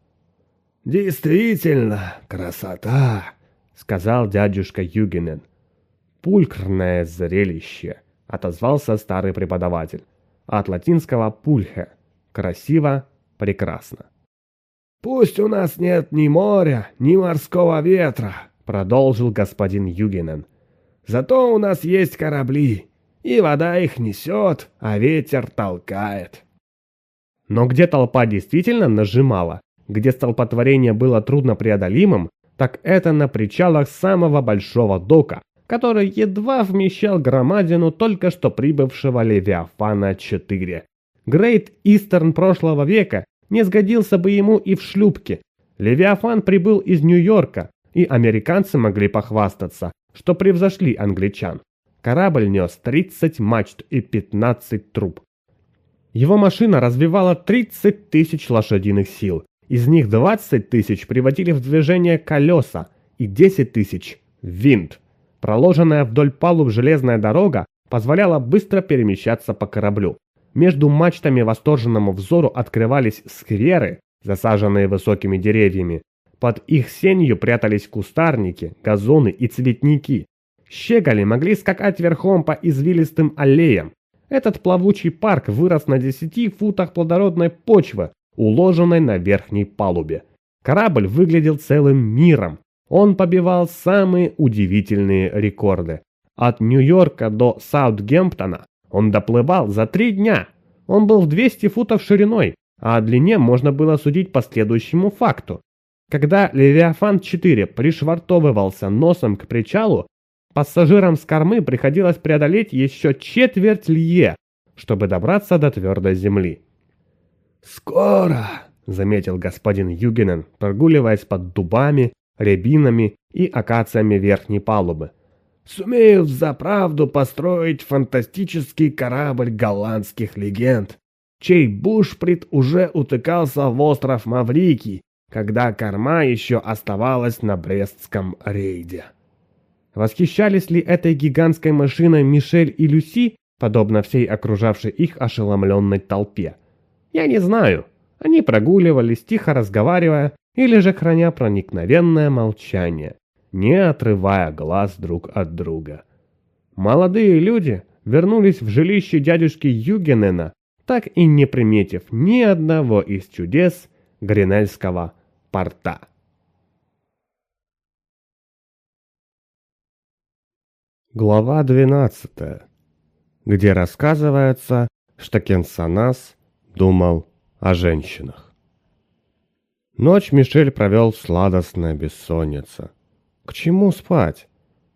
«Действительно, красота!» — сказал дядюшка Югинен. «Пулькрное зрелище!» — отозвался старый преподаватель. От латинского «пульхе» — «красиво, прекрасно». Пусть у нас нет ни моря, ни морского ветра, продолжил господин Югинен. Зато у нас есть корабли, и вода их несет, а ветер толкает. Но где толпа действительно нажимала, где столпотворение было труднопреодолимым, так это на причалах самого большого дока, который едва вмещал громадину только что прибывшего Левиафана 4. Грейт Истерн прошлого века не сгодился бы ему и в шлюпке. Левиафан прибыл из Нью-Йорка, и американцы могли похвастаться, что превзошли англичан. Корабль нес 30 мачт и 15 труб. Его машина развивала 30 тысяч лошадиных сил. Из них 20 тысяч приводили в движение колеса и 10 тысяч – винт. Проложенная вдоль палуб железная дорога позволяла быстро перемещаться по кораблю. Между мачтами восторженному взору открывались скверы, засаженные высокими деревьями. Под их сенью прятались кустарники, газоны и цветники. Щеголи могли скакать верхом по извилистым аллеям. Этот плавучий парк вырос на 10 футах плодородной почвы, уложенной на верхней палубе. Корабль выглядел целым миром. Он побивал самые удивительные рекорды. От Нью-Йорка до Саутгемптона он доплывал за три дня. Он был в 200 футов шириной, а о длине можно было судить по следующему факту. Когда Левиафан-4 пришвартовывался носом к причалу, пассажирам с кормы приходилось преодолеть еще четверть лье, чтобы добраться до твердой земли. «Скоро!» — заметил господин Югенен, прогуливаясь под дубами, рябинами и акациями верхней палубы — сумеют за правду построить фантастический корабль голландских легенд, чей бушприт уже утыкался в остров Маврикий, когда корма еще оставалась на Брестском рейде. Восхищались ли этой гигантской машиной Мишель и Люси, подобно всей окружавшей их ошеломленной толпе? Я не знаю. Они прогуливались, тихо разговаривая, или же храня проникновенное молчание не отрывая глаз друг от друга. Молодые люди вернулись в жилище дядюшки Югенена, так и не приметив ни одного из чудес Гринельского порта. Глава 12, где рассказывается, что Кенсанас думал о женщинах. Ночь Мишель провел сладостная бессонница. К чему спать?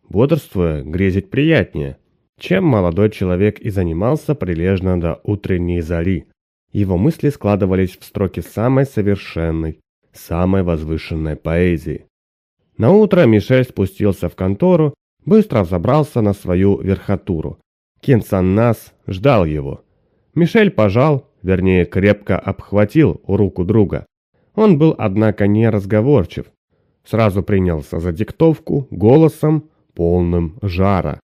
Бодрствуя, грезить приятнее, чем молодой человек и занимался прилежно до утренней зари. Его мысли складывались в строки самой совершенной, самой возвышенной поэзии. На утро Мишель спустился в контору, быстро забрался на свою верхотуру. Кенсаннас ждал его. Мишель пожал, вернее крепко обхватил руку друга. Он был, однако, неразговорчив, сразу принялся за диктовку голосом, полным жара.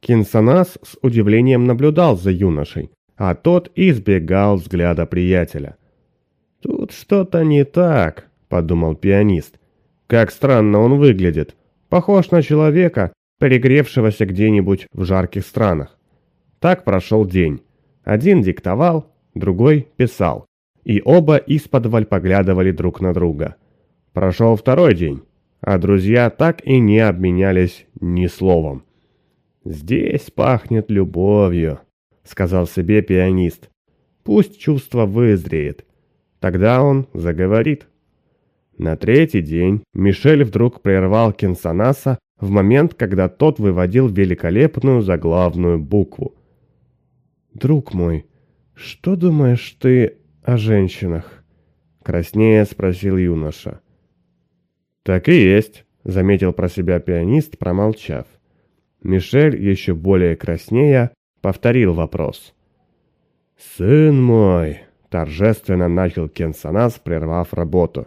Кинсанас с удивлением наблюдал за юношей, а тот избегал взгляда приятеля. «Тут что-то не так», — подумал пианист. «Как странно он выглядит. Похож на человека, перегревшегося где-нибудь в жарких странах». Так прошел день. Один диктовал, другой писал. И оба из-под поглядывали друг на друга — Прошел второй день, а друзья так и не обменялись ни словом. «Здесь пахнет любовью», — сказал себе пианист. «Пусть чувство вызреет. Тогда он заговорит». На третий день Мишель вдруг прервал Кенсанаса в момент, когда тот выводил великолепную заглавную букву. «Друг мой, что думаешь ты о женщинах?» — краснее спросил юноша. — «Так и есть», — заметил про себя пианист, промолчав. Мишель, еще более краснея, повторил вопрос. «Сын мой!» — торжественно начал Кенсанас, прервав работу.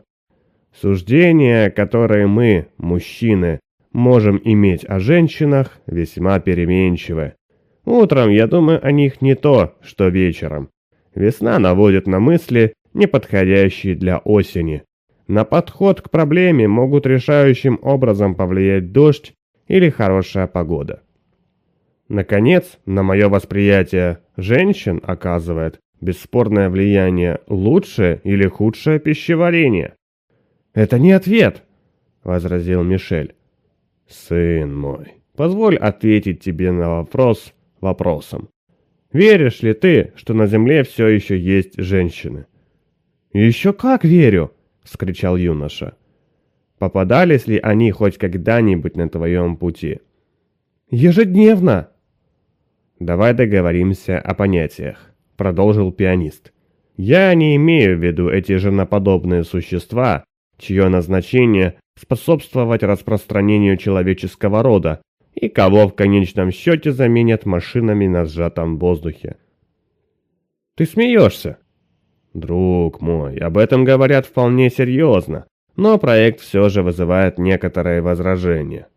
«Суждения, которые мы, мужчины, можем иметь о женщинах, весьма переменчивы. Утром я думаю о них не то, что вечером. Весна наводит на мысли, неподходящие для осени. На подход к проблеме могут решающим образом повлиять дождь или хорошая погода. Наконец, на мое восприятие женщин оказывает бесспорное влияние лучшее или худшее пищеварение. «Это не ответ», — возразил Мишель. «Сын мой, позволь ответить тебе на вопрос вопросом. Веришь ли ты, что на Земле все еще есть женщины?» «Еще как верю!» — вскричал юноша. «Попадались ли они хоть когда-нибудь на твоем пути?» «Ежедневно!» «Давай договоримся о понятиях», — продолжил пианист. «Я не имею в виду эти женоподобные существа, чье назначение — способствовать распространению человеческого рода, и кого в конечном счете заменят машинами на сжатом воздухе. «Ты смеешься!» Друг мой, об этом говорят вполне серьезно, но проект все же вызывает некоторые возражения.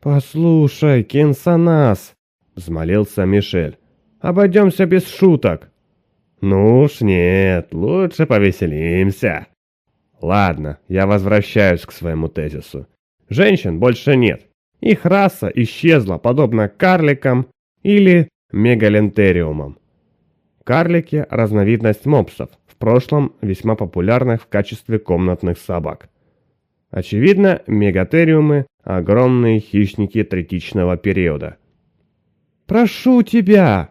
«Послушай, Кинсанас!» — взмолился Мишель. «Обойдемся без шуток!» «Ну уж нет, лучше повеселимся!» «Ладно, я возвращаюсь к своему тезису. Женщин больше нет. Их раса исчезла, подобно карликам или мегалентериумам. Карлики – разновидность мопсов, в прошлом весьма популярных в качестве комнатных собак. Очевидно, мегатериумы – огромные хищники третичного периода. «Прошу тебя!»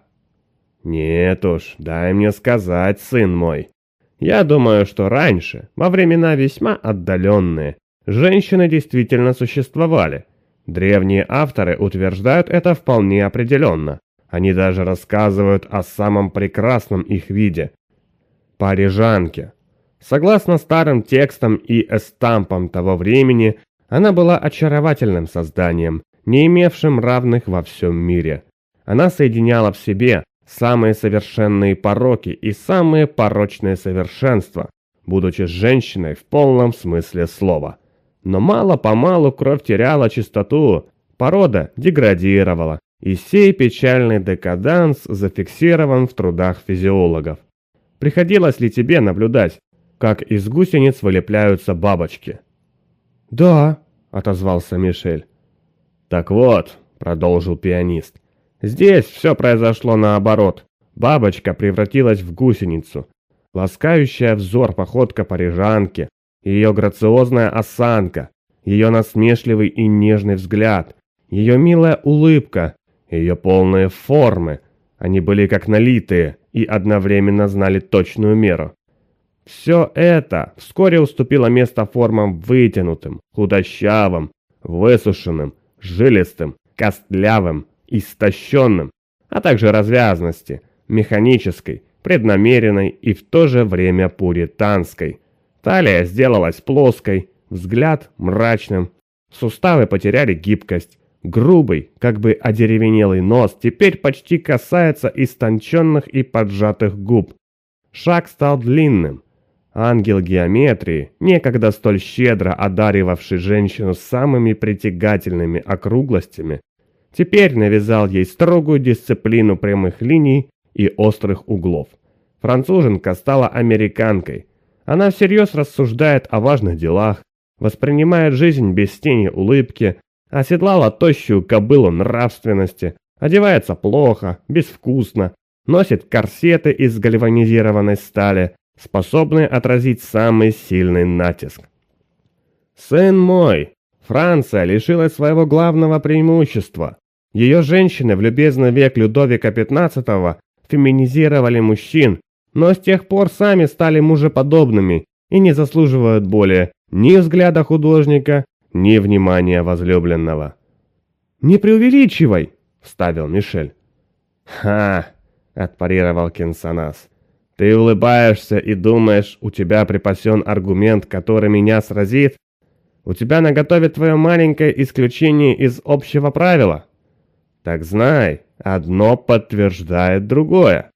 «Нет уж, дай мне сказать, сын мой. Я думаю, что раньше, во времена весьма отдаленные, женщины действительно существовали. Древние авторы утверждают это вполне определенно. Они даже рассказывают о самом прекрасном их виде – парижанке. Согласно старым текстам и эстампам того времени, она была очаровательным созданием, не имевшим равных во всем мире. Она соединяла в себе самые совершенные пороки и самые порочные совершенства, будучи женщиной в полном смысле слова. Но мало-помалу кровь теряла чистоту, порода деградировала, и сей печальный декаданс зафиксирован в трудах физиологов. Приходилось ли тебе наблюдать, как из гусениц вылепляются бабочки? «Да», — отозвался Мишель. «Так вот», — продолжил пианист, — «здесь все произошло наоборот. Бабочка превратилась в гусеницу. Ласкающая взор походка парижанки, ее грациозная осанка, ее насмешливый и нежный взгляд, ее милая улыбка, ее полные формы. Они были как налитые и одновременно знали точную меру. Все это вскоре уступило место формам вытянутым, худощавым, высушенным, жилистым, костлявым, истощенным, а также развязности, механической, преднамеренной и в то же время пуританской. Талия сделалась плоской, взгляд мрачным, суставы потеряли гибкость, грубый, как бы одеревенелый нос теперь почти касается истонченных и поджатых губ. Шаг стал длинным. Ангел геометрии, некогда столь щедро одаривавший женщину самыми притягательными округлостями, теперь навязал ей строгую дисциплину прямых линий и острых углов. Француженка стала американкой. Она всерьез рассуждает о важных делах, воспринимает жизнь без тени улыбки, оседлала тощую кобылу нравственности, одевается плохо, безвкусно, носит корсеты из гальванизированной стали, способные отразить самый сильный натиск. «Сын мой, Франция лишилась своего главного преимущества. Ее женщины в любезный век Людовика XV феминизировали мужчин, но с тех пор сами стали мужеподобными и не заслуживают более ни взгляда художника, «Не внимания, возлюбленного!» «Не преувеличивай!» — вставил Мишель. «Ха!» — отпарировал Кенсанас. «Ты улыбаешься и думаешь, у тебя припасен аргумент, который меня сразит? У тебя наготове твое маленькое исключение из общего правила. Так знай, одно подтверждает другое.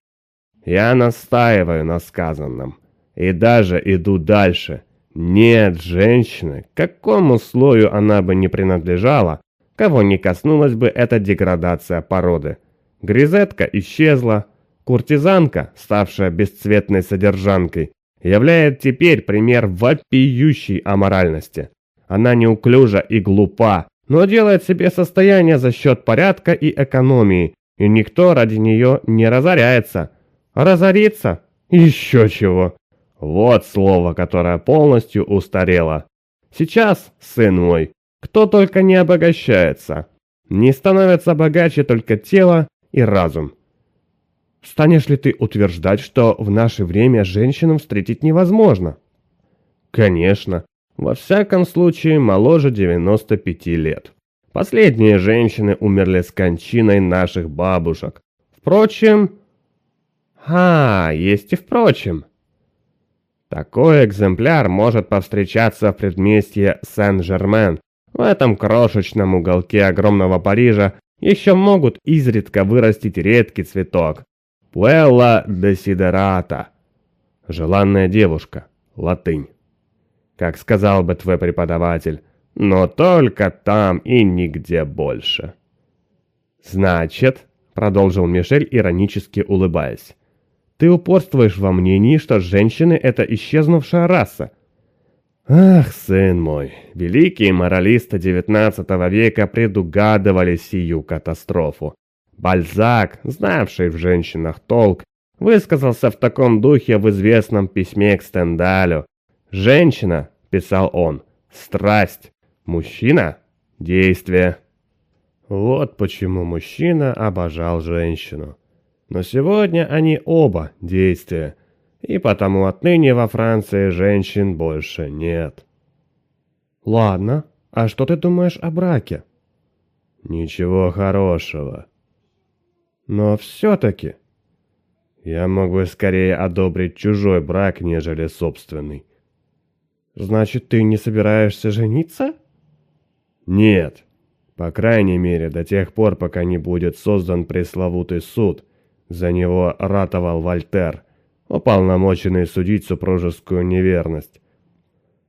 Я настаиваю на сказанном и даже иду дальше» Нет, женщины, какому слою она бы не принадлежала, кого не коснулась бы эта деградация породы. Гризетка исчезла, куртизанка, ставшая бесцветной содержанкой, являет теперь пример вопиющей аморальности. Она неуклюжа и глупа, но делает себе состояние за счет порядка и экономии, и никто ради нее не разоряется. Разориться? Еще чего. Вот слово, которое полностью устарело. Сейчас, сын мой, кто только не обогащается. Не становятся богаче только тело и разум. Станешь ли ты утверждать, что в наше время женщинам встретить невозможно? Конечно. Во всяком случае, моложе 95 лет. Последние женщины умерли с кончиной наших бабушек. Впрочем... А, есть и впрочем. Такой экземпляр может повстречаться в предместье Сен-Жермен. В этом крошечном уголке огромного Парижа еще могут изредка вырастить редкий цветок. Пуэлла десидерата. Желанная девушка. Латынь. Как сказал бы твой преподаватель, но только там и нигде больше. Значит, продолжил Мишель, иронически улыбаясь, ты упорствуешь во мнении, что женщины — это исчезнувшая раса. Ах, сын мой, великие моралисты XIX века предугадывали сию катастрофу. Бальзак, знавший в женщинах толк, высказался в таком духе в известном письме к Стендалю. «Женщина», — писал он, — «страсть, мужчина — действие». Вот почему мужчина обожал женщину но сегодня они оба действия, и потому отныне во Франции женщин больше нет. Ладно, а что ты думаешь о браке? Ничего хорошего. Но все-таки... Я мог бы скорее одобрить чужой брак, нежели собственный. Значит, ты не собираешься жениться? Нет. По крайней мере, до тех пор, пока не будет создан пресловутый суд, за него ратовал Вольтер, уполномоченный судить супружескую неверность.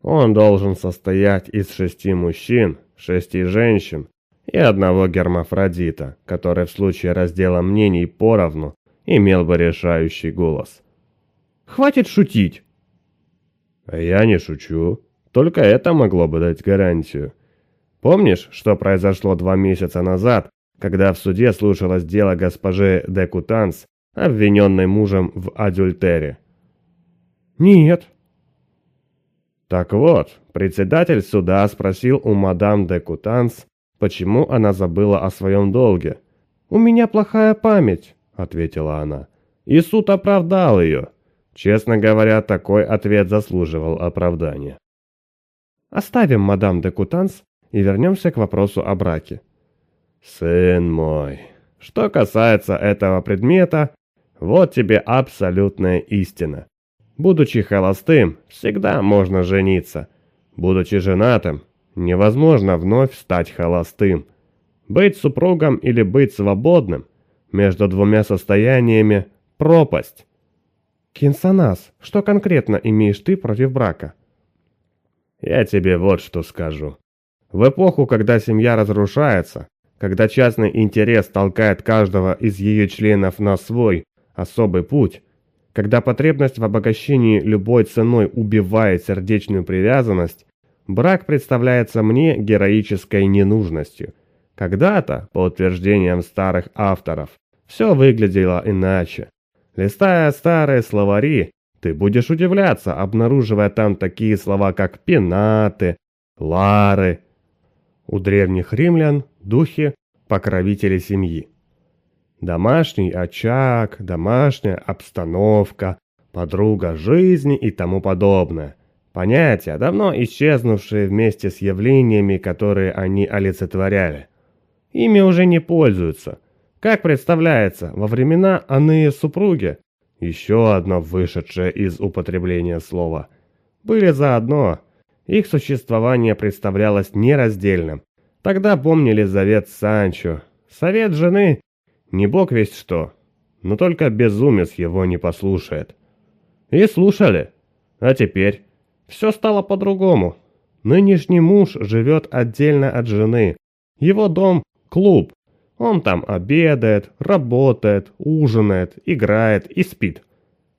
Он должен состоять из шести мужчин, шести женщин и одного гермафродита, который в случае раздела мнений поровну имел бы решающий голос. «Хватит шутить!» «Я не шучу. Только это могло бы дать гарантию. Помнишь, что произошло два месяца назад, когда в суде слушалось дело госпожи де Кутанс, обвиненной мужем в адюльтере? Нет. Так вот, председатель суда спросил у мадам де Кутанс, почему она забыла о своем долге. «У меня плохая память», — ответила она. И суд оправдал ее. Честно говоря, такой ответ заслуживал оправдания. Оставим мадам де Кутанс и вернемся к вопросу о браке. Сын мой, что касается этого предмета, вот тебе абсолютная истина. Будучи холостым, всегда можно жениться. Будучи женатым, невозможно вновь стать холостым. Быть супругом или быть свободным между двумя состояниями – пропасть. Кинсанас, что конкретно имеешь ты против брака? Я тебе вот что скажу. В эпоху, когда семья разрушается, когда частный интерес толкает каждого из ее членов на свой особый путь, когда потребность в обогащении любой ценой убивает сердечную привязанность, брак представляется мне героической ненужностью. Когда-то, по утверждениям старых авторов, все выглядело иначе. Листая старые словари, ты будешь удивляться, обнаруживая там такие слова, как пенаты, лары, у древних римлян – духи, покровители семьи. Домашний очаг, домашняя обстановка, подруга жизни и тому подобное. Понятия, давно исчезнувшие вместе с явлениями, которые они олицетворяли. Ими уже не пользуются. Как представляется, во времена аные супруги, еще одно вышедшее из употребления слова, были заодно их существование представлялось нераздельным. Тогда помнили завет Санчо. Совет жены не бог весть что, но только безумец его не послушает. И слушали. А теперь все стало по-другому. Нынешний муж живет отдельно от жены. Его дом – клуб. Он там обедает, работает, ужинает, играет и спит.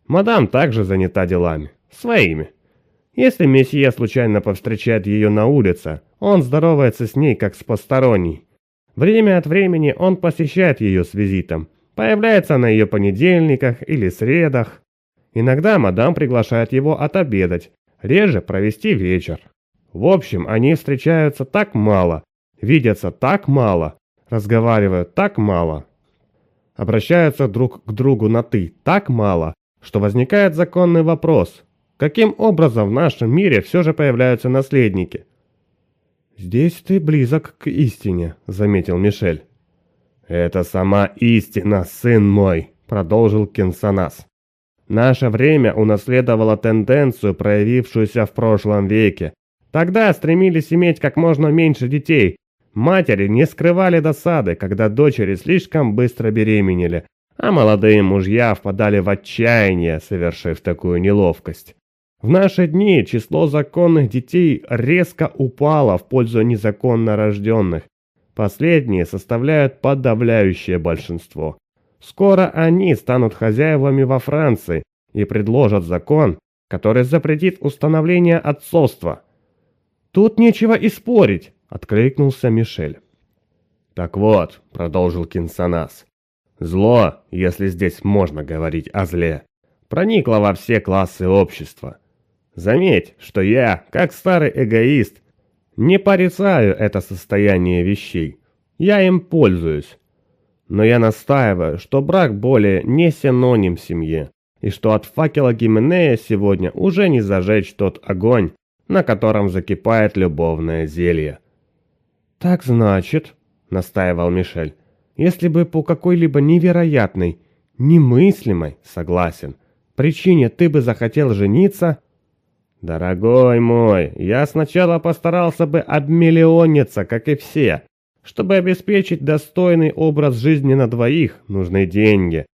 Мадам также занята делами. Своими. Если месье случайно повстречает ее на улице, он здоровается с ней как с посторонней. Время от времени он посещает ее с визитом. Появляется на ее понедельниках или средах. Иногда мадам приглашает его отобедать, реже провести вечер. В общем, они встречаются так мало, видятся так мало, разговаривают так мало, обращаются друг к другу на «ты» так мало, что возникает законный вопрос – Каким образом в нашем мире все же появляются наследники? «Здесь ты близок к истине», — заметил Мишель. «Это сама истина, сын мой», — продолжил Кенсанас. «Наше время унаследовало тенденцию, проявившуюся в прошлом веке. Тогда стремились иметь как можно меньше детей. Матери не скрывали досады, когда дочери слишком быстро беременели, а молодые мужья впадали в отчаяние, совершив такую неловкость. В наши дни число законных детей резко упало в пользу незаконно рожденных. Последние составляют подавляющее большинство. Скоро они станут хозяевами во Франции и предложат закон, который запретит установление отцовства. «Тут нечего и спорить», — откликнулся Мишель. «Так вот», — продолжил Кинсанас, — «зло, если здесь можно говорить о зле, проникло во все классы общества. Заметь, что я, как старый эгоист, не порицаю это состояние вещей. Я им пользуюсь. Но я настаиваю, что брак более не синоним семье, и что от факела Гименея сегодня уже не зажечь тот огонь, на котором закипает любовное зелье. «Так значит», — настаивал Мишель, — «если бы по какой-либо невероятной, немыслимой, согласен, причине ты бы захотел жениться, «Дорогой мой, я сначала постарался бы обмиллиониться, как и все. Чтобы обеспечить достойный образ жизни на двоих, нужны деньги.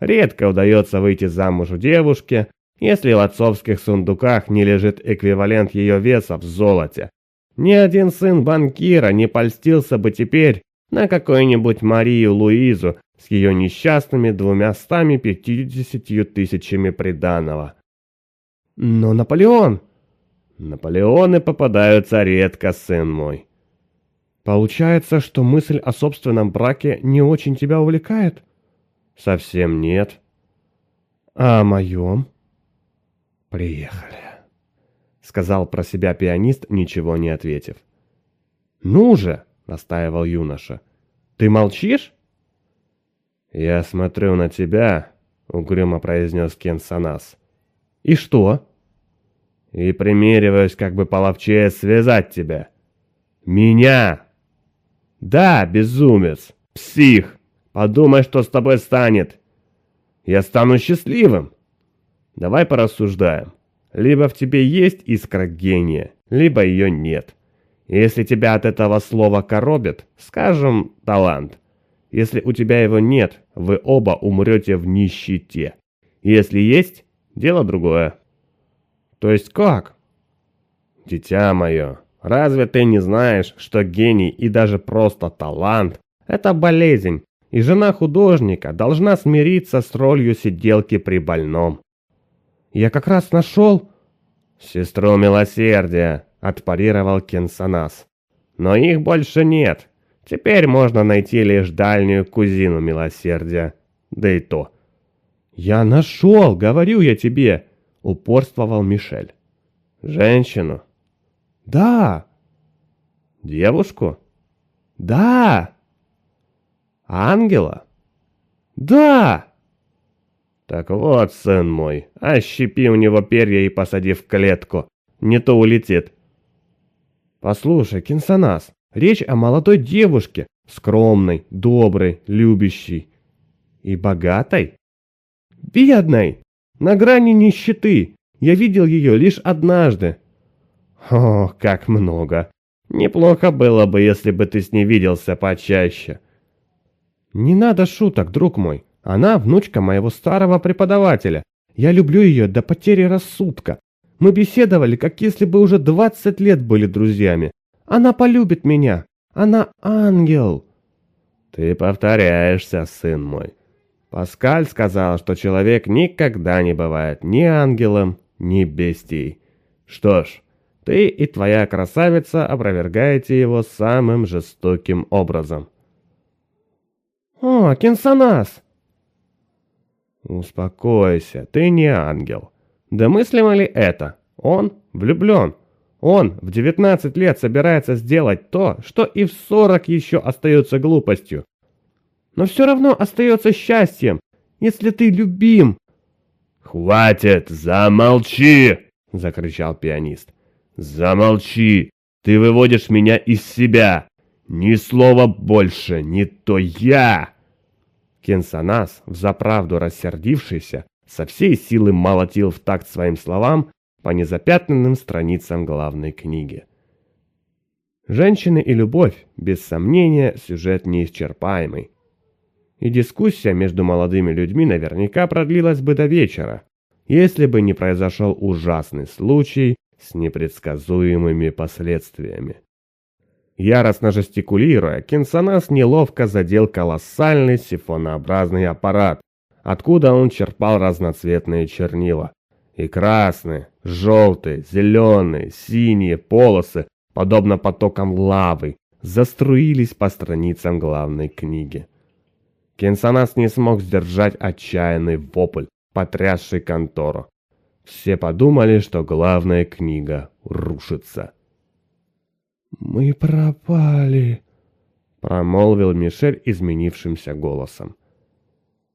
Редко удается выйти замуж у девушки, если в отцовских сундуках не лежит эквивалент ее веса в золоте. Ни один сын банкира не польстился бы теперь на какую-нибудь Марию Луизу с ее несчастными двумястами пятьюдесятью тысячами приданого. Но Наполеон... Наполеоны попадаются редко, сын мой. Получается, что мысль о собственном браке не очень тебя увлекает? Совсем нет. А о моем? Приехали. — сказал про себя пианист, ничего не ответив. «Ну же!» — настаивал юноша. «Ты молчишь?» «Я смотрю на тебя», — угрюмо произнес Кенсанас. «И что?» и примериваешь, как бы половчее связать тебя. Меня! Да, безумец, псих, подумай, что с тобой станет. Я стану счастливым. Давай порассуждаем. Либо в тебе есть искра гения, либо ее нет. Если тебя от этого слова коробит, скажем, талант. Если у тебя его нет, вы оба умрете в нищете. Если есть, дело другое. То есть как? Дитя мое, разве ты не знаешь, что гений и даже просто талант – это болезнь, и жена художника должна смириться с ролью сиделки при больном? Я как раз нашел... Сестру милосердия, отпарировал Кенсанас. Но их больше нет. Теперь можно найти лишь дальнюю кузину милосердия. Да и то. Я нашел, говорю я тебе. — упорствовал Мишель. «Женщину?» «Да!» «Девушку?» «Да!» «Ангела?» «Да!» «Так вот, сын мой, ощипи у него перья и посади в клетку, не то улетит». «Послушай, Кинсанас, речь о молодой девушке, скромной, доброй, любящей и богатой?» «Бедной!» На грани нищеты. Я видел ее лишь однажды». «О, как много. Неплохо было бы, если бы ты с ней виделся почаще». «Не надо шуток, друг мой. Она внучка моего старого преподавателя. Я люблю ее до потери рассудка. Мы беседовали, как если бы уже 20 лет были друзьями. Она полюбит меня. Она ангел. Ты повторяешься, сын мой. Паскаль сказал, что человек никогда не бывает ни ангелом, ни бестией. Что ж, ты и твоя красавица опровергаете его самым жестоким образом. «О, Кинсанас!» «Успокойся, ты не ангел. Да ли это? Он влюблен. Он в 19 лет собирается сделать то, что и в 40 еще остается глупостью но все равно остается счастьем, если ты любим». «Хватит! Замолчи!» — закричал пианист. «Замолчи! Ты выводишь меня из себя! Ни слова больше, не то я!» Кенсанас, взаправду рассердившийся, со всей силы молотил в такт своим словам по незапятнанным страницам главной книги. Женщины и любовь, без сомнения, сюжет неисчерпаемый и дискуссия между молодыми людьми наверняка продлилась бы до вечера, если бы не произошел ужасный случай с непредсказуемыми последствиями. Яростно жестикулируя, Кинсанас неловко задел колоссальный сифонообразный аппарат, откуда он черпал разноцветные чернила. И красные, желтые, зеленые, синие полосы, подобно потокам лавы, заструились по страницам главной книги. Кенсанас не смог сдержать отчаянный вопль, потрясший контору. Все подумали, что главная книга рушится. «Мы пропали», — промолвил Мишель изменившимся голосом.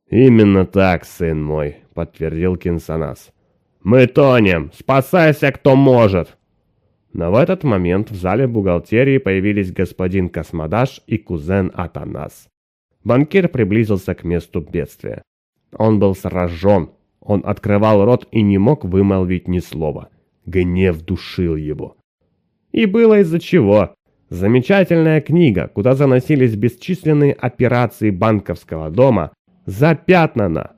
«Именно так, сын мой», — подтвердил Кинсанас. «Мы тонем! Спасайся, кто может!» Но в этот момент в зале бухгалтерии появились господин Космодаш и кузен Атанас. Банкир приблизился к месту бедствия. Он был сражен, он открывал рот и не мог вымолвить ни слова. Гнев душил его. И было из-за чего. Замечательная книга, куда заносились бесчисленные операции банковского дома, запятнана.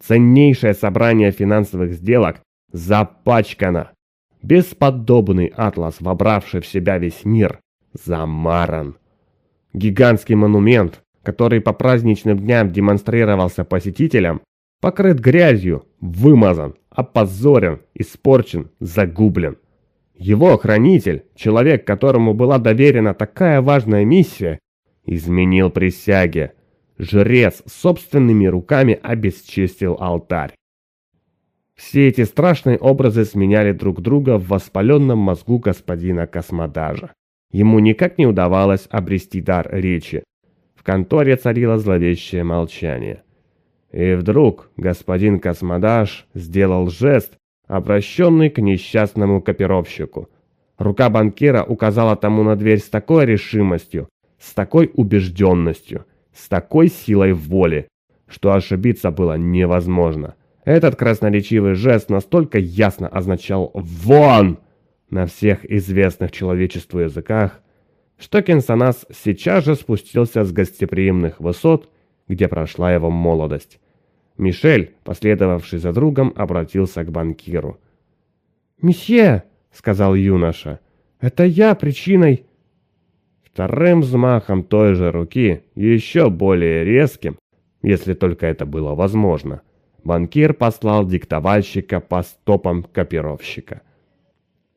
Ценнейшее собрание финансовых сделок запачкано. Бесподобный атлас, вобравший в себя весь мир, замаран. Гигантский монумент, который по праздничным дням демонстрировался посетителям, покрыт грязью, вымазан, опозорен, испорчен, загублен. Его охранитель, человек, которому была доверена такая важная миссия, изменил присяге. Жрец собственными руками обесчистил алтарь. Все эти страшные образы сменяли друг друга в воспаленном мозгу господина Космодажа. Ему никак не удавалось обрести дар речи конторе царила зловещее молчание. И вдруг господин Космодаш сделал жест, обращенный к несчастному копировщику. Рука банкира указала тому на дверь с такой решимостью, с такой убежденностью, с такой силой воли, что ошибиться было невозможно. Этот красноречивый жест настолько ясно означал «Вон!» на всех известных человечеству языках, что о сейчас же спустился с гостеприимных высот, где прошла его молодость. Мишель, последовавший за другом, обратился к банкиру. «Месье!» — сказал юноша. «Это я причиной...» Вторым взмахом той же руки, еще более резким, если только это было возможно, банкир послал диктовальщика по стопам копировщика —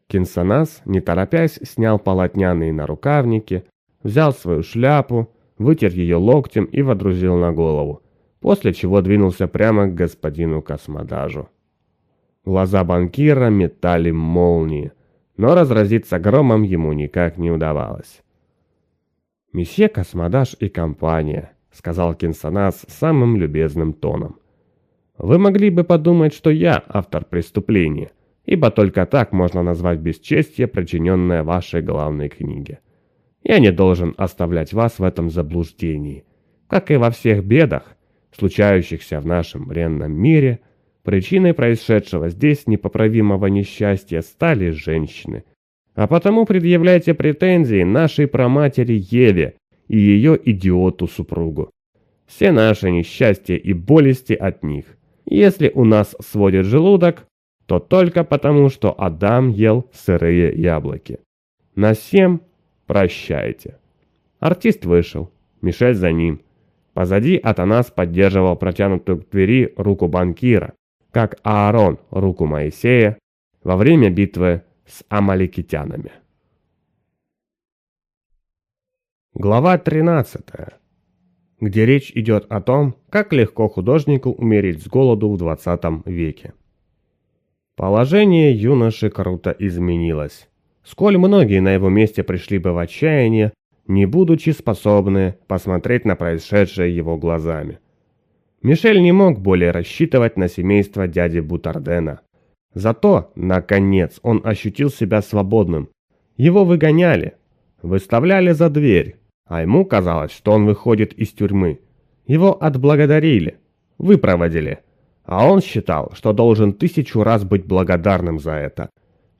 Кинсонас, не торопясь, снял полотняные нарукавники, взял свою шляпу, вытер ее локтем и водрузил на голову, после чего двинулся прямо к господину космодажу. Глаза банкира метали молнии, но разразиться громом ему никак не удавалось. «Месье Космодаж и компания», — сказал Кинсонас самым любезным тоном. «Вы могли бы подумать, что я автор преступления, ибо только так можно назвать бесчестие, причиненное вашей главной книге. Я не должен оставлять вас в этом заблуждении. Как и во всех бедах, случающихся в нашем бренном мире, причиной происшедшего здесь непоправимого несчастья стали женщины. А потому предъявляйте претензии нашей праматери Еве и ее идиоту-супругу. Все наши несчастья и болести от них. Если у нас сводит желудок, то только потому, что Адам ел сырые яблоки. На всем прощайте. Артист вышел, Мишель за ним. Позади Атанас поддерживал протянутую к двери руку банкира, как Аарон руку Моисея во время битвы с амаликитянами. Глава 13, где речь идет о том, как легко художнику умереть с голоду в 20 веке. Положение юноши круто изменилось. Сколь многие на его месте пришли бы в отчаяние, не будучи способны посмотреть на происшедшее его глазами. Мишель не мог более рассчитывать на семейство дяди Бутардена. Зато, наконец, он ощутил себя свободным. Его выгоняли, выставляли за дверь, а ему казалось, что он выходит из тюрьмы. Его отблагодарили, выпроводили, а он считал, что должен тысячу раз быть благодарным за это.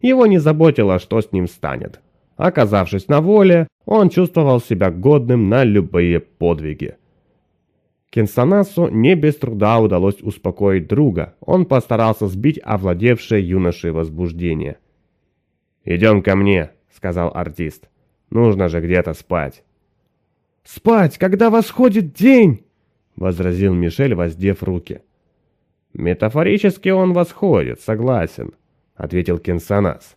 Его не заботило, что с ним станет. Оказавшись на воле, он чувствовал себя годным на любые подвиги. Кенсанасу не без труда удалось успокоить друга, он постарался сбить овладевшее юношей возбуждение. «Идем ко мне», — сказал артист. «Нужно же где-то спать». «Спать, когда восходит день!» — возразил Мишель, воздев руки. — «Метафорически он восходит, согласен», — ответил Кенсанас.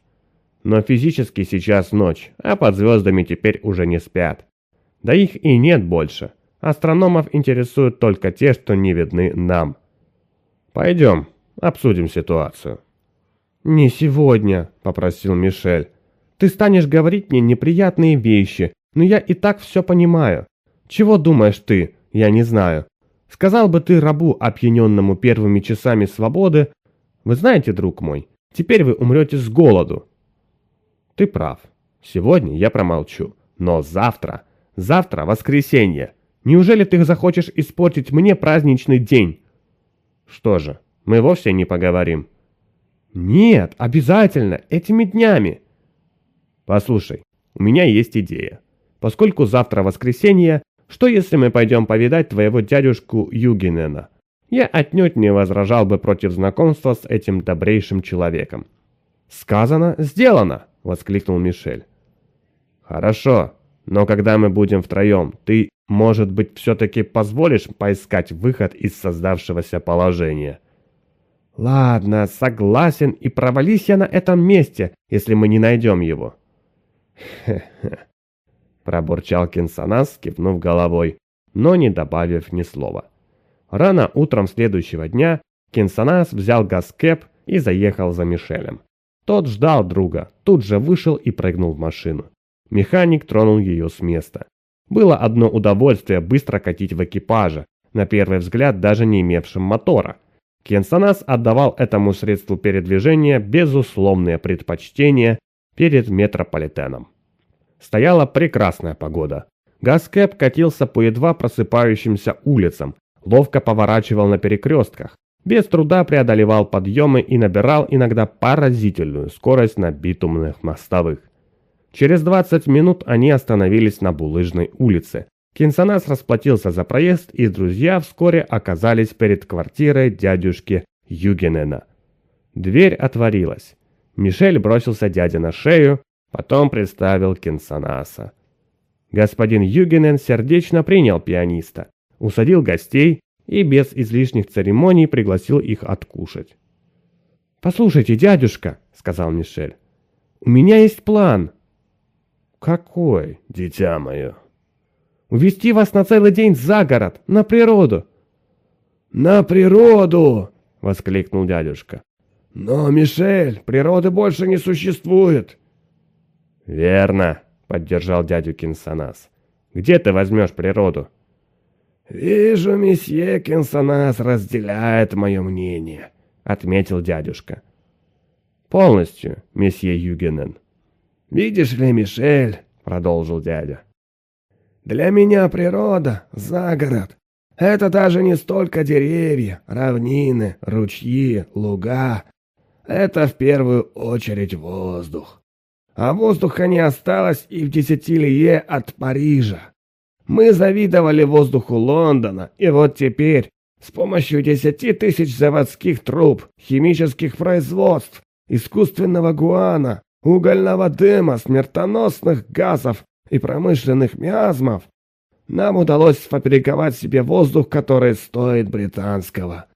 «Но физически сейчас ночь, а под звездами теперь уже не спят. Да их и нет больше. Астрономов интересуют только те, что не видны нам». «Пойдем, обсудим ситуацию». «Не сегодня», — попросил Мишель. «Ты станешь говорить мне неприятные вещи, но я и так все понимаю. Чего думаешь ты? Я не знаю. Сказал бы ты рабу, опьяненному первыми часами свободы, «Вы знаете, друг мой, теперь вы умрете с голоду». Ты прав. Сегодня я промолчу. Но завтра, завтра воскресенье. Неужели ты захочешь испортить мне праздничный день? Что же, мы вовсе не поговорим. Нет, обязательно, этими днями. Послушай, у меня есть идея. Поскольку завтра воскресенье, что если мы пойдем повидать твоего дядюшку Югинена? Я отнюдь не возражал бы против знакомства с этим добрейшим человеком. Сказано, сделано, воскликнул Мишель. Хорошо, но когда мы будем втроем, ты, может быть, все-таки позволишь поискать выход из создавшегося положения? Ладно, согласен, и провались я на этом месте, если мы не найдем его. Хе-хе. Пробурчал Кинсанас, кивнув головой, но не добавив ни слова. Рано утром следующего дня Кинсанас взял газкэп и заехал за Мишелем. Тот ждал друга, тут же вышел и прыгнул в машину. Механик тронул ее с места. Было одно удовольствие быстро катить в экипаже, на первый взгляд даже не имевшим мотора. Кенсанас отдавал этому средству передвижения безусловное предпочтение перед метрополитеном. Стояла прекрасная погода. Гаскэп катился по едва просыпающимся улицам, ловко поворачивал на перекрестках, без труда преодолевал подъемы и набирал иногда поразительную скорость на битумных мостовых. Через 20 минут они остановились на Булыжной улице. Кинсонас расплатился за проезд, и друзья вскоре оказались перед квартирой дядюшки Югенена. Дверь отворилась. Мишель бросился дяде на шею, Потом представил Кинсонаса. Господин Югенен сердечно принял пианиста, усадил гостей и без излишних церемоний пригласил их откушать. «Послушайте, дядюшка», — сказал Мишель, — «у меня есть план». «Какой, дитя мое?» «Увести вас на целый день за город, на природу». «На природу!» — воскликнул дядюшка. «Но, Мишель, природы больше не существует. «Верно», — поддержал дядю Кинсонас. «Где ты возьмешь природу?» «Вижу, месье Кинсонас разделяет мое мнение», — отметил дядюшка. «Полностью, месье Югенен». «Видишь ли, Мишель», — продолжил дядя, — «для меня природа — загород. Это даже не столько деревья, равнины, ручьи, луга. Это в первую очередь воздух а воздуха не осталось и в десяти лие от Парижа. Мы завидовали воздуху Лондона, и вот теперь с помощью десяти тысяч заводских труб, химических производств, искусственного гуана, угольного дыма, смертоносных газов и промышленных миазмов, нам удалось сфабриковать себе воздух, который стоит британского.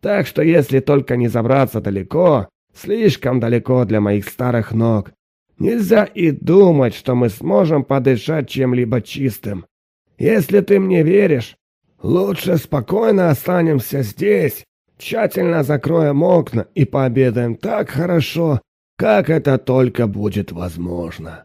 Так что если только не забраться далеко, слишком далеко для моих старых ног, Нельзя и думать, что мы сможем подышать чем-либо чистым. Если ты мне веришь, лучше спокойно останемся здесь, тщательно закроем окна и пообедаем так хорошо, как это только будет возможно».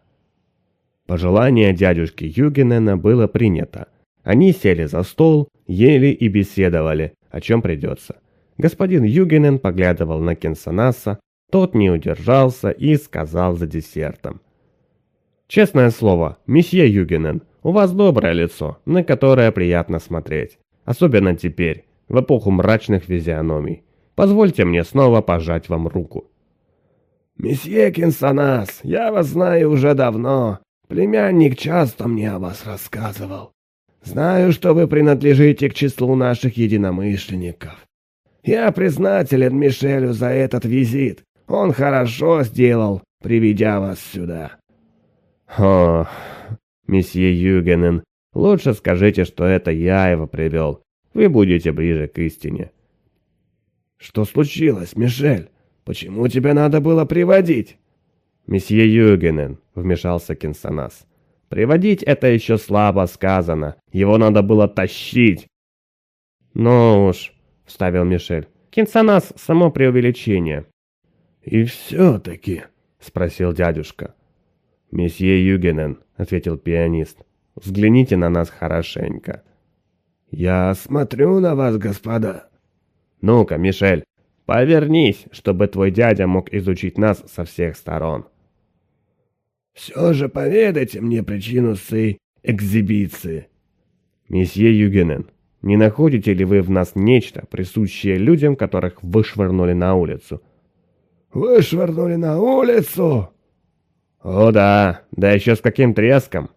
Пожелание дядюшки Югенена было принято. Они сели за стол, ели и беседовали, о чем придется. Господин Югенен поглядывал на Кенсанаса, тот не удержался и сказал за десертом. «Честное слово, месье Югенен, у вас доброе лицо, на которое приятно смотреть. Особенно теперь, в эпоху мрачных физиономий. Позвольте мне снова пожать вам руку». «Месье Кинсонас, я вас знаю уже давно. Племянник часто мне о вас рассказывал. Знаю, что вы принадлежите к числу наших единомышленников. Я признателен Мишелю за этот визит. Он хорошо сделал, приведя вас сюда». «Хо, месье Югенен, лучше скажите, что это я его привел. Вы будете ближе к истине». «Что случилось, Мишель? Почему тебя надо было приводить?» «Месье Югенен», — вмешался Кинсанас. «Приводить это еще слабо сказано. Его надо было тащить». «Ну уж», — вставил Мишель. «Кинсанас — само преувеличение. «И все-таки», — спросил дядюшка. «Месье Югенен», — ответил пианист, — «взгляните на нас хорошенько». «Я смотрю на вас, господа». «Ну-ка, Мишель, повернись, чтобы твой дядя мог изучить нас со всех сторон». «Все же поведайте мне причину сей экзибиции». «Месье Югенен, не находите ли вы в нас нечто, присущее людям, которых вышвырнули на улицу?» вышвырнули на улицу. О да, да еще с каким треском.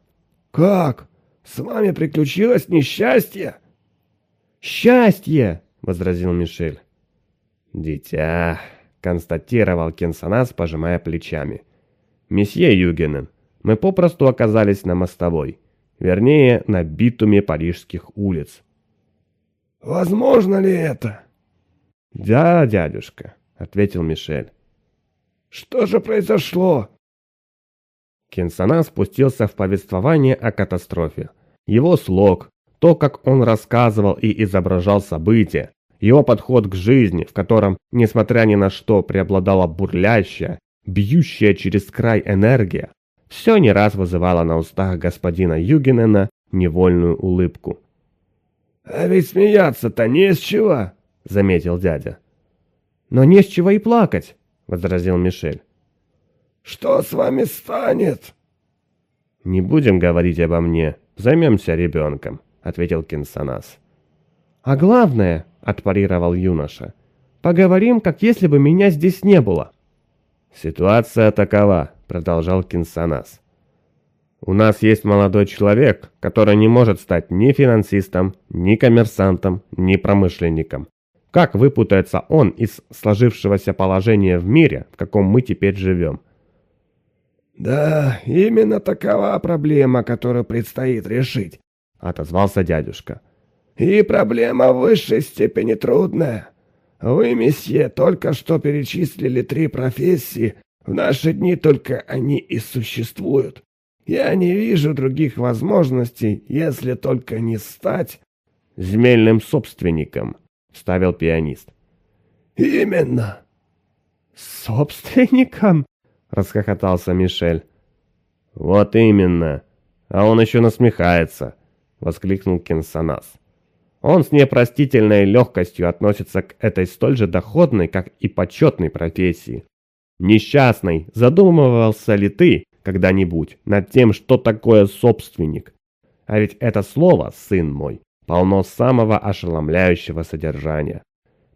Как? С вами приключилось несчастье? Счастье, возразил Мишель. Дитя, констатировал Кенсанас, пожимая плечами. Месье Югенен, мы попросту оказались на мостовой, вернее, на битуме парижских улиц. Возможно ли это? Да, дядюшка, ответил Мишель. Что же произошло?» Кинсана спустился в повествование о катастрофе. Его слог, то, как он рассказывал и изображал события, его подход к жизни, в котором, несмотря ни на что, преобладала бурлящая, бьющая через край энергия, все не раз вызывало на устах господина Югинена невольную улыбку. «А ведь смеяться-то не с чего!» — заметил дядя. «Но не с чего и плакать!» — возразил Мишель. «Что с вами станет?» «Не будем говорить обо мне. Займемся ребенком», — ответил Кинсанас. «А главное», — отпарировал юноша, — «поговорим, как если бы меня здесь не было». «Ситуация такова», — продолжал Кинсанас. «У нас есть молодой человек, который не может стать ни финансистом, ни коммерсантом, ни промышленником. Как выпутается он из сложившегося положения в мире, в каком мы теперь живем? «Да, именно такова проблема, которую предстоит решить», — отозвался дядюшка. «И проблема в высшей степени трудная. Вы, месье, только что перечислили три профессии. В наши дни только они и существуют. Я не вижу других возможностей, если только не стать...» «Земельным собственником», ставил пианист. «Именно!» «Собственником?» — расхохотался Мишель. «Вот именно! А он еще насмехается!» — воскликнул Кенсанас. «Он с непростительной легкостью относится к этой столь же доходной, как и почетной профессии. Несчастный, задумывался ли ты когда-нибудь над тем, что такое собственник? А ведь это слово, сын мой, полно самого ошеломляющего содержания.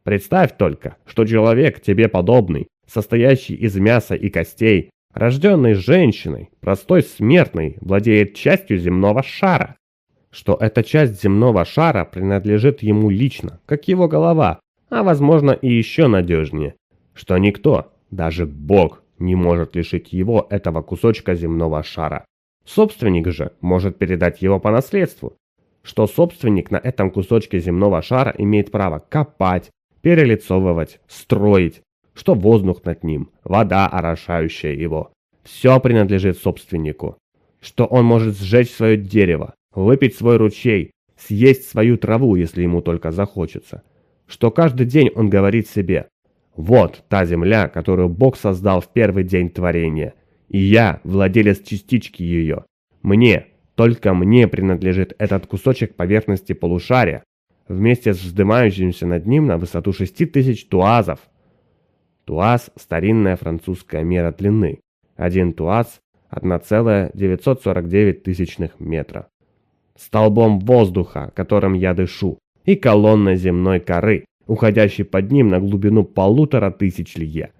Представь только, что человек тебе подобный, состоящий из мяса и костей, рожденный женщиной, простой смертной, владеет частью земного шара. Что эта часть земного шара принадлежит ему лично, как его голова, а возможно и еще надежнее. Что никто, даже Бог, не может лишить его этого кусочка земного шара. Собственник же может передать его по наследству, что собственник на этом кусочке земного шара имеет право копать, перелицовывать, строить, что воздух над ним, вода, орошающая его. Все принадлежит собственнику. Что он может сжечь свое дерево, выпить свой ручей, съесть свою траву, если ему только захочется. Что каждый день он говорит себе «Вот та земля, которую Бог создал в первый день творения, и я владелец частички ее. Мне, только мне принадлежит этот кусочек поверхности полушария, вместе с вздымающимся над ним на высоту 6000 туазов. Туаз – старинная французская мера длины. Один туаз – 1,949 тысячных метра. Столбом воздуха, которым я дышу, и колонной земной коры, уходящей под ним на глубину полутора тысяч лье.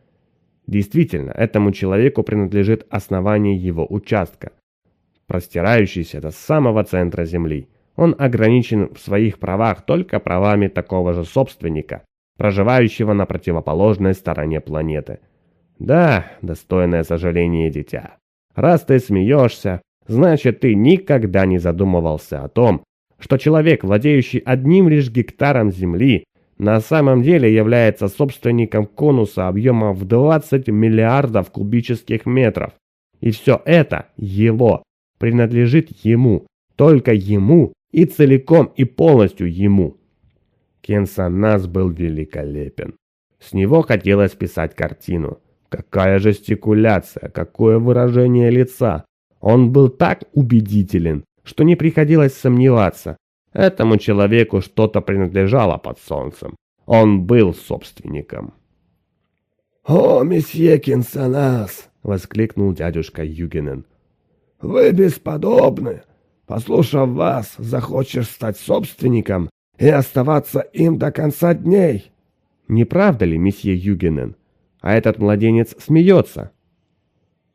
Действительно, этому человеку принадлежит основание его участка – простирающийся до самого центра Земли. Он ограничен в своих правах только правами такого же собственника, проживающего на противоположной стороне планеты. Да, достойное сожаление дитя. Раз ты смеешься, значит ты никогда не задумывался о том, что человек, владеющий одним лишь гектаром земли, на самом деле является собственником конуса объема в 20 миллиардов кубических метров. И все это его, принадлежит ему, только ему и целиком и полностью ему. Кен Саннас был великолепен. С него хотелось писать картину. Какая жестикуляция, какое выражение лица. Он был так убедителен, что не приходилось сомневаться. Этому человеку что-то принадлежало под солнцем. Он был собственником. «О, месье Кинсанас!» — воскликнул дядюшка Югинен. Вы бесподобны. Послушав вас, захочешь стать собственником и оставаться им до конца дней. Не правда ли, месье Югенен? А этот младенец смеется.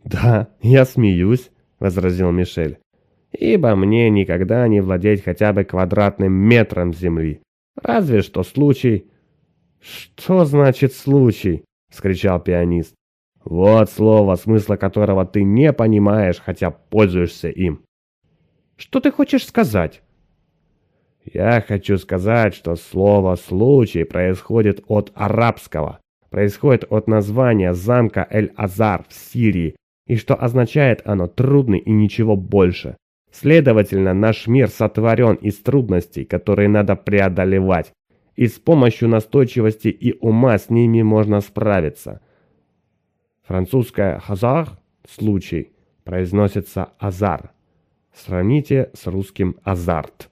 Да, я смеюсь, возразил Мишель. Ибо мне никогда не владеть хотя бы квадратным метром земли. Разве что случай... Что значит случай? — скричал пианист. Вот слово, смысла которого ты не понимаешь, хотя пользуешься им. Что ты хочешь сказать? Я хочу сказать, что слово «случай» происходит от арабского, происходит от названия замка Эль-Азар в Сирии, и что означает оно «трудный» и ничего больше. Следовательно, наш мир сотворен из трудностей, которые надо преодолевать, и с помощью настойчивости и ума с ними можно справиться – Французская «хазах» – случай произносится «азар». Сравните с русским «азарт».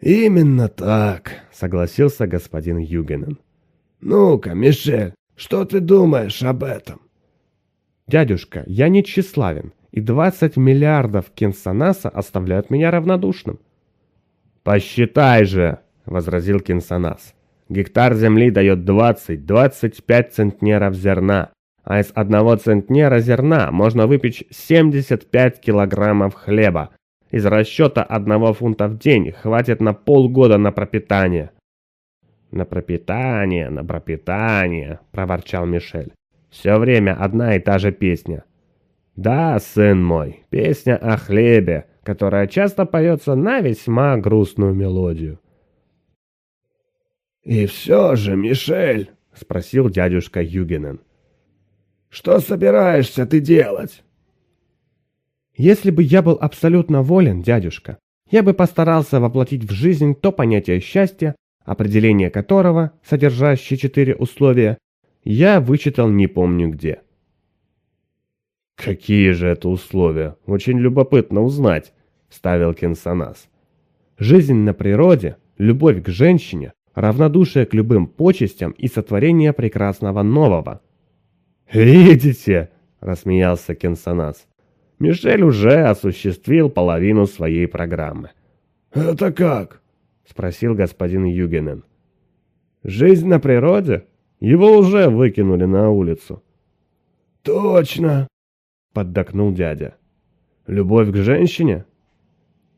«Именно так», — согласился господин Югенен. «Ну-ка, Мишель, что ты думаешь об этом?» «Дядюшка, я не тщеславен, и 20 миллиардов Кинсанаса оставляют меня равнодушным». «Посчитай же», — возразил Кинсанас. «Гектар земли дает 20-25 центнеров зерна, а из одного центнера зерна можно выпечь 75 килограммов хлеба. Из расчета одного фунта в день хватит на полгода на пропитание. «На пропитание, на пропитание», — проворчал Мишель. «Все время одна и та же песня». «Да, сын мой, песня о хлебе, которая часто поется на весьма грустную мелодию». «И все же, Мишель», — спросил дядюшка Югенен, — что собираешься ты делать?» Если бы я был абсолютно волен, дядюшка, я бы постарался воплотить в жизнь то понятие счастья, определение которого, содержащее четыре условия, я вычитал не помню где. «Какие же это условия? Очень любопытно узнать», — ставил Кенсанас. «Жизнь на природе, любовь к женщине, равнодушие к любым почестям и сотворение прекрасного нового», «Видите!» – рассмеялся Кенсанас. «Мишель уже осуществил половину своей программы». «Это как?» – спросил господин Югенен. «Жизнь на природе? Его уже выкинули на улицу». «Точно!» – поддакнул дядя. «Любовь к женщине?»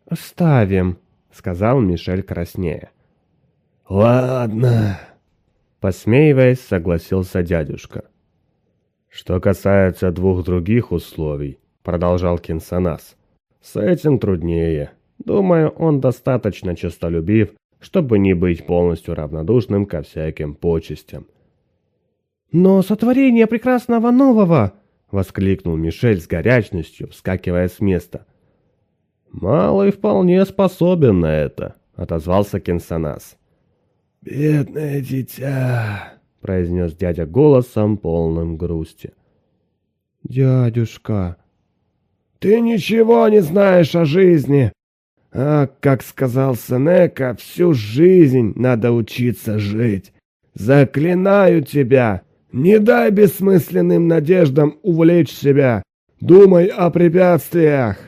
«Оставим», — сказал Мишель краснее. «Ладно», — посмеиваясь, согласился дядюшка. Что касается двух других условий, продолжал Кинсанас, с этим труднее. Думаю, он достаточно честолюбив, чтобы не быть полностью равнодушным ко всяким почестям. «Но сотворение прекрасного нового!» — воскликнул Мишель с горячностью, вскакивая с места. «Малый вполне способен на это», — отозвался Кенсанас. «Бедное дитя!» произнес дядя голосом полным грусти. «Дядюшка, ты ничего не знаешь о жизни. А, как сказал Сенека, всю жизнь надо учиться жить. Заклинаю тебя, не дай бессмысленным надеждам увлечь себя. Думай о препятствиях».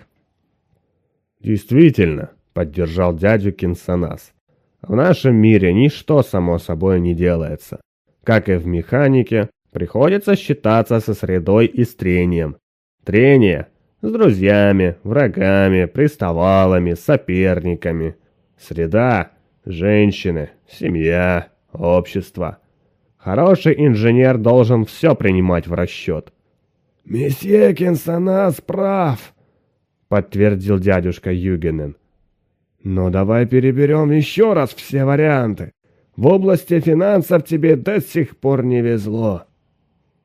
«Действительно», — поддержал дядю Кинсанас, — «в нашем мире ничто само собой не делается как и в механике, приходится считаться со средой и с трением. Трение с друзьями, врагами, приставалами, соперниками. Среда – женщины, семья, общество. Хороший инженер должен все принимать в расчет. «Месье Кенсанас прав», — подтвердил дядюшка Югенен. «Но давай переберем еще раз все варианты. В области финансов тебе до сих пор не везло.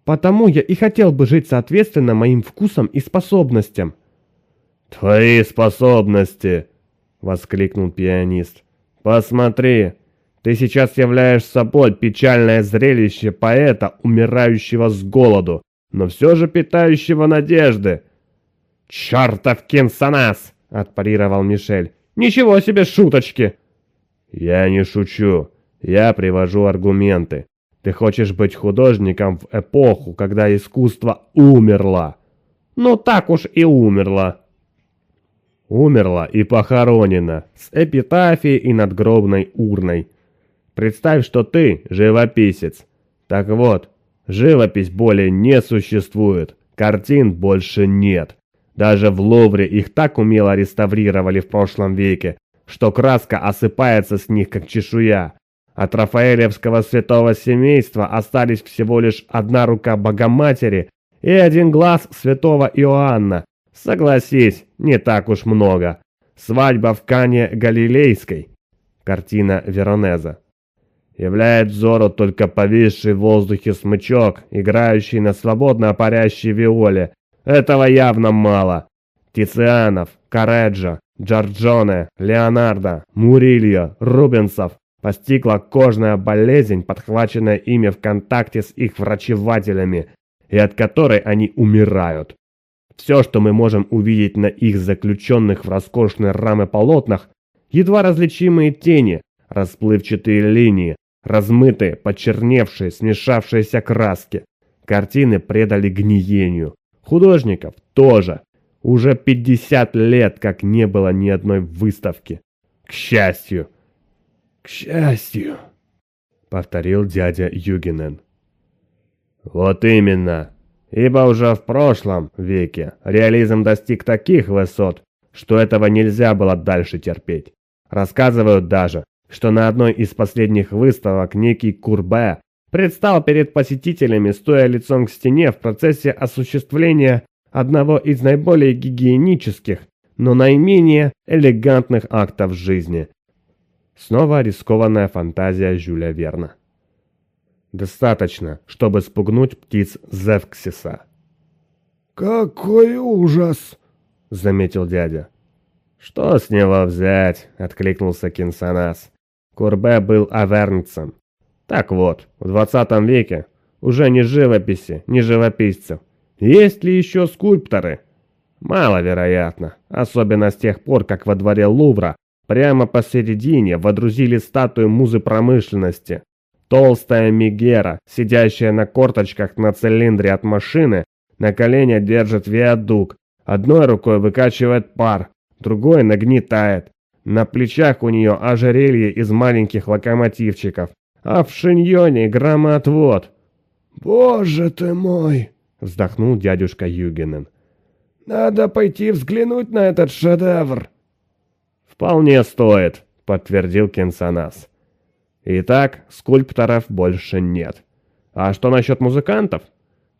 Потому я и хотел бы жить соответственно моим вкусам и способностям. Твои способности, воскликнул пианист. Посмотри, ты сейчас являешь собой печальное зрелище поэта, умирающего с голоду, но все же питающего надежды. «Чертов кинсанас!» — отпарировал Мишель. «Ничего себе шуточки!» «Я не шучу. Я привожу аргументы. Ты хочешь быть художником в эпоху, когда искусство умерло. Ну так уж и умерло. Умерло и похоронено с эпитафией и надгробной урной. Представь, что ты живописец. Так вот, живопись более не существует, картин больше нет. Даже в Ловре их так умело реставрировали в прошлом веке, что краска осыпается с них как чешуя. От Рафаэлевского святого семейства остались всего лишь одна рука Богоматери и один глаз святого Иоанна. Согласись, не так уж много. Свадьба в Кане Галилейской. Картина Веронеза. Являет взору только повисший в воздухе смычок, играющий на свободно парящей виоле. Этого явно мало. Тицианов, Кареджо, Джорджоне, Леонардо, Мурильо, Рубенсов, постигла кожная болезнь, подхваченная ими в контакте с их врачевателями, и от которой они умирают. Все, что мы можем увидеть на их заключенных в роскошной рамы полотнах, едва различимые тени, расплывчатые линии, размытые, почерневшие, смешавшиеся краски. Картины предали гниению. Художников тоже. Уже 50 лет, как не было ни одной выставки. К счастью. К счастью, повторил дядя Югинен. Вот именно. Ибо уже в прошлом веке реализм достиг таких высот, что этого нельзя было дальше терпеть. Рассказывают даже, что на одной из последних выставок некий Курбе предстал перед посетителями, стоя лицом к стене в процессе осуществления одного из наиболее гигиенических, но наименее элегантных актов жизни Снова рискованная фантазия Жюля Верна. Достаточно, чтобы спугнуть птиц Зевксиса. «Какой ужас!» — заметил дядя. «Что с него взять?» — откликнулся Кинсанас. Курбе был авернцем. Так вот, в 20 веке уже ни живописи, ни живописцев. Есть ли еще скульпторы? Маловероятно, особенно с тех пор, как во дворе Лувра Прямо посередине водрузили статую музы промышленности. Толстая Мигера сидящая на корточках на цилиндре от машины, на колене держит виадук, одной рукой выкачивает пар, другой нагнетает. На плечах у нее ожерелье из маленьких локомотивчиков, а в шиньоне громоотвод. «Боже ты мой!» — вздохнул дядюшка Югинен. «Надо пойти взглянуть на этот шедевр!» «Вполне стоит», — подтвердил Кенсанас. «Итак, скульпторов больше нет. А что насчет музыкантов?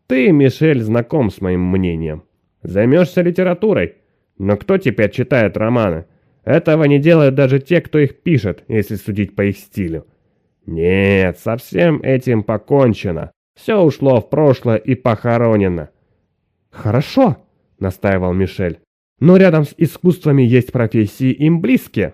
Ты, Мишель, знаком с моим мнением. Займешься литературой. Но кто теперь читает романы? Этого не делают даже те, кто их пишет, если судить по их стилю. Нет, совсем этим покончено. Все ушло в прошлое и похоронено». «Хорошо», — настаивал Мишель но рядом с искусствами есть профессии им близкие.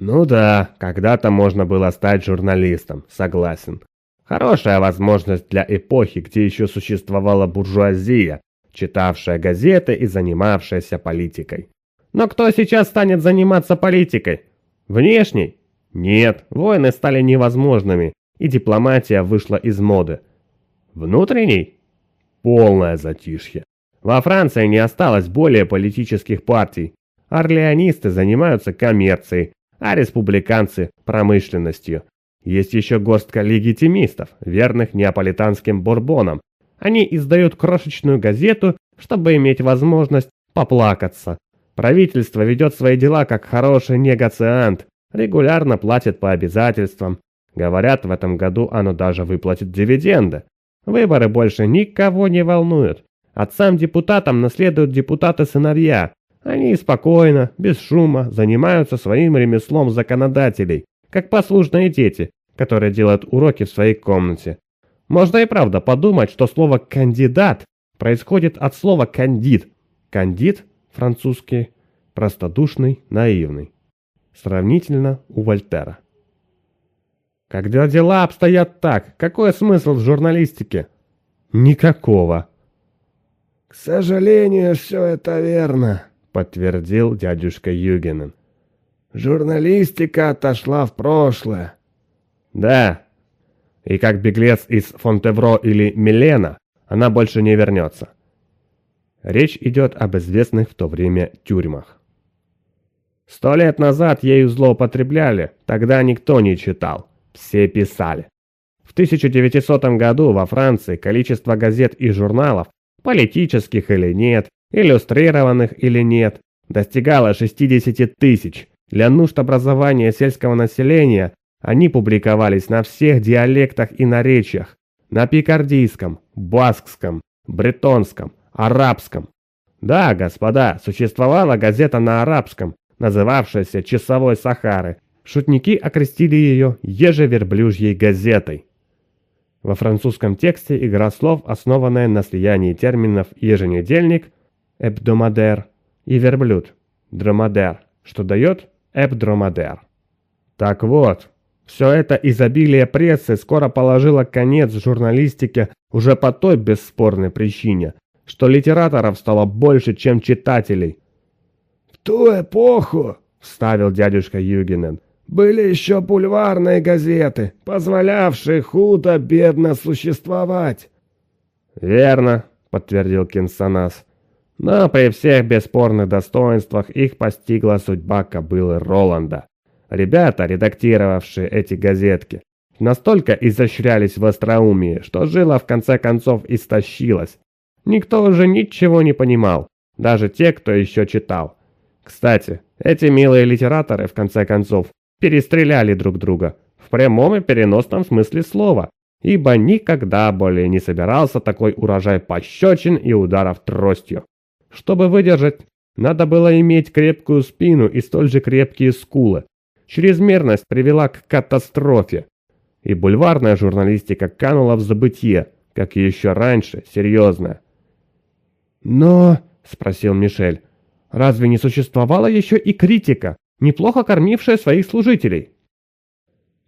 Ну да, когда-то можно было стать журналистом, согласен. Хорошая возможность для эпохи, где еще существовала буржуазия, читавшая газеты и занимавшаяся политикой. Но кто сейчас станет заниматься политикой? Внешней? Нет, войны стали невозможными, и дипломатия вышла из моды. Внутренней? Полное затишье. Во Франции не осталось более политических партий. Орлеонисты занимаются коммерцией, а республиканцы – промышленностью. Есть еще горстка легитимистов, верных неаполитанским бурбонам. Они издают крошечную газету, чтобы иметь возможность поплакаться. Правительство ведет свои дела как хороший негациант, регулярно платит по обязательствам. Говорят, в этом году оно даже выплатит дивиденды. Выборы больше никого не волнуют. От сам депутатам наследуют депутаты-сыновья. Они спокойно, без шума, занимаются своим ремеслом законодателей, как послушные дети, которые делают уроки в своей комнате. Можно и правда подумать, что слово «кандидат» происходит от слова «кандид». «Кандид» французский, простодушный, наивный. Сравнительно у Вольтера. Когда дела обстоят так, какой смысл в журналистике? Никакого. «К сожалению, все это верно», — подтвердил дядюшка Югинен. «Журналистика отошла в прошлое». «Да, и как беглец из Фонтевро или Милена, она больше не вернется». Речь идет об известных в то время тюрьмах. Сто лет назад ею злоупотребляли, тогда никто не читал, все писали. В 1900 году во Франции количество газет и журналов политических или нет, иллюстрированных или нет, достигала 60 тысяч. Для нужд образования сельского населения они публиковались на всех диалектах и наречиях, на пикардийском, баскском, бретонском, арабском. Да, господа, существовала газета на арабском, называвшаяся «Часовой Сахары». Шутники окрестили ее ежеверблюжьей газетой. Во французском тексте игра слов, основанная на слиянии терминов еженедельник, эпдомадер и верблюд, дромадер, что дает эпдромадер. Так вот, все это изобилие прессы скоро положило конец журналистике уже по той бесспорной причине, что литераторов стало больше, чем читателей. «В ту эпоху», — вставил дядюшка Югинен, — были еще пульварные газеты, позволявшие худо-бедно существовать». «Верно», — подтвердил Кинсанас. Но при всех бесспорных достоинствах их постигла судьба кобылы Роланда. Ребята, редактировавшие эти газетки, настолько изощрялись в остроумии, что жила в конце концов истощилась. Никто уже ничего не понимал, даже те, кто еще читал. Кстати, эти милые литераторы, в конце концов, перестреляли друг друга, в прямом и переносном смысле слова, ибо никогда более не собирался такой урожай пощечин и ударов тростью. Чтобы выдержать, надо было иметь крепкую спину и столь же крепкие скулы. Чрезмерность привела к катастрофе, и бульварная журналистика канула в забытье, как и еще раньше, серьезно. «Но...» — спросил Мишель. «Разве не существовала еще и критика?» неплохо кормившая своих служителей.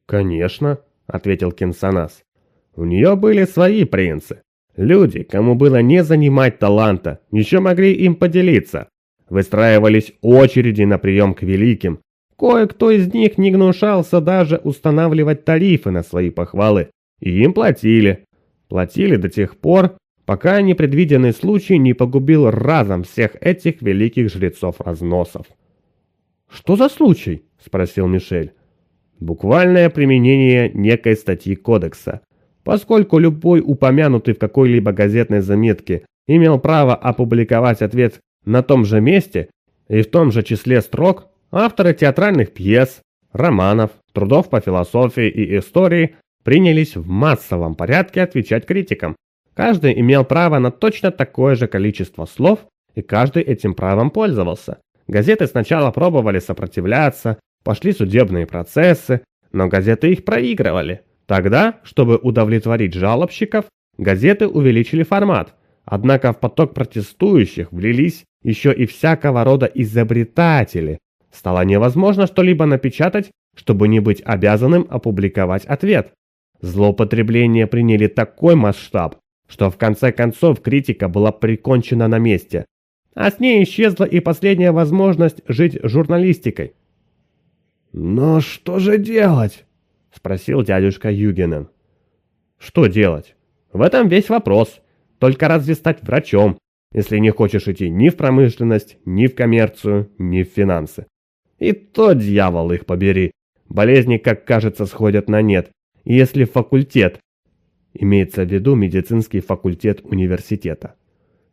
«Конечно», — ответил Кенсанас. «У нее были свои принцы, люди, кому было не занимать таланта, еще могли им поделиться. Выстраивались очереди на прием к великим. Кое-кто из них не гнушался даже устанавливать тарифы на свои похвалы, и им платили. Платили до тех пор, пока непредвиденный случай не погубил разом всех этих великих жрецов-разносов. «Что за случай?» – спросил Мишель. «Буквальное применение некой статьи кодекса. Поскольку любой упомянутый в какой-либо газетной заметке имел право опубликовать ответ на том же месте и в том же числе строк, авторы театральных пьес, романов, трудов по философии и истории принялись в массовом порядке отвечать критикам. Каждый имел право на точно такое же количество слов, и каждый этим правом пользовался. Газеты сначала пробовали сопротивляться, пошли судебные процессы, но газеты их проигрывали. Тогда, чтобы удовлетворить жалобщиков, газеты увеличили формат. Однако в поток протестующих влились еще и всякого рода изобретатели. Стало невозможно что-либо напечатать, чтобы не быть обязанным опубликовать ответ. Злоупотребления приняли такой масштаб, что в конце концов критика была прикончена на месте. А с ней исчезла и последняя возможность жить журналистикой. «Но что же делать?» — спросил дядюшка Югинен. «Что делать? В этом весь вопрос. Только разве стать врачом, если не хочешь идти ни в промышленность, ни в коммерцию, ни в финансы? И то, дьявол, их побери. Болезни, как кажется, сходят на нет. Если факультет, имеется в виду медицинский факультет университета,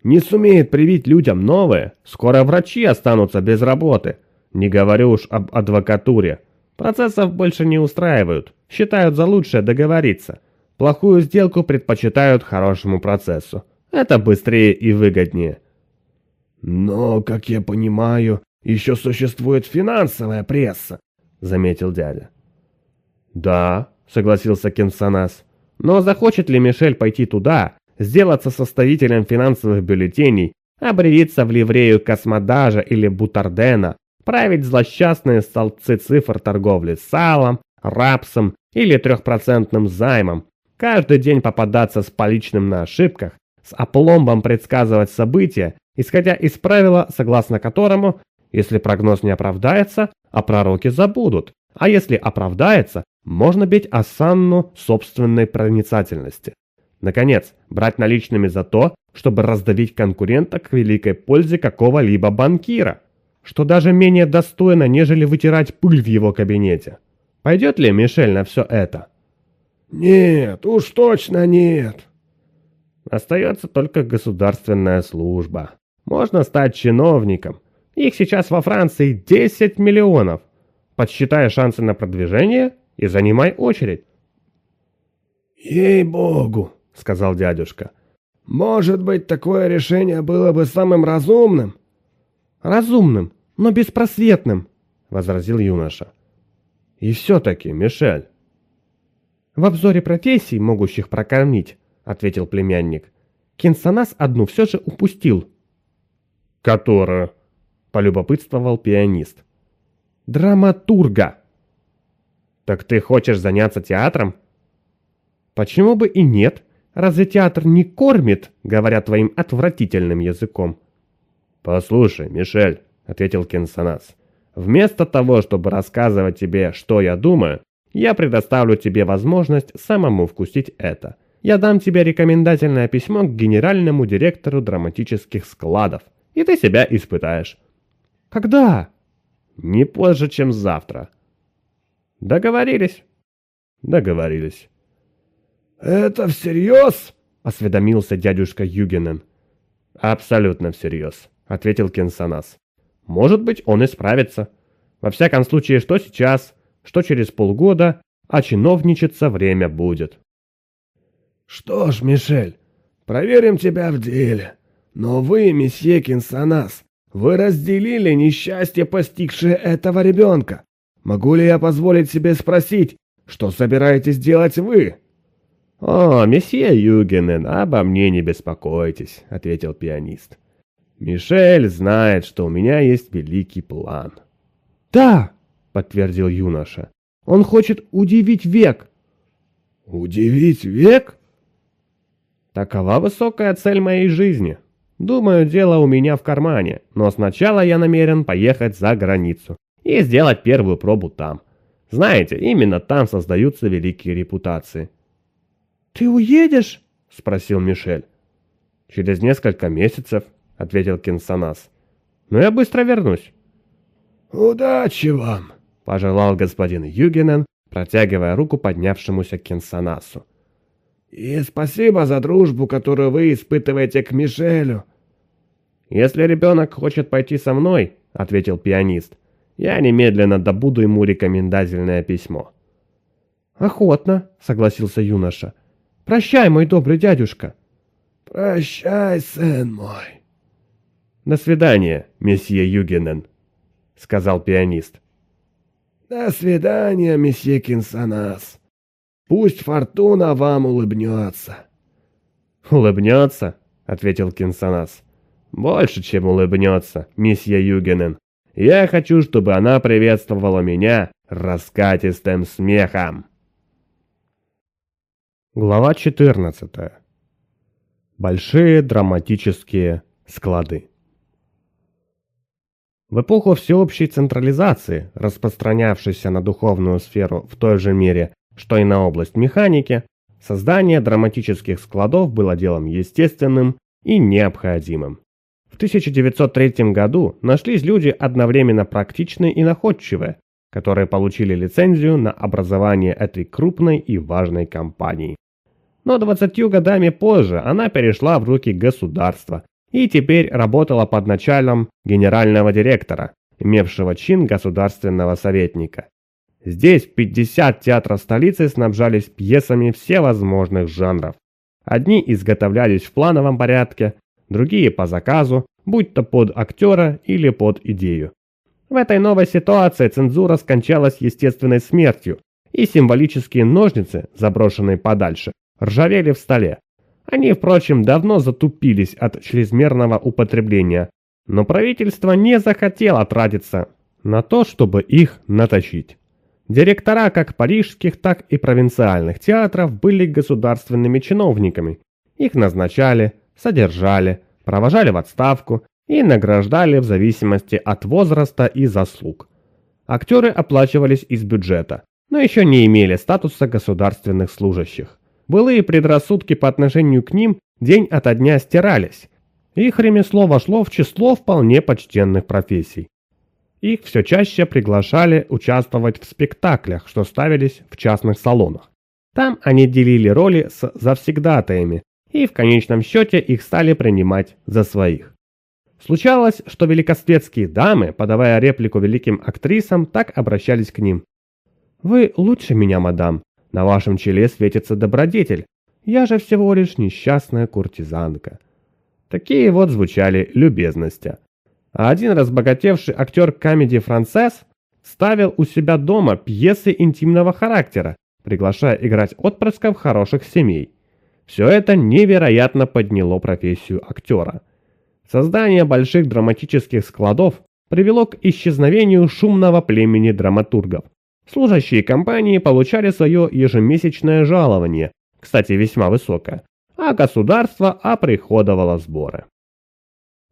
не сумеет привить людям новое, скоро врачи останутся без работы. Не говорю уж об адвокатуре. Процессов больше не устраивают, считают за лучшее договориться. Плохую сделку предпочитают хорошему процессу. Это быстрее и выгоднее. Но, как я понимаю, еще существует финансовая пресса, заметил дядя. Да, согласился Кенсанас. Но захочет ли Мишель пойти туда, сделаться составителем финансовых бюллетеней, обрелиться в ливрею космодажа или бутардена, править злосчастные столбцы цифр торговли салом, рапсом или трехпроцентным займом, каждый день попадаться с поличным на ошибках, с опломбом предсказывать события, исходя из правила, согласно которому, если прогноз не оправдается, а пророки забудут, а если оправдается, можно бить осанну собственной проницательности. Наконец, брать наличными за то, чтобы раздавить конкурента к великой пользе какого-либо банкира, что даже менее достойно, нежели вытирать пыль в его кабинете. Пойдет ли Мишель на все это? Нет, уж точно нет. Остается только государственная служба. Можно стать чиновником. Их сейчас во Франции 10 миллионов. Подсчитай шансы на продвижение и занимай очередь. Ей-богу, — сказал дядюшка. «Может быть, такое решение было бы самым разумным?» «Разумным, но беспросветным», — возразил юноша. «И все-таки, Мишель...» «В обзоре профессий, могущих прокормить», — ответил племянник. «Кинсонас одну все же упустил». «Которую?» — полюбопытствовал пианист. «Драматурга». «Так ты хочешь заняться театром?» «Почему бы и нет?» Разве театр не кормит?» — говоря твоим отвратительным языком. «Послушай, Мишель», — ответил Кенсанас, — «вместо того, чтобы рассказывать тебе, что я думаю, я предоставлю тебе возможность самому вкусить это. Я дам тебе рекомендательное письмо к генеральному директору драматических складов, и ты себя испытаешь». «Когда?» «Не позже, чем завтра». «Договорились». «Договорились». Это а всерьез? осведомился дядюшка Югинен. Абсолютно всерьез, ответил Кенсанас. Может быть, он и справится. Во всяком случае, что сейчас, что через полгода, а чиновничаться время будет. Что ж, Мишель, проверим тебя в деле. Но вы, месье Кинсанас, вы разделили несчастье, постигшее этого ребенка. Могу ли я позволить себе спросить, что собираетесь делать вы? «О, месье Югенен, обо мне не беспокойтесь», — ответил пианист. «Мишель знает, что у меня есть великий план». «Да», — подтвердил юноша, — «он хочет удивить век». «Удивить век?» «Такова высокая цель моей жизни. Думаю, дело у меня в кармане, но сначала я намерен поехать за границу и сделать первую пробу там. Знаете, именно там создаются великие репутации». «Ты уедешь?» — спросил Мишель. «Через несколько месяцев», — ответил Кинсанас. «Но я быстро вернусь». «Удачи вам!» — пожелал господин Югенен, протягивая руку поднявшемуся Кинсанасу. «И спасибо за дружбу, которую вы испытываете к Мишелю». «Если ребенок хочет пойти со мной», — ответил пианист, — «я немедленно добуду ему рекомендательное письмо». «Охотно», — согласился юноша, — Прощай, мой добрый дядюшка. Прощай, сын мой. «На свидание, месье Югенен», — сказал пианист. «До свидания, месье Кинсанас. Пусть фортуна вам улыбнется». «Улыбнется?» — ответил Кинсанас. «Больше, чем улыбнется, месье Югенен. Я хочу, чтобы она приветствовала меня раскатистым смехом». Глава 14. Большие драматические склады. В эпоху всеобщей централизации, распространявшейся на духовную сферу в той же мере, что и на область механики, создание драматических складов было делом естественным и необходимым. В 1903 году нашлись люди одновременно практичные и находчивые, которые получили лицензию на образование этой крупной и важной компании но 20 годами позже она перешла в руки государства и теперь работала под началом генерального директора, имевшего чин государственного советника. Здесь 50 театров столицы снабжались пьесами всевозможных жанров. Одни изготовлялись в плановом порядке, другие по заказу, будь то под актера или под идею. В этой новой ситуации цензура скончалась естественной смертью, и символические ножницы, заброшенные подальше, ржавели в столе. Они, впрочем, давно затупились от чрезмерного употребления, но правительство не захотело тратиться на то, чтобы их наточить. Директора как парижских, так и провинциальных театров были государственными чиновниками. Их назначали, содержали, провожали в отставку и награждали в зависимости от возраста и заслуг. Актеры оплачивались из бюджета, но еще не имели статуса государственных служащих. Былые предрассудки по отношению к ним день ото дня стирались. Их ремесло вошло в число вполне почтенных профессий. Их все чаще приглашали участвовать в спектаклях, что ставились в частных салонах. Там они делили роли с завсегдатаями, и в конечном счете их стали принимать за своих. Случалось, что великосветские дамы, подавая реплику великим актрисам, так обращались к ним. «Вы лучше меня, мадам. На вашем челе светится добродетель. Я же всего лишь несчастная куртизанка». Такие вот звучали любезности. А один разбогатевший актер комедии «Францесс» ставил у себя дома пьесы интимного характера, приглашая играть отпрысков хороших семей. Все это невероятно подняло профессию актера. Создание больших драматических складов привело к исчезновению шумного племени драматургов – Служащие компании получали свое ежемесячное жалование, кстати, весьма высокое, а государство оприходовало сборы.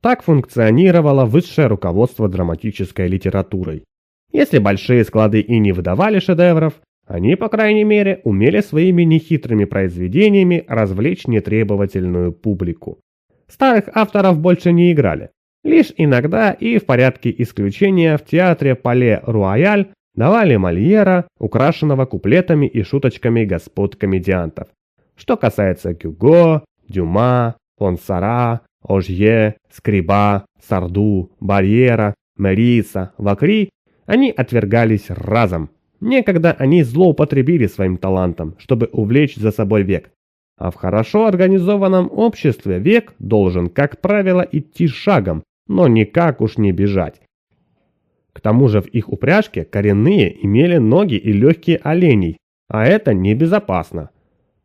Так функционировало высшее руководство драматической литературой. Если большие склады и не выдавали шедевров, они, по крайней мере, умели своими нехитрыми произведениями развлечь нетребовательную публику. Старых авторов больше не играли. Лишь иногда и в порядке исключения в театре Пале Руаяль Давали Мольера, украшенного куплетами и шуточками господ комедиантов. Что касается Гюго, Дюма, Понсара, Ожье, Скриба, Сарду, Барьера, Мериса, Вакри, они отвергались разом. Некогда они злоупотребили своим талантом, чтобы увлечь за собой век. А в хорошо организованном обществе век должен, как правило, идти шагом, но никак уж не бежать, к тому же в их упряжке коренные имели ноги и легкие оленей, а это небезопасно.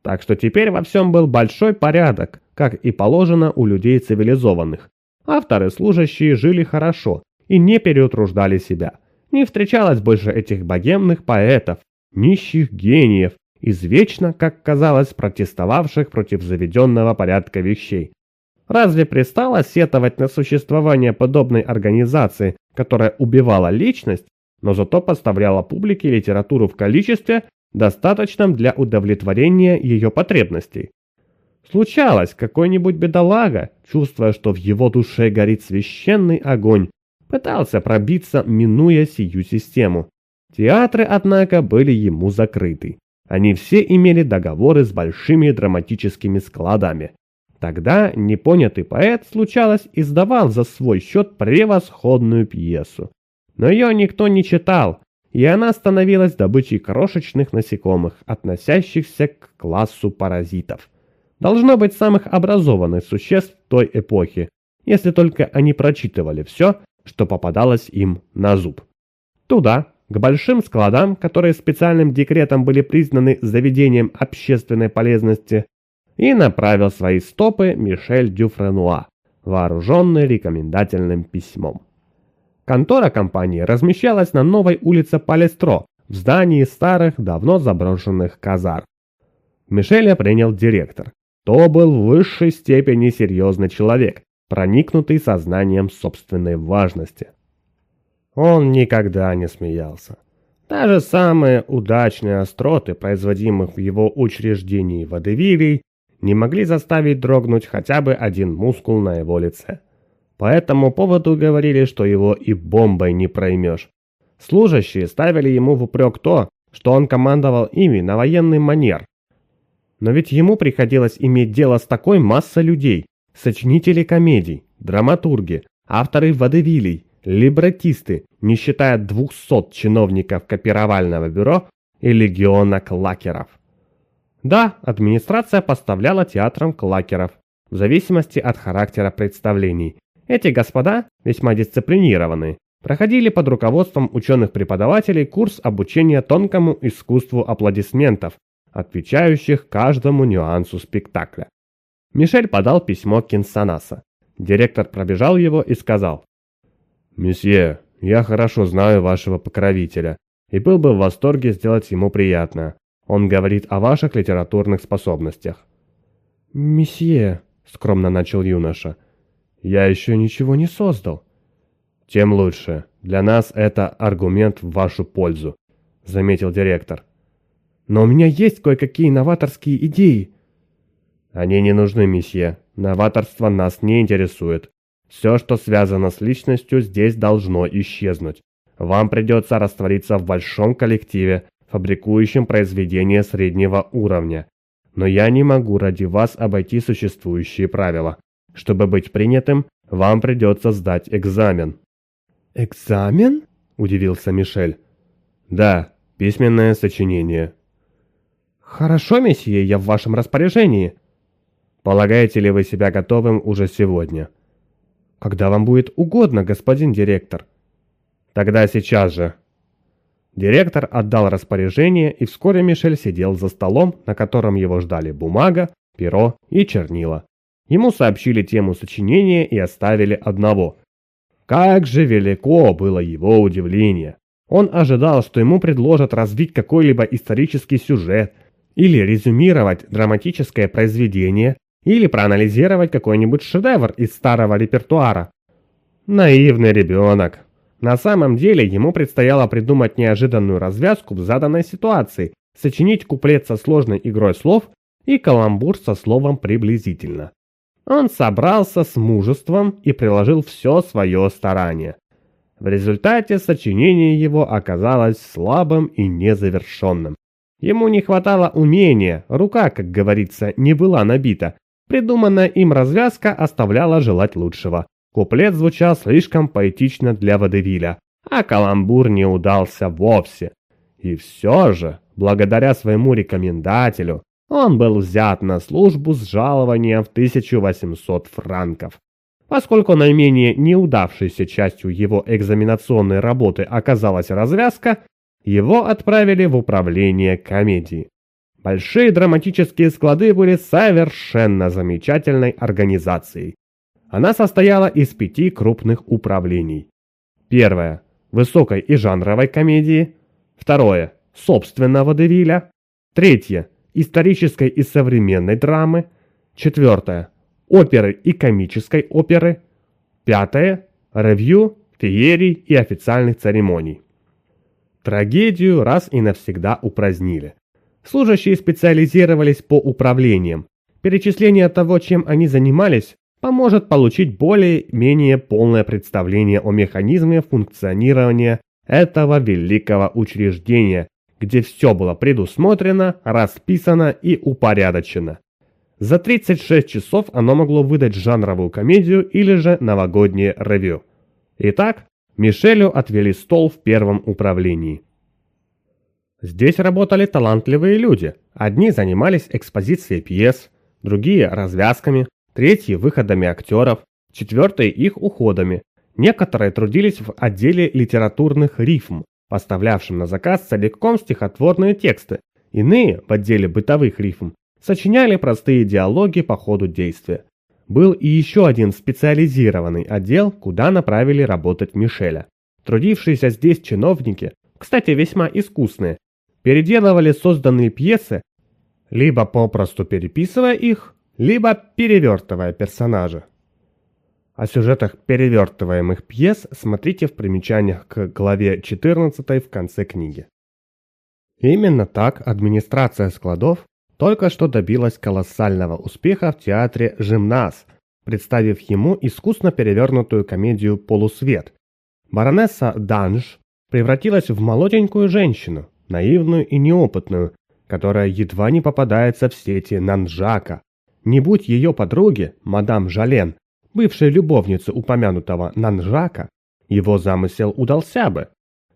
Так что теперь во всем был большой порядок, как и положено у людей цивилизованных. Авторы служащие жили хорошо и не переутруждали себя. Не встречалось больше этих богемных поэтов, нищих гениев, извечно, как казалось, протестовавших против заведенного порядка вещей. Разве пристало сетовать на существование подобной организации, которая убивала личность, но зато подставляла публике литературу в количестве, достаточном для удовлетворения ее потребностей. Случалось, какой-нибудь бедолага, чувствуя, что в его душе горит священный огонь, пытался пробиться, минуя сию систему. Театры, однако, были ему закрыты. Они все имели договоры с большими драматическими складами. Тогда непонятый поэт, случалось, издавал за свой счет превосходную пьесу. Но ее никто не читал, и она становилась добычей крошечных насекомых, относящихся к классу паразитов. Должно быть самых образованных существ той эпохи, если только они прочитывали все, что попадалось им на зуб. Туда, к большим складам, которые специальным декретом были признаны заведением общественной полезности, и направил свои стопы Мишель Дюфренуа, вооруженный рекомендательным письмом. Контора компании размещалась на новой улице Палестро, в здании старых, давно заброшенных казар. Мишеля принял директор. То был в высшей степени серьезный человек, проникнутый сознанием собственной важности. Он никогда не смеялся. Даже самые удачные остроты, производимых в его учреждении водевилей, не могли заставить дрогнуть хотя бы один мускул на его лице. По этому поводу говорили, что его и бомбой не проймешь. Служащие ставили ему в упрек то, что он командовал ими на военный манер. Но ведь ему приходилось иметь дело с такой массой людей, сочинители комедий, драматурги, авторы водевилей, либретисты, не считая 200 чиновников копировального бюро и легиона клакеров. Да, администрация поставляла театрам клакеров, в зависимости от характера представлений. Эти господа, весьма дисциплинированы, проходили под руководством ученых-преподавателей курс обучения тонкому искусству аплодисментов, отвечающих каждому нюансу спектакля. Мишель подал письмо Кинсанаса. Директор пробежал его и сказал. «Месье, я хорошо знаю вашего покровителя и был бы в восторге сделать ему приятно. Он говорит о ваших литературных способностях». «Месье», — скромно начал юноша, — «я еще ничего не создал». «Тем лучше. Для нас это аргумент в вашу пользу», — заметил директор. «Но у меня есть кое-какие новаторские идеи». «Они не нужны, месье. Новаторство нас не интересует. Все, что связано с личностью, здесь должно исчезнуть. Вам придется раствориться в большом коллективе, фабрикующим произведения среднего уровня. Но я не могу ради вас обойти существующие правила. Чтобы быть принятым, вам придется сдать экзамен». «Экзамен?» – удивился Мишель. «Да, письменное сочинение». «Хорошо, месье, я в вашем распоряжении». «Полагаете ли вы себя готовым уже сегодня?» «Когда вам будет угодно, господин директор». «Тогда сейчас же», Директор отдал распоряжение, и вскоре Мишель сидел за столом, на котором его ждали бумага, перо и чернила. Ему сообщили тему сочинения и оставили одного. Как же велико было его удивление! Он ожидал, что ему предложат развить какой-либо исторический сюжет, или резюмировать драматическое произведение, или проанализировать какой-нибудь шедевр из старого репертуара. Наивный ребенок, на самом деле ему предстояло придумать неожиданную развязку в заданной ситуации, сочинить куплет со сложной игрой слов и каламбур со словом «приблизительно». Он собрался с мужеством и приложил все свое старание. В результате сочинение его оказалось слабым и незавершенным. Ему не хватало умения, рука, как говорится, не была набита. Придуманная им развязка оставляла желать лучшего. Куплет звучал слишком поэтично для водевиля, а каламбур не удался вовсе. И все же, благодаря своему рекомендателю, он был взят на службу с жалованием в 1800 франков. Поскольку наименее неудавшейся частью его экзаменационной работы оказалась развязка, его отправили в управление комедии. Большие драматические склады были совершенно замечательной организацией. Она состояла из пяти крупных управлений. Первое – высокой и жанровой комедии. Второе – собственного девиля. Третье – исторической и современной драмы. Четвертое – оперы и комической оперы. Пятое – ревью, феерий и официальных церемоний. Трагедию раз и навсегда упразднили. Служащие специализировались по управлениям. Перечисление того, чем они занимались, поможет получить более-менее полное представление о механизме функционирования этого великого учреждения, где все было предусмотрено, расписано и упорядочено. За 36 часов оно могло выдать жанровую комедию или же новогоднее ревю. Итак, Мишелю отвели стол в первом управлении. Здесь работали талантливые люди. Одни занимались экспозицией пьес, другие – развязками, третьи – выходами актеров, четвертые – их уходами. Некоторые трудились в отделе литературных рифм, поставлявшим на заказ целиком стихотворные тексты. Иные, в отделе бытовых рифм, сочиняли простые диалоги по ходу действия. Был и еще один специализированный отдел, куда направили работать Мишеля. Трудившиеся здесь чиновники, кстати, весьма искусные, переделывали созданные пьесы, либо попросту переписывая их, либо перевертывая персонажа. О сюжетах перевертываемых пьес смотрите в примечаниях к главе 14 в конце книги. Именно так администрация складов только что добилась колоссального успеха в театре «Жимнас», представив ему искусно перевернутую комедию «Полусвет». Баронесса Данж превратилась в молоденькую женщину, наивную и неопытную, которая едва не попадается в сети Нанжака, не будь ее подруги, мадам Жален, бывшая любовница упомянутого Нанжака, его замысел удался бы.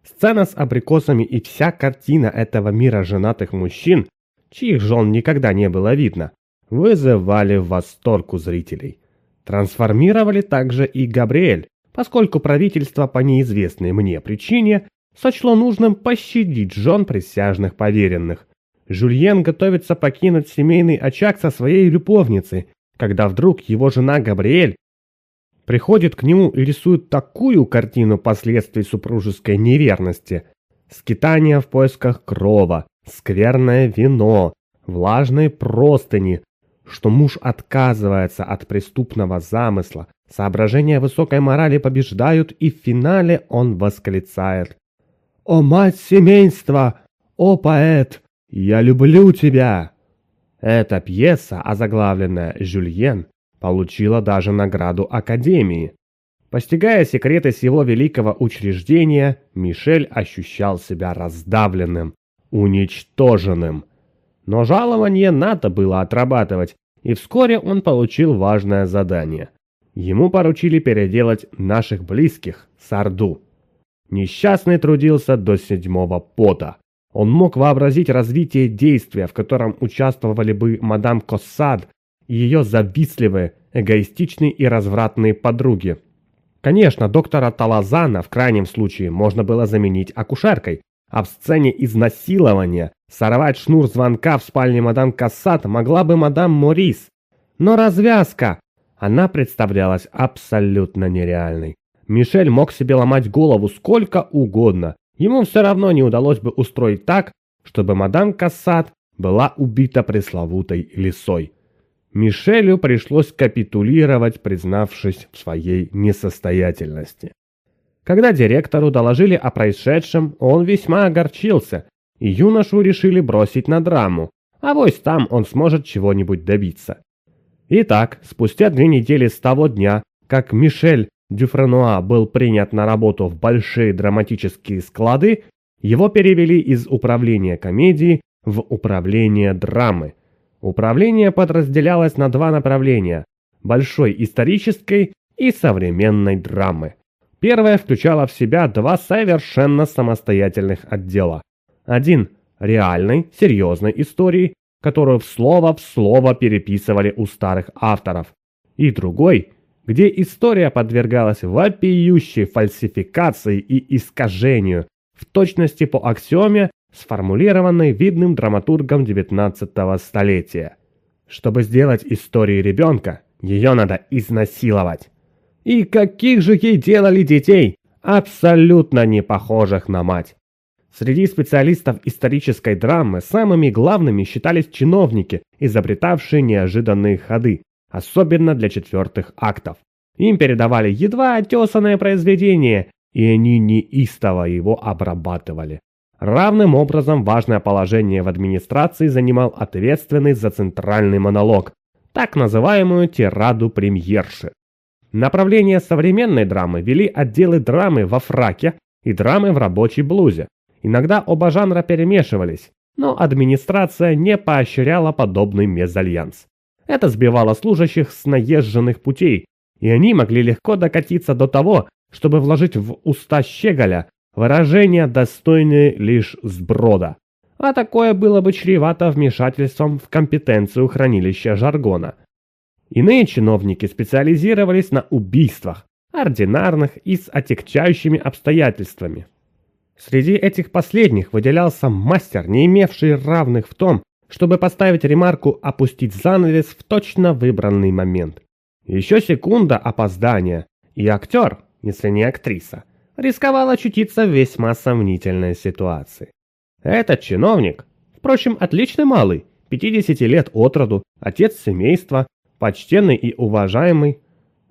Сцена с абрикосами и вся картина этого мира женатых мужчин, чьих жен никогда не было видно, вызывали восторг у зрителей. Трансформировали также и Габриэль, поскольку правительство по неизвестной мне причине сочло нужным пощадить жен присяжных поверенных, Жульен готовится покинуть семейный очаг со своей любовницей, когда вдруг его жена Габриэль приходит к нему и рисует такую картину последствий супружеской неверности. Скитание в поисках крова, скверное вино, влажные простыни, что муж отказывается от преступного замысла, соображения высокой морали побеждают, и в финале он восклицает. «О мать семейства! О поэт! «Я люблю тебя!» Эта пьеса, озаглавленная «Жюльен», получила даже награду Академии. Постигая секреты сего великого учреждения, Мишель ощущал себя раздавленным, уничтоженным. Но жалование надо было отрабатывать, и вскоре он получил важное задание. Ему поручили переделать наших близких, Сарду. Несчастный трудился до седьмого пота. Он мог вообразить развитие действия, в котором участвовали бы мадам Коссад и ее завистливые, эгоистичные и развратные подруги. Конечно, доктора Талазана в крайнем случае можно было заменить акушеркой, а в сцене изнасилования сорвать шнур звонка в спальне мадам Коссад могла бы мадам Морис. Но развязка! Она представлялась абсолютно нереальной. Мишель мог себе ломать голову сколько угодно, Ему все равно не удалось бы устроить так, чтобы мадам Кассат была убита пресловутой лисой. Мишелю пришлось капитулировать, признавшись в своей несостоятельности. Когда директору доложили о происшедшем, он весьма огорчился, и юношу решили бросить на драму, а вось там он сможет чего-нибудь добиться. Итак, спустя две недели с того дня, как Мишель Дюфренуа был принят на работу в большие драматические склады, его перевели из управления комедии в управление драмы. Управление подразделялось на два направления – большой исторической и современной драмы. Первое включало в себя два совершенно самостоятельных отдела. Один – реальной, серьезной истории, которую в слово в слово переписывали у старых авторов. И другой – где история подвергалась вопиющей фальсификации и искажению в точности по аксиоме, сформулированной видным драматургом XIX столетия. Чтобы сделать историю ребенка, ее надо изнасиловать. И каких же ей делали детей, абсолютно не похожих на мать. Среди специалистов исторической драмы самыми главными считались чиновники, изобретавшие неожиданные ходы, особенно для четвертых актов. Им передавали едва отесанное произведение, и они неистово его обрабатывали. Равным образом важное положение в администрации занимал ответственный за центральный монолог, так называемую тираду премьерши. Направление современной драмы вели отделы драмы во фраке и драмы в рабочей блузе. Иногда оба жанра перемешивались, но администрация не поощряла подобный мезальянс. Это сбивало служащих с наезженных путей, и они могли легко докатиться до того, чтобы вложить в уста щеголя выражения, достойные лишь сброда. А такое было бы чревато вмешательством в компетенцию хранилища жаргона. Иные чиновники специализировались на убийствах, ординарных и с отягчающими обстоятельствами. Среди этих последних выделялся мастер, не имевший равных в том, чтобы поставить ремарку «опустить занавес» в точно выбранный момент. Еще секунда опоздания, и актер, если не актриса, рисковал очутиться в весьма сомнительной ситуации. Этот чиновник, впрочем, отличный малый, 50 лет от роду, отец семейства, почтенный и уважаемый,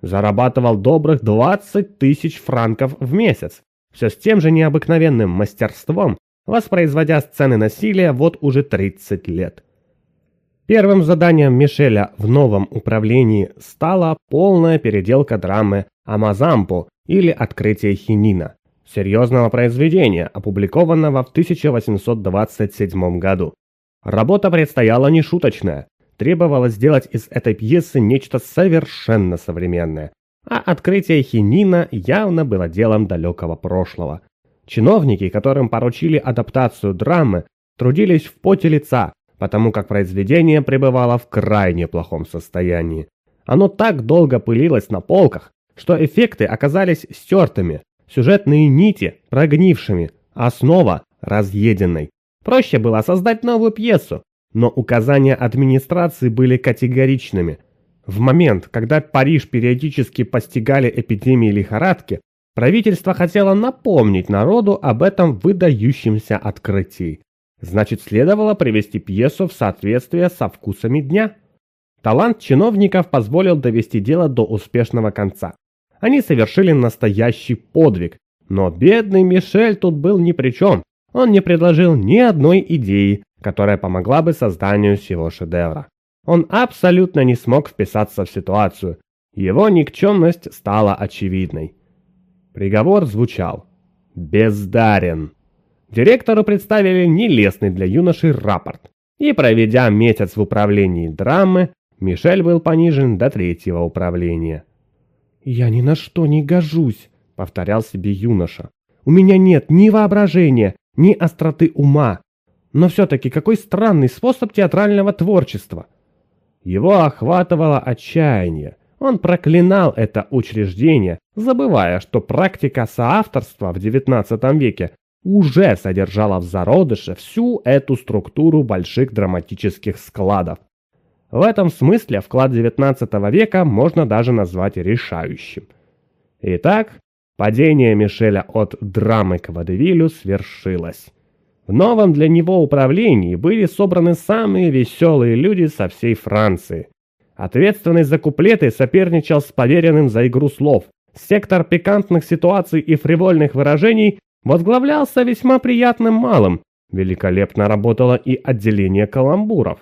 зарабатывал добрых 20 тысяч франков в месяц, все с тем же необыкновенным мастерством воспроизводя сцены насилия вот уже 30 лет. Первым заданием Мишеля в новом управлении стала полная переделка драмы «Амазампо» или «Открытие Хинина» серьезного произведения, опубликованного в 1827 году. Работа предстояла нешуточная. Требовалось сделать из этой пьесы нечто совершенно современное, а открытие Хинина явно было делом далекого прошлого – Чиновники, которым поручили адаптацию драмы, трудились в поте лица, потому как произведение пребывало в крайне плохом состоянии. Оно так долго пылилось на полках, что эффекты оказались стертыми, сюжетные нити прогнившими, основа разъеденной. Проще было создать новую пьесу, но указания администрации были категоричными. В момент, когда Париж периодически постигали эпидемии лихорадки, Правительство хотело напомнить народу об этом выдающемся открытии. Значит, следовало привести пьесу в соответствие со вкусами дня. Талант чиновников позволил довести дело до успешного конца. Они совершили настоящий подвиг. Но бедный Мишель тут был ни при чем. Он не предложил ни одной идеи, которая помогла бы созданию всего шедевра. Он абсолютно не смог вписаться в ситуацию. Его никчемность стала очевидной. Приговор звучал «Бездарен». Директору представили нелестный для юноши рапорт, и проведя месяц в управлении драмы, Мишель был понижен до третьего управления. «Я ни на что не гожусь», — повторял себе юноша. «У меня нет ни воображения, ни остроты ума. Но все-таки какой странный способ театрального творчества!» Его охватывало отчаяние — он проклинал это учреждение, забывая, что практика соавторства в XIX веке уже содержала в зародыше всю эту структуру больших драматических складов. В этом смысле вклад XIX века можно даже назвать решающим. Итак, падение Мишеля от драмы к Водевилю свершилось. В новом для него управлении были собраны самые веселые люди со всей Франции. Ответственность за куплеты соперничал с поверенным за игру слов. Сектор пикантных ситуаций и фривольных выражений возглавлялся весьма приятным малым. Великолепно работало и отделение каламбуров.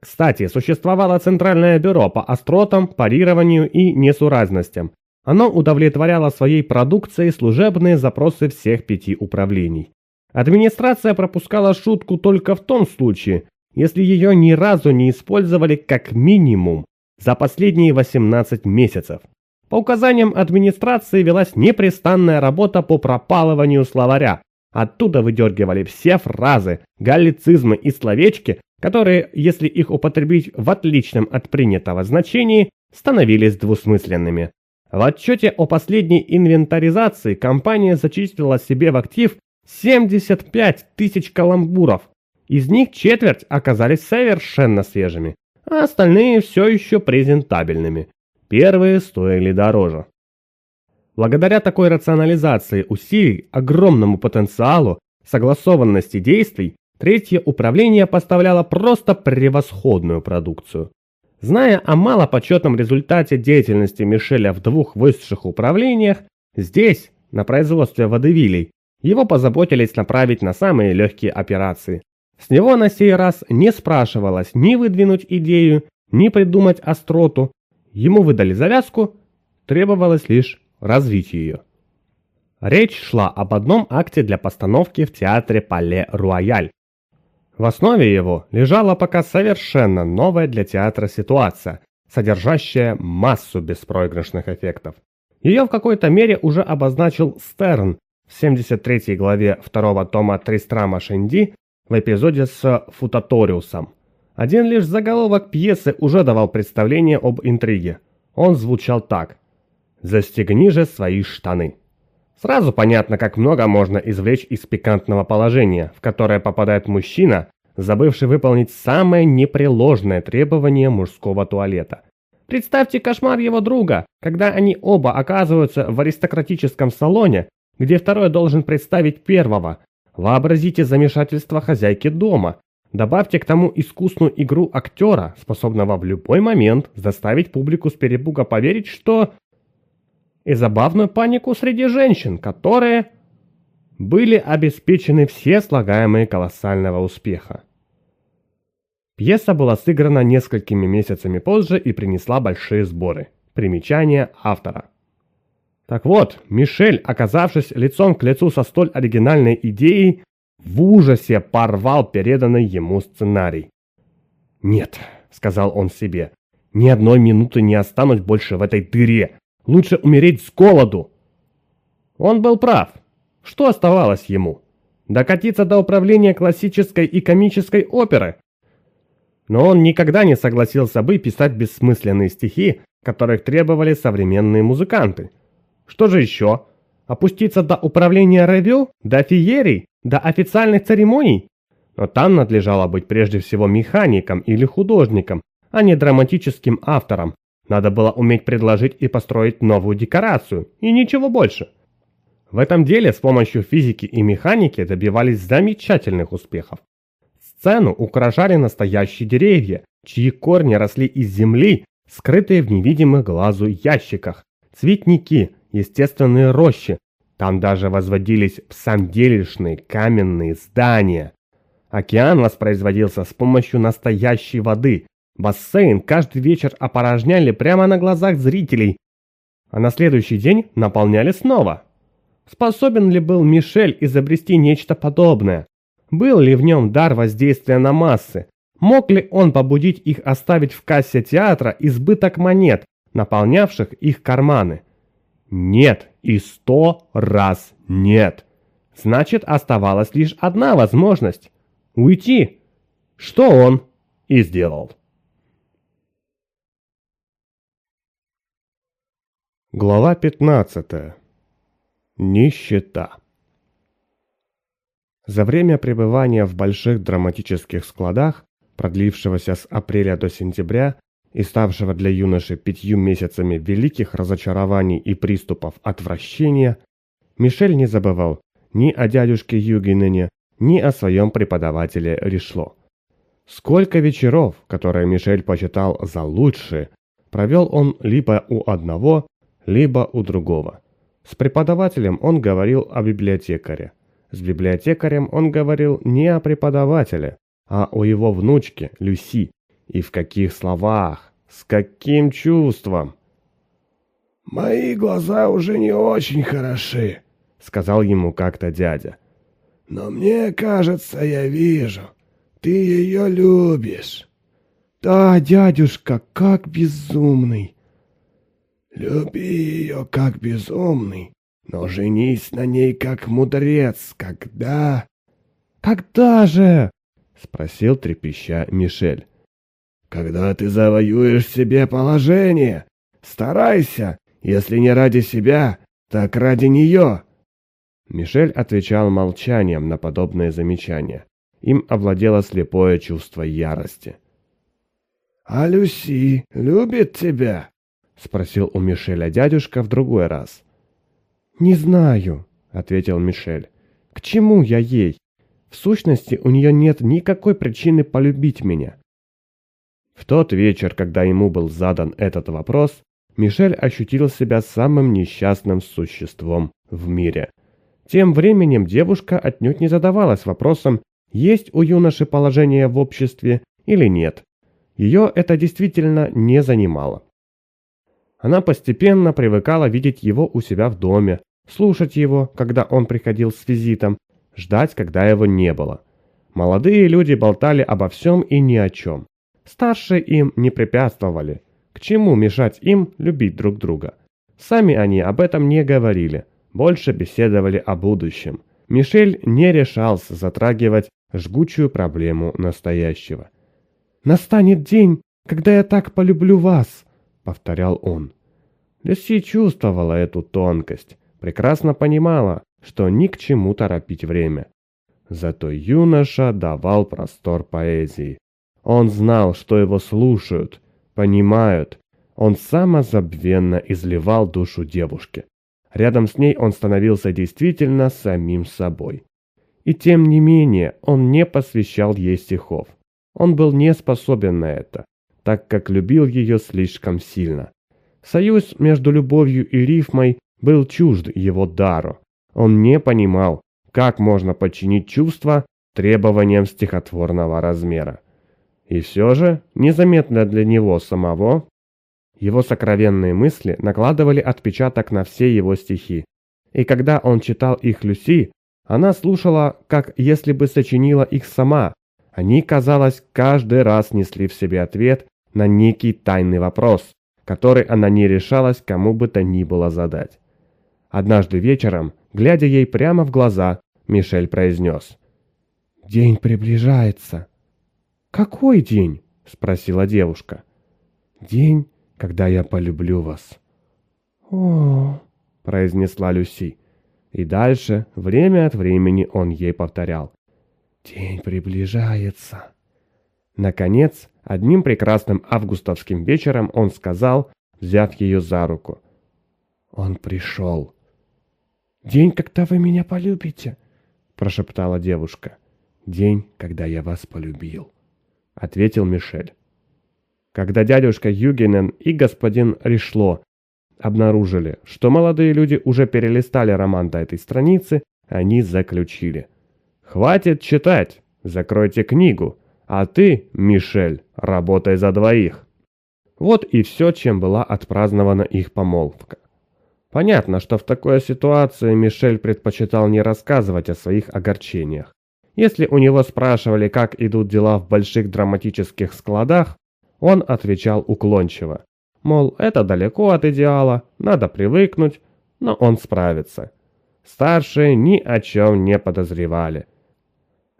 Кстати, существовало Центральное бюро по остротам, парированию и несуразностям. Оно удовлетворяло своей продукцией служебные запросы всех пяти управлений. Администрация пропускала шутку только в том случае, если ее ни разу не использовали как минимум за последние 18 месяцев. По указаниям администрации велась непрестанная работа по пропалыванию словаря. Оттуда выдергивали все фразы, галлицизмы и словечки, которые, если их употребить в отличном от принятого значении, становились двусмысленными. В отчете о последней инвентаризации компания зачислила себе в актив 75 тысяч каламбуров, из них четверть а оказались совершенно свежими, а остальные все еще презентабельными. Первые стоили дороже. Благодаря такой рационализации усилий, огромному потенциалу, согласованности действий, третье управление поставляло просто превосходную продукцию. Зная о малопочетном результате деятельности Мишеля в двух высших управлениях, здесь, на производстве водевилей, его позаботились направить на самые легкие операции, с него на сей раз не спрашивалось ни выдвинуть идею, ни придумать остроту. Ему выдали завязку, требовалось лишь развить ее. Речь шла об одном акте для постановки в театре Пале Руаяль. В основе его лежала пока совершенно новая для театра ситуация, содержащая массу беспроигрышных эффектов. Ее в какой-то мере уже обозначил Стерн в 73 главе второго тома Тристрама Шенди в эпизоде с Футаториусом. Один лишь заголовок пьесы уже давал представление об интриге. Он звучал так. «Застегни же свои штаны». Сразу понятно, как много можно извлечь из пикантного положения, в которое попадает мужчина, забывший выполнить самое непреложное требование мужского туалета. Представьте кошмар его друга, когда они оба оказываются в аристократическом салоне, где второй должен представить первого, Вообразите замешательство хозяйки дома. Добавьте к тому искусную игру актера, способного в любой момент заставить публику с перепуга поверить, что... И забавную панику среди женщин, которые... Были обеспечены все слагаемые колоссального успеха. Пьеса была сыграна несколькими месяцами позже и принесла большие сборы. Примечание автора – так вот, Мишель, оказавшись лицом к лицу со столь оригинальной идеей, в ужасе порвал переданный ему сценарий. «Нет», — сказал он себе, — «ни одной минуты не останусь больше в этой дыре. Лучше умереть с голоду». Он был прав. Что оставалось ему? Докатиться до управления классической и комической оперы? Но он никогда не согласился бы писать бессмысленные стихи, которых требовали современные музыканты — что же еще? Опуститься до управления Ревю, до феерий, до официальных церемоний? Но там надлежало быть прежде всего механиком или художником, а не драматическим автором. Надо было уметь предложить и построить новую декорацию, и ничего больше. В этом деле с помощью физики и механики добивались замечательных успехов. Сцену украшали настоящие деревья, чьи корни росли из земли, скрытые в невидимых глазу ящиках, цветники, естественные рощи. Там даже возводились псамделишные каменные здания. Океан воспроизводился с помощью настоящей воды. Бассейн каждый вечер опорожняли прямо на глазах зрителей, а на следующий день наполняли снова. Способен ли был Мишель изобрести нечто подобное? Был ли в нем дар воздействия на массы? Мог ли он побудить их оставить в кассе театра избыток монет, наполнявших их карманы? Нет и сто раз нет. Значит, оставалась лишь одна возможность – уйти, что он и сделал. Глава 15. Нищета. За время пребывания в больших драматических складах, продлившегося с апреля до сентября, и ставшего для юноши пятью месяцами великих разочарований и приступов отвращения, Мишель не забывал ни о дядюшке Югинене, ни о своем преподавателе Ришло. Сколько вечеров, которые Мишель почитал за лучшие, провел он либо у одного, либо у другого. С преподавателем он говорил о библиотекаре. С библиотекарем он говорил не о преподавателе, а о его внучке Люси. И в каких словах, с каким чувством?» «Мои глаза уже не очень хороши», — сказал ему как-то дядя. «Но мне кажется, я вижу. Ты ее любишь». «Да, дядюшка, как безумный!» «Люби ее, как безумный, но женись на ней, как мудрец, когда...» «Когда же?» — спросил трепеща Мишель. Когда ты завоюешь себе положение, старайся, если не ради себя, так ради нее!» Мишель отвечал молчанием на подобное замечание. Им овладело слепое чувство ярости. «А Люси любит тебя?» — спросил у Мишеля дядюшка в другой раз. «Не знаю», — ответил Мишель. «К чему я ей? В сущности, у нее нет никакой причины полюбить меня. В тот вечер, когда ему был задан этот вопрос, Мишель ощутил себя самым несчастным существом в мире. Тем временем девушка отнюдь не задавалась вопросом, есть у юноши положение в обществе или нет. Ее это действительно не занимало. Она постепенно привыкала видеть его у себя в доме, слушать его, когда он приходил с визитом, ждать, когда его не было. Молодые люди болтали обо всем и ни о чем. Старшие им не препятствовали. К чему мешать им любить друг друга? Сами они об этом не говорили, больше беседовали о будущем. Мишель не решался затрагивать жгучую проблему настоящего. «Настанет день, когда я так полюблю вас», — повторял он. Люси чувствовала эту тонкость, прекрасно понимала, что ни к чему торопить время. Зато юноша давал простор поэзии. Он знал, что его слушают, понимают. Он самозабвенно изливал душу девушке. Рядом с ней он становился действительно самим собой. И тем не менее, он не посвящал ей стихов. Он был не способен на это, так как любил ее слишком сильно. Союз между любовью и рифмой был чужд его дару. Он не понимал, как можно подчинить чувства требованиям стихотворного размера. И все же, незаметно для него самого, его сокровенные мысли накладывали отпечаток на все его стихи. И когда он читал их Люси, она слушала, как если бы сочинила их сама. Они, казалось, каждый раз несли в себе ответ на некий тайный вопрос, который она не решалась кому бы то ни было задать. Однажды вечером, глядя ей прямо в глаза, Мишель произнес «День приближается». «Какой день?» – спросила девушка. «День, когда я полюблю вас». О, произнесла Люси. И дальше, время от времени, он ей повторял. «День приближается». Наконец, одним прекрасным августовским вечером он сказал, взяв ее за руку. «Он пришел». «День, когда вы меня полюбите», – прошептала девушка. «День, когда я вас полюбил». — ответил Мишель. Когда дядюшка Югинен и господин Ришло обнаружили, что молодые люди уже перелистали роман до этой страницы, они заключили. «Хватит читать! Закройте книгу! А ты, Мишель, работай за двоих!» Вот и все, чем была отпразднована их помолвка. Понятно, что в такой ситуации Мишель предпочитал не рассказывать о своих огорчениях. Если у него спрашивали, как идут дела в больших драматических складах, он отвечал уклончиво. Мол, это далеко от идеала, надо привыкнуть, но он справится. Старшие ни о чем не подозревали.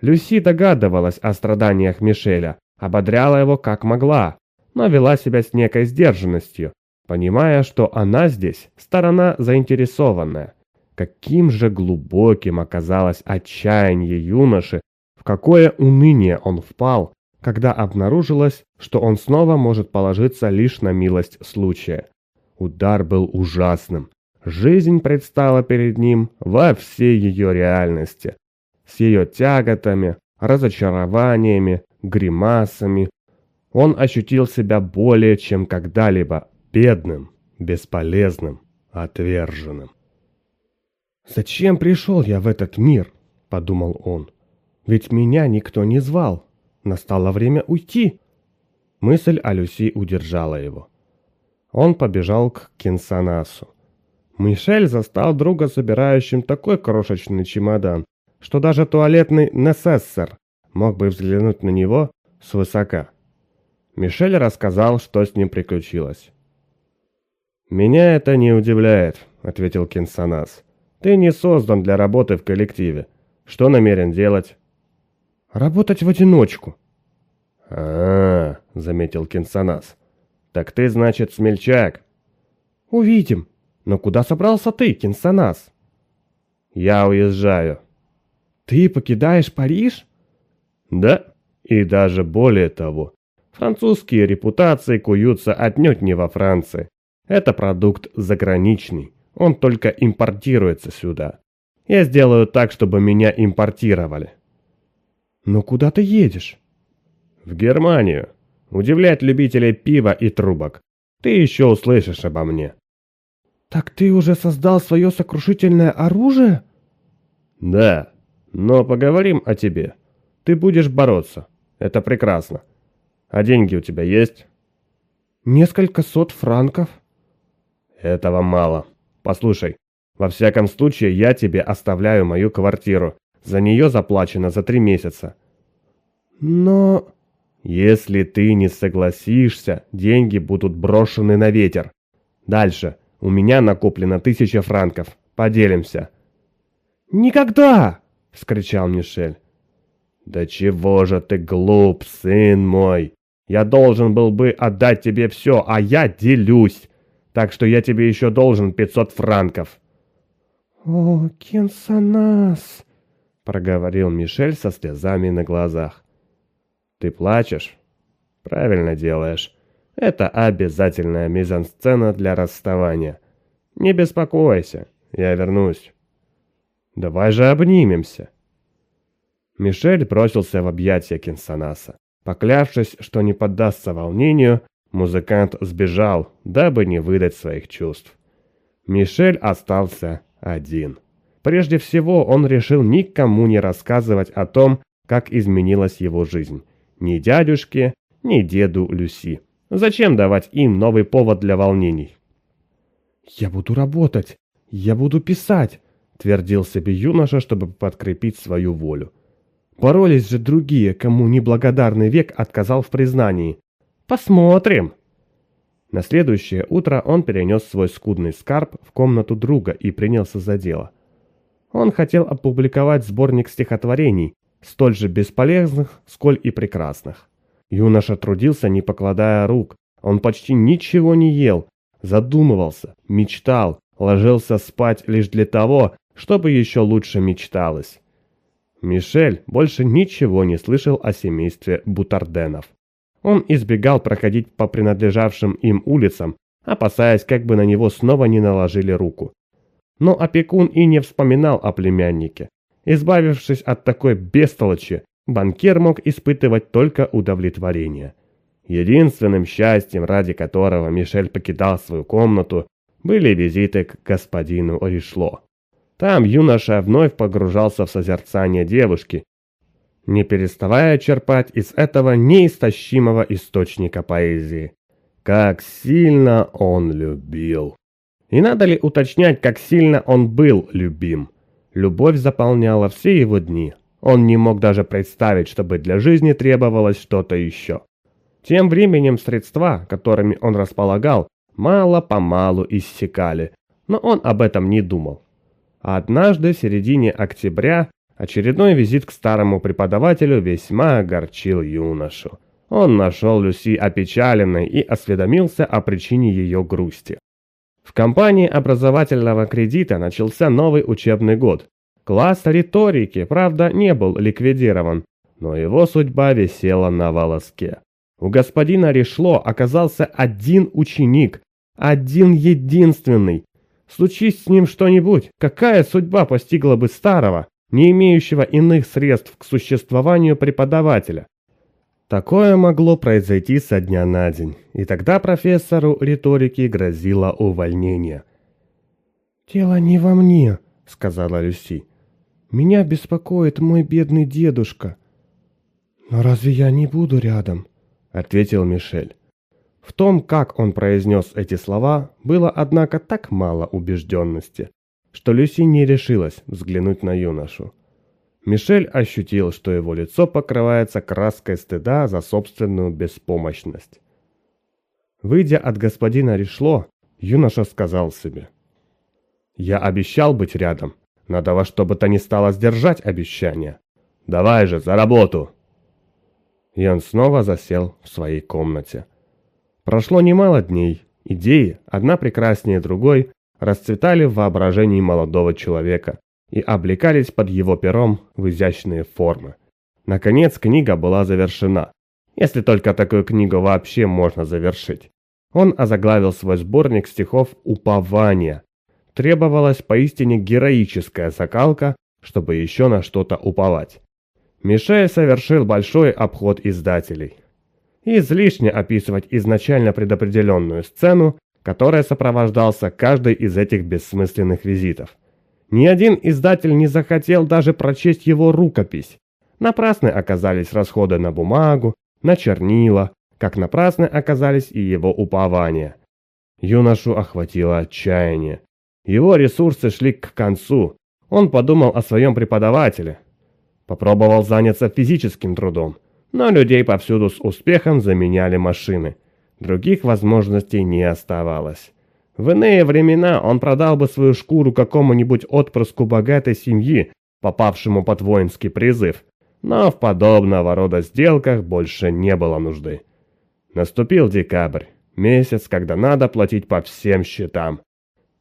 Люси догадывалась о страданиях Мишеля, ободряла его как могла, но вела себя с некой сдержанностью, понимая, что она здесь сторона заинтересованная каким же глубоким оказалось отчаяние юноши, в какое уныние он впал, когда обнаружилось, что он снова может положиться лишь на милость случая. Удар был ужасным. Жизнь предстала перед ним во всей ее реальности. С ее тяготами, разочарованиями, гримасами. Он ощутил себя более чем когда-либо бедным, бесполезным, отверженным. «Зачем пришел я в этот мир?» – подумал он. «Ведь меня никто не звал. Настало время уйти». Мысль о Люси удержала его. Он побежал к Кинсанасу. Мишель застал друга собирающим такой крошечный чемодан, что даже туалетный несессор мог бы взглянуть на него свысока. Мишель рассказал, что с ним приключилось. «Меня это не удивляет», — ответил Кинсанас. Ты не создан для работы в коллективе. Что намерен делать?» «Работать в одиночку». «А-а-а», заметил Кинсанас. «Так ты, значит, смельчак?» «Увидим. Но куда собрался ты, Кинсанас?» «Я уезжаю». «Ты покидаешь Париж?» «Да, и даже более того. Французские репутации куются отнюдь не во Франции. Это продукт заграничный». Он только импортируется сюда. Я сделаю так, чтобы меня импортировали. Но куда ты едешь? В Германию. Удивлять любителей пива и трубок. Ты еще услышишь обо мне. Так ты уже создал свое сокрушительное оружие? Да, но поговорим о тебе. Ты будешь бороться. Это прекрасно. А деньги у тебя есть? Несколько сот франков. Этого мало. Послушай, во всяком случае я тебе оставляю мою квартиру. За нее заплачено за три месяца. Но... Если ты не согласишься, деньги будут брошены на ветер. Дальше. У меня накоплено тысяча франков. Поделимся. Никогда! — вскричал Мишель. Да чего же ты глуп, сын мой! Я должен был бы отдать тебе все, а я делюсь так что я тебе еще должен 500 франков». «О, Кенсанас!» — проговорил Мишель со слезами на глазах. «Ты плачешь?» «Правильно делаешь. Это обязательная мизансцена для расставания. Не беспокойся, я вернусь». «Давай же обнимемся!» Мишель бросился в объятия Кенсанаса. Поклявшись, что не поддастся волнению, Музыкант сбежал, дабы не выдать своих чувств. Мишель остался один. Прежде всего, он решил никому не рассказывать о том, как изменилась его жизнь. Ни дядюшке, ни деду Люси. Зачем давать им новый повод для волнений? «Я буду работать, я буду писать», — твердил себе юноша, чтобы подкрепить свою волю. Боролись же другие, кому неблагодарный век отказал в признании, Посмотрим!» На следующее утро он перенес свой скудный скарб в комнату друга и принялся за дело. Он хотел опубликовать сборник стихотворений, столь же бесполезных, сколь и прекрасных. Юноша трудился, не покладая рук. Он почти ничего не ел, задумывался, мечтал, ложился спать лишь для того, чтобы еще лучше мечталось. Мишель больше ничего не слышал о семействе Бутарденов. Он избегал проходить по принадлежавшим им улицам, а опасаясь, как бы на него снова не наложили руку. Но опекун и не вспоминал о племяннике. Избавившись от такой бестолочи, банкир мог испытывать только удовлетворение. Единственным счастьем, ради которого Мишель покидал свою комнату, были визиты к господину Оришло. Там юноша вновь погружался в созерцание девушки, не переставая черпать из этого неистощимого источника поэзии. Как сильно он любил! И надо ли уточнять, как сильно он был любим? Любовь заполняла все его дни. Он не мог даже представить, чтобы для жизни требовалось что-то еще. Тем временем средства, которыми он располагал, мало-помалу иссякали, но он об этом не думал. Однажды в середине октября Очередной визит к старому преподавателю весьма огорчил юношу. Он нашел Люси опечаленной и осведомился о причине ее грусти. В компании образовательного кредита начался новый учебный год. Класс риторики, правда, не был ликвидирован, но его судьба висела на волоске. У господина Решло оказался один ученик, один единственный. Случись с ним что-нибудь, какая судьба постигла бы старого? не имеющего иных средств к существованию преподавателя. Такое могло произойти со дня на день, и тогда профессору риторики грозило увольнение. Тело не во мне», — сказала Люси. «Меня беспокоит мой бедный дедушка». «Но разве я не буду рядом?» — ответил Мишель. В том, как он произнес эти слова, было, однако, так мало убежденности что Люси не решилась взглянуть на юношу. Мишель ощутил, что его лицо покрывается краской стыда за собственную беспомощность. Выйдя от господина Решло, юноша сказал себе. «Я обещал быть рядом. Надо во что бы то ни стало сдержать обещание. Давай же, за работу!» И он снова засел в своей комнате. Прошло немало дней. Идеи, одна прекраснее другой, расцветали в воображении молодого человека и облекались под его пером в изящные формы. Наконец книга была завершена, если только такую книгу вообще можно завершить. Он озаглавил свой сборник стихов «Упование». Требовалась поистине героическая закалка, чтобы еще на что-то уповать. Мишей совершил большой обход издателей. Излишне описывать изначально предопределенную сцену, которое сопровождался каждой из этих бессмысленных визитов. Ни один издатель не захотел даже прочесть его рукопись. Напрасны оказались расходы на бумагу, на чернила, как напрасны оказались и его упования. Юношу охватило отчаяние. Его ресурсы шли к концу. Он подумал о своем преподавателе. Попробовал заняться физическим трудом, но людей повсюду с успехом заменяли машины – Других возможностей не оставалось. В иные времена он продал бы свою шкуру какому-нибудь отпрыску богатой семьи, попавшему под воинский призыв, но в подобного рода сделках больше не было нужды. Наступил декабрь, месяц, когда надо платить по всем счетам.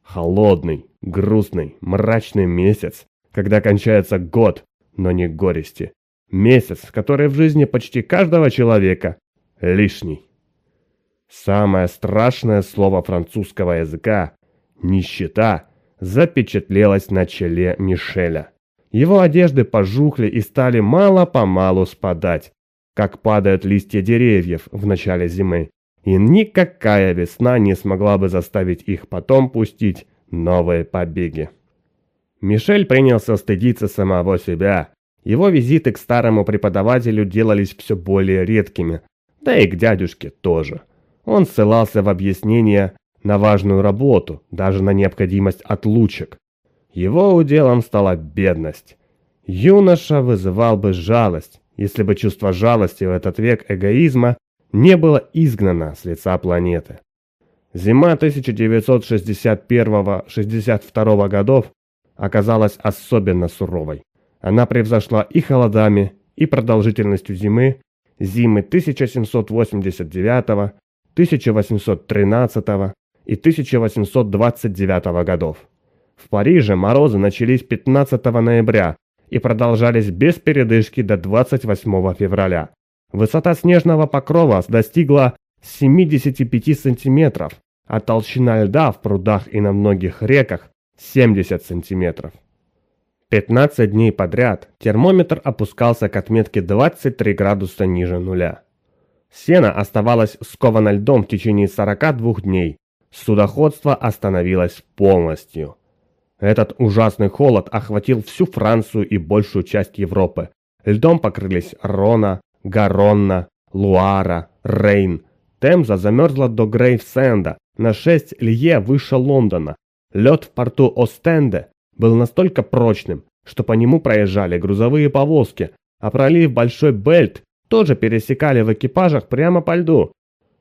Холодный, грустный, мрачный месяц, когда кончается год, но не горести. Месяц, который в жизни почти каждого человека лишний. Самое страшное слово французского языка – нищета – запечатлелось на челе Мишеля. Его одежды пожухли и стали мало-помалу спадать, как падают листья деревьев в начале зимы. И никакая весна не смогла бы заставить их потом пустить новые побеги. Мишель принялся стыдиться самого себя. Его визиты к старому преподавателю делались все более редкими, да и к дядюшке тоже. Он ссылался в объяснение на важную работу, даже на необходимость отлучек. Его уделом стала бедность. Юноша вызывал бы жалость, если бы чувство жалости в этот век эгоизма не было изгнано с лица планеты. Зима 1961-62 годов оказалась особенно суровой. Она превзошла и холодами, и продолжительностью зимы, зимы 1789 года. 1813 и 1829 годов. В Париже морозы начались 15 ноября и продолжались без передышки до 28 февраля. Высота снежного покрова достигла 75 сантиметров, а толщина льда в прудах и на многих реках 70 сантиметров. 15 дней подряд термометр опускался к отметке 23 градуса ниже нуля. Сена оставалась скована льдом в течение 42 дней. Судоходство остановилось полностью. Этот ужасный холод охватил всю Францию и большую часть Европы. Льдом покрылись Рона, Гаронна, Луара, Рейн. Темза замерзла до Грейвсенда, на 6 лье выше Лондона. Лед в порту Остенде был настолько прочным, что по нему проезжали грузовые повозки, а пролив Большой Бельт тоже пересекали в экипажах прямо по льду.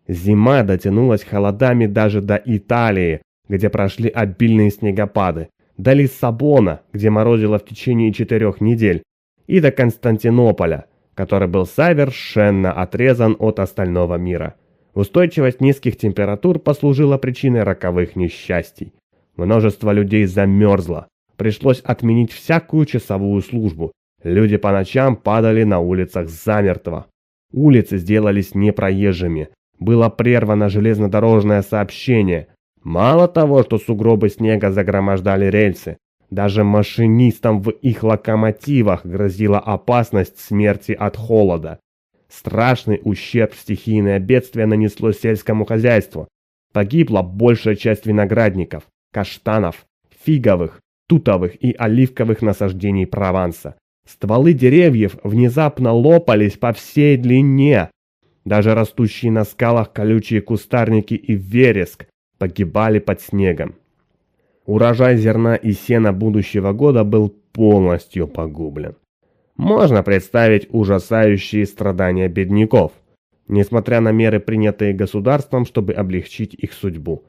Зима дотянулась холодами даже до Италии, где прошли обильные снегопады, до Лиссабона, где морозило в течение четырех недель, и до Константинополя, который был совершенно отрезан от остального мира. Устойчивость низких температур послужила причиной роковых несчастий. Множество людей замерзло, пришлось отменить всякую часовую службу, Люди по ночам падали на улицах замертво. Улицы сделались непроезжими. Было прервано железнодорожное сообщение. Мало того, что сугробы снега загромождали рельсы, даже машинистам в их локомотивах грозила опасность смерти от холода. Страшный ущерб стихийное бедствие нанесло сельскому хозяйству. Погибла большая часть виноградников, каштанов, фиговых, тутовых и оливковых насаждений Прованса. Стволы деревьев внезапно лопались по всей длине. Даже растущие на скалах колючие кустарники и вереск погибали под снегом. Урожай зерна и сена будущего года был полностью погублен. Можно представить ужасающие страдания бедняков, несмотря на меры, принятые государством, чтобы облегчить их судьбу.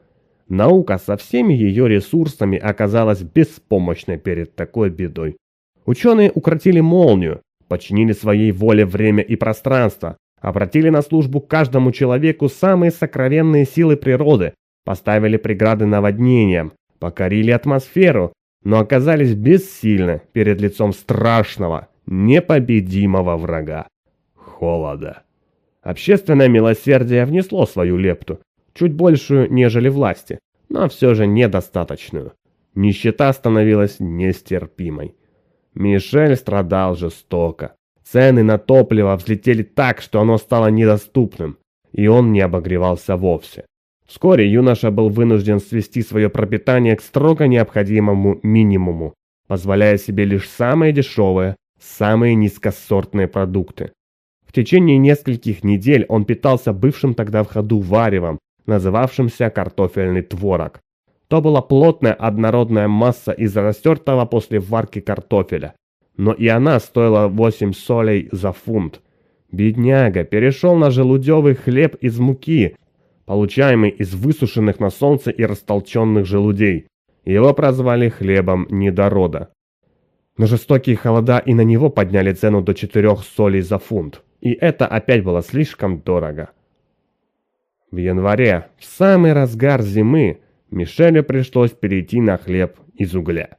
Наука со всеми ее ресурсами оказалась беспомощной перед такой бедой. Ученые укротили молнию, подчинили своей воле время и пространство, обратили на службу каждому человеку самые сокровенные силы природы, поставили преграды наводнениям, покорили атмосферу, но оказались бессильны перед лицом страшного, непобедимого врага – холода. Общественное милосердие внесло свою лепту, чуть большую, нежели власти, но все же недостаточную. Нищета становилась нестерпимой. Мишель страдал жестоко. Цены на топливо взлетели так, что оно стало недоступным, и он не обогревался вовсе. Вскоре юноша был вынужден свести свое пропитание к строго необходимому минимуму, позволяя себе лишь самые дешевые, самые низкосортные продукты. В течение нескольких недель он питался бывшим тогда в ходу варевом, называвшимся картофельный творог. То была плотная однородная масса из растертого после варки картофеля. Но и она стоила 8 солей за фунт. Бедняга перешел на желудевый хлеб из муки, получаемый из высушенных на солнце и растолченных желудей. Его прозвали хлебом недорода. Но жестокие холода и на него подняли цену до 4 солей за фунт. И это опять было слишком дорого. В январе, в самый разгар зимы, Мишелю пришлось перейти на хлеб из угля.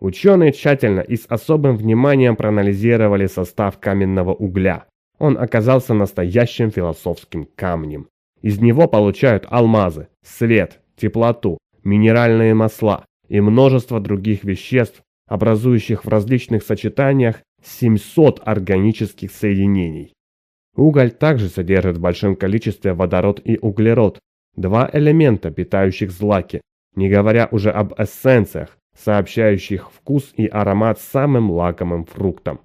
Ученые тщательно и с особым вниманием проанализировали состав каменного угля. Он оказался настоящим философским камнем. Из него получают алмазы, свет, теплоту, минеральные масла и множество других веществ, образующих в различных сочетаниях 700 органических соединений. Уголь также содержит в большом количестве водород и углерод, Два элемента, питающих злаки, не говоря уже об эссенциях, сообщающих вкус и аромат самым лакомым фруктом.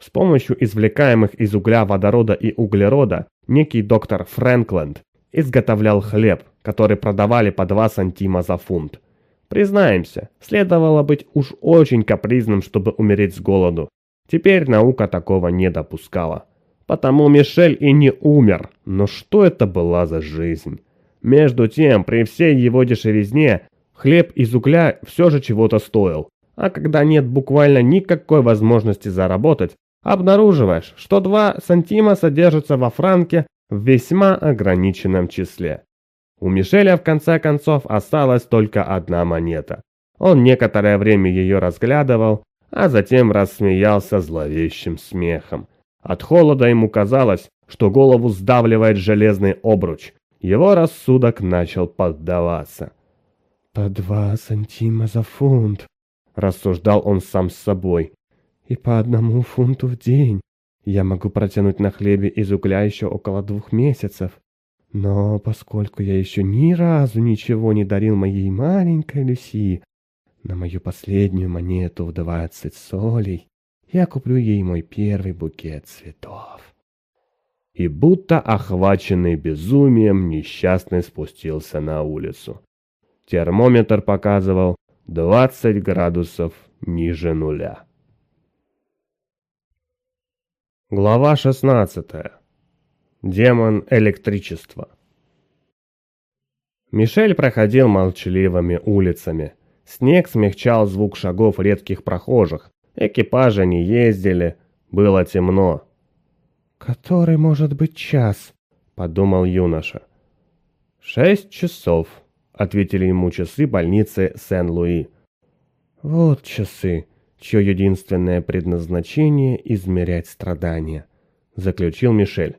С помощью извлекаемых из угля водорода и углерода некий доктор Фрэнкленд изготовлял хлеб, который продавали по 2 сантима за фунт. Признаемся, следовало быть уж очень капризным, чтобы умереть с голоду. Теперь наука такого не допускала. Потому Мишель и не умер. Но что это была за жизнь? Между тем, при всей его дешевизне, хлеб из угля все же чего-то стоил. А когда нет буквально никакой возможности заработать, обнаруживаешь, что 2 сантима содержатся во франке в весьма ограниченном числе. У Мишеля в конце концов осталась только одна монета. Он некоторое время ее разглядывал, а затем рассмеялся зловещим смехом. От холода ему казалось, что голову сдавливает железный обруч, его рассудок начал поддаваться. «По два сантима за фунт», — рассуждал он сам с собой. «И по одному фунту в день. Я могу протянуть на хлебе из угля еще около двух месяцев. Но поскольку я еще ни разу ничего не дарил моей маленькой Люси, на мою последнюю монету в двадцать солей я куплю ей мой первый букет цветов» и будто охваченный безумием несчастный спустился на улицу. Термометр показывал 20 градусов ниже нуля. Глава 16. Демон электричества. Мишель проходил молчаливыми улицами. Снег смягчал звук шагов редких прохожих. Экипажи не ездили, было темно, который может быть час», — подумал юноша. «Шесть часов», — ответили ему часы больницы Сен-Луи. «Вот часы, чье единственное предназначение — измерять страдания», — заключил Мишель.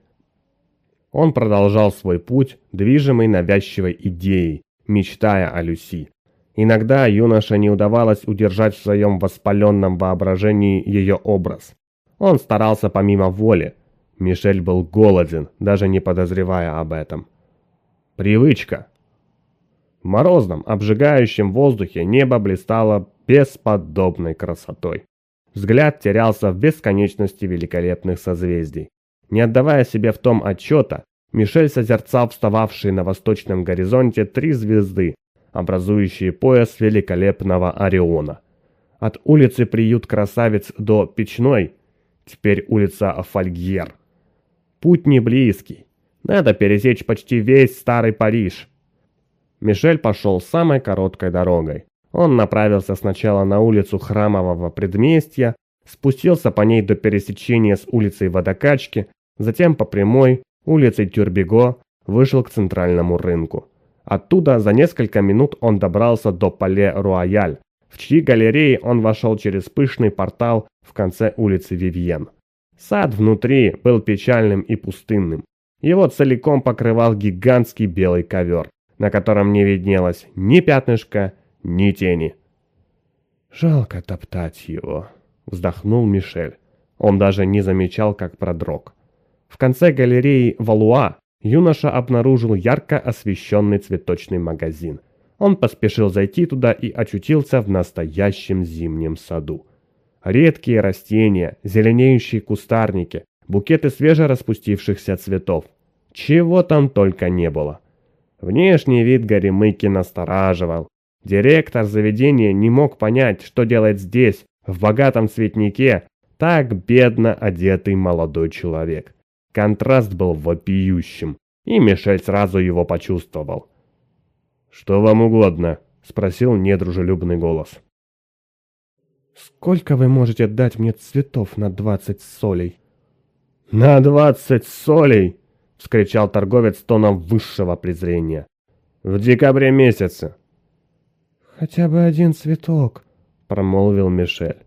Он продолжал свой путь, движимый навязчивой идеей, мечтая о Люси. Иногда юноше не удавалось удержать в своем воспаленном воображении ее образ. Он старался помимо воли, Мишель был голоден, даже не подозревая об этом. Привычка. В морозном, обжигающем воздухе небо блистало бесподобной красотой. Взгляд терялся в бесконечности великолепных созвездий. Не отдавая себе в том отчета, Мишель созерцал встававшие на восточном горизонте три звезды, образующие пояс великолепного Ориона. От улицы Приют Красавец до Печной, теперь улица Фольгьер – Путь не близкий. Надо пересечь почти весь старый Париж. Мишель пошел самой короткой дорогой. Он направился сначала на улицу Храмового предместья, спустился по ней до пересечения с улицей Водокачки, затем по прямой, улицей Тюрбего, вышел к центральному рынку. Оттуда за несколько минут он добрался до Пале Руаяль, в чьи галереи он вошел через пышный портал в конце улицы Вивьен. Сад внутри был печальным и пустынным. Его целиком покрывал гигантский белый ковер, на котором не виднелось ни пятнышка, ни тени. «Жалко топтать его», — вздохнул Мишель. Он даже не замечал, как продрог. В конце галереи Валуа юноша обнаружил ярко освещенный цветочный магазин. Он поспешил зайти туда и очутился в настоящем зимнем саду редкие растения, зеленеющие кустарники, букеты свежераспустившихся цветов. Чего там только не было. Внешний вид Горемыки настораживал. Директор заведения не мог понять, что делать здесь, в богатом цветнике, так бедно одетый молодой человек. Контраст был вопиющим, и Мишель сразу его почувствовал. «Что вам угодно?» — спросил недружелюбный голос. Сколько вы можете дать мне цветов на двадцать солей?» «На двадцать солей!» — вскричал торговец тоном высшего презрения. «В декабре месяце!» «Хотя бы один цветок!» — промолвил Мишель.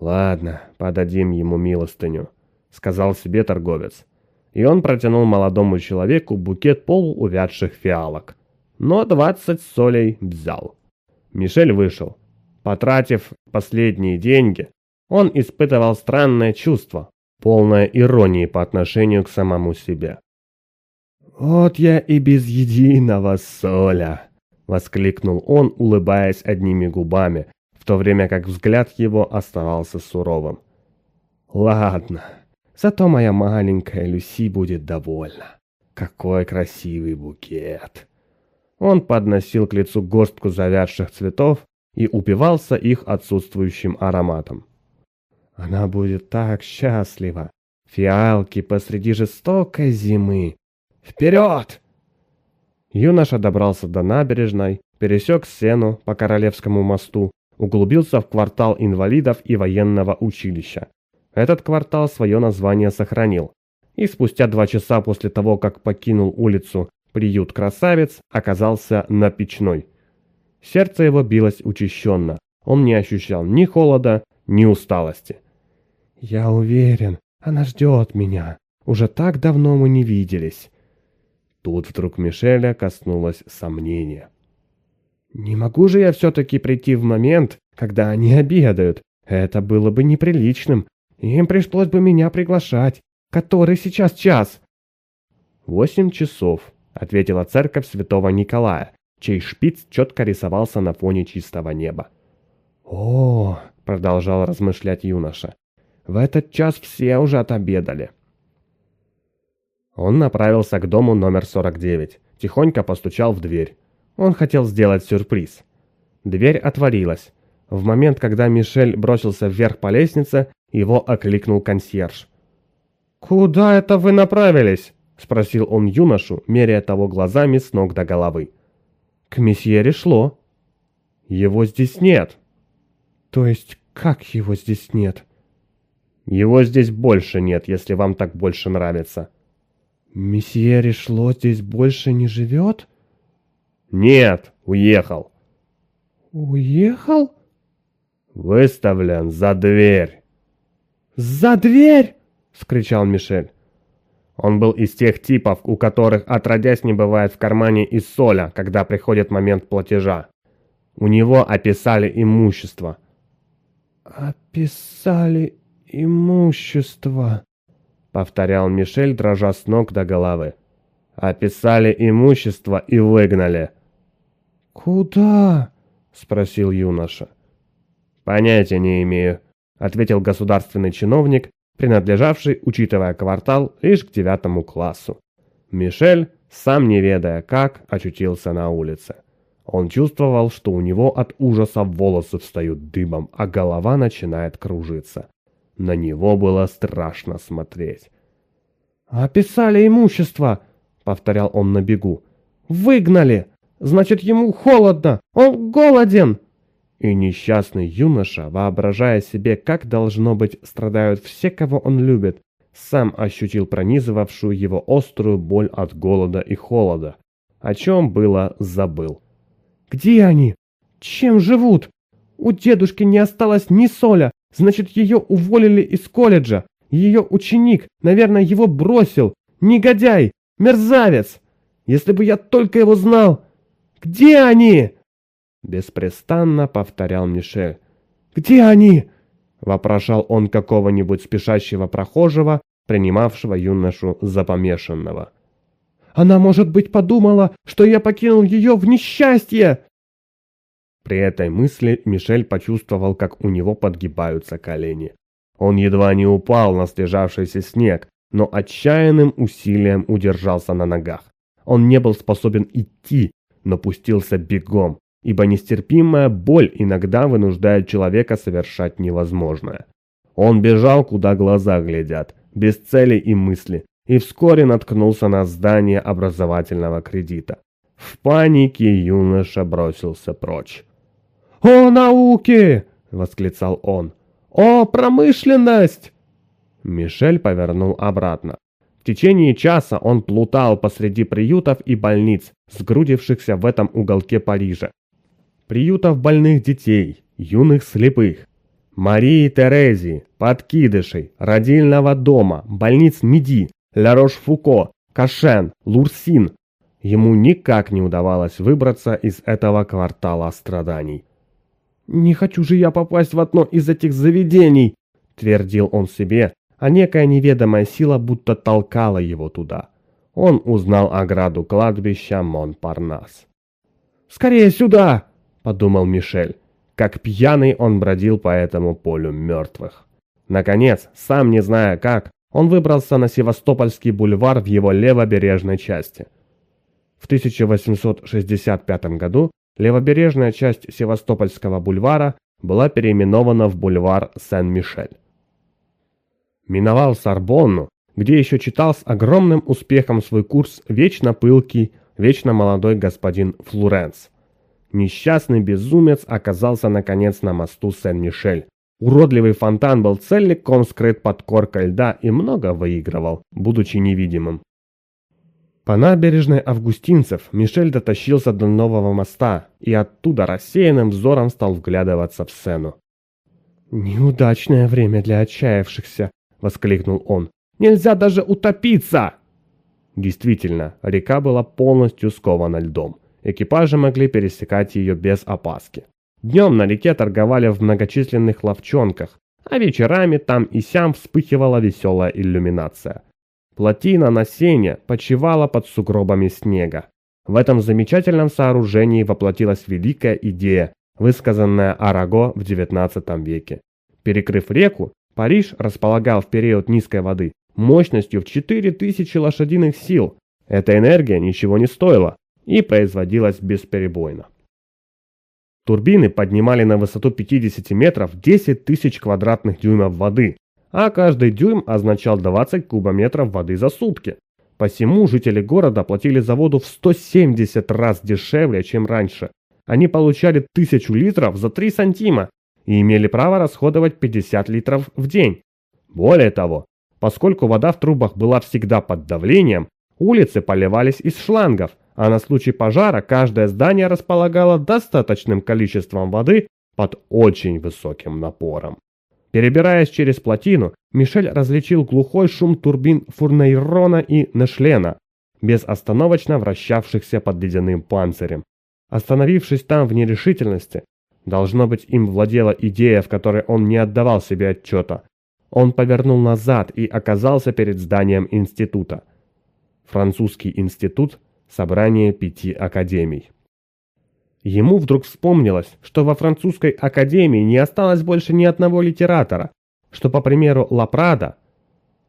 «Ладно, подадим ему милостыню», — сказал себе торговец. И он протянул молодому человеку букет полуувядших фиалок. Но двадцать солей взял. Мишель вышел потратив последние деньги, он испытывал странное чувство, полное иронии по отношению к самому себе. «Вот я и без единого соля!» — воскликнул он, улыбаясь одними губами, в то время как взгляд его оставался суровым. «Ладно, зато моя маленькая Люси будет довольна. Какой красивый букет!» Он подносил к лицу горстку завядших цветов, и упивался их отсутствующим ароматом. Она будет так счастлива. Фиалки посреди жестокой зимы. Вперед! Юноша добрался до набережной, пересек сену по Королевскому мосту, углубился в квартал инвалидов и военного училища. Этот квартал свое название сохранил. И спустя два часа после того, как покинул улицу, приют красавец оказался на печной – Сердце его билось учащенно. Он не ощущал ни холода, ни усталости. «Я уверен, она ждет меня. Уже так давно мы не виделись». Тут вдруг Мишеля коснулось сомнения. «Не могу же я все-таки прийти в момент, когда они обедают. Это было бы неприличным. Им пришлось бы меня приглашать. Который сейчас час?» «Восемь часов», — ответила церковь святого Николая, чей шпиц четко рисовался на фоне чистого неба. «О!» — продолжал размышлять юноша. «В этот час все уже отобедали». Он направился к дому номер 49, тихонько постучал в дверь. Он хотел сделать сюрприз. Дверь отворилась. В момент, когда Мишель бросился вверх по лестнице, его окликнул консьерж. «Куда это вы направились?» – спросил он юношу, меряя того глазами с ног до головы. К Комиссия решло. Его здесь нет. То есть как его здесь нет? Его здесь больше нет, если вам так больше нравится. Месье Решло здесь больше не живет? Нет, уехал. Уехал? Выставлен за дверь. «За дверь!» — скричал Мишель. Он был из тех типов, у которых отродясь не бывает в кармане и соля, когда приходит момент платежа. У него описали имущество. «Описали имущество», — повторял Мишель, дрожа с ног до головы. «Описали имущество и выгнали». «Куда?» — спросил юноша. «Понятия не имею», — ответил государственный чиновник принадлежавший учитывая квартал лишь к девятому классу. Мишель сам не ведая как, очутился на улице. Он чувствовал, что у него от ужаса волосы встают дыбом, а голова начинает кружиться. На него было страшно смотреть. «Описали имущество!» — повторял он на бегу. «Выгнали! Значит, ему холодно! Он голоден!» И несчастный юноша, воображая себе, как должно быть страдают все, кого он любит, сам ощутил пронизывавшую его острую боль от голода и холода, о чем было забыл. «Где они? Чем живут? У дедушки не осталось ни соля, значит, ее уволили из колледжа. Ее ученик, наверное, его бросил. Негодяй! Мерзавец! Если бы я только его знал! Где они?» Беспрестанно повторял Мишель. «Где они?» – вопрошал он какого-нибудь спешащего прохожего, принимавшего юношу за помешанного. «Она, может быть, подумала, что я покинул ее в несчастье!» При этой мысли Мишель почувствовал, как у него подгибаются колени. Он едва не упал на слежавшийся снег, но отчаянным усилием удержался на ногах. Он не был способен идти, но пустился бегом, ибо нестерпимая боль иногда вынуждает человека совершать невозможное. Он бежал, куда глаза глядят, без цели и мысли, и вскоре наткнулся на здание образовательного кредита. В панике юноша бросился прочь. «О, науки!» — восклицал он. «О, промышленность!» Мишель повернул обратно. В течение часа он плутал посреди приютов и больниц, сгрудившихся в этом уголке Парижа, приютов больных детей, юных слепых, Марии Терези, подкидышей, родильного дома, больниц Меди, Ларош-Фуко, Кашен, Лурсин. Ему никак не удавалось выбраться из этого квартала страданий. «Не хочу же я попасть в одно из этих заведений!» – твердил он себе, а некая неведомая сила будто толкала его туда. Он узнал ограду кладбища Монпарнас. «Скорее сюда!» подумал Мишель, как пьяный он бродил по этому полю мертвых. Наконец, сам не зная как, он выбрался на Севастопольский бульвар в его левобережной части. В 1865 году левобережная часть Севастопольского бульвара была переименована в бульвар Сен-Мишель. Миновал Сорбонну, где еще читал с огромным успехом свой курс «Вечно пылкий», «Вечно молодой господин Флоренс», Несчастный безумец оказался наконец на мосту Сен-Мишель. Уродливый фонтан был целиком скрыт под коркой льда и много выигрывал, будучи невидимым. По набережной Августинцев Мишель дотащился до нового моста и оттуда рассеянным взором стал вглядываться в сцену. «Неудачное время для отчаявшихся!» — воскликнул он. «Нельзя даже утопиться!» Действительно, река была полностью скована льдом экипажи могли пересекать ее без опаски. Днем на реке торговали в многочисленных ловчонках, а вечерами там и сям вспыхивала веселая иллюминация. Плотина на сене почивала под сугробами снега. В этом замечательном сооружении воплотилась великая идея, высказанная Араго в XIX веке. Перекрыв реку, Париж располагал в период низкой воды мощностью в 4000 лошадиных сил. Эта энергия ничего не стоила, и производилась бесперебойно. Турбины поднимали на высоту 50 метров 10 тысяч квадратных дюймов воды, а каждый дюйм означал 20 кубометров воды за сутки. Посему жители города платили за воду в 170 раз дешевле, чем раньше. Они получали 1000 литров за 3 сантима и имели право расходовать 50 литров в день. Более того, поскольку вода в трубах была всегда под давлением, улицы поливались из шлангов – а на случай пожара каждое здание располагало достаточным количеством воды под очень высоким напором. Перебираясь через плотину, Мишель различил глухой шум турбин Фурнейрона и Нешлена, безостановочно вращавшихся под ледяным панцирем. Остановившись там в нерешительности, должно быть, им владела идея, в которой он не отдавал себе отчета. Он повернул назад и оказался перед зданием института. Французский институт собрание пяти академий. Ему вдруг вспомнилось, что во французской академии не осталось больше ни одного литератора, что, по примеру Лапрада,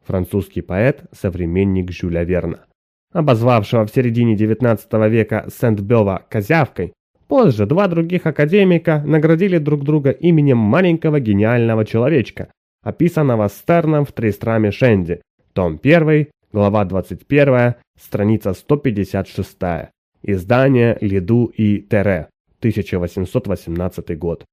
французский поэт, современник Жюля Верна, обозвавшего в середине XIX века Сент-Бёва «козявкой», позже два других академика наградили друг друга именем маленького гениального человечка, описанного Стерном в Тристраме Шенди, том 1, Глава 21, страница 156. Издание Лиду и Тере», 1818 год.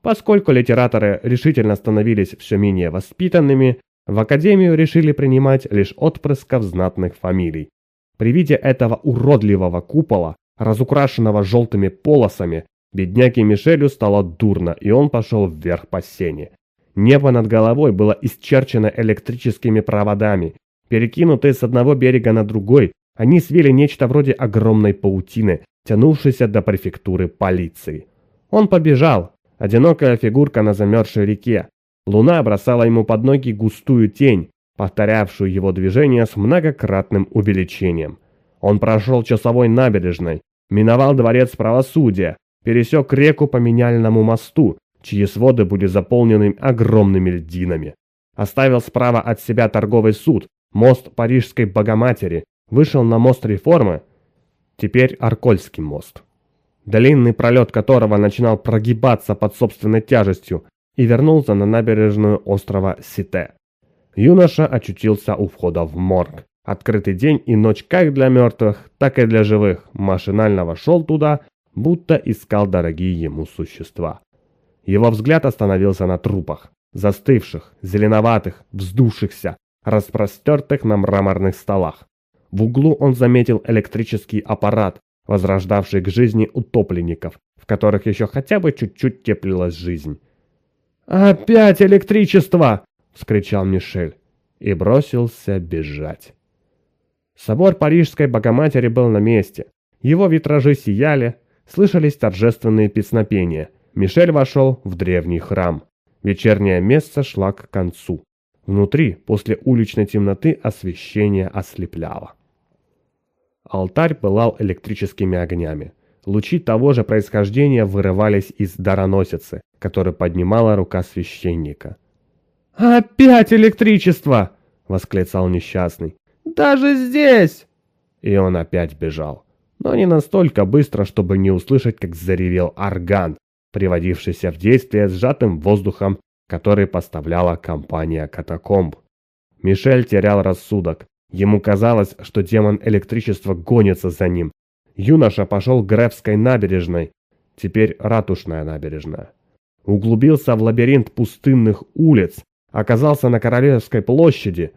Поскольку литераторы решительно становились все менее воспитанными, в академию решили принимать лишь отпрысков знатных фамилий. При виде этого уродливого купола, разукрашенного желтыми полосами, бедняке Мишелю стало дурно, и он пошел вверх по сене. Небо над головой было исчерчено электрическими проводами, перекинутые с одного берега на другой, они свели нечто вроде огромной паутины, тянувшейся до префектуры полиции. Он побежал, одинокая фигурка на замерзшей реке. Луна бросала ему под ноги густую тень, повторявшую его движение с многократным увеличением. Он прошел часовой набережной, миновал дворец правосудия, пересек реку по меняльному мосту, чьи своды были заполнены огромными льдинами. Оставил справа от себя торговый суд, Мост Парижской Богоматери вышел на мост реформы, теперь Аркольский мост, длинный пролет которого начинал прогибаться под собственной тяжестью и вернулся на набережную острова Сите. Юноша очутился у входа в морг. Открытый день и ночь как для мертвых, так и для живых машинально вошел туда, будто искал дорогие ему существа. Его взгляд остановился на трупах, застывших, зеленоватых, вздувшихся, распростертых на мраморных столах. В углу он заметил электрический аппарат, возрождавший к жизни утопленников, в которых еще хотя бы чуть-чуть теплилась жизнь. «Опять электричество!» — вскричал Мишель и бросился бежать. Собор Парижской Богоматери был на месте. Его витражи сияли, слышались торжественные песнопения. Мишель вошел в древний храм. Вечерняя месса шла к концу. Внутри, после уличной темноты, освещение ослепляло. Алтарь пылал электрическими огнями. Лучи того же происхождения вырывались из дароносицы, который поднимала рука священника. «Опять электричество!» — восклицал несчастный. «Даже здесь!» И он опять бежал. Но не настолько быстро, чтобы не услышать, как заревел орган, приводившийся в действие сжатым воздухом который поставляла компания «Катакомб». Мишель терял рассудок. Ему казалось, что демон электричества гонится за ним. Юноша пошел к Грефской набережной, теперь Ратушная набережная. Углубился в лабиринт пустынных улиц, оказался на Королевской площади,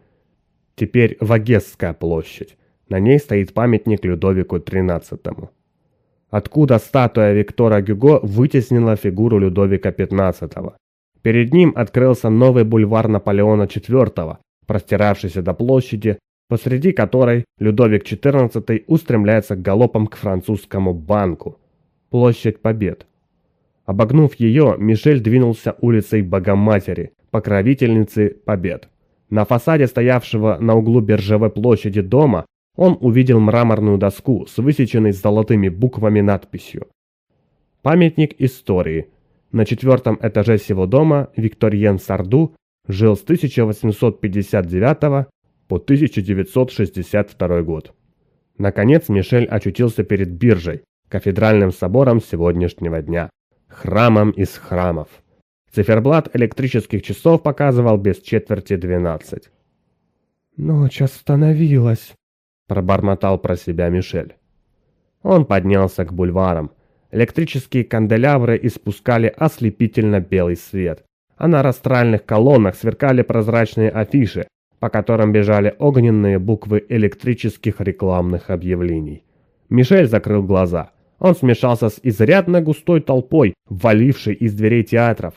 теперь Вагесская площадь. На ней стоит памятник Людовику XIII. Откуда статуя Виктора Гюго вытеснила фигуру Людовика XV? Перед ним открылся новый бульвар Наполеона IV, простиравшийся до площади, посреди которой Людовик XIV устремляется галопом к французскому банку. Площадь Побед. Обогнув ее, Мишель двинулся улицей Богоматери, покровительницы Побед. На фасаде стоявшего на углу биржевой площади дома он увидел мраморную доску с высеченной золотыми буквами надписью. Памятник истории – на четвертом этаже сего дома Викториен Сарду жил с 1859 по 1962 год. Наконец Мишель очутился перед биржей, кафедральным собором сегодняшнего дня, храмом из храмов. Циферблат электрических часов показывал без четверти двенадцать. «Ночь остановилась», — пробормотал про себя Мишель. Он поднялся к бульварам — Электрические канделябры испускали ослепительно-белый свет, а на растральных колоннах сверкали прозрачные афиши, по которым бежали огненные буквы электрических рекламных объявлений. Мишель закрыл глаза. Он смешался с изрядно густой толпой, валившей из дверей театров.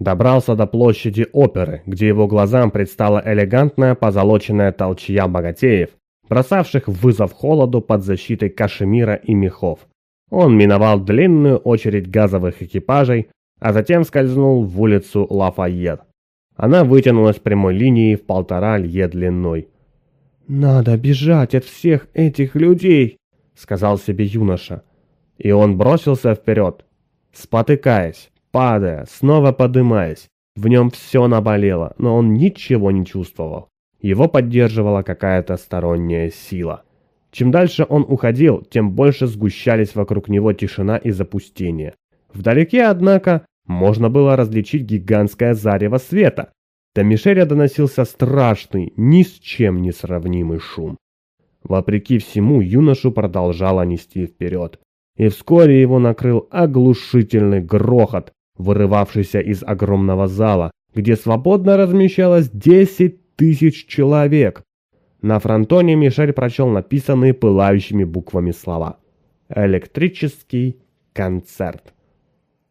Добрался до площади оперы, где его глазам предстала элегантная позолоченная толчья богатеев, бросавших вызов холоду под защитой кашемира и мехов. Он миновал длинную очередь газовых экипажей, а затем скользнул в улицу Лафайет. Она вытянулась прямой линией в полтора лье длиной. «Надо бежать от всех этих людей!» — сказал себе юноша. И он бросился вперед, спотыкаясь, падая, снова подымаясь. В нем все наболело, но он ничего не чувствовал. Его поддерживала какая-то сторонняя сила. Чем дальше он уходил, тем больше сгущались вокруг него тишина и запустение. Вдалеке, однако, можно было различить гигантское зарево света. До Мишеля доносился страшный, ни с чем не сравнимый шум. Вопреки всему, юношу продолжало нести вперед. И вскоре его накрыл оглушительный грохот, вырывавшийся из огромного зала, где свободно размещалось 10 тысяч человек. На фронтоне Мишель прочел написанные пылающими буквами слова. «Электрический концерт».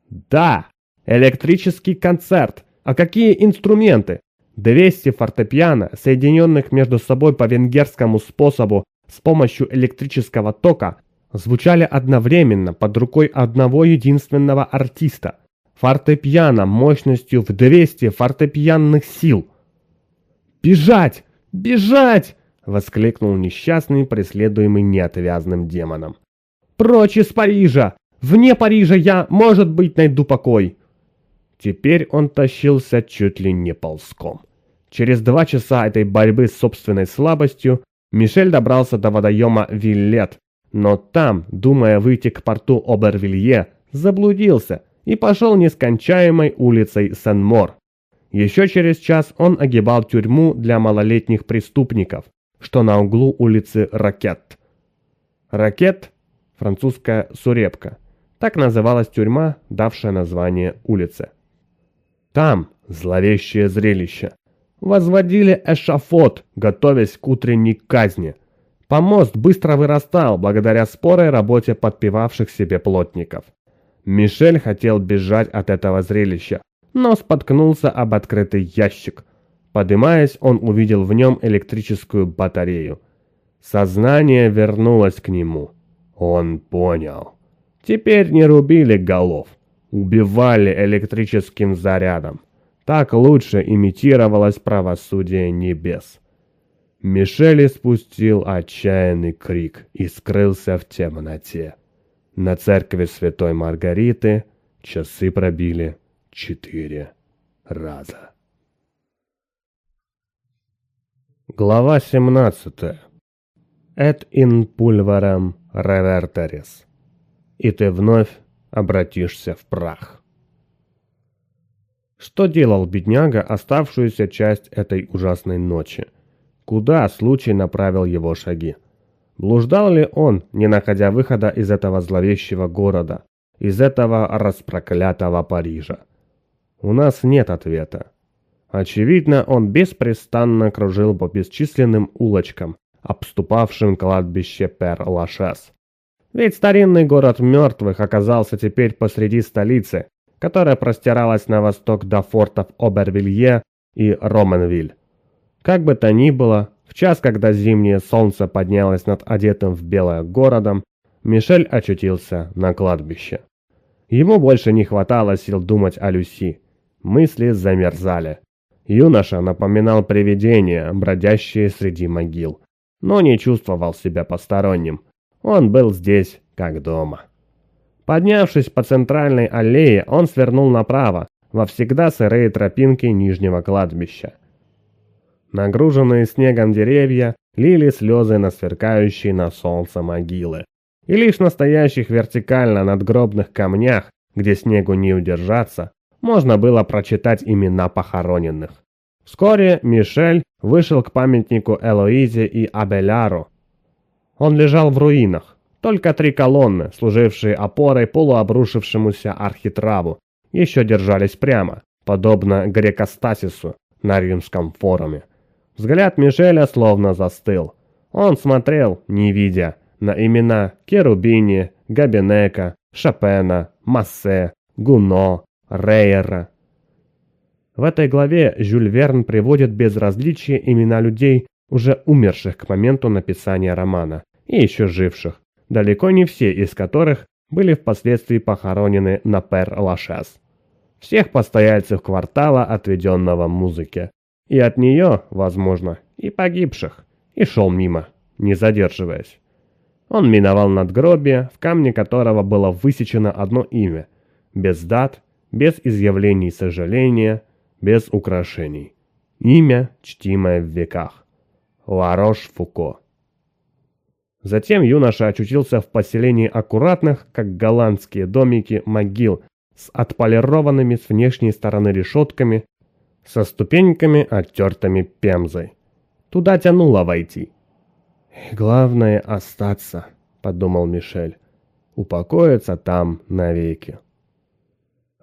«Да! Электрический концерт! А какие инструменты?» 200 фортепиано, соединенных между собой по венгерскому способу с помощью электрического тока, звучали одновременно под рукой одного единственного артиста. Фортепиано мощностью в 200 фортепианных сил. «Бежать!» «Бежать!» — воскликнул несчастный, преследуемый неотвязным демоном. «Прочь из Парижа! Вне Парижа я, может быть, найду покой!» Теперь он тащился чуть ли не ползком. Через два часа этой борьбы с собственной слабостью Мишель добрался до водоема Виллет, но там, думая выйти к порту Обервилье, заблудился и пошел нескончаемой улицей Сен-Мор. Еще через час он огибал тюрьму для малолетних преступников, что на углу улицы Ракет. Ракет – французская сурепка. Так называлась тюрьма, давшая название улице. Там зловещее зрелище. Возводили эшафот, готовясь к утренней казни. Помост быстро вырастал благодаря спорой работе подпевавших себе плотников. Мишель хотел бежать от этого зрелища, но споткнулся об открытый ящик. Подымаясь, он увидел в нем электрическую батарею. Сознание вернулось к нему. Он понял. Теперь не рубили голов, убивали электрическим зарядом. Так лучше имитировалось правосудие небес. Мишель спустил отчаянный крик и скрылся в темноте. На церкви Святой Маргариты часы пробили четыре раза. Глава 17. Эт ин пульварам ревертарис. И ты вновь обратишься в прах. Что делал бедняга оставшуюся часть этой ужасной ночи? Куда случай направил его шаги? Блуждал ли он, не находя выхода из этого зловещего города, из этого распроклятого Парижа? У нас нет ответа. Очевидно, он беспрестанно кружил по бесчисленным улочкам, обступавшим кладбище Пер-Лашес. Ведь старинный город мертвых оказался теперь посреди столицы, которая простиралась на восток до фортов Обервилье и Роменвиль. Как бы то ни было, в час, когда зимнее солнце поднялось над одетым в белое городом, Мишель очутился на кладбище. Ему больше не хватало сил думать о Люси – мысли замерзали. Юноша напоминал привидение, бродящее среди могил, но не чувствовал себя посторонним. Он был здесь, как дома. Поднявшись по центральной аллее, он свернул направо, во всегда сырые тропинки нижнего кладбища. Нагруженные снегом деревья лили слезы на сверкающие на солнце могилы. И лишь настоящих вертикально надгробных камнях, где снегу не удержаться, можно было прочитать имена похороненных. Вскоре Мишель вышел к памятнику Элоизе и Абеляру. Он лежал в руинах. Только три колонны, служившие опорой полуобрушившемуся архитраву, еще держались прямо, подобно грекостасису на римском форуме. Взгляд Мишеля словно застыл. Он смотрел, не видя, на имена Керубини, Габинека, Шопена, Массе, Гуно, Рейера. В этой главе Жюль Верн приводит безразличие имена людей, уже умерших к моменту написания романа, и еще живших, далеко не все из которых были впоследствии похоронены на Пер-Лашес. Всех постояльцев квартала, отведенного музыке. И от нее, возможно, и погибших, и шел мимо, не задерживаясь. Он миновал надгробие, в камне которого было высечено одно имя, без дат без изъявлений сожаления, без украшений. Имя, чтимое в веках. Ларош Фуко. Затем юноша очутился в поселении аккуратных, как голландские домики, могил с отполированными с внешней стороны решетками, со ступеньками, оттертыми пемзой. Туда тянуло войти. «Главное — остаться», — подумал Мишель. «Упокоиться там навеки».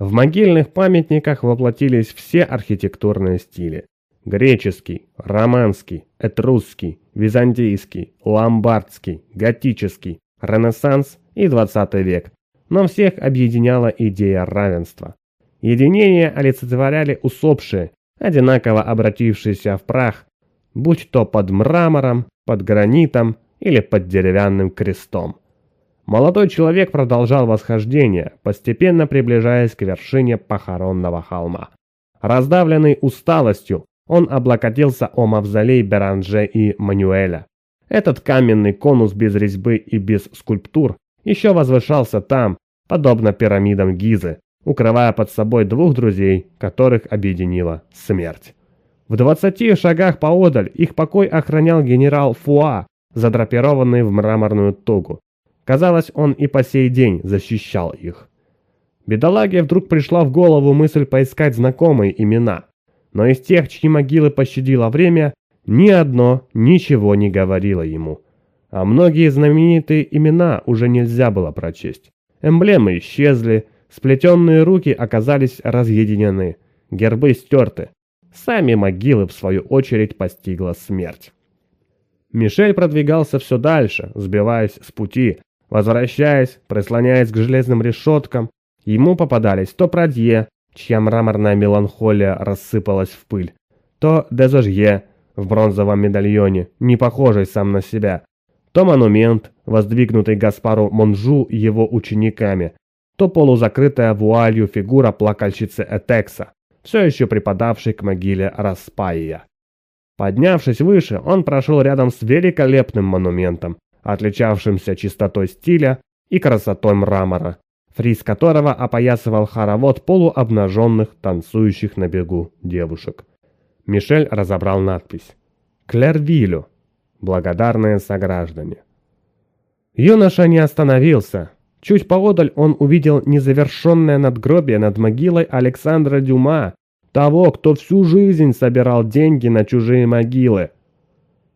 В могильных памятниках воплотились все архитектурные стили. Греческий, романский, этрусский, византийский, ломбардский, готический, ренессанс и 20 век. Но всех объединяла идея равенства. Единение олицетворяли усопшие, одинаково обратившиеся в прах, будь то под мрамором, под гранитом или под деревянным крестом. Молодой человек продолжал восхождение, постепенно приближаясь к вершине похоронного холма. Раздавленный усталостью, он облокотился о мавзолей Беранже и Манюэля. Этот каменный конус без резьбы и без скульптур еще возвышался там, подобно пирамидам Гизы, укрывая под собой двух друзей, которых объединила смерть. В двадцати шагах поодаль их покой охранял генерал Фуа, задрапированный в мраморную тогу. Казалось, он и по сей день защищал их. Бедолаге вдруг пришла в голову мысль поискать знакомые имена, но из тех, чьи могилы пощадило время, ни одно ничего не говорило ему. А многие знаменитые имена уже нельзя было прочесть. Эмблемы исчезли, сплетенные руки оказались разъединены, гербы стерты. Сами могилы, в свою очередь, постигла смерть. Мишель продвигался все дальше, сбиваясь с пути, Возвращаясь, прислоняясь к железным решеткам, ему попадались то Прадье, чья мраморная меланхолия рассыпалась в пыль, то Дезожье в бронзовом медальоне, не похожий сам на себя, то монумент, воздвигнутый Гаспару Монжу его учениками, то полузакрытая вуалью фигура плакальщицы Этекса, все еще преподавшей к могиле Распайя. Поднявшись выше, он прошел рядом с великолепным монументом, отличавшимся чистотой стиля и красотой мрамора, фриз которого опоясывал хоровод полуобнаженных, танцующих на бегу девушек. Мишель разобрал надпись «Клервилю. Благодарные сограждане». Юноша не остановился. Чуть поодаль он увидел незавершенное надгробие над могилой Александра Дюма, того, кто всю жизнь собирал деньги на чужие могилы,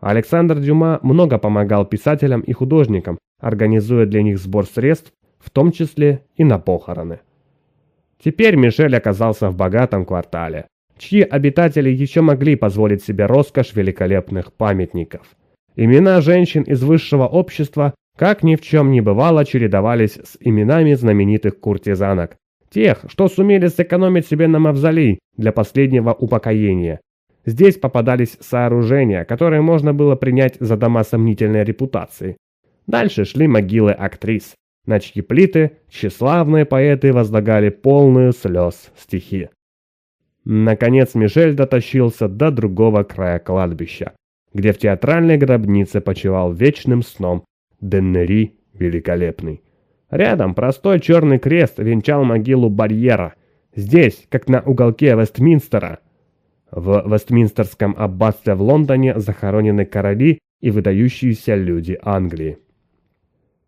Александр Дюма много помогал писателям и художникам, организуя для них сбор средств, в том числе и на похороны. Теперь Мишель оказался в богатом квартале, чьи обитатели еще могли позволить себе роскошь великолепных памятников. Имена женщин из высшего общества, как ни в чем не бывало, чередовались с именами знаменитых куртизанок, тех, что сумели сэкономить себе на мавзолей для последнего упокоения, Здесь попадались сооружения, которые можно было принять за дома сомнительной репутации. Дальше шли могилы актрис. Начки плиты, тщеславные поэты возлагали полную слез стихи. Наконец Мишель дотащился до другого края кладбища, где в театральной гробнице почевал вечным сном Деннери Великолепный. Рядом простой черный крест венчал могилу барьера. Здесь, как на уголке Вестминстера, в Вестминстерском аббатстве в Лондоне захоронены короли и выдающиеся люди Англии.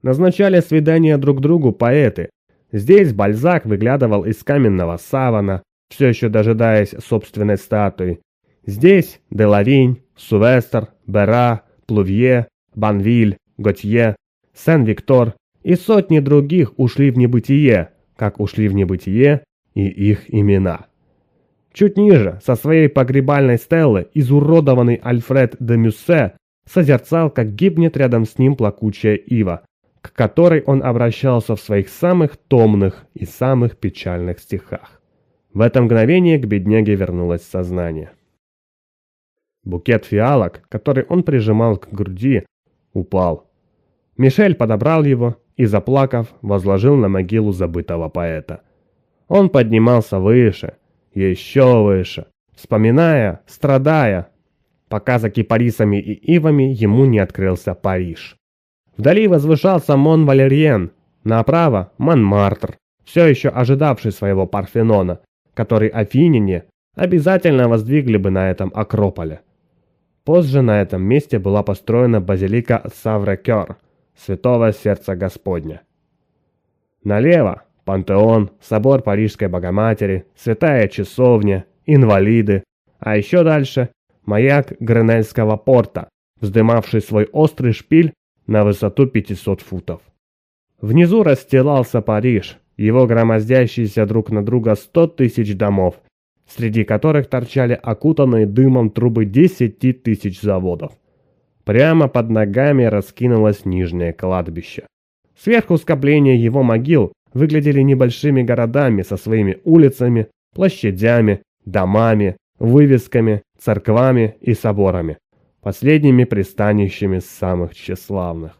Назначали свидания друг другу поэты. Здесь Бальзак выглядывал из каменного савана, все еще дожидаясь собственной статуи. Здесь Деларинь, Сувестер, Бера, Плувье, Банвиль, Готье, Сен-Виктор и сотни других ушли в небытие, как ушли в небытие и их имена. Чуть ниже, со своей погребальной стеллы, изуродованный Альфред де Мюссе созерцал, как гибнет рядом с ним плакучая ива, к которой он обращался в своих самых томных и самых печальных стихах. В это мгновение к бедняге вернулось сознание. Букет фиалок, который он прижимал к груди, упал. Мишель подобрал его и, заплакав, возложил на могилу забытого поэта. Он поднимался выше, еще выше, вспоминая, страдая, пока за кипарисами и ивами ему не открылся Париж. Вдали возвышался Мон-Валерьен, направо – Монмартр, все еще ожидавший своего Парфенона, который афиняне обязательно воздвигли бы на этом Акрополе. Позже на этом месте была построена базилика Саврекер, святого сердца Господня. Налево, Пантеон, собор Парижской Богоматери, Святая Часовня, инвалиды, а еще дальше маяк Гренельского порта, вздымавший свой острый шпиль на высоту 500 футов. Внизу расстилался Париж, его громоздящиеся друг на друга 100 тысяч домов, среди которых торчали окутанные дымом трубы 10 тысяч заводов. Прямо под ногами раскинулось нижнее кладбище. Сверху скопление его могил выглядели небольшими городами со своими улицами, площадями, домами, вывесками, церквами и соборами, последними пристанищами самых тщеславных.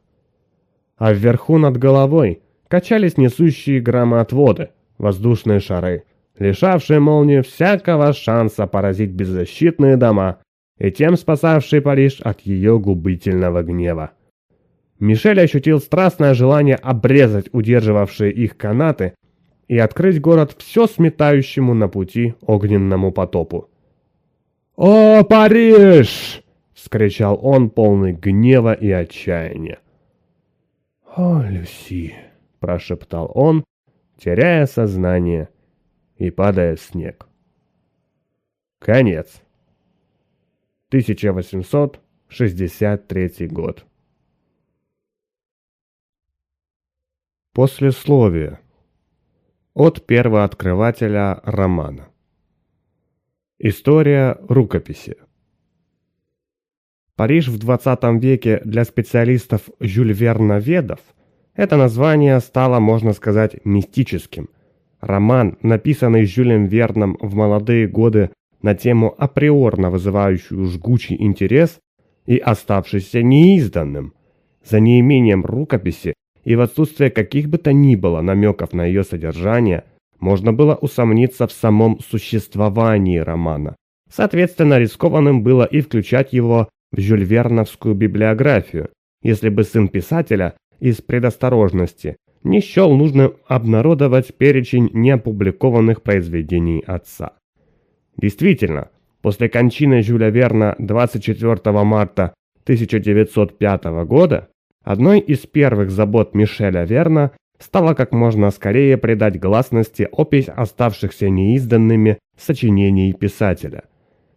А вверху над головой качались несущие громоотводы, воздушные шары, лишавшие молнию всякого шанса поразить беззащитные дома и тем спасавшие Париж от ее губительного гнева. Мишель ощутил страстное желание обрезать удерживавшие их канаты и открыть город все сметающему на пути огненному потопу. «О, Париж!» — скричал он, полный гнева и отчаяния. «О, Люси!» — прошептал он, теряя сознание и падая в снег. Конец. 1863 год. Послесловие от первооткрывателя романа. История рукописи. Париж в 20 веке для специалистов Жюль Верна Ведов это название стало, можно сказать, мистическим. Роман, написанный Жюлем Верном в молодые годы на тему априорно вызывающую жгучий интерес и оставшийся неизданным, за неимением рукописи и в отсутствие каких бы то ни было намеков на ее содержание, можно было усомниться в самом существовании романа. Соответственно, рискованным было и включать его в жюльверновскую библиографию, если бы сын писателя из предосторожности не счел нужным обнародовать перечень неопубликованных произведений отца. Действительно, после кончины Жюля Верна 24 марта 1905 года Одной из первых забот Мишеля Верна стало как можно скорее придать гласности опись оставшихся неизданными сочинений писателя.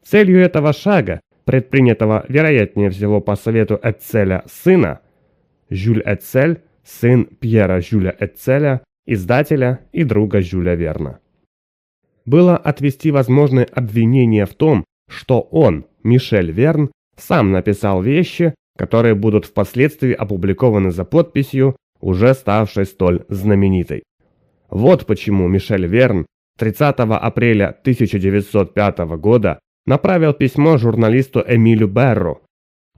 Целью этого шага, предпринятого, вероятнее всего, по совету Эцеля сына, Жюль Эцель, сын Пьера Жюля Эцеля, издателя и друга Жюля Верна. Было отвести возможное обвинение в том, что он, Мишель Верн, сам написал вещи, которые будут впоследствии опубликованы за подписью, уже ставшей столь знаменитой. Вот почему Мишель Верн 30 апреля 1905 года направил письмо журналисту Эмилю Берру,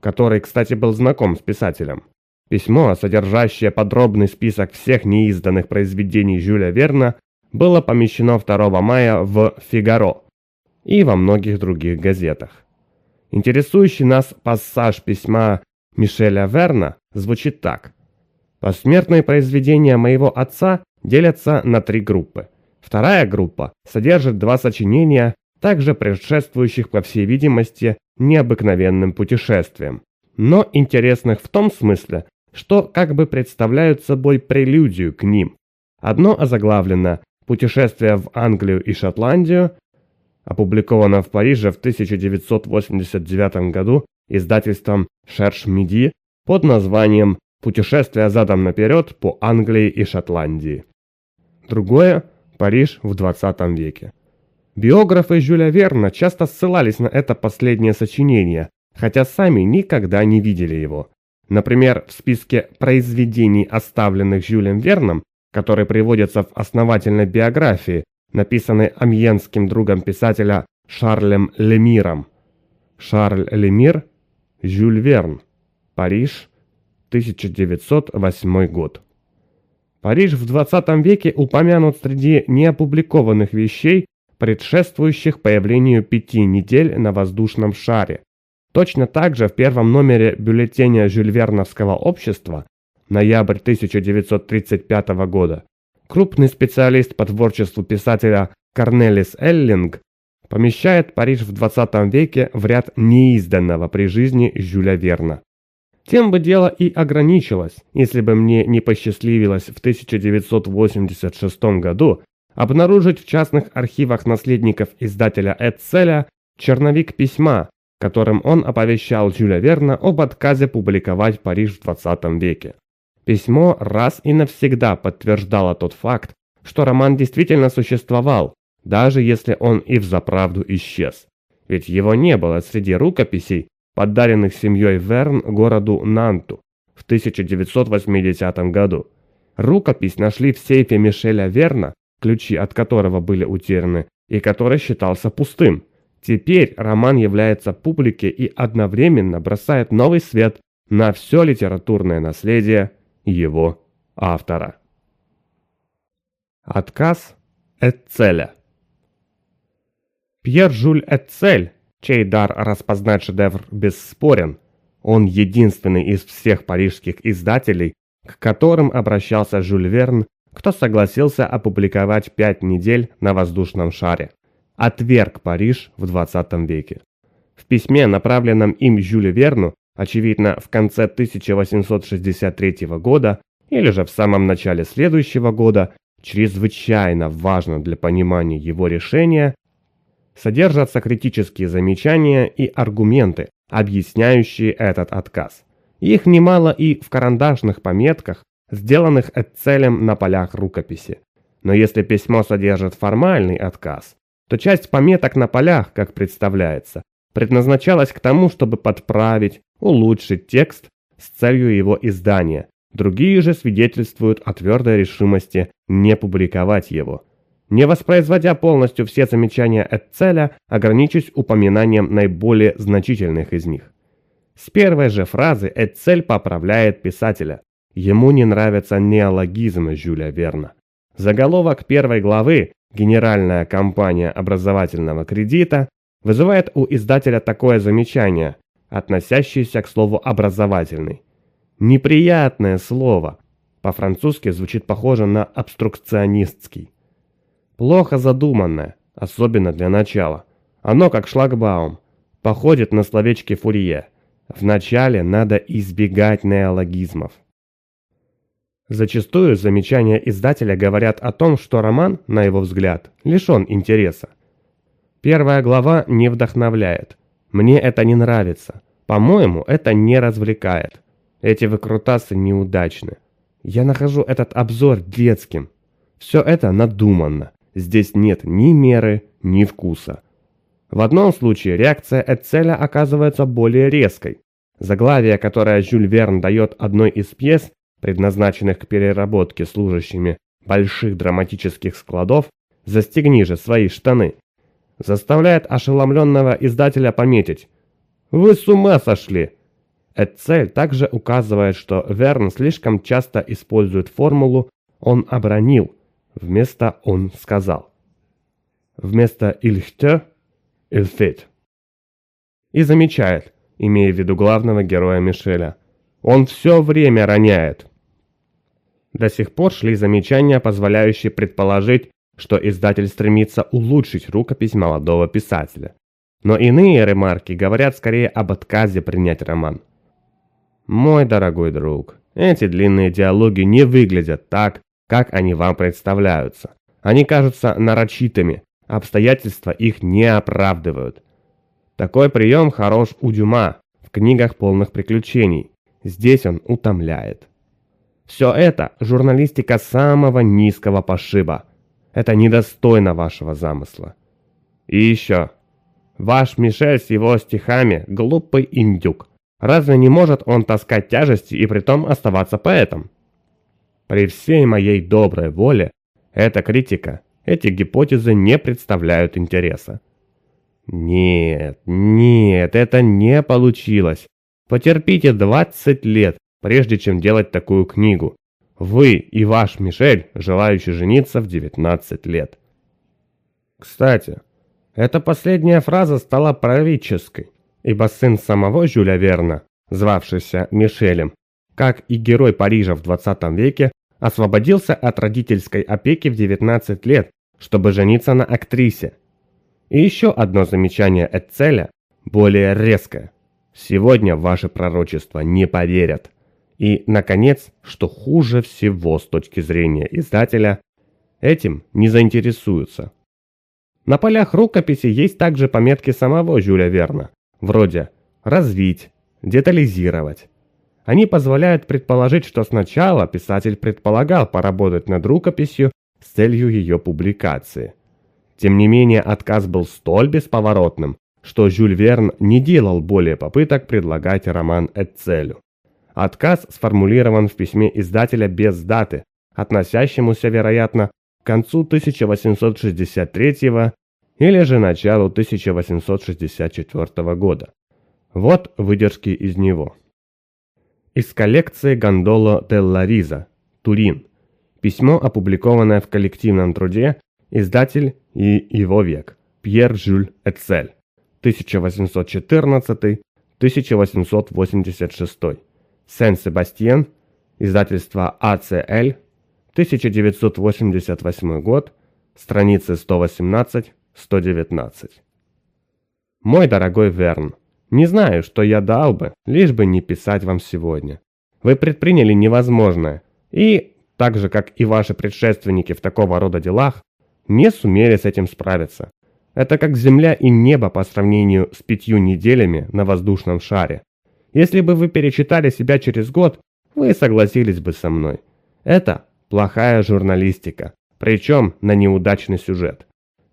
который, кстати, был знаком с писателем. Письмо, содержащее подробный список всех неизданных произведений Жюля Верна, было помещено 2 мая в «Фигаро» и во многих других газетах. Интересующий нас пассаж письма Мишеля Верна звучит так. Посмертные произведения моего отца делятся на три группы. Вторая группа содержит два сочинения, также предшествующих, по всей видимости, необыкновенным путешествиям, но интересных в том смысле, что как бы представляют собой прелюдию к ним. Одно озаглавлено «Путешествие в Англию и Шотландию», опубликована в Париже в 1989 году издательством «Шерш Миди» под названием «Путешествие задом наперед по Англии и Шотландии». Другое – Париж в 20 веке. Биографы Жюля Верна часто ссылались на это последнее сочинение, хотя сами никогда не видели его. Например, в списке произведений, оставленных Жюлем Верном, которые приводятся в основательной биографии, написанный амьенским другом писателя Шарлем Лемиром. Шарль Лемир, Жюль Верн, Париж, 1908 год. Париж в 20 веке упомянут среди неопубликованных вещей, предшествующих появлению пяти недель на воздушном шаре. Точно так же в первом номере бюллетеня Жюльверновского общества ноябрь 1935 года крупный специалист по творчеству писателя Корнелис Эллинг, помещает Париж в 20 веке в ряд неизданного при жизни Жюля Верна. Тем бы дело и ограничилось, если бы мне не посчастливилось в 1986 году обнаружить в частных архивах наследников издателя Эдцеля черновик письма, которым он оповещал Жюля Верна об отказе публиковать Париж в 20 веке. Письмо раз и навсегда подтверждало тот факт, что роман действительно существовал, даже если он и взаправду исчез. Ведь его не было среди рукописей, подаренных семьей Верн городу Нанту в 1980 году. Рукопись нашли в сейфе Мишеля Верна, ключи от которого были утеряны, и который считался пустым. Теперь роман является публике и одновременно бросает новый свет на все литературное наследие его автора. Отказ от целя. Пьер Жюль Эцель, чей дар распознать шедевр бесспорен, он единственный из всех парижских издателей, к которым обращался Жюль Верн, кто согласился опубликовать пять недель на воздушном шаре. Отверг Париж в 20 веке. В письме, направленном им Жюлю Верну, очевидно, в конце 1863 года или же в самом начале следующего года, чрезвычайно важно для понимания его решения, содержатся критические замечания и аргументы, объясняющие этот отказ. Их немало и в карандашных пометках, сделанных Эцелем на полях рукописи. Но если письмо содержит формальный отказ, то часть пометок на полях, как представляется, предназначалась к тому, чтобы подправить, улучшить текст с целью его издания. Другие же свидетельствуют о твердой решимости не публиковать его. Не воспроизводя полностью все замечания Этцеля, ограничусь упоминанием наиболее значительных из них. С первой же фразы Этцель поправляет писателя. Ему не нравятся неологизмы Жюля Верна. Заголовок первой главы «Генеральная компания образовательного кредита» вызывает у издателя такое замечание, относящийся к слову «образовательный». Неприятное слово. По-французски звучит похоже на «обструкционистский». Плохо задуманное, особенно для начала. Оно как шлагбаум. Походит на словечки Фурье. Вначале надо избегать неологизмов. Зачастую замечания издателя говорят о том, что роман, на его взгляд, лишен интереса. Первая глава не вдохновляет. Мне это не нравится. По-моему, это не развлекает. Эти выкрутасы неудачны. Я нахожу этот обзор детским. Все это надуманно. Здесь нет ни меры, ни вкуса. В одном случае реакция Эцеля оказывается более резкой. Заглавие, которое Жюль Верн дает одной из пьес, предназначенных к переработке служащими больших драматических складов, «Застегни же свои штаны», заставляет ошеломленного издателя пометить вы с ума сошли!» Эцель также указывает, что Верн слишком часто использует формулу «он обронил», вместо «он сказал». Вместо «ильхте» – «ильфит». И замечает, имея в виду главного героя Мишеля, «он все время роняет». До сих пор шли замечания, позволяющие предположить, что издатель стремится улучшить рукопись молодого писателя но иные ремарки говорят скорее об отказе принять роман. Мой дорогой друг, эти длинные диалоги не выглядят так, как они вам представляются. Они кажутся нарочитыми, обстоятельства их не оправдывают. Такой прием хорош у Дюма в книгах полных приключений. Здесь он утомляет. Все это журналистика самого низкого пошиба. Это недостойно вашего замысла. И еще, Ваш Мишель с его стихами – глупый индюк. Разве не может он таскать тяжести и притом оставаться поэтом? При всей моей доброй воле, эта критика, эти гипотезы не представляют интереса. Нет, нет, это не получилось. Потерпите 20 лет, прежде чем делать такую книгу. Вы и ваш Мишель, желающий жениться в 19 лет. Кстати, эта последняя фраза стала пророческой, ибо сын самого Жюля Верна, звавшийся Мишелем, как и герой Парижа в 20 веке, освободился от родительской опеки в 19 лет, чтобы жениться на актрисе. И еще одно замечание Эцеля, более резкое. Сегодня ваши пророчества не поверят. И, наконец, что хуже всего с точки зрения издателя, этим не заинтересуются. На полях рукописи есть также пометки самого Жюля Верна, вроде «развить», «детализировать». Они позволяют предположить, что сначала писатель предполагал поработать над рукописью с целью ее публикации. Тем не менее, отказ был столь бесповоротным, что Жюль Верн не делал более попыток предлагать роман Эцелю. Отказ сформулирован в письме издателя без даты, относящемуся, вероятно, к концу 1863 или же началу 1864 года. Вот выдержки из него. Из коллекции Гондоло Теллариза, Турин. Письмо, опубликованное в коллективном труде, издатель и его век, Пьер Жюль Эцель, 1814-1886, Сен-Себастьен, издательство АЦЛ, 1988 год, страницы 118-119. Мой дорогой Верн, не знаю, что я дал бы, лишь бы не писать вам сегодня. Вы предприняли невозможное и, так же как и ваши предшественники в такого рода делах, не сумели с этим справиться. Это как земля и небо по сравнению с пятью неделями на воздушном шаре. Если бы вы перечитали себя через год, вы согласились бы со мной. Это плохая журналистика, причем на неудачный сюжет.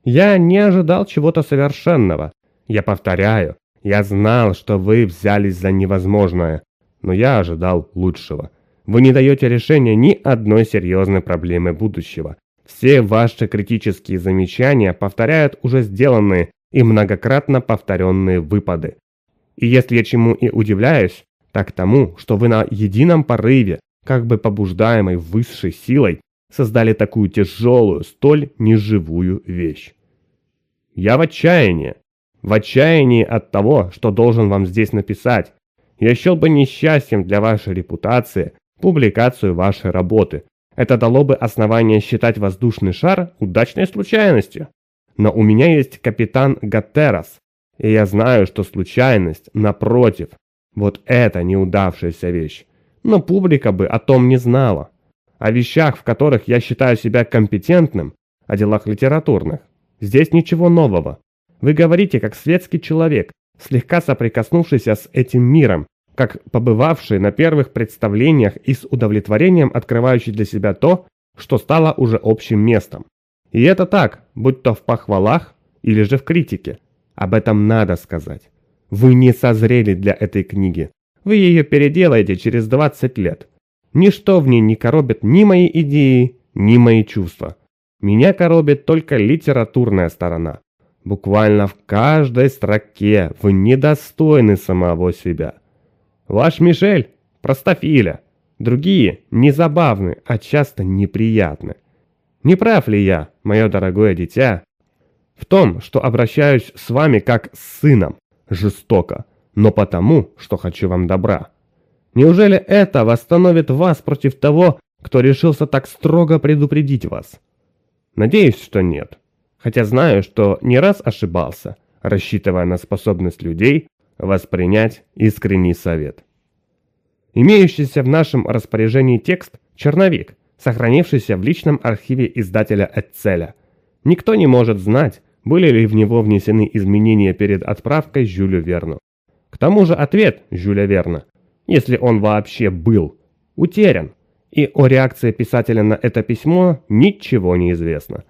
Я не ожидал чего-то совершенного. Я повторяю, я знал, что вы взялись за невозможное, но я ожидал лучшего. Вы не даете решения ни одной серьезной проблемы будущего. Все ваши критические замечания повторяют уже сделанные и многократно повторенные выпады. И если я чему и удивляюсь, так тому, что вы на едином порыве как бы побуждаемой высшей силой, создали такую тяжелую, столь неживую вещь. Я в отчаянии. В отчаянии от того, что должен вам здесь написать. Я счел бы несчастьем для вашей репутации публикацию вашей работы. Это дало бы основание считать воздушный шар удачной случайностью. Но у меня есть капитан Гаттерас, и я знаю, что случайность, напротив, вот эта неудавшаяся вещь, но публика бы о том не знала, о вещах, в которых я считаю себя компетентным, о делах литературных. Здесь ничего нового. Вы говорите как светский человек, слегка соприкоснувшийся с этим миром, как побывавший на первых представлениях и с удовлетворением открывающий для себя то, что стало уже общим местом. И это так, будь то в похвалах или же в критике. Об этом надо сказать. Вы не созрели для этой книги. Вы ее переделаете через 20 лет. Ничто в ней не коробит ни мои идеи, ни мои чувства. Меня коробит только литературная сторона. Буквально в каждой строке вы недостойны самого себя. Ваш Мишель – простофиля. Другие – незабавны, а часто неприятны. Не прав ли я, мое дорогое дитя, в том, что обращаюсь с вами как с сыном, жестоко, но потому, что хочу вам добра. Неужели это восстановит вас против того, кто решился так строго предупредить вас? Надеюсь, что нет. Хотя знаю, что не раз ошибался, рассчитывая на способность людей воспринять искренний совет. Имеющийся в нашем распоряжении текст «Черновик», сохранившийся в личном архиве издателя Этцеля. Никто не может знать, были ли в него внесены изменения перед отправкой Жюлю Верну. К тому же ответ Жюля Верна, если он вообще был, утерян, и о реакции писателя на это письмо ничего не известно.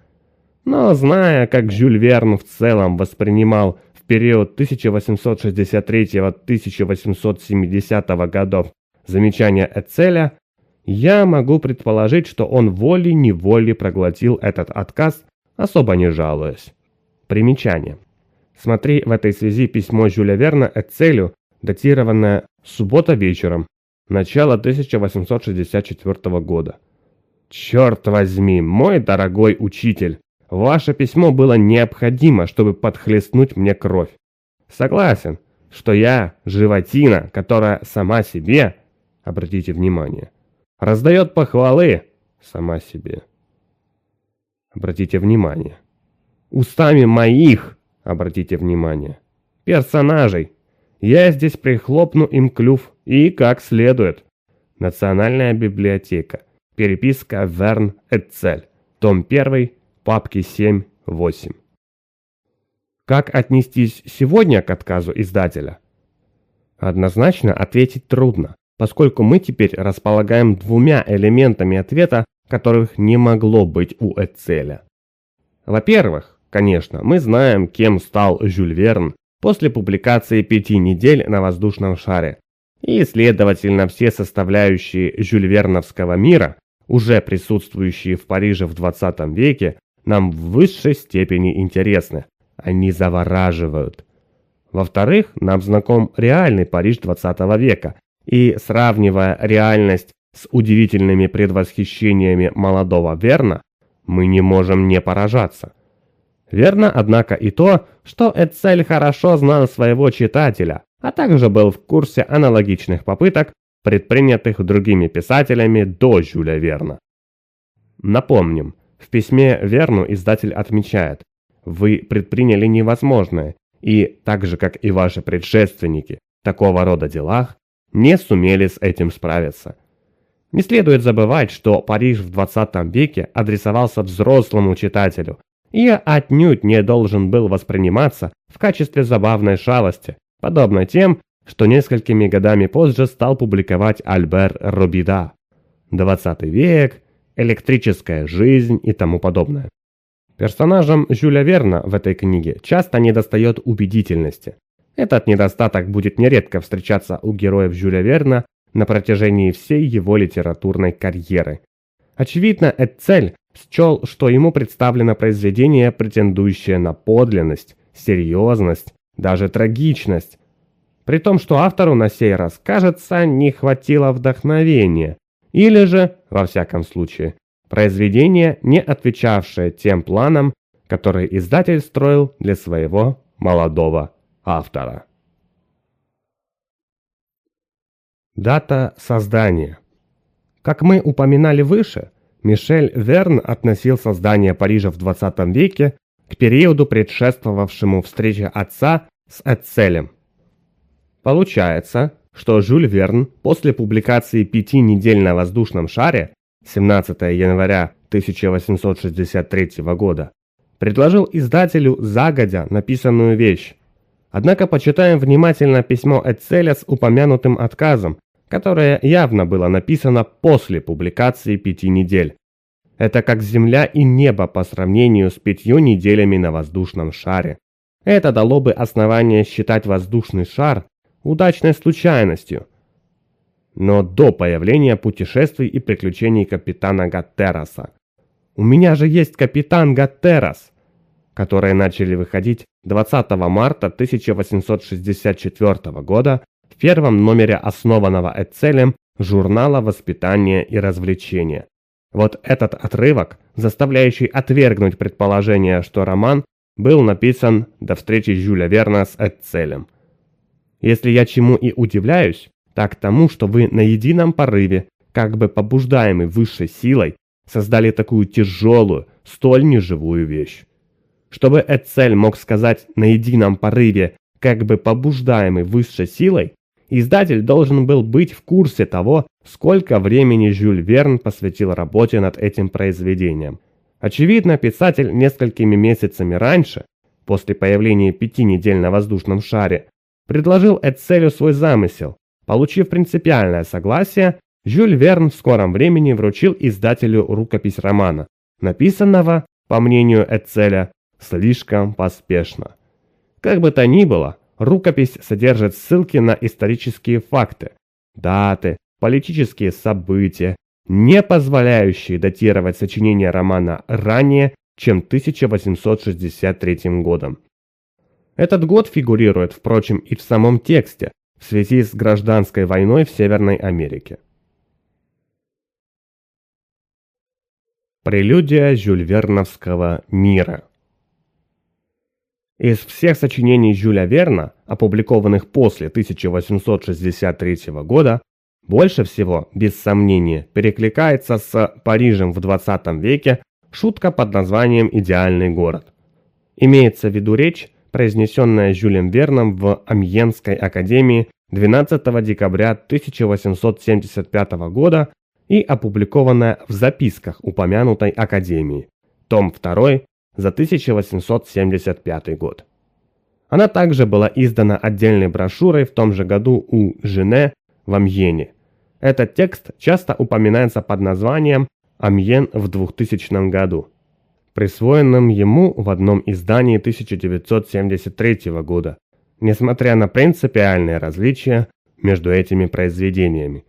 Но зная, как Жюль Верн в целом воспринимал в период 1863-1870 годов замечания Эцеля, я могу предположить, что он волей-неволей проглотил этот отказ, особо не жалуясь. Примечание. Смотри в этой связи письмо Жюля Верна Эцелю, датированное «Суббота вечером», начало 1864 года. «Черт возьми, мой дорогой учитель, ваше письмо было необходимо, чтобы подхлестнуть мне кровь. Согласен, что я животина, которая сама себе, обратите внимание, раздает похвалы сама себе. Обратите внимание, устами моих Обратите внимание. Персонажей. Я здесь прихлопну им клюв и как следует. Национальная библиотека. Переписка Верн Эцель. Том 1, папки 7-8. Как отнестись сегодня к отказу издателя? Однозначно ответить трудно, поскольку мы теперь располагаем двумя элементами ответа, которых не могло быть у Эцеля. Во-первых, Конечно, мы знаем, кем стал Жюль Верн после публикации пяти недель на воздушном шаре. И, следовательно, все составляющие жюльверновского мира, уже присутствующие в Париже в 20 веке, нам в высшей степени интересны. Они завораживают. Во-вторых, нам знаком реальный Париж 20 века, и сравнивая реальность с удивительными предвосхищениями молодого Верна, мы не можем не поражаться. Верно, однако, и то, что Эцель хорошо знал своего читателя, а также был в курсе аналогичных попыток, предпринятых другими писателями до Жюля Верна. Напомним, в письме Верну издатель отмечает, вы предприняли невозможное, и, так же как и ваши предшественники, такого рода делах, не сумели с этим справиться. Не следует забывать, что Париж в 20 веке адресовался взрослому читателю, и отнюдь не должен был восприниматься в качестве забавной шалости, подобно тем, что несколькими годами позже стал публиковать Альбер Рубида. 20 век, электрическая жизнь и тому подобное. Персонажам Жюля Верна в этой книге часто недостает убедительности. Этот недостаток будет нередко встречаться у героев Жюля Верна на протяжении всей его литературной карьеры. Очевидно, Эцель счел, что ему представлено произведение, претендующее на подлинность, серьезность, даже трагичность. При том, что автору на сей раз, кажется, не хватило вдохновения. Или же, во всяком случае, произведение, не отвечавшее тем планам, которые издатель строил для своего молодого автора. Дата создания. Как мы упоминали выше, Мишель Верн относил создание Парижа в 20 веке к периоду, предшествовавшему встрече отца с Эцелем. Получается, что Жюль Верн после публикации «Пяти недель на воздушном шаре» 17 января 1863 года предложил издателю загодя написанную вещь. Однако почитаем внимательно письмо Эцеля с упомянутым отказом, которое явно было написано после публикации пяти недель. Это как Земля и небо по сравнению с пятью неделями на воздушном шаре. Это дало бы основание считать воздушный шар удачной случайностью. Но до появления путешествий и приключений капитана Гаттераса. У меня же есть капитан Гаттерас, которые начали выходить 20 марта 1864 года в первом номере основанного Эцелем журнала «Воспитание и развлечения. Вот этот отрывок, заставляющий отвергнуть предположение, что роман был написан до встречи Жюля Верна с Эцелем. Если я чему и удивляюсь, так тому, что вы на едином порыве, как бы побуждаемый высшей силой, создали такую тяжелую, столь неживую вещь. Чтобы Эцель мог сказать на едином порыве, как бы побуждаемый высшей силой, Издатель должен был быть в курсе того, сколько времени Жюль Верн посвятил работе над этим произведением. Очевидно, писатель несколькими месяцами раньше, после появления пяти недель на воздушном шаре, предложил Эцелю свой замысел. Получив принципиальное согласие, Жюль Верн в скором времени вручил издателю рукопись романа, написанного, по мнению Эцеля, слишком поспешно. Как бы то ни было, Рукопись содержит ссылки на исторические факты, даты, политические события, не позволяющие датировать сочинение романа ранее, чем 1863 годом. Этот год фигурирует, впрочем, и в самом тексте, в связи с гражданской войной в Северной Америке. Прелюдия Жюльверновского мира из всех сочинений Жюля Верна, опубликованных после 1863 года, больше всего, без сомнения, перекликается с Парижем в 20 веке шутка под названием «Идеальный город». Имеется в виду речь, произнесенная Жюлем Верном в Амьенской академии 12 декабря 1875 года и опубликованная в записках упомянутой академии, том 2, за 1875 год. Она также была издана отдельной брошюрой в том же году у Жене в Амьене. Этот текст часто упоминается под названием «Амьен в 2000 году», присвоенным ему в одном издании 1973 года, несмотря на принципиальные различия между этими произведениями.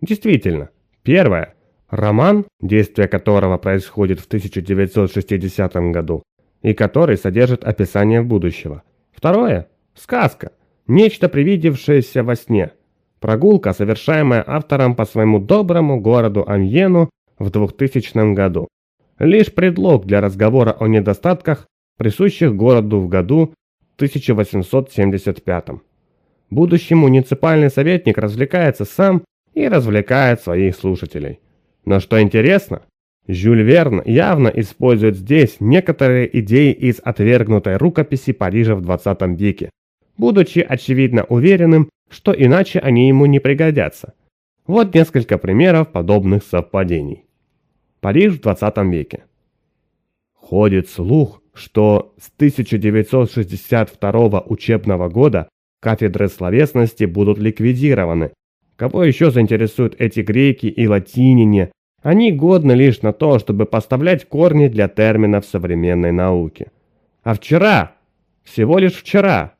Действительно, первое роман, действие которого происходит в 1960 году, и который содержит описание будущего. Второе – сказка, нечто привидевшееся во сне. Прогулка, совершаемая автором по своему доброму городу Амьену в 2000 году. Лишь предлог для разговора о недостатках, присущих городу в году 1875. Будущий муниципальный советник развлекается сам и развлекает своих слушателей. Но что интересно, Жюль Верн явно использует здесь некоторые идеи из отвергнутой рукописи Парижа в 20 веке, будучи очевидно уверенным, что иначе они ему не пригодятся. Вот несколько примеров подобных совпадений. Париж в 20 веке. Ходит слух, что с 1962 учебного года кафедры словесности будут ликвидированы. Кого еще заинтересуют эти греки и латинине, они годны лишь на то, чтобы поставлять корни для терминов современной науки. А вчера, всего лишь вчера,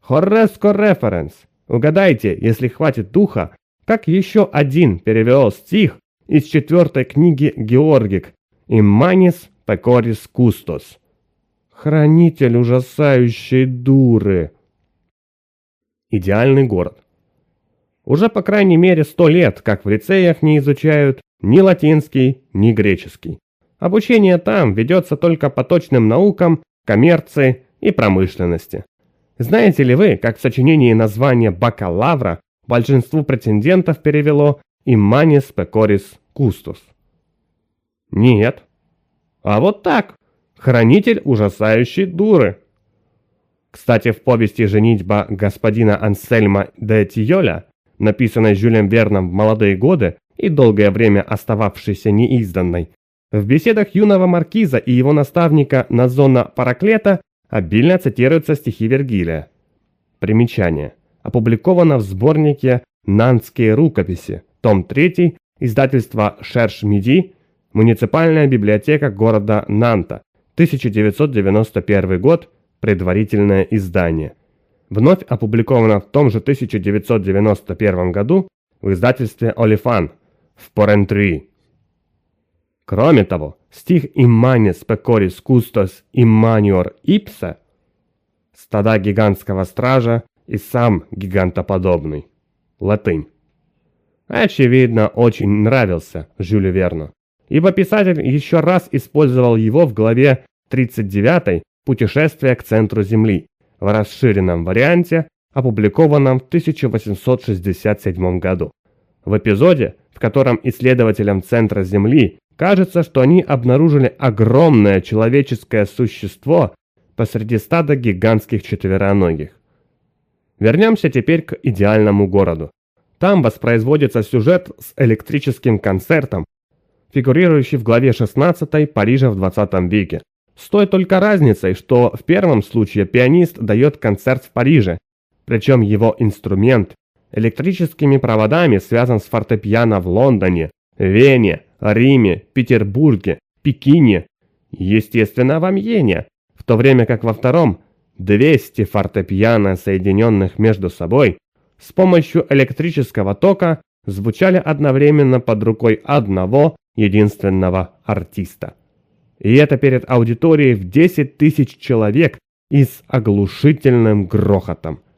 Хорреско референс. Угадайте, если хватит духа, как еще один перевел стих из четвертой книги Георгик «Имманис покорис кустос». Хранитель ужасающей дуры. Идеальный город. Уже по крайней мере сто лет, как в лицеях не изучают ни латинский, ни греческий. Обучение там ведется только по точным наукам, коммерции и промышленности. Знаете ли вы, как в сочинении название «бакалавра» большинству претендентов перевело «иманис пекорис кустус»? Нет. А вот так. Хранитель ужасающей дуры. Кстати, в повести «Женитьба» господина Ансельма де Тиоля, написанной Жюлем Верном в молодые годы, и долгое время остававшийся неизданной. В беседах юного маркиза и его наставника Назона Параклета обильно цитируются стихи Вергилия. Примечание. Опубликовано в сборнике «Нанские рукописи», том 3, издательство «Шерш-Меди», муниципальная библиотека города Нанта, 1991 год, предварительное издание. Вновь опубликовано в том же 1991 году в издательстве «Олифан», в порентрии. Кроме того, стих «Имманис пекорис кустос имманиор ипса» стада гигантского стража и сам гигантоподобный. Латынь. Очевидно, очень нравился Жюлю Верну, ибо писатель еще раз использовал его в главе 39 «Путешествие к центру Земли» в расширенном варианте, опубликованном в 1867 году. В эпизоде котором исследователям Центра Земли кажется, что они обнаружили огромное человеческое существо посреди стада гигантских четвероногих. Вернемся теперь к идеальному городу. Там воспроизводится сюжет с электрическим концертом, фигурирующий в главе 16 Парижа в 20 веке. С той только разницей, что в первом случае пианист дает концерт в Париже, причем его инструмент электрическими проводами связан с фортепиано в Лондоне, Вене, Риме, Петербурге, Пекине, естественно, в Амьене, в то время как во втором 200 фортепиано, соединенных между собой, с помощью электрического тока звучали одновременно под рукой одного единственного артиста. И это перед аудиторией в 10 тысяч человек и с оглушительным грохотом –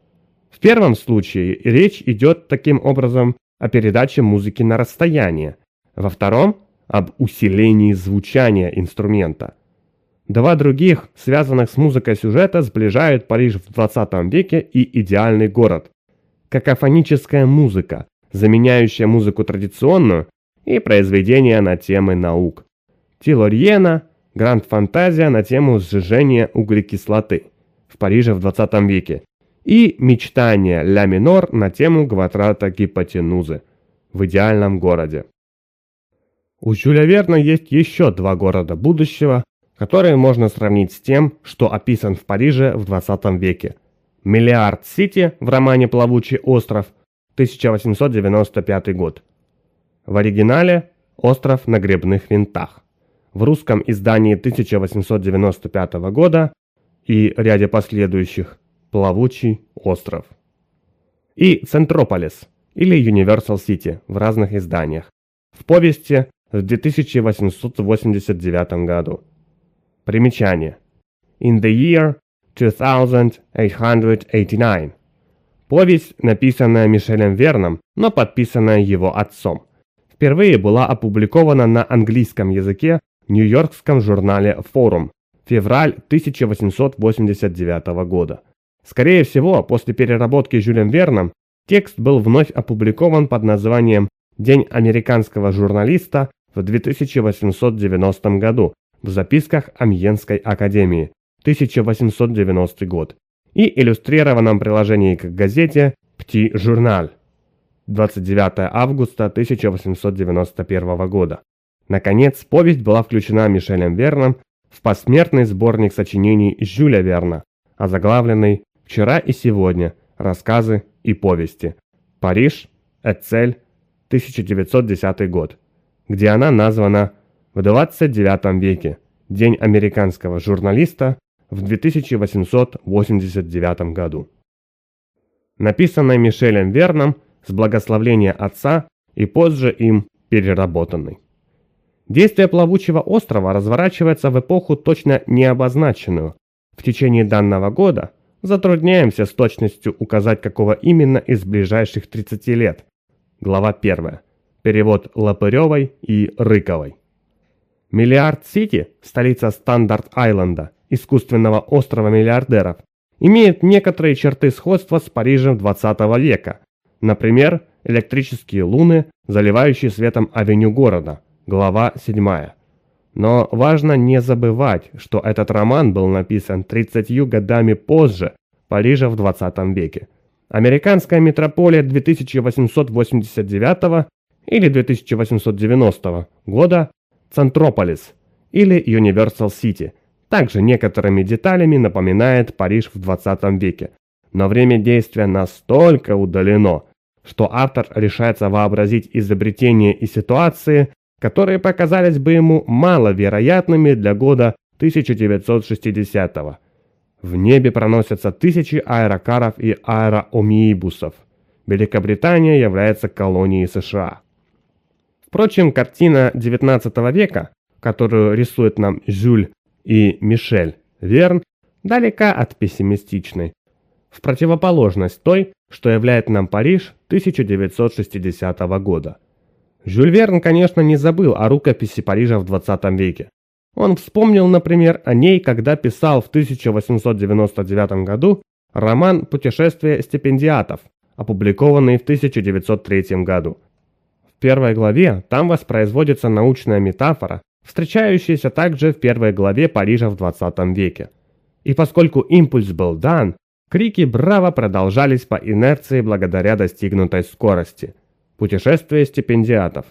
первом случае речь идет таким образом о передаче музыки на расстояние, во втором – об усилении звучания инструмента. Два других, связанных с музыкой сюжета, сближают Париж в 20 веке и идеальный город. Какофоническая музыка, заменяющая музыку традиционную, и произведения на темы наук. Тилорьена – гранд-фантазия на тему сжижения углекислоты в Париже в 20 веке и мечтание ля минор на тему квадрата гипотенузы в идеальном городе. У Жюля Верна есть еще два города будущего, которые можно сравнить с тем, что описан в Париже в 20 веке. Миллиард-Сити в романе «Плавучий остров» 1895 год. В оригинале «Остров на гребных винтах». В русском издании 1895 года и ряде последующих Плавучий остров. И Центрополис, или Universal City в разных изданиях. В повести в 2889 году. Примечание. In the year 2889. Повесть, написанная Мишелем Верном, но подписанная его отцом. Впервые была опубликована на английском языке в нью-йоркском журнале «Форум» февраль 1889 года. Скорее всего, после переработки Жюлем Верном текст был вновь опубликован под названием «День американского журналиста» в 1890 году в записках Амьенской академии, 1890 год, и иллюстрированном приложении к газете «Пти журнал» 29 августа 1891 года. Наконец, повесть была включена Мишелем Верном в посмертный сборник сочинений Жюля Верна, озаглавленный вчера и сегодня, рассказы и повести. Париж, Эцель, 1910 год, где она названа в 29 веке День американского журналиста в 2889 году. Написанной Мишелем Верном с благословления отца и позже им переработанной. Действие плавучего острова разворачивается в эпоху точно не обозначенную. В течение данного года – Затрудняемся с точностью указать, какого именно из ближайших 30 лет. Глава 1. Перевод Лопыревой и Рыковой. Миллиард-Сити, столица Стандарт-Айленда, искусственного острова миллиардеров, имеет некоторые черты сходства с Парижем 20 века. Например, электрические луны, заливающие светом авеню города. Глава 7. Но важно не забывать, что этот роман был написан 30 годами позже, Парижа в 20 веке. Американская метрополия 2889 или 2890 года Центрополис или Universal City также некоторыми деталями напоминает Париж в 20 веке. Но время действия настолько удалено, что автор решается вообразить изобретения и ситуации, которые показались бы ему маловероятными для года 1960 -го. В небе проносятся тысячи аэрокаров и аэроомнибусов. Великобритания является колонией США. Впрочем, картина XIX века, которую рисует нам Жюль и Мишель Верн, далека от пессимистичной, в противоположность той, что являет нам Париж 1960 года – Жюль Верн, конечно, не забыл о рукописи Парижа в 20 веке. Он вспомнил, например, о ней, когда писал в 1899 году роман «Путешествие стипендиатов», опубликованный в 1903 году. В первой главе там воспроизводится научная метафора, встречающаяся также в первой главе Парижа в 20 веке. И поскольку импульс был дан, крики «Браво!» продолжались по инерции благодаря достигнутой скорости – путешествие стипендиатов.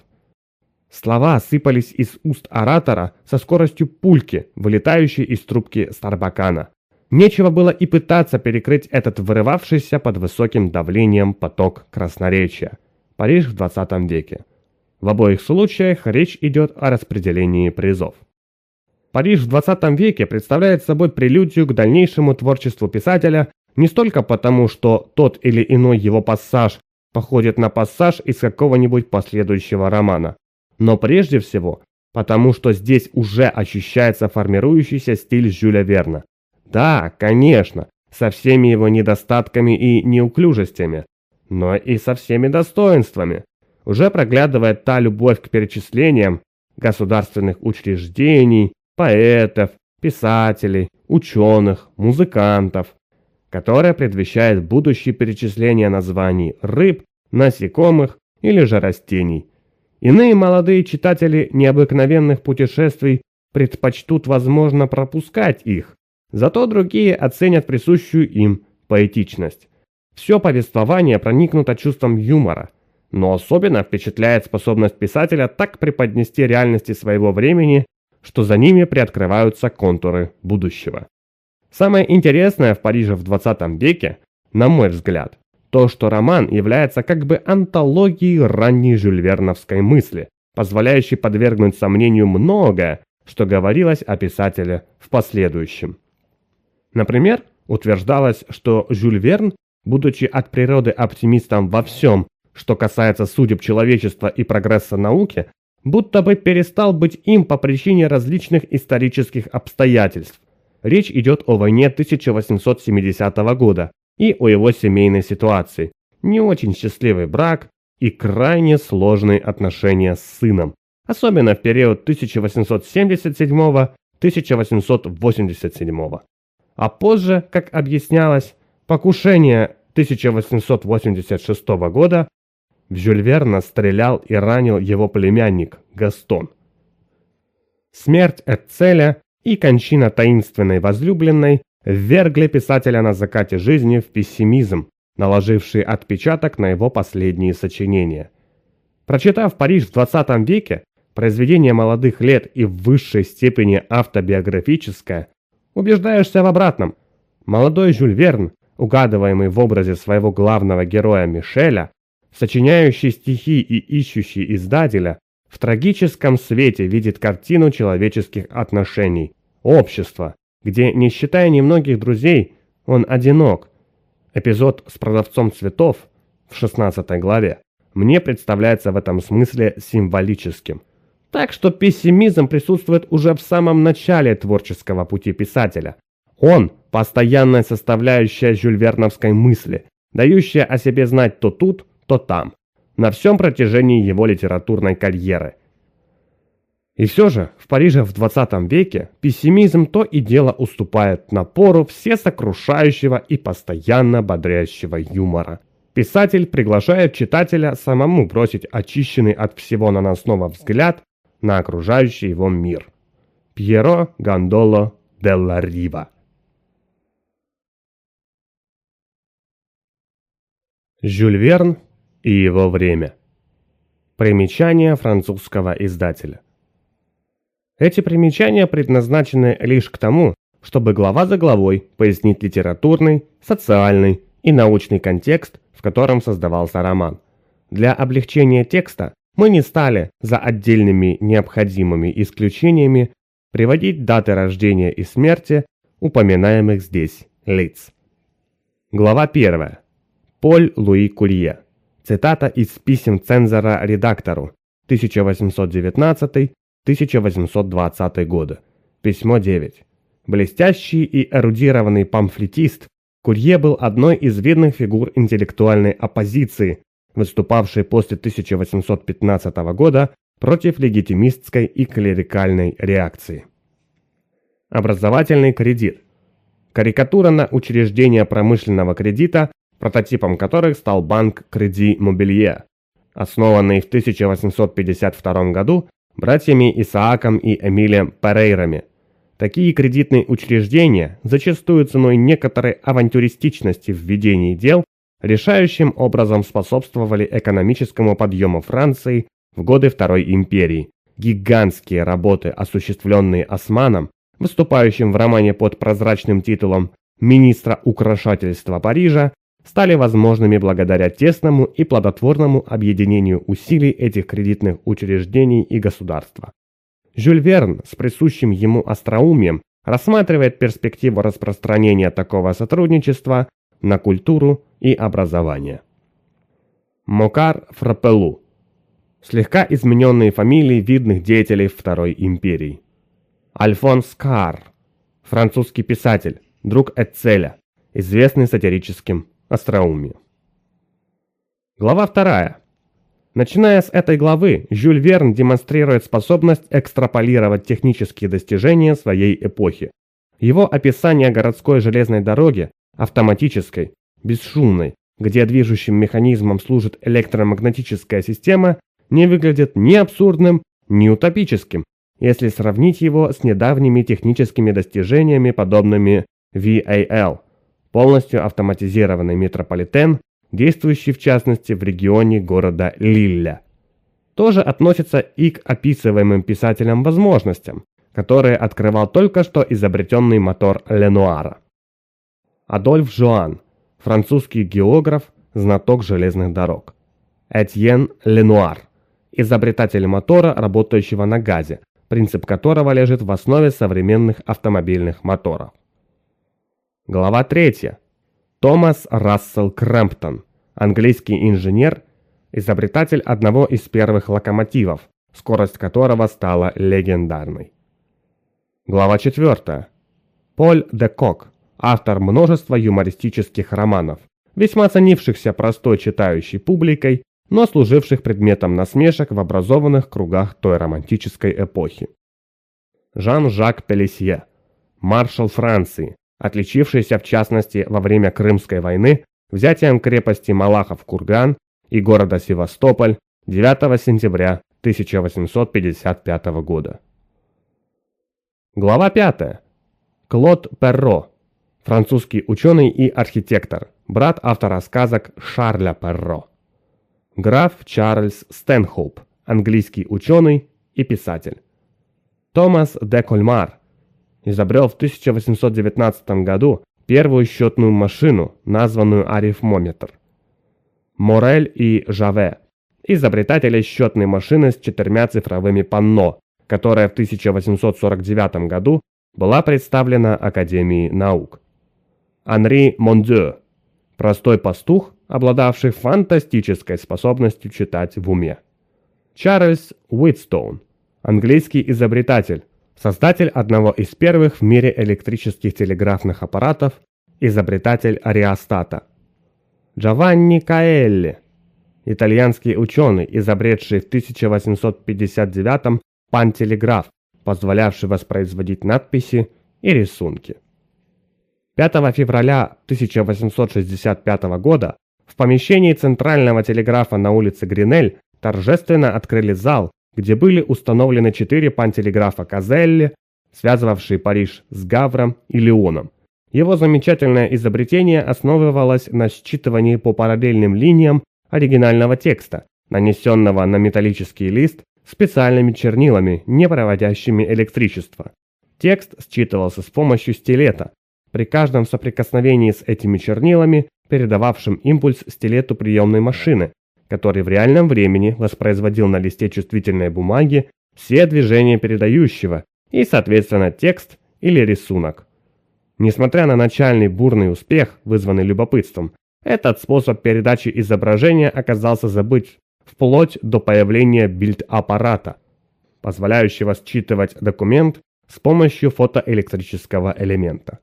Слова сыпались из уст оратора со скоростью пульки, вылетающей из трубки Старбакана. Нечего было и пытаться перекрыть этот вырывавшийся под высоким давлением поток красноречия. Париж в 20 веке. В обоих случаях речь идет о распределении призов. Париж в 20 веке представляет собой прелюдию к дальнейшему творчеству писателя не столько потому, что тот или иной его пассаж походит на пассаж из какого-нибудь последующего романа. Но прежде всего, потому что здесь уже ощущается формирующийся стиль Жюля Верна. Да, конечно, со всеми его недостатками и неуклюжестями, но и со всеми достоинствами. Уже проглядывает та любовь к перечислениям государственных учреждений, поэтов, писателей, ученых, музыкантов, которая предвещает будущие перечисления названий рыб, насекомых или же растений. Иные молодые читатели необыкновенных путешествий предпочтут, возможно, пропускать их, зато другие оценят присущую им поэтичность. Все повествование проникнуто чувством юмора, но особенно впечатляет способность писателя так преподнести реальности своего времени, что за ними приоткрываются контуры будущего. Самое интересное в Париже в 20 веке, на мой взгляд, то, что роман является как бы антологией ранней жюльверновской мысли, позволяющей подвергнуть сомнению многое, что говорилось о писателе в последующем. Например, утверждалось, что Жюль Верн, будучи от природы оптимистом во всем, что касается судеб человечества и прогресса науки, будто бы перестал быть им по причине различных исторических обстоятельств, Речь идет о войне 1870 года и о его семейной ситуации. Не очень счастливый брак и крайне сложные отношения с сыном. Особенно в период 1877-1887. А позже, как объяснялось, покушение 1886 года в Жюль стрелял и ранил его племянник Гастон. Смерть Эцеля и кончина таинственной возлюбленной ввергли писателя на закате жизни в пессимизм, наложивший отпечаток на его последние сочинения. Прочитав «Париж в 20 веке», произведение молодых лет и в высшей степени автобиографическое, убеждаешься в обратном. Молодой Жюль Верн, угадываемый в образе своего главного героя Мишеля, сочиняющий стихи и ищущий издателя, в трагическом свете видит картину человеческих отношений, общества, где, не считая немногих друзей, он одинок. Эпизод с продавцом цветов в 16 главе мне представляется в этом смысле символическим. Так что пессимизм присутствует уже в самом начале творческого пути писателя. Он – постоянная составляющая жюльверновской мысли, дающая о себе знать то тут, то там на всем протяжении его литературной карьеры. И все же в Париже в 20 веке пессимизм то и дело уступает напору все сокрушающего и постоянно бодрящего юмора. Писатель приглашает читателя самому бросить очищенный от всего наносного взгляд на окружающий его мир. Пьеро Гондоло Делла Рива Жюль Верн и его время. Примечание французского издателя. Эти примечания предназначены лишь к тому, чтобы глава за главой пояснить литературный, социальный и научный контекст, в котором создавался роман. Для облегчения текста мы не стали за отдельными необходимыми исключениями приводить даты рождения и смерти упоминаемых здесь лиц. Глава 1. Поль Луи Курье. Цитата из писем цензора редактору 1819-1820 года. Письмо 9. Блестящий и эрудированный памфлетист, Курье был одной из видных фигур интеллектуальной оппозиции, выступавшей после 1815 года против легитимистской и клерикальной реакции. Образовательный кредит. Карикатура на учреждение промышленного кредита прототипом которых стал банк Креди Мобилье, основанный в 1852 году братьями Исааком и Эмилием Перейрами. Такие кредитные учреждения зачастую ценой некоторой авантюристичности в ведении дел решающим образом способствовали экономическому подъему Франции в годы Второй империи. Гигантские работы, осуществленные Османом, выступающим в романе под прозрачным титулом «Министра украшательства Парижа», стали возможными благодаря тесному и плодотворному объединению усилий этих кредитных учреждений и государства. Жюль Верн с присущим ему остроумием рассматривает перспективу распространения такого сотрудничества на культуру и образование. Мокар Фрапелу. Слегка измененные фамилии видных деятелей Второй империи. Альфонс Кар. Французский писатель, друг Эцеля, известный сатирическим остроумию. Глава вторая. Начиная с этой главы, Жюль Верн демонстрирует способность экстраполировать технические достижения своей эпохи. Его описание городской железной дороги, автоматической, бесшумной, где движущим механизмом служит электромагнетическая система, не выглядит ни абсурдным, ни утопическим, если сравнить его с недавними техническими достижениями, подобными VAL – полностью автоматизированный метрополитен, действующий в частности в регионе города Лилля. Тоже относится и к описываемым писателям возможностям, которые открывал только что изобретенный мотор Ленуара. Адольф Жуан, французский географ, знаток железных дорог. Этьен Ленуар, изобретатель мотора, работающего на газе, принцип которого лежит в основе современных автомобильных моторов. Глава 3. Томас Рассел Крэмптон, английский инженер, изобретатель одного из первых локомотивов, скорость которого стала легендарной. Глава 4. Поль де Кок, автор множества юмористических романов, весьма ценившихся простой читающей публикой, но служивших предметом насмешек в образованных кругах той романтической эпохи. Жан-Жак Пелесье, маршал Франции, отличившиеся в частности во время Крымской войны взятием крепости Малахов-Курган и города Севастополь 9 сентября 1855 года. Глава 5. Клод Перро, французский ученый и архитектор, брат автора сказок Шарля Перро. Граф Чарльз Стэнхоуп, английский ученый и писатель. Томас де Кольмар, изобрел в 1819 году первую счетную машину, названную арифмометр. Морель и Жаве – изобретатели счетной машины с четырьмя цифровыми панно, которая в 1849 году была представлена Академией наук. Анри Мондю – простой пастух, обладавший фантастической способностью читать в уме. Чарльз Уитстоун – английский изобретатель, создатель одного из первых в мире электрических телеграфных аппаратов, изобретатель ариостата. Джованни Каэлли, итальянский ученый, изобретший в 1859 пантелеграф, позволявший воспроизводить надписи и рисунки. 5 февраля 1865 года в помещении Центрального телеграфа на улице Гринель торжественно открыли зал, где были установлены четыре пантелеграфа Казелли, связывавшие Париж с Гавром и Леоном. Его замечательное изобретение основывалось на считывании по параллельным линиям оригинального текста, нанесенного на металлический лист специальными чернилами, не проводящими электричество. Текст считывался с помощью стилета. При каждом соприкосновении с этими чернилами, передававшим импульс стилету приемной машины, который в реальном времени воспроизводил на листе чувствительной бумаги все движения передающего и, соответственно, текст или рисунок. Несмотря на начальный бурный успех, вызванный любопытством, этот способ передачи изображения оказался забыть вплоть до появления бильд-аппарата, позволяющего считывать документ с помощью фотоэлектрического элемента.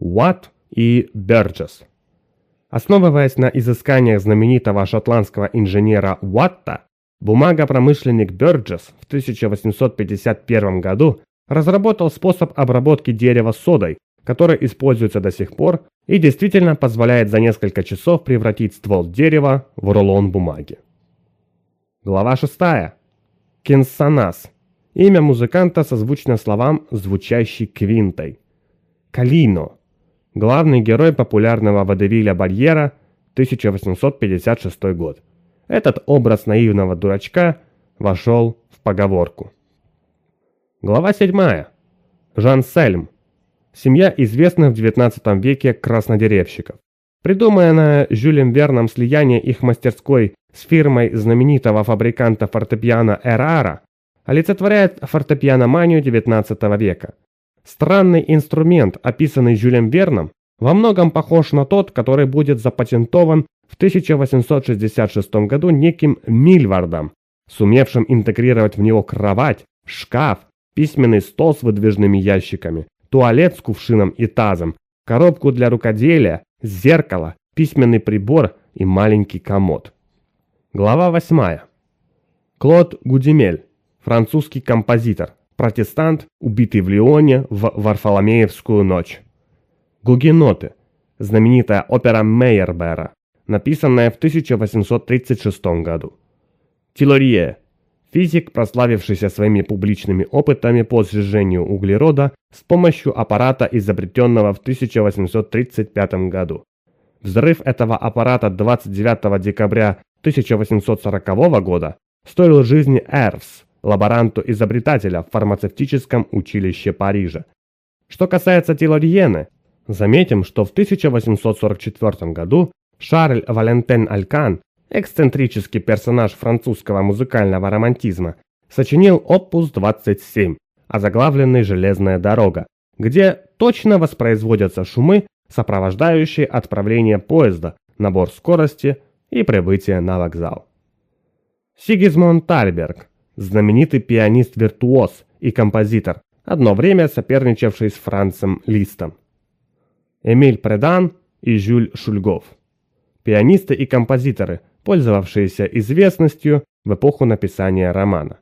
Уатт и Берджесс – Основываясь на изысканиях знаменитого шотландского инженера Уатта, бумагопромышленник Бёрджес в 1851 году разработал способ обработки дерева содой, который используется до сих пор и действительно позволяет за несколько часов превратить ствол дерева в рулон бумаги. Глава 6. Кенсанас. Имя музыканта созвучно словам, звучащий квинтой. Калино главный герой популярного водевиля «Барьера» 1856 год. Этот образ наивного дурачка вошел в поговорку. Глава 7. Жан Сельм. Семья известных в XIX веке краснодеревщиков. Придуманное Жюлем Верном слияние их мастерской с фирмой знаменитого фабриканта фортепиано Эрара олицетворяет фортепианоманию XIX века – Странный инструмент, описанный Жюлем Верном, во многом похож на тот, который будет запатентован в 1866 году неким Мильвардом, сумевшим интегрировать в него кровать, шкаф, письменный стол с выдвижными ящиками, туалет с кувшином и тазом, коробку для рукоделия, зеркало, письменный прибор и маленький комод. Глава 8. Клод Гудемель, французский композитор, протестант, убитый в Лионе в Варфоломеевскую ночь. Гугеноты – знаменитая опера Мейербера, написанная в 1836 году. Тилорье – физик, прославившийся своими публичными опытами по сжижению углерода с помощью аппарата, изобретенного в 1835 году. Взрыв этого аппарата 29 декабря 1840 года стоил жизни Эрвс, лаборанту-изобретателя в фармацевтическом училище Парижа. Что касается Тилориены, заметим, что в 1844 году Шарль Валентен Алькан, эксцентрический персонаж французского музыкального романтизма, сочинил опус 27, озаглавленный «Железная дорога», где точно воспроизводятся шумы, сопровождающие отправление поезда, набор скорости и прибытие на вокзал. Сигизмунд Тальберг – знаменитый пианист-виртуоз и композитор, одно время соперничавший с Францем Листом. Эмиль Предан и Жюль Шульгов. Пианисты и композиторы, пользовавшиеся известностью в эпоху написания романа.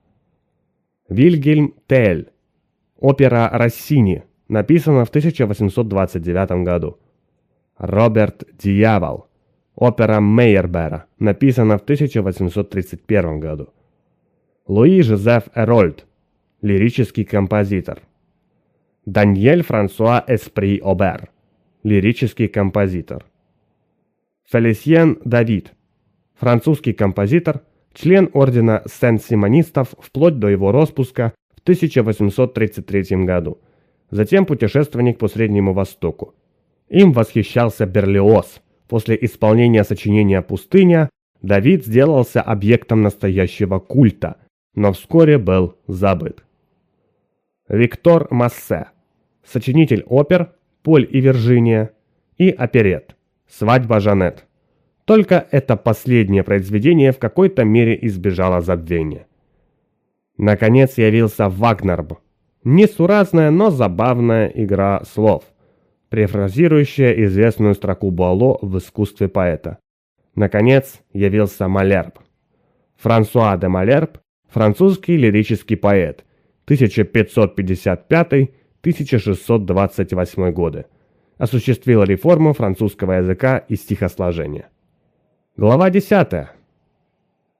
Вильгельм Тель. Опера Россини, написана в 1829 году. Роберт Дьявол. Опера Мейербера, написана в 1831 году. Луи Жозеф Эрольд, лирический композитор. Даниэль Франсуа Эспри Обер, лирический композитор. Фелисьен Давид, французский композитор, член ордена Сен-Симонистов вплоть до его распуска в 1833 году, затем путешественник по Среднему Востоку. Им восхищался Берлиоз. После исполнения сочинения «Пустыня» Давид сделался объектом настоящего культа – но вскоре был забыт. Виктор Массе, сочинитель опер «Поль и Виржиния» и оперет «Свадьба Жанет». Только это последнее произведение в какой-то мере избежало забвения. Наконец явился Вагнерб. Несуразная, но забавная игра слов, префразирующая известную строку Буало в искусстве поэта. Наконец явился Малерб. Франсуа де Малерб французский лирический поэт 1555-1628 годы, осуществил реформу французского языка и стихосложения. Глава 10.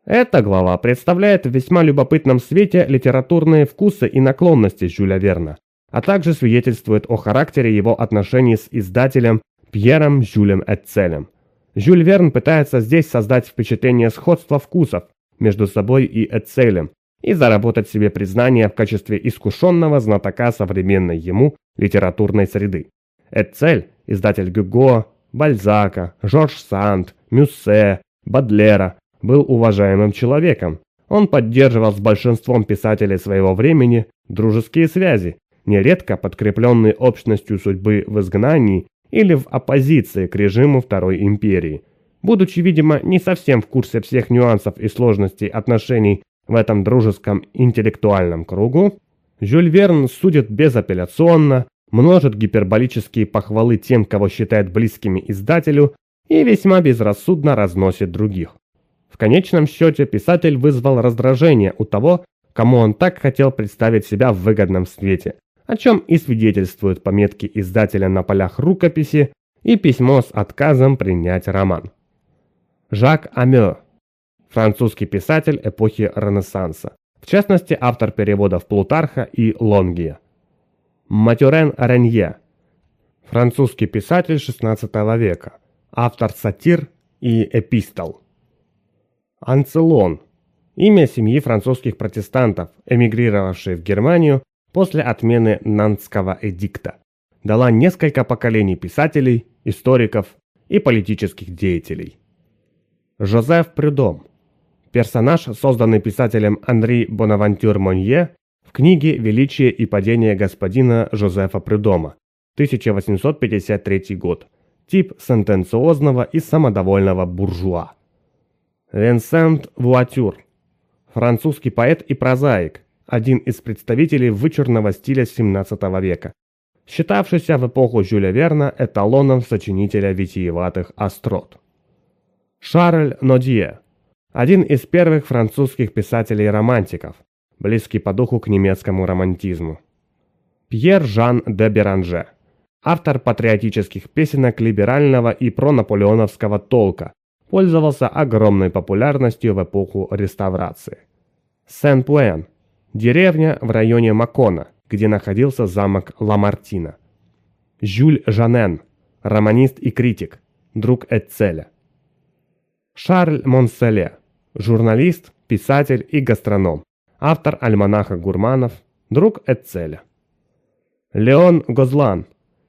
Эта глава представляет в весьма любопытном свете литературные вкусы и наклонности Жюля Верна, а также свидетельствует о характере его отношений с издателем Пьером Жюлем Этцелем. Жюль Верн пытается здесь создать впечатление сходства вкусов, между собой и Эцелем и заработать себе признание в качестве искушенного знатока современной ему литературной среды. Эцель, издатель Гюго, Бальзака, Жорж Санд, Мюссе, Бадлера, был уважаемым человеком. Он поддерживал с большинством писателей своего времени дружеские связи, нередко подкрепленные общностью судьбы в изгнании или в оппозиции к режиму Второй империи – Будучи, видимо, не совсем в курсе всех нюансов и сложностей отношений в этом дружеском интеллектуальном кругу, Жюль Верн судит безапелляционно, множит гиперболические похвалы тем, кого считает близкими издателю, и весьма безрассудно разносит других. В конечном счете писатель вызвал раздражение у того, кому он так хотел представить себя в выгодном свете, о чем и свидетельствуют пометки издателя на полях рукописи и письмо с отказом принять роман. Жак Амё, французский писатель эпохи Ренессанса, в частности, автор переводов Плутарха и Лонгия. Матюрен Ренье, французский писатель XVI века, автор сатир и эпистол. Анцелон – имя семьи французских протестантов, эмигрировавшей в Германию после отмены Нанского эдикта, дала несколько поколений писателей, историков и политических деятелей. Жозеф Придом, персонаж, созданный писателем Анри Бонавантюр Монье в книге «Величие и падение господина Жозефа Придома», 1853 год, тип сентенциозного и самодовольного буржуа. Венсент Вуатюр, французский поэт и прозаик, один из представителей вычурного стиля 17 века, считавшийся в эпоху Жюля Верна эталоном сочинителя витиеватых острот. Шарль Нодье, один из первых французских писателей-романтиков, близкий по духу к немецкому романтизму. Пьер Жан де Беранже, автор патриотических песенок либерального и пронаполеоновского толка, пользовался огромной популярностью в эпоху реставрации. Сен-Пуэн – деревня в районе Макона, где находился замок Ламартина. Жюль Жанен – романист и критик, друг Эцеля – Шарль Монселе, журналист, писатель и гастроном, автор альманаха гурманов, друг Эцеля. Леон Гозлан,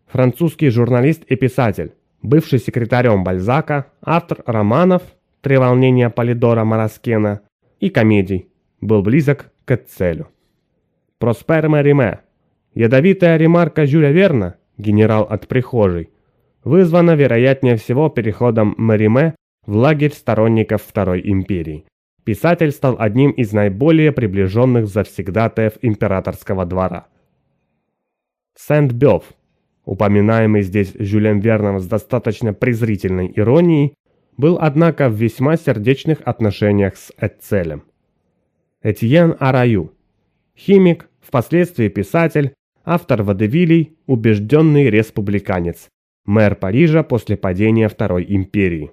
французский журналист и писатель, бывший секретарем Бальзака, автор романов «Три волнения Полидора Мороскена» и комедий, был близок к Эцелю. Проспер Мариме, ядовитая ремарка Жюля Верна, генерал от прихожей, вызвана, вероятнее всего, переходом Мариме в лагерь сторонников Второй империи. Писатель стал одним из наиболее приближенных завсегдатаев императорского двора. Сент-Бёв, упоминаемый здесь Жюлем Верном с достаточно презрительной иронией, был, однако, в весьма сердечных отношениях с Этцелем. Этьен Араю, химик, впоследствии писатель, автор водевилей, убежденный республиканец, мэр Парижа после падения Второй империи.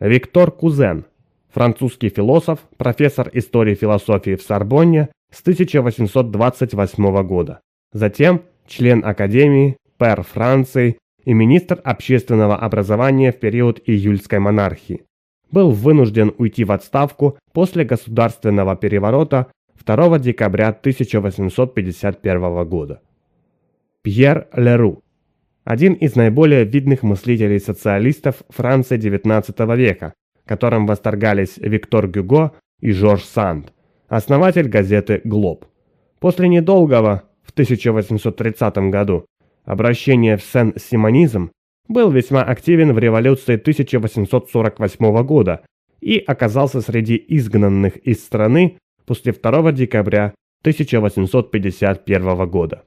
Виктор Кузен, французский философ, профессор истории философии в Сорбонне с 1828 года, затем член Академии, пэр Франции и министр общественного образования в период июльской монархии. Был вынужден уйти в отставку после государственного переворота 2 декабря 1851 года. Пьер Леру, один из наиболее видных мыслителей социалистов Франции XIX века, которым восторгались Виктор Гюго и Жорж Санд, основатель газеты «Глоб». После недолгого, в 1830 году, обращение в сен-симонизм был весьма активен в революции 1848 года и оказался среди изгнанных из страны после 2 декабря 1851 года.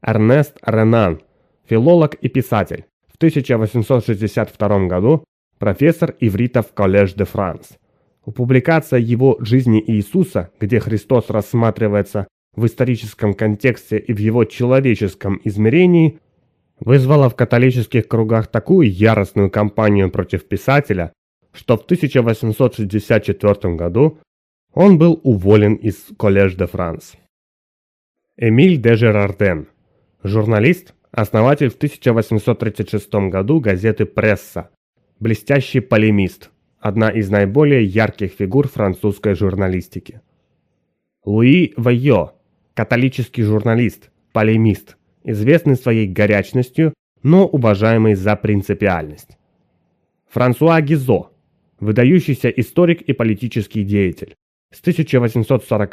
Эрнест Ренан – филолог и писатель. В 1862 году профессор иврита в Коллеж де Франс. Публикация его «Жизни Иисуса», где Христос рассматривается в историческом контексте и в его человеческом измерении, вызвала в католических кругах такую яростную кампанию против писателя, что в 1864 году он был уволен из Коллеж де Франс. Эмиль де Жерарден, журналист, Основатель в 1836 году газеты «Пресса», блестящий полемист, одна из наиболее ярких фигур французской журналистики. Луи Вайо, католический журналист, полемист, известный своей горячностью, но уважаемый за принципиальность. Франсуа Гизо, выдающийся историк и политический деятель. С 1840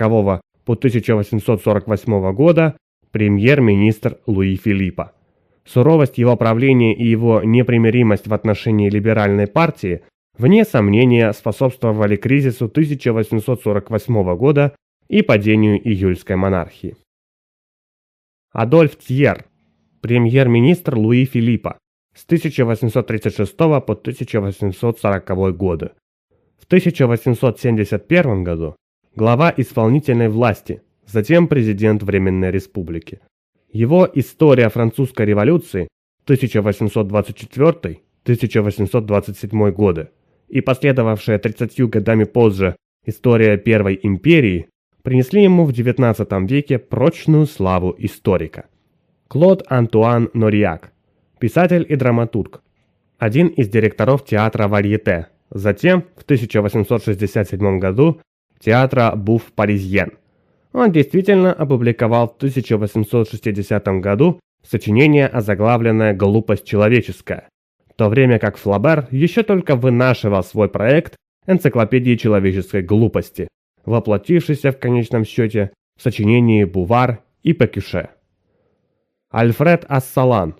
по 1848 года премьер-министр Луи Филиппа. Суровость его правления и его непримиримость в отношении либеральной партии вне сомнения способствовали кризису 1848 года и падению июльской монархии. Адольф Тьер, премьер-министр Луи Филиппа с 1836 по 1840 годы. В 1871 году глава исполнительной власти – затем президент Временной Республики. Его «История французской революции» 1824-1827 годы и последовавшая 30 годами позже «История Первой империи» принесли ему в XIX веке прочную славу историка. Клод Антуан Нориак, писатель и драматург, один из директоров театра Варьете, затем в 1867 году театра Буф Паризьен – он действительно опубликовал в 1860 году сочинение, озаглавленное «Глупость человеческая», в то время как Флабер еще только вынашивал свой проект энциклопедии человеческой глупости, воплотившийся в конечном счете в сочинении «Бувар» и «Пекюше». Альфред Ассалан,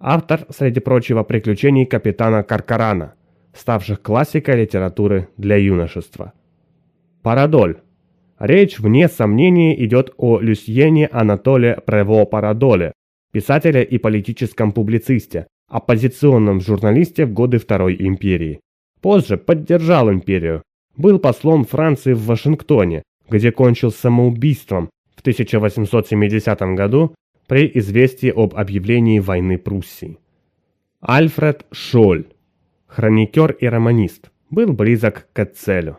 автор, среди прочего, приключений капитана Каркарана, ставших классикой литературы для юношества. Парадоль, Речь, вне сомнений, идет о Люсьене Анатоле Прево-Парадоле, писателе и политическом публицисте, оппозиционном журналисте в годы Второй империи. Позже поддержал империю, был послом Франции в Вашингтоне, где кончил самоубийством в 1870 году при известии об объявлении войны Пруссии. Альфред Шоль, хроникер и романист, был близок к Эцелю.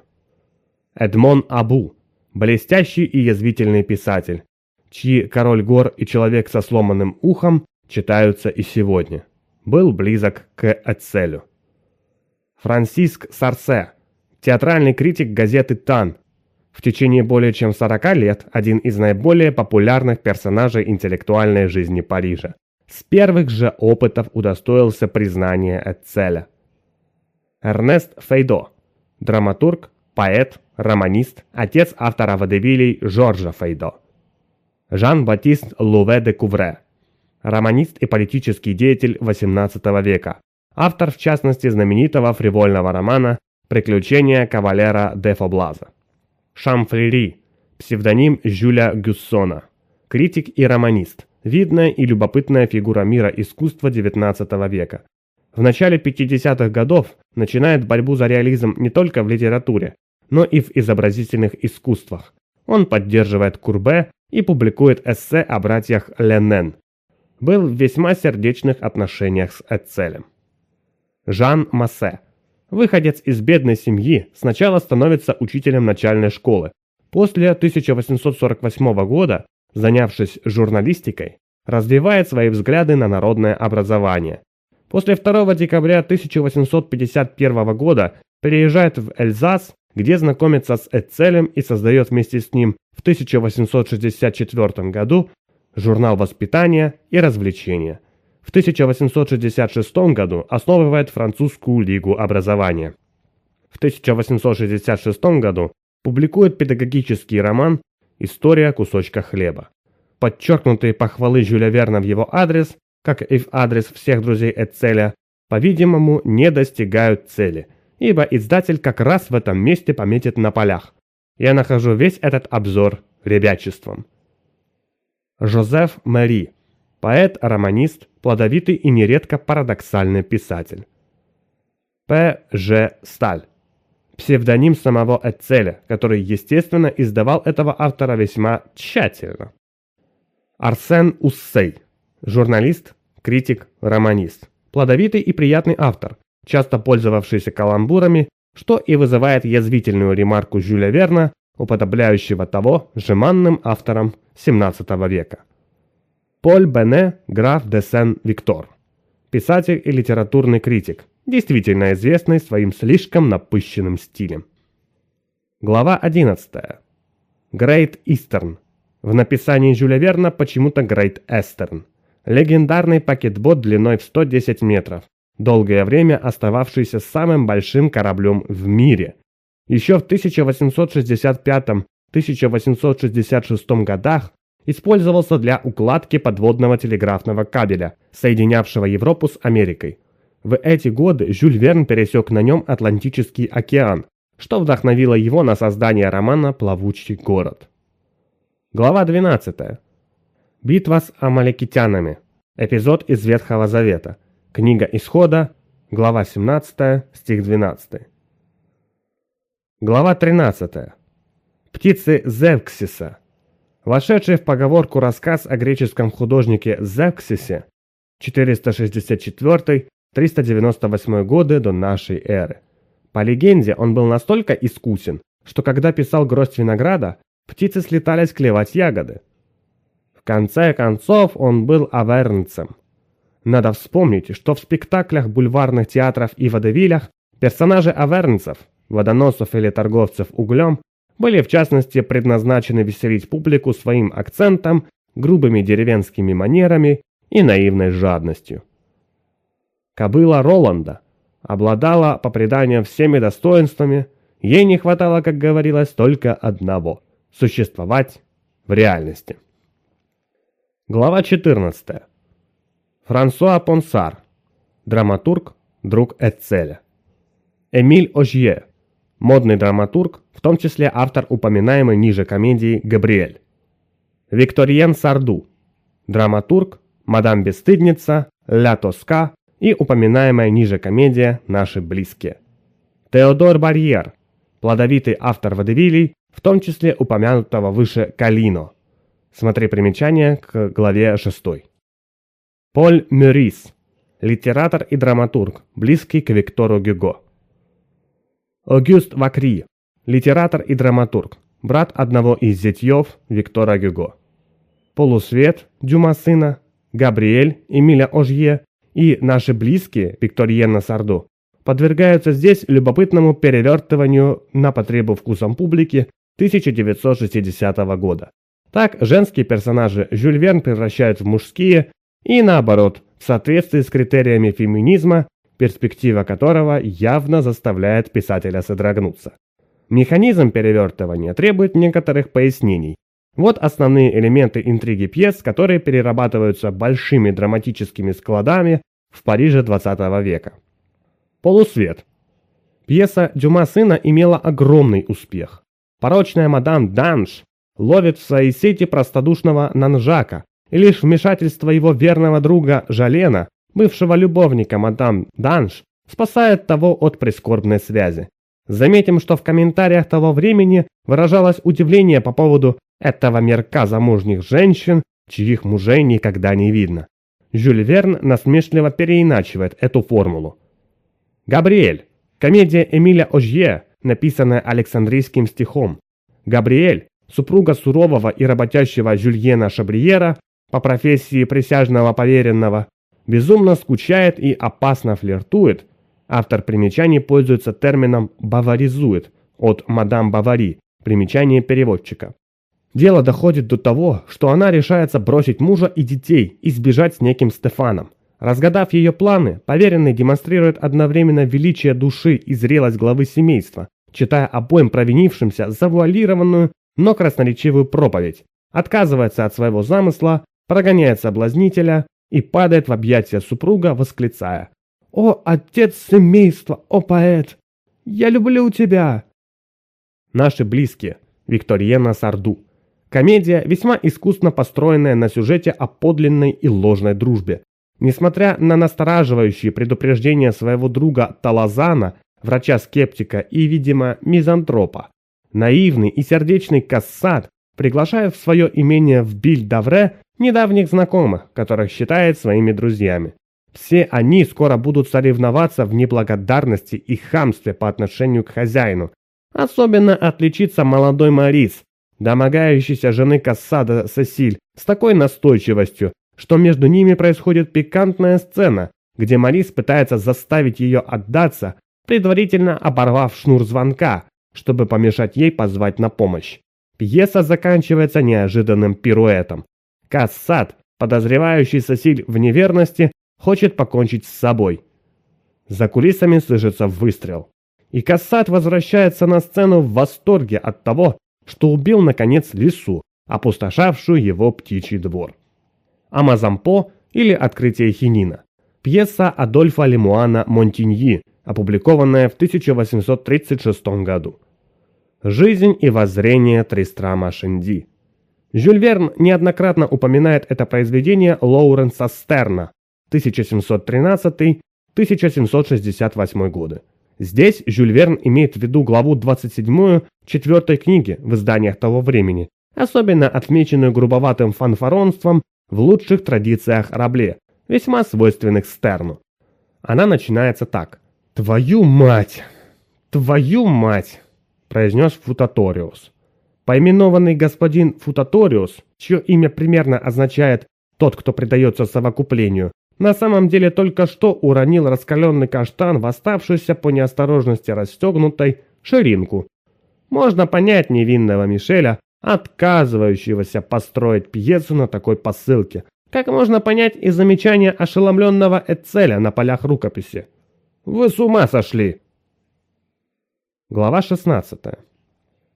Эдмон Абу, блестящий и язвительный писатель, чьи король гор и человек со сломанным ухом читаются и сегодня, был близок к Эцелю. Франсиск Сарсе, театральный критик газеты «Тан», в течение более чем 40 лет один из наиболее популярных персонажей интеллектуальной жизни Парижа. С первых же опытов удостоился признания Эцеля. Эрнест Фейдо, драматург, поэт, романист, отец автора водевилей Жоржа Фейдо. Жан-Батист Луве де Кувре. Романист и политический деятель XVIII века. Автор, в частности, знаменитого фривольного романа «Приключения кавалера де Фоблаза». Шамфрири. Псевдоним Жюля Гюссона. Критик и романист. Видная и любопытная фигура мира искусства XIX века. В начале 50-х годов начинает борьбу за реализм не только в литературе, но и в изобразительных искусствах. Он поддерживает Курбе и публикует эссе о братьях Ленен. Был в весьма сердечных отношениях с Эцелем. Жан Массе. Выходец из бедной семьи, сначала становится учителем начальной школы. После 1848 года, занявшись журналистикой, развивает свои взгляды на народное образование. После 2 декабря 1851 года переезжает в Эльзас где знакомится с Эцелем и создает вместе с ним в 1864 году журнал воспитания и развлечения. В 1866 году основывает Французскую лигу образования. В 1866 году публикует педагогический роман «История кусочка хлеба». Подчеркнутые похвалы Жюля Верна в его адрес, как и в адрес всех друзей Эцеля, по-видимому, не достигают цели – ибо издатель как раз в этом месте пометит на полях. Я нахожу весь этот обзор ребячеством. Жозеф Мари. Поэт-романист, плодовитый и нередко парадоксальный писатель. П. Ж. Сталь. Псевдоним самого Эцеля, который, естественно, издавал этого автора весьма тщательно. Арсен Уссей. Журналист, критик, романист. Плодовитый и приятный автор – часто пользовавшийся каламбурами, что и вызывает язвительную ремарку Жюля Верна, уподобляющего того жеманным автором XVII века. Поль Бене, граф де Сен-Виктор. Писатель и литературный критик, действительно известный своим слишком напыщенным стилем. Глава 11. Грейт Истерн. В написании Жюля Верна почему-то Грейт Эстерн. Легендарный пакетбот длиной в 110 метров, долгое время остававшийся самым большим кораблем в мире. Еще в 1865-1866 годах использовался для укладки подводного телеграфного кабеля, соединявшего Европу с Америкой. В эти годы Жюль Верн пересек на нем Атлантический океан, что вдохновило его на создание романа «Плавучий город». Глава 12. Битва с амаликитянами. Эпизод из Ветхого Завета – Книга Исхода, глава 17, стих 12. Глава 13. Птицы Зевксиса. Вошедший в поговорку рассказ о греческом художнике Зевксисе 464-398 годы до нашей эры. По легенде, он был настолько искусен, что когда писал гроздь винограда, птицы слетались клевать ягоды. В конце концов, он был авернцем – надо вспомнить, что в спектаклях бульварных театров и водовилях персонажи авернцев, водоносов или торговцев углем были в частности предназначены веселить публику своим акцентом, грубыми деревенскими манерами и наивной жадностью. Кобыла Роланда обладала, по преданиям всеми достоинствами, ей не хватало, как говорилось, только одного – существовать в реальности. Глава 14. Франсуа Понсар, драматург, друг Эцеля. Эмиль Ожье, модный драматург, в том числе автор упоминаемой ниже комедии «Габриэль». Викториен Сарду, драматург, «Мадам Бесстыдница», «Ля Тоска» и упоминаемая ниже комедия «Наши близкие». Теодор Барьер, плодовитый автор водевилей, в том числе упомянутого выше Калино. Смотри примечание к главе 6. Поль Мюрис, литератор и драматург, близкий к Виктору Гюго. Огюст Вакри, литератор и драматург, брат одного из зятьев Виктора Гюго. Полусвет Дюма сына, Габриэль, Эмиля Ожье и наши близкие Викториена Сарду подвергаются здесь любопытному перевертыванию на потребу вкусом публики 1960 года. Так женские персонажи Жюль Верн превращают в мужские, и наоборот, в соответствии с критериями феминизма, перспектива которого явно заставляет писателя содрогнуться. Механизм перевертывания требует некоторых пояснений. Вот основные элементы интриги пьес, которые перерабатываются большими драматическими складами в Париже 20 века. Полусвет. Пьеса Дюма сына имела огромный успех. Порочная мадам Данш ловит в свои сети простодушного Нанжака, и лишь вмешательство его верного друга Жалена, бывшего любовника мадам Данш, спасает того от прискорбной связи. Заметим, что в комментариях того времени выражалось удивление по поводу этого мерка замужних женщин, чьих мужей никогда не видно. Жюль Верн насмешливо переиначивает эту формулу. Габриэль. Комедия Эмиля Ожье, написанная Александрийским стихом. Габриэль, супруга сурового и работящего Жюльена Шабриера, по профессии присяжного поверенного, безумно скучает и опасно флиртует, автор примечаний пользуется термином «баваризует» от «мадам Бавари», примечание переводчика. Дело доходит до того, что она решается бросить мужа и детей и сбежать с неким Стефаном. Разгадав ее планы, поверенный демонстрирует одновременно величие души и зрелость главы семейства, читая обоим провинившимся завуалированную, но красноречивую проповедь, отказывается от своего замысла, прогоняет соблазнителя и падает в объятия супруга, восклицая «О, отец семейства! О, поэт! Я люблю тебя!» Наши близкие. Викториена Сарду. Комедия, весьма искусно построенная на сюжете о подлинной и ложной дружбе. Несмотря на настораживающие предупреждения своего друга Талазана, врача-скептика и, видимо, мизантропа, наивный и сердечный Кассад, приглашая в свое имение в Биль-Давре, недавних знакомых, которых считает своими друзьями. Все они скоро будут соревноваться в неблагодарности и хамстве по отношению к хозяину. Особенно отличится молодой Морис, домогающийся жены Кассада Сесиль, с такой настойчивостью, что между ними происходит пикантная сцена, где Морис пытается заставить ее отдаться, предварительно оборвав шнур звонка, чтобы помешать ей позвать на помощь. Пьеса заканчивается неожиданным пируэтом, Кассат, подозревающий Сосиль в неверности, хочет покончить с собой. За кулисами слышится выстрел. И Кассат возвращается на сцену в восторге от того, что убил наконец лису, опустошавшую его птичий двор. Амазампо или «Открытие хинина» – пьеса Адольфа Лемуана Монтиньи, опубликованная в 1836 году. «Жизнь и воззрение Тристрама Шинди» Жюль Верн неоднократно упоминает это произведение Лоуренса Стерна 1713-1768 годы. Здесь Жюль Верн имеет в виду главу 27 четвертой книги в изданиях того времени, особенно отмеченную грубоватым фанфаронством в лучших традициях Рабле, весьма свойственных Стерну. Она начинается так. «Твою мать! Твою мать!» – произнес Футаториус. Поименованный господин Футаториус, чье имя примерно означает «тот, кто предается совокуплению», на самом деле только что уронил раскаленный каштан в оставшуюся по неосторожности расстегнутой ширинку. Можно понять невинного Мишеля, отказывающегося построить пьесу на такой посылке, как можно понять и замечание ошеломленного Эцеля на полях рукописи. «Вы с ума сошли!» Глава 16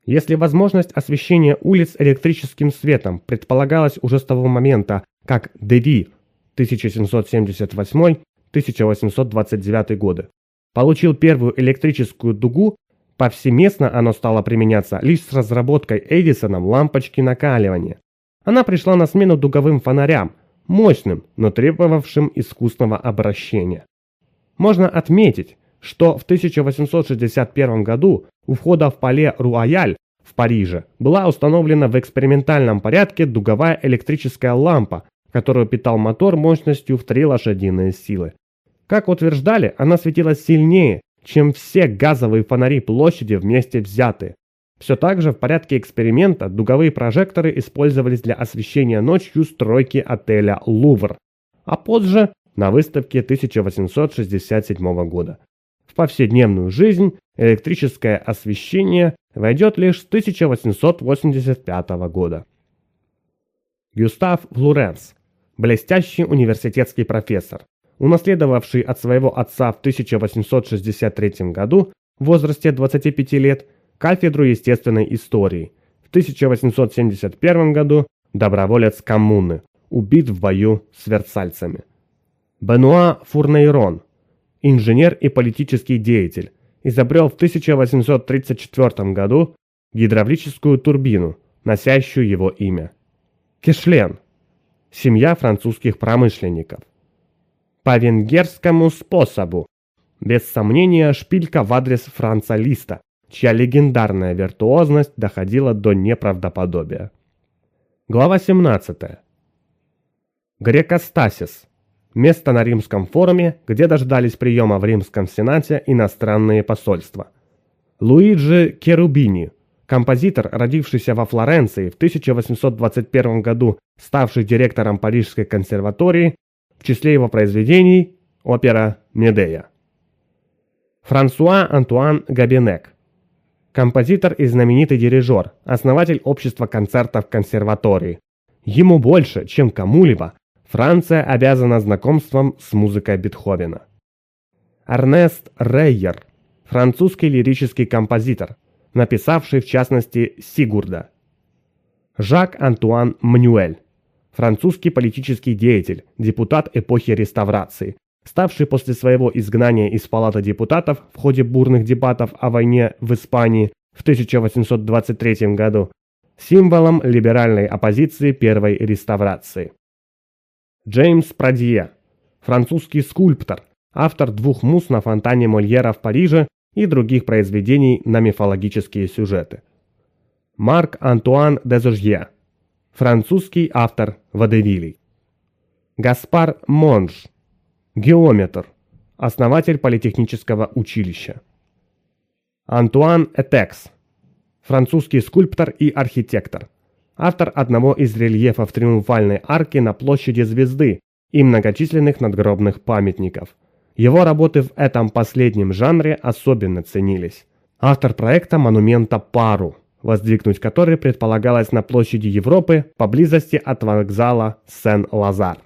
если возможность освещения улиц электрическим светом предполагалась уже с того момента, как Деви 1778-1829 годы получил первую электрическую дугу, повсеместно оно стало применяться лишь с разработкой Эдисоном лампочки накаливания. Она пришла на смену дуговым фонарям, мощным, но требовавшим искусного обращения. Можно отметить, что в 1861 году у входа в пале Руаяль в Париже была установлена в экспериментальном порядке дуговая электрическая лампа, которую питал мотор мощностью в три лошадиные силы. Как утверждали, она светила сильнее, чем все газовые фонари площади вместе взяты. Все так же в порядке эксперимента дуговые прожекторы использовались для освещения ночью стройки отеля «Лувр», а позже на выставке 1867 года в повседневную жизнь электрическое освещение войдет лишь с 1885 года. Юстав Флоренс, блестящий университетский профессор, унаследовавший от своего отца в 1863 году в возрасте 25 лет кафедру естественной истории, в 1871 году доброволец коммуны, убит в бою с версальцами. Бенуа Фурнейрон, инженер и политический деятель, изобрел в 1834 году гидравлическую турбину, носящую его имя. Кешлен. – семья французских промышленников. По венгерскому способу, без сомнения, шпилька в адрес Франца Листа, чья легендарная виртуозность доходила до неправдоподобия. Глава 17. Грекостасис – место на римском форуме, где дожидались приема в римском сенате иностранные посольства. Луиджи Керубини, композитор, родившийся во Флоренции в 1821 году, ставший директором Парижской консерватории, в числе его произведений опера «Медея». Франсуа Антуан Габинек, композитор и знаменитый дирижер, основатель общества концертов консерватории. Ему больше, чем кому-либо, Франция обязана знакомством с музыкой Бетховена. Эрнест Рейер, французский лирический композитор, написавший в частности Сигурда. Жак-Антуан Мнюэль, французский политический деятель, депутат эпохи реставрации, ставший после своего изгнания из Палаты депутатов в ходе бурных дебатов о войне в Испании в 1823 году символом либеральной оппозиции Первой реставрации. Джеймс Прадье, французский скульптор, автор двух мус на фонтане Мольера в Париже и других произведений на мифологические сюжеты. Марк Антуан де Дезужье, французский автор водевилей. Гаспар Монж, геометр, основатель политехнического училища. Антуан Этекс, французский скульптор и архитектор – автор одного из рельефов Триумфальной арки на площади Звезды и многочисленных надгробных памятников. Его работы в этом последнем жанре особенно ценились. Автор проекта монумента «Пару», воздвигнуть который предполагалось на площади Европы поблизости от вокзала Сен-Лазар.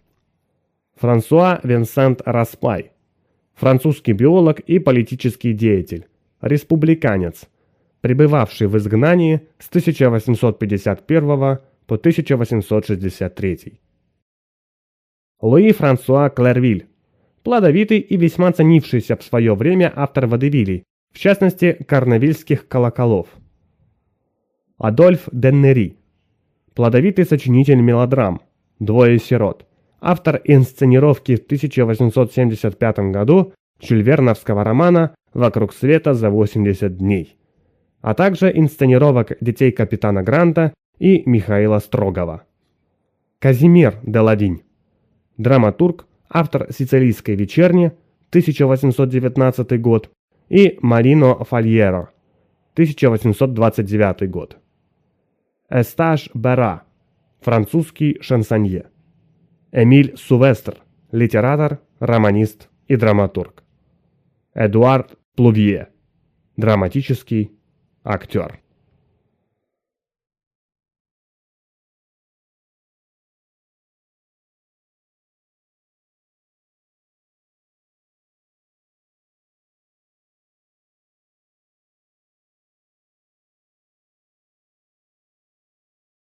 Франсуа Винсент Распай – французский биолог и политический деятель, республиканец – пребывавший в изгнании с 1851 по 1863. Луи Франсуа Клервиль – плодовитый и весьма ценившийся в свое время автор водевилей, в частности, карнавильских колоколов. Адольф Деннери – плодовитый сочинитель мелодрам «Двое сирот», автор инсценировки в 1875 году чульверновского романа «Вокруг света за 80 дней» а также инсценировок детей капитана Гранта и Михаила Строгова. Казимир Деладинь. Драматург, автор «Сицилийской вечерни» 1819 год и Марино Фальеро 1829 год. Эстаж Бера. Французский шансонье. Эмиль Сувестр. Литератор, романист и драматург. Эдуард Плувье. Драматический актер.